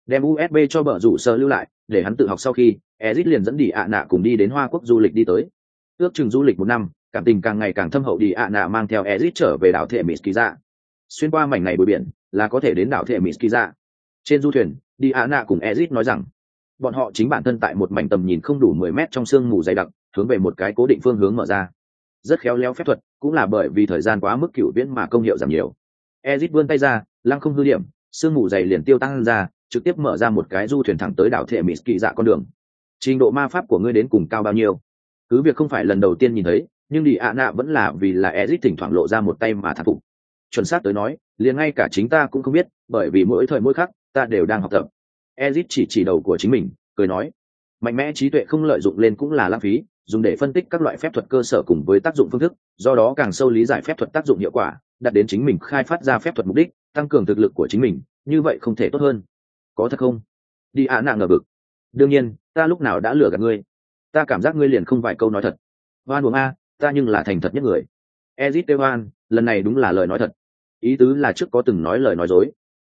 Đem usb cho bờ rủ sơ lưu lại để hắn tự học sau khi ezit liền dẫn đi ạ nạ cùng đi đến hoa quốc du lịch đi tới. Ước chừng du lịch một năm cảm tình càng ngày càng thâm hậu đi ạ nạ mang theo ezit trở về đảo thệ mỹ Ski Ra, xuyên qua mảnh này bờ biển là có thể đến đảo thệ mỹ Ski Ra. trên du thuyền đi ạ nạ cùng ezit nói rằng bọn họ chính bản thân tại một mảnh tầm nhìn không đủ mười mét trong sương mù dày đặc hướng về một cái cố định phương hướng mở ra. Rất khéo léo phép thuật cũng là bởi vì thời gian quá mức cựu viễn mà công hiệu giảm nhiều. Ezit vươn tay ra lăng không hư điểm, sương mù dày liền tiêu tăng ra, trực tiếp mở ra một cái du thuyền thẳng tới đảo thệ mỹ kỳ dạ con đường. Trình độ ma pháp của ngươi đến cùng cao bao nhiêu? Cứ việc không phải lần đầu tiên nhìn thấy, nhưng đi ạ nạ vẫn là vì là ezit thỉnh thoảng lộ ra một tay mà thạc phục. Chuẩn xác tới nói, liền ngay cả chính ta cũng không biết, bởi vì mỗi thời mỗi khắc, ta đều đang học tập. Ezit chỉ chỉ đầu của chính mình, cười nói, mạnh mẽ trí tuệ không lợi dụng lên cũng là lãng phí, dùng để phân tích các loại phép thuật cơ sở cùng với tác dụng phương thức, do đó càng sâu lý giải phép thuật tác dụng hiệu quả đặt đến chính mình khai phát ra phép thuật mục đích tăng cường thực lực của chính mình, như vậy không thể tốt hơn. Có thật không? Đi ạ nặng ngờ vực. Đương nhiên, ta lúc nào đã lừa gạt ngươi. Ta cảm giác ngươi liền không vài câu nói thật. Hoan buồng a, ta nhưng là thành thật nhất người. Ezit tevan lần này đúng là lời nói thật. Ý tứ là trước có từng nói lời nói dối.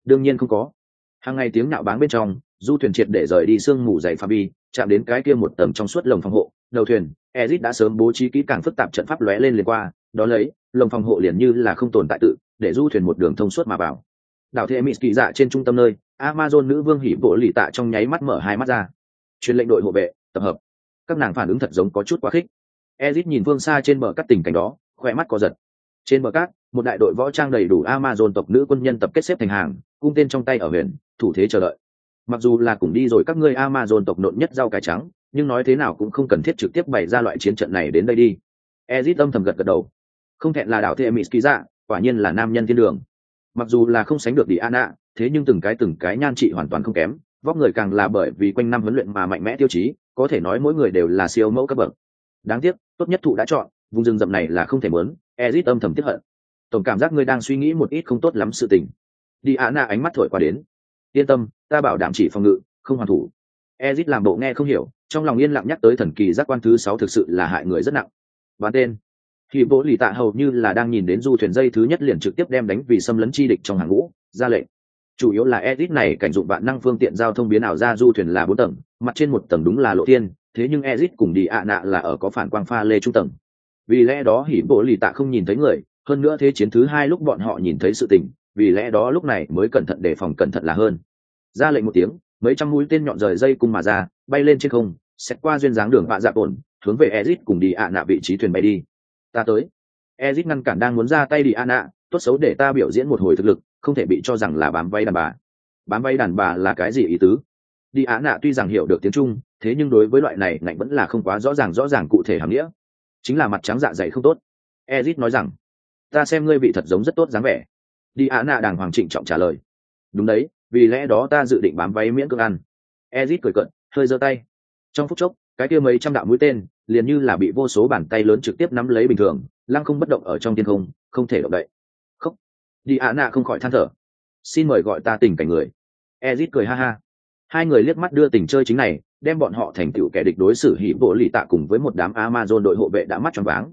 Đương nhiên không có. Hàng ngày tiếng nạo báng bên trong, du thuyền triệt để rời đi sương mù dày pha bi, chạm đến cái kia một tầm trong suốt lồng phòng hộ. Đầu thuyền, ezit đã sớm bố trí kỹ càng phức tạp trận pháp lóe lên liền qua. Đó lấy, lồng phòng hộ liền như là không tồn tại tự để du thuyền một đường thông suốt mà vào. Đảo thế mỹ kỳ dạ trên trung tâm nơi, amazon nữ vương hỉ bộ lì tạ trong nháy mắt mở hai mắt ra. Truyền lệnh đội hộ vệ, tập hợp. Các nàng phản ứng thật giống có chút quá khích. Ezit nhìn phương xa trên bờ cắt tình cảnh đó, khỏe mắt có giật. Trên bờ cát, một đại đội võ trang đầy đủ amazon tộc nữ quân nhân tập kết xếp thành hàng, cung tên trong tay ở huyện thủ thế chờ đợi. Mặc dù là cùng đi rồi các ngươi amazon tộc nộn nhất rau cải trắng, nhưng nói thế nào cũng không cần thiết trực tiếp bày ra loại chiến trận này đến đây đi. Ezit âm thầm gật gật đầu. Không thẹn là đảo thệ mỹ ký dạ quả nhiên là nam nhân thiên đường. Mặc dù là không sánh được đi ana thế nhưng từng cái từng cái nhan trị hoàn toàn không kém, vóc người càng là bởi vì quanh năm huấn luyện mà mạnh mẽ tiêu chí, có thể nói mỗi người đều là siêu mẫu cấp bậc. Đáng tiếc, tốt nhất thụ đã chọn, vùng rừng rậm này là không thể mớn ezit âm thầm tiếp hận. Tổng cảm giác ngươi đang suy nghĩ một ít không tốt lắm sự tình. Đi ạ nạ ánh mắt thổi qua đến. Yên tâm, ta bảo đảm chỉ phòng ngự, không hoàn thủ. Ezit làm bộ nghe không hiểu, trong lòng yên lặng nhắc tới thần kỳ giác quan thứ sáu thực sự là hại người rất nặng. Bán tên thì bộ lì tạ hầu như là đang nhìn đến du thuyền dây thứ nhất liền trực tiếp đem đánh vì xâm lấn chi địch trong hàng ngũ, ra lệnh. Chủ yếu là edit này cảnh dụng vạn năng phương tiện giao thông biến ảo ra du thuyền là bốn tầng, mặt trên một tầng đúng là lộ tiên thế nhưng edit cùng đi ạ nạ là ở có phản quang pha lê trung tầng. Vì lẽ đó hỉ bộ lì tạ không nhìn thấy người, hơn nữa thế chiến thứ hai lúc bọn họ nhìn thấy sự tình, vì lẽ đó lúc này mới cẩn thận đề phòng cẩn thận là hơn. Ra lệnh một tiếng, mấy trăm mũi tên nhọn rời dây cung mà ra, bay lên trên không xét qua duyên dáng đường vạ dạ ổn, hướng về edit cùng đi ạ nạ vị trí thuyền bay đi ta tới. Ezit ngăn cản đang muốn ra tay đi ạ tốt xấu để ta biểu diễn một hồi thực lực, không thể bị cho rằng là bám vay đàn bà. Bám vay đàn bà là cái gì ý tứ? Đi ạ nạ tuy rằng hiểu được tiếng trung, thế nhưng đối với loại này ngạnh vẫn là không quá rõ ràng rõ ràng cụ thể hàm nghĩa. Chính là mặt trắng dạ dày không tốt. Ezit nói rằng, ta xem ngươi vị thật giống rất tốt dáng vẻ. Đi ạ nạ đàng hoàng trịnh trọng trả lời. Đúng đấy, vì lẽ đó ta dự định bám váy miễn cưỡng ăn. Ezit cười cận hơi giơ tay. Trong phút chốc cái kia mấy trăm đạo mũi tên liền như là bị vô số bàn tay lớn trực tiếp nắm lấy bình thường, lăng không bất động ở trong thiên không không thể động đậy. Khóc. Đi ạ nạ không khỏi than thở. Xin mời gọi ta tình cảnh người. Ezit cười ha ha. Hai người liếc mắt đưa tình chơi chính này, đem bọn họ thành tựu kẻ địch đối xử hỉ bộ lì tạ cùng với một đám amazon đội hộ vệ đã mắt tròn váng.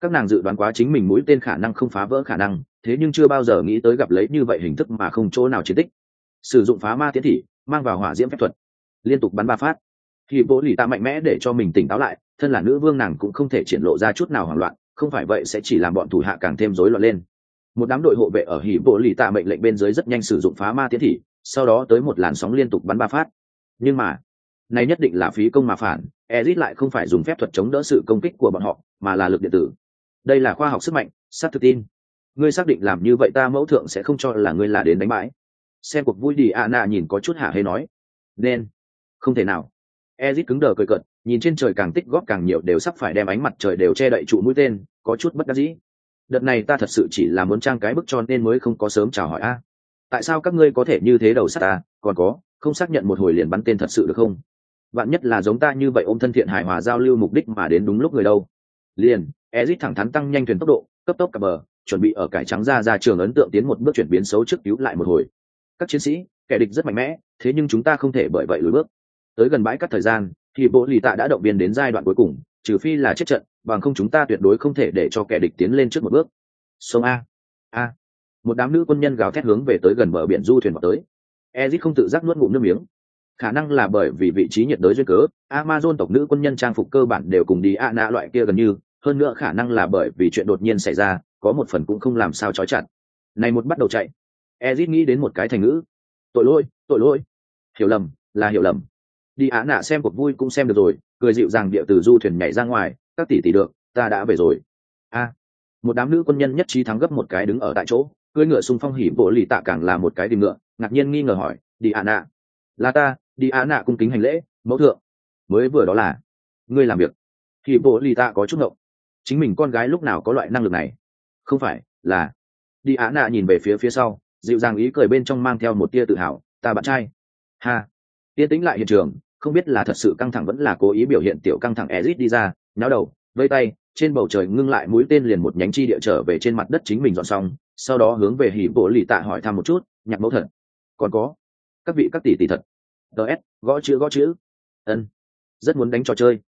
Các nàng dự đoán quá chính mình mũi tên khả năng không phá vỡ khả năng, thế nhưng chưa bao giờ nghĩ tới gặp lấy như vậy hình thức mà không chỗ nào chiến tích. Sử dụng phá ma tiến thị, mang vào hỏa diễm phép thuật. Liên tục bắn ba phát hỉ bộ lì tạ mạnh mẽ để cho mình tỉnh táo lại, thân là nữ vương nàng cũng không thể triển lộ ra chút nào hoảng loạn, không phải vậy sẽ chỉ làm bọn thủ hạ càng thêm rối loạn lên. Một đám đội hộ vệ ở hỉ bộ lì tạ mệnh lệnh bên dưới rất nhanh sử dụng phá ma tiến thị, sau đó tới một làn sóng liên tục bắn ba phát. Nhưng mà, này nhất định là phí công mà phản, ezit lại không phải dùng phép thuật chống đỡ sự công kích của bọn họ, mà là lực điện tử. Đây là khoa học sức mạnh, sát thực tin. Ngươi xác định làm như vậy ta mẫu thượng sẽ không cho là ngươi là đến đánh bãi xem cuộc vui đi a na nhìn có chút hả hê nói. Nên, không thể nào ezit cứng đờ cười cợt, nhìn trên trời càng tích góp càng nhiều đều sắp phải đem ánh mặt trời đều che đậy trụ mũi tên, có chút bất đắc dĩ. Đợt này ta thật sự chỉ là muốn trang cái bức cho nên mới không có sớm chào hỏi a. À, tại sao các ngươi có thể như thế đầu sắt ta? Còn có, không xác nhận một hồi liền bắn tên thật sự được không? Vạn nhất là giống ta như vậy ôm thân thiện hài hòa giao lưu mục đích mà đến đúng lúc người đâu. Liền, ezit thẳng thắn tăng nhanh thuyền tốc độ, cấp tốc cập bờ, chuẩn bị ở cải trắng ra ra trường ấn tượng tiến một bước chuyển biến xấu trước cứu lại một hồi. Các chiến sĩ, kẻ địch rất mạnh mẽ, thế nhưng chúng ta không thể bởi vậy lùi bước tới gần bãi cắt thời gian, thì bộ lì tạ đã động viên đến giai đoạn cuối cùng, trừ phi là chết trận, bằng không chúng ta tuyệt đối không thể để cho kẻ địch tiến lên trước một bước. Sông a. A. Một đám nữ quân nhân gào thét hướng về tới gần bờ biển du thuyền vào tới. Ezit không tự giác nuốt ngụm nước miếng. Khả năng là bởi vì vị trí nhiệt đới duyên cớ, amazon tộc nữ quân nhân trang phục cơ bản đều cùng đi a na loại kia gần như, hơn nữa khả năng là bởi vì chuyện đột nhiên xảy ra, có một phần cũng không làm sao trói chặt. Này một bắt đầu chạy. Ezit nghĩ đến một cái thành ngữ. Tội lỗi tội lỗi. Hiểu lầm, là hiểu lầm đi á nạ xem cuộc vui cũng xem được rồi, cười dịu dàng địa từ du thuyền nhảy ra ngoài, các tỷ tỷ được, ta đã về rồi. A, một đám nữ quân nhân nhất trí thắng gấp một cái đứng ở tại chỗ, cưỡi ngựa xung phong hỉ bộ lì tạ càng là một cái tìm ngựa, ngạc nhiên nghi ngờ hỏi, đi á nạ? Là ta, đi á nạ cung kính hành lễ, mẫu thượng. Mới vừa đó là, ngươi làm việc. Hỉ bộ lì tạ có chút ngậu chính mình con gái lúc nào có loại năng lực này? Không phải, là. Đi á nạ nhìn về phía phía sau, dịu dàng ý cười bên trong mang theo một tia tự hào, ta bạn trai. Ha yên tĩnh lại hiện trường, không biết là thật sự căng thẳng vẫn là cố ý biểu hiện tiểu căng thẳng ezit đi ra náo đầu, vây tay, trên bầu trời ngưng lại mũi tên liền một nhánh chi địa trở về trên mặt đất chính mình dọn xong, sau đó hướng về hỉ bộ lì tạ hỏi thăm một chút, nhạc mẫu thật. Còn có, các vị các tỷ tỷ thật. Ts gõ chữ gõ chữ. Ân, rất muốn đánh trò chơi.